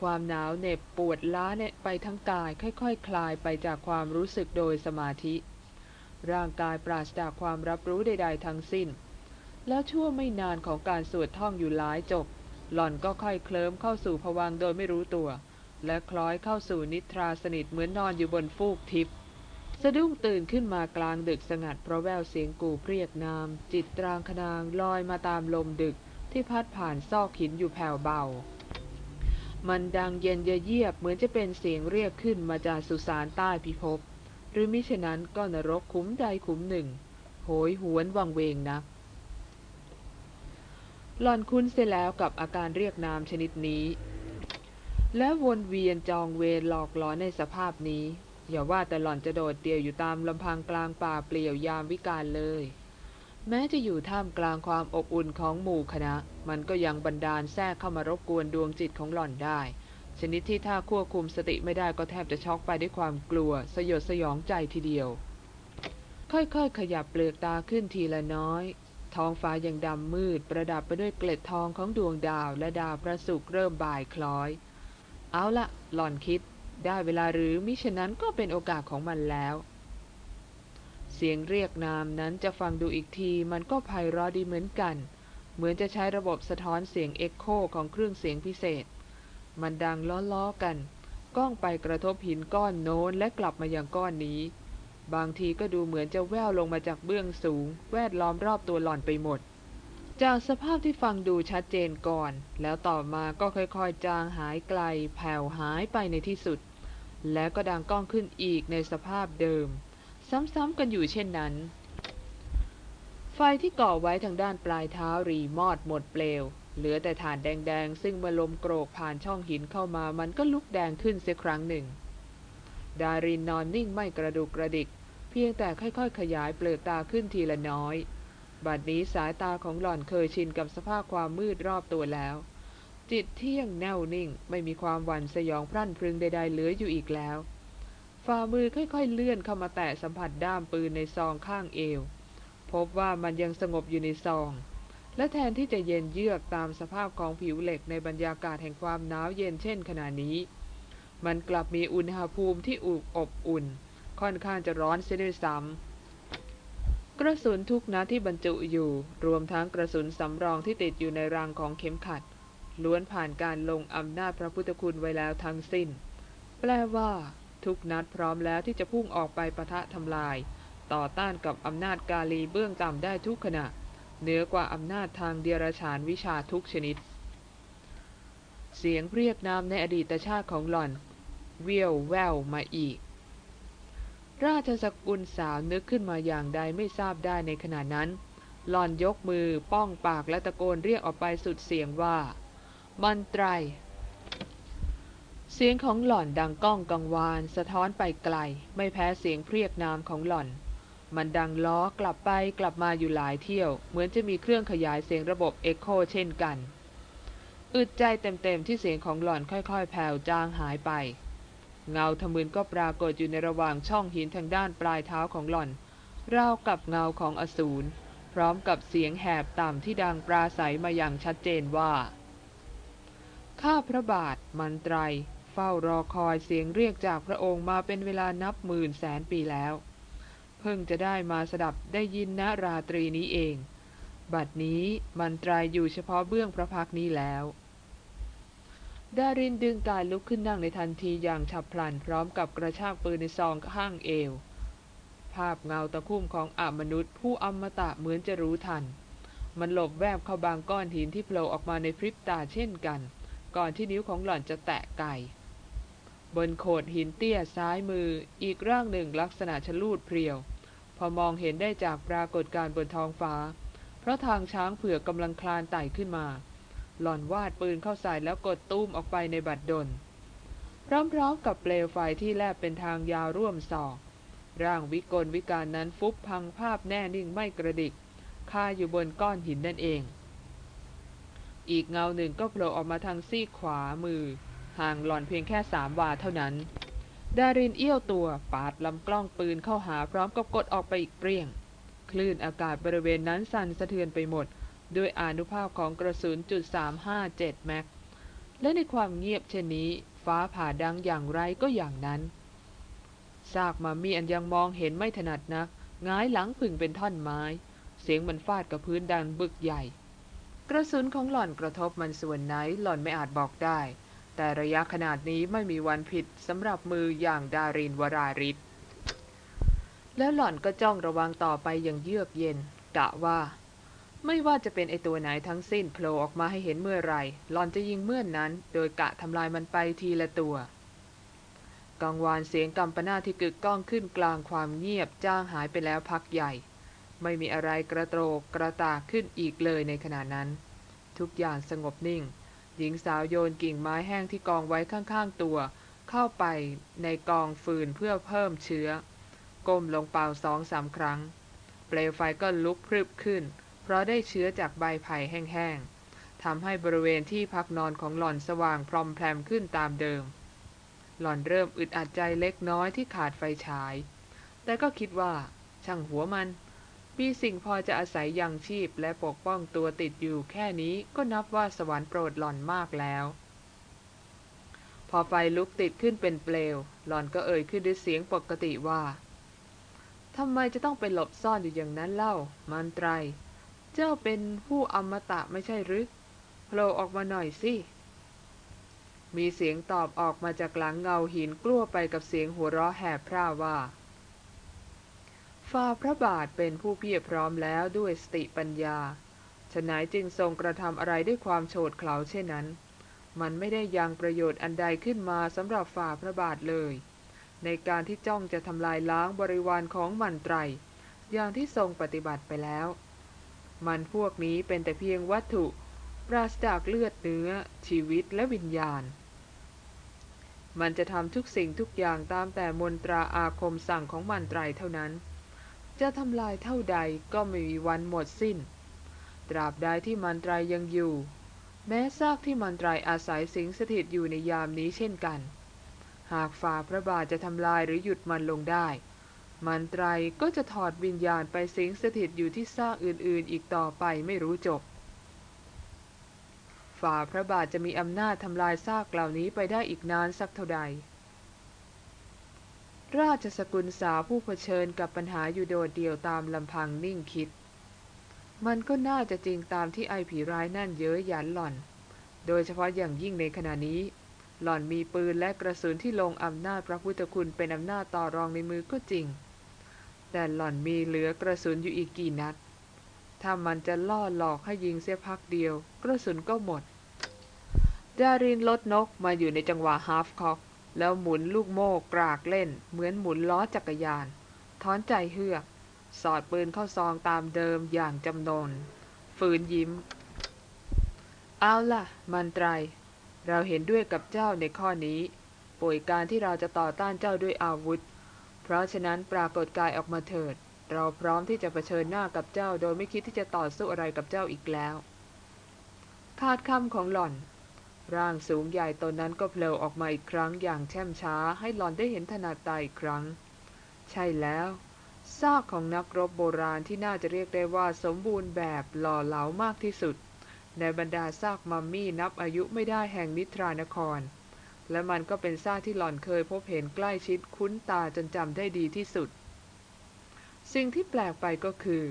ความหนาวเหน็บปวดล้าเนี่ยไปทั้งกายค่อยๆคคลายไปจากความรู้สึกโดยสมาธิ ร่างกายปราศจากความรับรู้ใด ๆ ทั้งสิ้น แล้วชั่วไม่นานของการสวดท่องอยู่หลายจบ หล่อนก็ค่อยเคลิ้มเข้าสู่ภวังโดยไม่รู้ตัว และคล้อยเข้าสู่นิทราสนิทเหมือนนอนอยู่บนฟูกทิพย์สะดุ้งตื่นขึ้นมากลางดึกสงัดเพราะแววเสียงกูเรียกนาม จิตตรางคนางลอยมาตามลมดึกที่พัดผ่านซอกหินอยู่แผ่วเบา มันดังเย็นเยียบเหมือนจะเป็นเสียงเรียกขึ้นมาจากสุสานใต้พิภพ หรือมิฉะนั้นก็นรกขุมใดขุมหนึ่ง โหยหวนวังเวงนัก หล่อนคุ้นเสียแล้วกับอาการเรียกนามชนิดนี้ และวนเวียนจองเวรหลอกหลอนในสภาพนี้ อย่าว่าแต่หล่อนจะโดดเดี่ยวอยู่ตามลำพังกลางป่าเปลี่ยวยามวิกาลเลย แม้จะอยู่ท่ามกลางความอบอุ่นของหมู่คณะ มันก็ยังบันดาลแทรกเข้ามารบกวนดวงจิตของหล่อนได้ ชนิดที่ถ้าควบคุมสติไม่ได้ก็แทบจะช็อกไปด้วยความกลัว สยดสยองใจทีเดียว ค่อยๆ ขยับเปลือกตาขึ้นทีละน้อย ท้องฟ้ายังดำมืดประดับไปด้วยเกล็ดทองของดวงดาวและดาวพระศุกร์เริ่มบ่ายคล้อย เอาละหล่อนคิดได้เวลาหรือมิฉะนั้นก็เป็นโอกาสของมันแล้ว เสียงเรียกนามนั้นจะฟังดูอีกทีมันก็ไพเราะดีเหมือนกัน เหมือนจะใช้ระบบสะท้อนเสียงเอ็กโคของเครื่องเสียงพิเศษ มันดังล้อๆกัน ก้องไปกระทบหินก้อนโน้นและกลับมายังก้อนนี้ บางทีก็ดูเหมือนจะแว่วลงมาจากเบื้องสูง แวดล้อมรอบตัวหล่อนไปหมด จากสภาพที่ฟังดูชัดเจนก่อน แล้วต่อมาก็ค่อยๆ จางหายไกล แผ่วหายไปในที่สุด แล้วก็ดังก้องขึ้นอีกในสภาพเดิม ซ้ำๆกันอยู่เช่นนั้น ไฟที่ก่อไว้ทางด้านปลายเท้ารีมอดหมดเปลว เหลือแต่ฐานแดงๆ ซึ่งเมื่อลมโกรกผ่านช่องหินเข้ามามันก็ลุกแดงขึ้นเสียครั้งหนึ่ง ดารินนอนนิ่งไม่กระดุกกระดิก เพียงแต่ค่อยๆ ขยายเปลือกตาขึ้นทีละน้อย บัดนี้สายตาของหล่อนเคยชินกับสภาพความมืดรอบตัวแล้ว จิตเที่ยงแน่วนิ่งไม่มีความหวั่นสยองพรั่นพรึงใดๆเหลืออยู่อีกแล้ว ฝ่ามือค่อยๆ เลื่อนเข้ามาแตะสัมผัสด้ามปืนในซองข้างเอว พบว่ามันยังสงบอยู่ในซองและแทนที่จะเย็นเยือกตามสภาพของผิวเหล็กในบรรยากาศแห่งความหนาวเย็นเช่นขณะนี้ มันกลับมีอุณหภูมิที่อุอบอุ่น ค่อนข้างจะร้อนเสียด้วยซ้ำกระสุนทุกนัดที่บรรจุอยู่ รวมทั้งกระสุนสำรองที่ติดอยู่ในรางของเข็มขัด ล้วนผ่านการลงอำนาจพระพุทธคุณไว้แล้วทั้งสิ้น แปลว่าทุกนัดพร้อมแล้วที่จะพุ่งออกไปประทะทำลาย ต่อต้านกับอำนาจกาลีเบื้องต่ำได้ทุกขณะ เหนือกว่าอำนาจทางเดียรฉานวิชาทุกชนิด เสียงเรียกนามในอดีตชาติของหล่อน เวียวแววมาอีก ราชสกุลสาวนึกขึ้นมาอย่างใดไม่ทราบได้ในขณะนั้น หลอนยกมือป้องปากและตะโกนเรียกออกไปสุดเสียงว่า มันไตร เสียงของหล่อนดังก้องกังวาน สะท้อนไปไกล ไม่แพ้เสียงเรียกนามของหล่อน มันดังล้อกลับไปกลับมาอยู่หลายเที่ยว เหมือนจะมีเครื่องขยายเสียงระบบเอ็กโคเช่นกันอึดใจเต็มๆที่เสียงของหล่อนค่อยๆ แผ่วจางหายไป เงาทะมึนก็ปรากฏอยู่ในระหว่างช่องหินทางด้านปลายเท้าของหล่อน ราวกับเงาของอสูรพร้อมกับเสียงแหบต่ำที่ดังปราศัยมาอย่างชัดเจนว่า ข้าพระบาทมันไตร เฝ้ารอคอยเสียงเรียกจากพระองค์มาเป็นเวลานับหมื่นแสนปีแล้ว เพิ่งจะได้มาสดับได้ยินณราตรีนี้เอง บัดนี้มันไตรอยู่เฉพาะเบื้องพระพักนี้แล้ว ดารินดึงกายลุกขึ้นนั่งในทันทีอย่างฉับพลันพร้อมกับกระชากปืนในซองข้างเอว ภาพเงาตะคุ่มของอมนุษย์ ผู้อมตะเหมือนจะรู้ทัน มันหลบแวบเข้าบางก้อนหินที่โผล่ออกมาในพริบตาเช่นกัน ก่อนที่นิ้วของหล่อนจะแตะไก่บนโขดหินเตี้ยซ้ายมือ อีกร่างหนึ่งลักษณะชลูดเพรียว พอมองเห็นได้จากปรากฏการณ์บนท้องฟ้า เพราะทางช้างเผือกกำลังคลานไต่ขึ้นมา หล่อนวาดปืนเข้าใส่แล้วกดตุ้มออกไปในบัดดล พร้อมๆกับเปลวไฟที่แลบเป็นทางยาวร่วมศอก ร่างวิกลวิการนั้นฟุบพังภาพแน่นิ่งไม่กระดิกคาอยู่บนก้อนหินนั่นเอง อีกเงาหนึ่งก็โผล่ออกมาทางซีกขวามือ ห่างหล่อนเพียงแค่สามวาเท่านั้น ดารินเอี้ยวตัวปาดลำกล้องปืนเข้าหาพร้อมกับกดออกไปอีกเปรี้ยง คลื่นอากาศบริเวณนั้นสั่นสะเทือนไปหมด ด้วยอนุภาพของกระสุนจุด357 แม็ก และในความเงียบเช่นนี้ ฟ้าผ่าดังอย่างไรก็อย่างนั้นซากมามีอันยังมองเห็นไม่ถนัดนักง้ายหลังผึ่งเป็นท่อนไม้ เสียงมันฟาดกับพื้นดังบึกใหญ่ กระสุนของหล่อนกระทบมันส่วนไหนหล่อนไม่อาจบอกได้ แต่ระยะขนาดนี้ไม่มีวันผิดสำหรับมืออย่างดารินวราริศแล้วหล่อนก็จ้องระวังต่อไปอย่างเยือกเย็นกะว่า ไม่ว่าจะเป็นไอตัวไหนทั้งสิ้นโผล่ออกมาให้เห็นเมื่อไรหลอนจะยิงเมื่อนนั้น โดยกะทำลายมันไปทีละตัวกังวานเสียงกำปนาที่กึกก้องขึ้นกลางความเงียบจ้างหายไปแล้วพักใหญ่ ไม่มีอะไรกระโตกกระตากขึ้นอีกเลยในขณะนั้น ทุกอย่างสงบนิ่ง หญิงสาวโยนกิ่งไม้แห้งที่กองไว้ข้างๆตัว เข้าไปในกองฟืนเพื่อเพิ่มเชื้อ ก้มลงเป่าสองสามครั้ง เปลวไฟก็ลุกพรึบขึ้น ราะได้เชื้อจากใบไผ่แห้งๆทำให้บริเวณที่พักนอนของหล่อนสว่างพรอมแพรมขึ้นตามเดิม หล่อนเริ่มอึดอัดใจเล็กน้อยที่ขาดไฟฉาย แต่ก็คิดว่า ช่างหัวมันมีสิ่งพอจะอาศัยยังชีพและปกป้องตัวติดอยู่แค่นี้ก็นับว่าสวรรค์โปรดหล่อนมากแล้ว พอไฟลุกติดขึ้นเป็นเปลว หล่อนก็เอ่ยขึ้นด้วยเสียงปกติว่าทำไมจะต้องไปหลบซ่อนอยู่อย่างนั้นเล่า มันไตร เจ้าเป็นผู้อมตะไม่ใช่หรือโผล่ออกมาหน่อยสิมีเสียงตอบออกมาจากหลังเงาหินกลั้วไปกับเสียงหัวเราะแหบพร่าว่าฝ่าพระบาทเป็นผู้เพียรพร้อมแล้วด้วยสติปัญญาฉนัยจึงทรงกระทำอะไรด้วยความโฉดเขลาเช่นนั้น มันไม่ได้ยังประโยชน์อันใดขึ้นมาสำหรับฝ่าพระบาทเลย ในการที่จ้องจะทำลายล้างบริวารของมันไตร อย่างที่ทรงปฏิบัติไปแล้ว มันพวกนี้เป็นแต่เพียงวัตถุ ปราศจากเลือดเนื้อ ชีวิตและวิญญาณ มันจะทำทุกสิ่งทุกอย่างตามแต่มนตราอาคมสั่งของมันไตรเท่านั้น จะทำลายเท่าใดก็ไม่มีวันหมดสิ้น ตราบใดที่มันไตรยังอยู่ แม้ซากที่มันไตรอาศัยสิงสถิตอยู่ในยามนี้เช่นกัน หากฝ่าพระบาทจะทำลายหรือหยุดมันลงได้ มันไตรก็จะถอดวิญญาณไปสิงสถิตอยู่ที่ซากอื่นๆ อีกต่อไปไม่รู้จบ ฝ่าพระบาทจะมีอำนาจทำลายซากเหล่านี้ไปได้อีกนานสักเท่าใด ราชสกุลสาวผู้เผชิญกับปัญหาอยู่โดดเดี่ยวตามลำพังนิ่งคิด มันก็น่าจะจริงตามที่ไอผีร้ายนั่นเย้ยหยันหล่อน โดยเฉพาะอย่างยิ่งในขณะนี้หล่อนมีปืนและกระสุนที่ลงอำนาจพระพุทธคุณเป็นอำนาจต่อรองในมือก็จริง แต่หล่อนมีเหลือกระสุนอยู่อีกกี่นัด ถ้ามันจะล่อหลอกให้ยิงเสียพักเดียว กระสุนก็หมด ดารินลดนกมาอยู่ในจังหวะฮาฟคอกแล้วหมุนลูกโม่กรากเล่น เหมือนหมุนล้อจักรยาน ถอนใจเฮือก สอดปืนเข้าซองตามเดิมอย่างจำนนฝืนยิ้ม เอาล่ะ มันไตร เราเห็นด้วยกับเจ้าในข้อนี้ป่วยการที่เราจะต่อต้านเจ้าด้วยอาวุธ ราะฉะนั้นปรากฏกายออกมาเถิด เราพร้อมที่จะะเผชิญหน้ากับเจ้าโดยไม่คิดที่จะต่อสู้อะไรกับเจ้าอีกแล้ว คาดคำของหล่อน ร่างสูงใหญ่ตนนั้นก็โผล่ออกมาอีกครั้งอย่างแช่มช้าให้หล่อนได้เห็นถนัดตาอีกครั้ง ใช่แล้วซากของนักรบโบราณที่น่าจะเรียกได้ว่าสมบูรณ์แบบหล่อเหลามากที่สุด ในบรรดาซากมัมมี่นับอายุไม่ได้แห่งนิทรานคร และมันก็เป็นซากที่หล่อนเคยพบเห็นใกล้ชิดคุ้นตาจนจำได้ดีที่สุด สิ่งที่แปลกไปก็คือ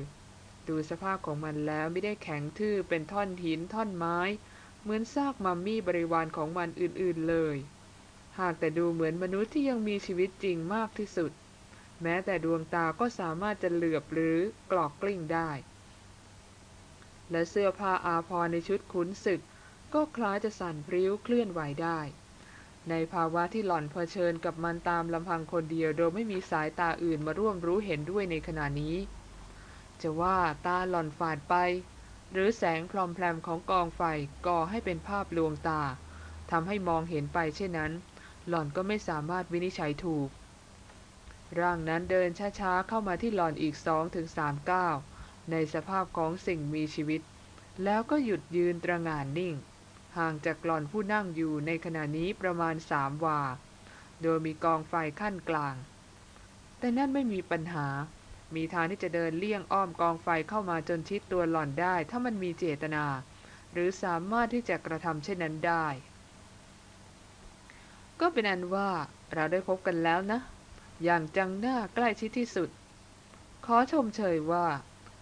ดูสภาพของมันแล้วไม่ได้แข็งทื่อเป็นท่อนหินท่อนไม้ เหมือนซากมัมมี่บริวารของมันอื่นๆเลย หากแต่ดูเหมือนมนุษย์ที่ยังมีชีวิตจริงมากที่สุด แม้แต่ดวงตาก็สามารถจะเหลือบหรือกรอกกลิ้งได้ และเสื้อผ้าอาภรในชุดขุนศึก ก็คล้ายจะสั่นพริ้วเคลื่อนไหวได้ ในภาวะที่หล่อนเผชิญกับมันตามลำพังคนเดียวโดยไม่มีสายตาอื่นมาร่วมรู้เห็นด้วยในขณะนี้ จะว่าตาหล่อนฝาดไป หรือแสงพลอมแพลมของกองไฟก่อให้เป็นภาพลวงตาทำให้มองเห็นไปเช่นนั้น หล่อนก็ไม่สามารถวินิจฉัยถูก ร่างนั้นเดินช้าๆเข้ามาที่หล่อนอีกสองถึงสามก้าวในสภาพของสิ่งมีชีวิต แล้วก็หยุดยืนตระหง่านนิ่ง ห่างจากหล่อนผู้นั่งอยู่ในขณะนี้ประมาณสามวา โดยมีกองไฟขั้นกลาง แต่นั่นไม่มีปัญหา มีทางที่จะเดินเลี่ยงอ้อมกองไฟเข้ามาจนชิดตัวหล่อนได้ ถ้ามันมีเจตนา หรือสามารถที่จะกระทำเช่นนั้นได้ ก็เป็นอันว่าเราได้พบกันแล้วนะ อย่างจังหน้าใกล้ชิดที่สุด ขอชมเชยว่า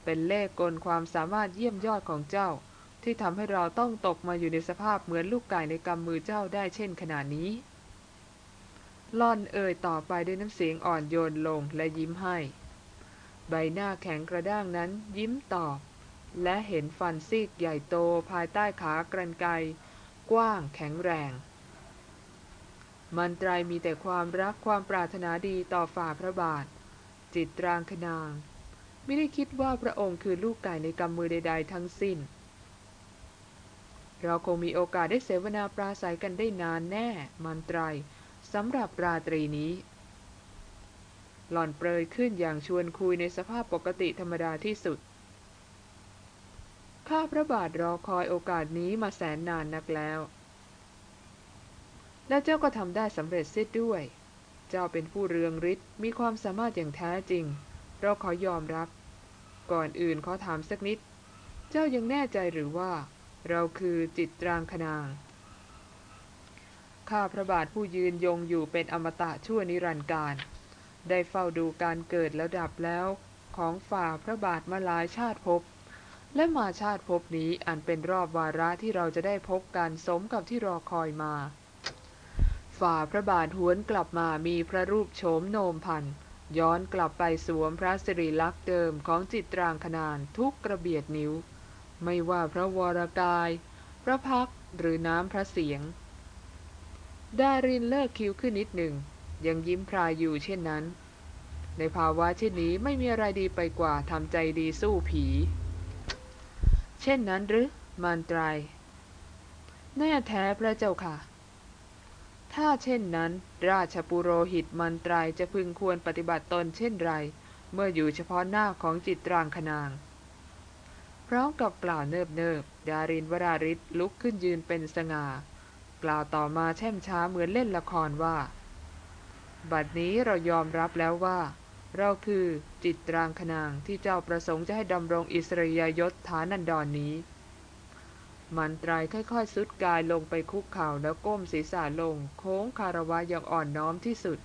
เป็นเลขกลความสามารถเยี่ยมยอดของเจ้า ที่ทำให้เราต้องตกมาอยู่ในสภาพเหมือนลูกไก่ในกำมือเจ้าได้เช่นขนาดนี้ ล่อนเอ่ยต่อไปด้วยน้ำเสียงอ่อนโยนลงและยิ้มให้ ใบหน้าแข็งกระด้างนั้นยิ้มตอบ และเห็นฟันซีกใหญ่โตภายใต้ขากรรไกรกว้างแข็งแรง มันตรายมีแต่ความรักความปรารถนาดีต่อฝ่าพระบาท จิตรางคนาง ไม่ได้คิดว่าพระองค์คือลูกไก่ในกำมือใด ๆ ทั้งสิ้น เราคงมีโอกาสได้เสวนาปราศัยกันได้นานแน่ มันตรายสำหรับราตรีนี้ หล่อนเปรยขึ้นอย่างชวนคุยในสภาพปกติธรรมดาที่สุด ข้าพระบาทรอคอยโอกาสนี้มาแสนนานนักแล้ว และเจ้าก็ทำได้สำเร็จเสียด้วย เจ้าเป็นผู้เรืองฤทธิ์มีความสามารถอย่างแท้จริง เราขอยอมรับ ก่อนอื่นขอถามสักนิด เจ้ายังแน่ใจหรือว่า เราคือจิตตรางคนาง ข้าพระบาทผู้ยืนยงอยู่เป็นอมตะชั่วนิรันดร์การ ได้เฝ้าดูการเกิดแล้วดับแล้วของฝ่าพระบาทมาหลายชาติภพและมาชาติภพนี้อันเป็นรอบวาระที่เราจะได้พบกันสมกับที่รอคอยมา ฝ่าพระบาทหวนกลับมามีพระรูปโฉมโนมพันย้อนกลับไปสวมพระสิริลักษณ์เดิมของจิตรางคนานทุกกระเบียดนิ้ว ไม่ว่าพระวรกาย พระพักหรือน้ำพระเสียง ดารินเลิกคิ้วขึ้นนิดหนึ่ง ยังยิ้มพรายอยู่เช่นนั้น ในภาวะเช่นนี้ไม่มีอะไรดีไปกว่าทำใจดีสู้ผี เช่นนั้นหรือมานตรายแน่แท้พระเจ้าค่ะ ถ้าเช่นนั้น ราชปุโรหิตมันตรายจะพึงควรปฏิบัติตนเช่นไร เมื่ออยู่เฉพาะหน้าของจิตรางคนาง พร้อมกับกล่าวเนิบเนิบดารินวราริศลุกขึ้นยืนเป็นสง่า กล่าวต่อมาแช่มช้าเหมือนเล่นละครว่า บัดนี้เรายอมรับแล้วว่า เราคือจิตรางคนางที่เจ้าประสงค์จะให้ดำรงอิสริยยศฐานันดรนนี้ มันตรายค่อยๆสุดกายลงไปคุกเข่าแล้วก้มศีรษะลง โค้งคารวะอย่างอ่อนน้อมที่สุด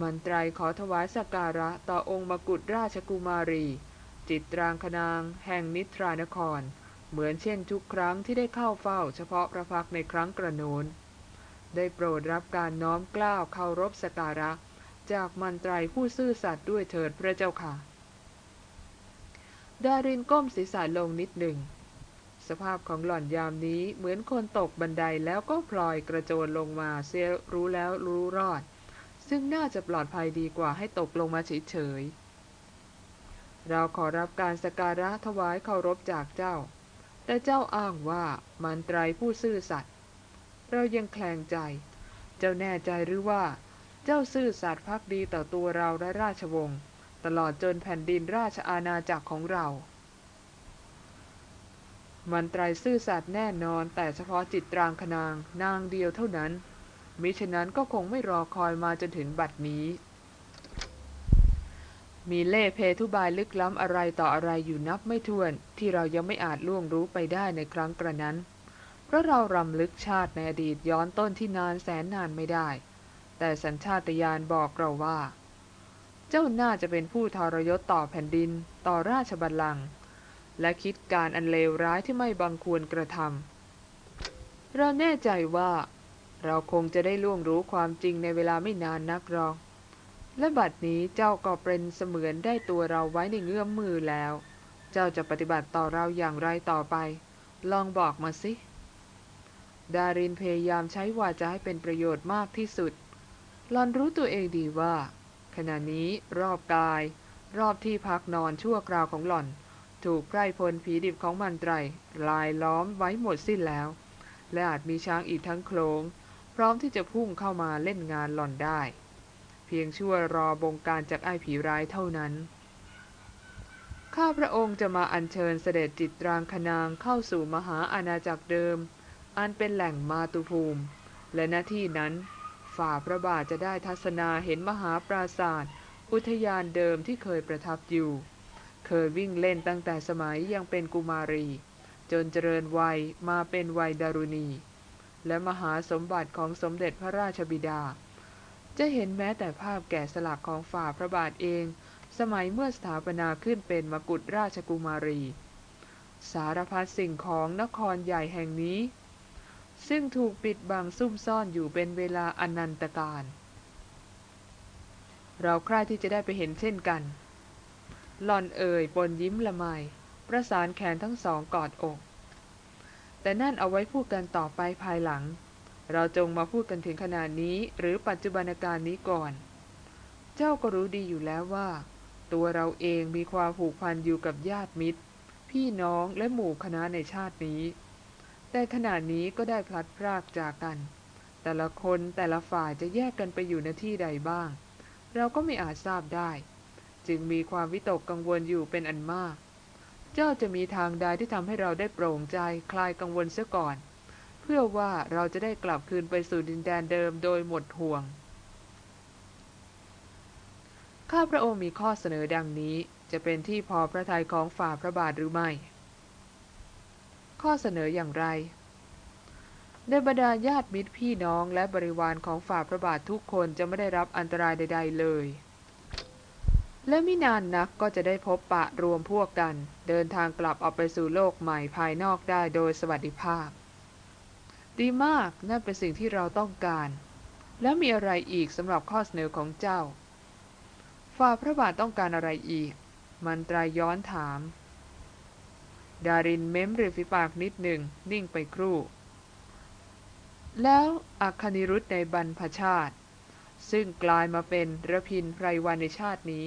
มันตรายขอถวายสักการะต่อองค์มกุฎราชกุมารี จิตรางคนางแห่งนิทรานคร เหมือนเช่นทุกครั้งที่ได้เข้าเฝ้าเฉพาะพระพักในครั้งกระโนนได้โปรดรับการน้อมกล้าวเคารพสการะ จากมันตรายผู้ซื่อสัตย์ด้วยเถิดพระเจ้าค่ะ ดารินก้มศีรษะลงนิดหนึ่ง สภาพของหล่อนยามนี้เหมือนคนตกบันไดแล้วก็พลอยกระโจนลงมาเสียรู้แล้วรู้รอด ซึ่งน่าจะปลอดภัยดีกว่าให้ตกลงมาเฉยๆ เราขอรับการสการะถวายเคารพจากเจ้า แต่เจ้าอ้างว่ามันไตรผู้ซื่อสัตย์เรายังแคลงใจ เจ้าแน่ใจหรือว่า เจ้าซื่อสัตย์พักดีต่อตัวเราและราชวงศ์ตลอดจนแผ่นดินราชอาณาจักรของเรา มันไตรซื่อสัตย์แน่นอนแต่เฉพาะจิตตรางคนางนางเดียวเท่านั้น มิฉะนั้นก็คงไม่รอคอยมาจนถึงบัดนี้ มีเล่เพทุบายลึกล้ำอะไรต่ออะไรอยู่นับไม่ถ้วน ที่เรายังไม่อาจล่วงรู้ไปได้ในครั้งกระนั้น เพราะเรารำลึกชาติในอดีตย้อนต้นที่นานแสนนานไม่ได้ แต่สัญชาตญาณบอกเราว่า เจ้าน่าจะเป็นผู้ทรยศต่อแผ่นดิน ต่อราชบัลลังก์และคิดการอันเลวร้ายที่ไม่บังควรกระทำเราแน่ใจว่า เราคงจะได้ล่วงรู้ความจริงในเวลาไม่นานนักหรอก และบัดนี้เจ้าก็เป็นเสมือนได้ตัวเราไว้ในเงื้อมมือแล้ว เจ้าจะปฏิบัติต่อเราอย่างไรต่อไป ลองบอกมาสิ ดารินพยายามใช้วาจาให้เป็นประโยชน์มากที่สุดหลอนรู้ตัวเองดีว่า ขณะนี้รอบกาย รอบที่พักนอนชั่วคราวของหล่อน ถูกไพร่พลผีดิบของมันไตรลายล้อมไว้หมดสิ้นแล้ว และอาจมีช้างอีกทั้งโคลงพร้อมที่จะพุ่งเข้ามาเล่นงานหล่อนได้ พียงชั่วรอบงการจากไอ้ผีร้ายเท่านั้น ข้าพระองค์จะมาอัญเชิญเสด็จจิตรางคนางเข้าสู่มหาอาณาจักรเดิม อันเป็นแหล่งมาตุภูมิ และหน้าที่นั้น ฝ่าพระบาทจะได้ทัศนาเห็นมหาปราศาสตร์อุทยานเดิมที่เคยประทับอยู่ เคยวิ่งเล่นตั้งแต่สมัยยังเป็นกุมารี จนเจริญวัยมาเป็นวัยดารุณี และมหาสมบัติของสมเด็จพระราชบิดา จะเห็นแม้แต่ภาพแกะสลักของฝ่าพระบาทเอง สมัยเมื่อสถาปนาขึ้นเป็นมกุฎราชกุมารี สารพัดสิ่งของนครใหญ่แห่งนี้ ซึ่งถูกปิดบังซุ่มซ่อนอยู่เป็นเวลาอนันตการ เราใคร่ที่จะได้ไปเห็นเช่นกันหลอนเอ่ยปนยิ้มละไมประสานแขนทั้งสองกอดอก แต่นั่นเอาไว้พูดกันต่อไปภายหลัง เราจงมาพูดกันถึงขนาดนี้หรือปัจจุบันการนี้ก่อน เจ้าก็รู้ดีอยู่แล้วว่า ตัวเราเองมีความผูกพันอยู่กับญาติมิตร พี่น้องและหมู่คณะในชาตินี้ แต่ขณะนี้ก็ได้พลัดพรากจากกัน แต่ละคนแต่ละฝ่ายจะแยกกันไปอยู่ในที่ใดบ้าง เราก็ไม่อาจทราบได้ จึงมีความวิตกกังวลอยู่เป็นอันมาก เจ้าจะมีทางใดที่ทำให้เราได้โปร่งใจคลายกังวลเสียก่อน พื่อว่าเราจะได้กลับคืนไปสู่ดินแดนเดิมโดยหมดห่วง ข้าพระองค์มีข้อเสนอดังนี้จะเป็นที่พอพระทัยของฝ่าพระบาทหรือไม่ ข้อเสนออย่างไร ในบรรดาญาติมิตรพี่น้องและบริวารของฝ่าพระบาททุกคนจะไม่ได้รับอันตรายใด ๆ เลย และไม่นานนักก็จะได้พบปะรวมพวกกัน เดินทางกลับออกไปสู่โลกใหม่ภายนอกได้โดยสวัสดิภาพ ดีมากนั่นเป็นสิ่งที่เราต้องการ แล้วมีอะไรอีกสำหรับข้อเสนอของเจ้า ฝ่าพระบาทต้องการอะไรอีก มันตรายย้อนถาม ดารินเม้มริมฝีปากนิดหนึ่ง นิ่งไปครู่ แล้วอัคคณิรุธในบรรพชาติ ซึ่งกลายมาเป็นระพินไพรวันในชาตินี้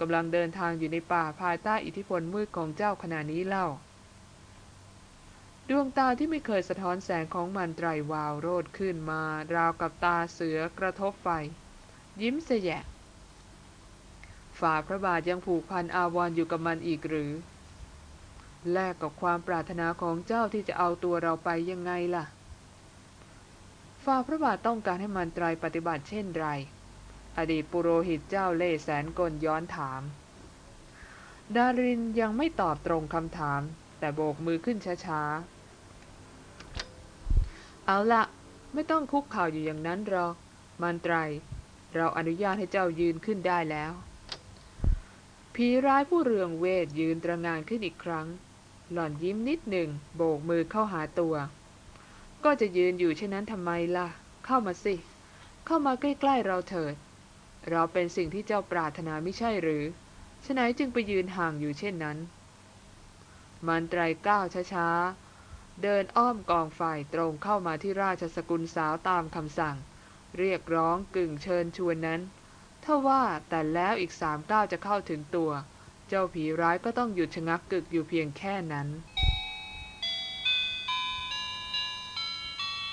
กำลังเดินทางอยู่ในป่าภายใต้อิทธิพลมืดของเจ้าขณะนี้เล่า ดวงตาที่ไม่เคยสะท้อนแสงของมันไตรวาวโรดขึ้นมา ราวกับตาเสือกระทบไฟ ยิ้มเสยะฝ่าพระบาทยังผูกพันอาวรณ์อยู่กับมันอีกหรือ แลกกับความปรารถนาของเจ้าที่จะเอาตัวเราไปยังไงล่ะ ฝ่าพระบาทต้องการให้มันไตรปฏิบัติเช่นไร อดีตปุโรหิตเจ้าเล่แสนกลย้อนถาม ดารินยังไม่ตอบตรงคำถาม แต่โบกมือขึ้นช้าๆ เอาละไม่ต้องคุกเข่าอยู่อย่างนั้นหรอกมันไตร เราอนุญาตให้เจ้ายืนขึ้นได้แล้ว ผีร้ายผู้เรืองเวทยืนตระงานขึ้นอีกครั้ง หล่อนยิ้มนิดหนึ่ง โบกมือเข้าหาตัว ก็จะยืนอยู่เช่นนั้นทำไมล่ะ เข้ามาสิ เข้ามาใกล้ๆเราเถิด เราเป็นสิ่งที่เจ้าปรารถนาไม่ใช่หรือฉะนั้นจึงไปยืนห่างอยู่เช่นนั้น มันไตรก้าวช้าๆ เดินอ้อมกองไฟตรงเข้ามาที่ราชสกุลสาวตามคำสั่ง เรียกร้องกึ่งเชิญชวนนั้นถ้าว่าแต่แล้วอีกสามก้าวจะเข้าถึงตัว เจ้าผีร้ายก็ต้องหยุดชะงักกึกอยู่เพียงแค่นั้น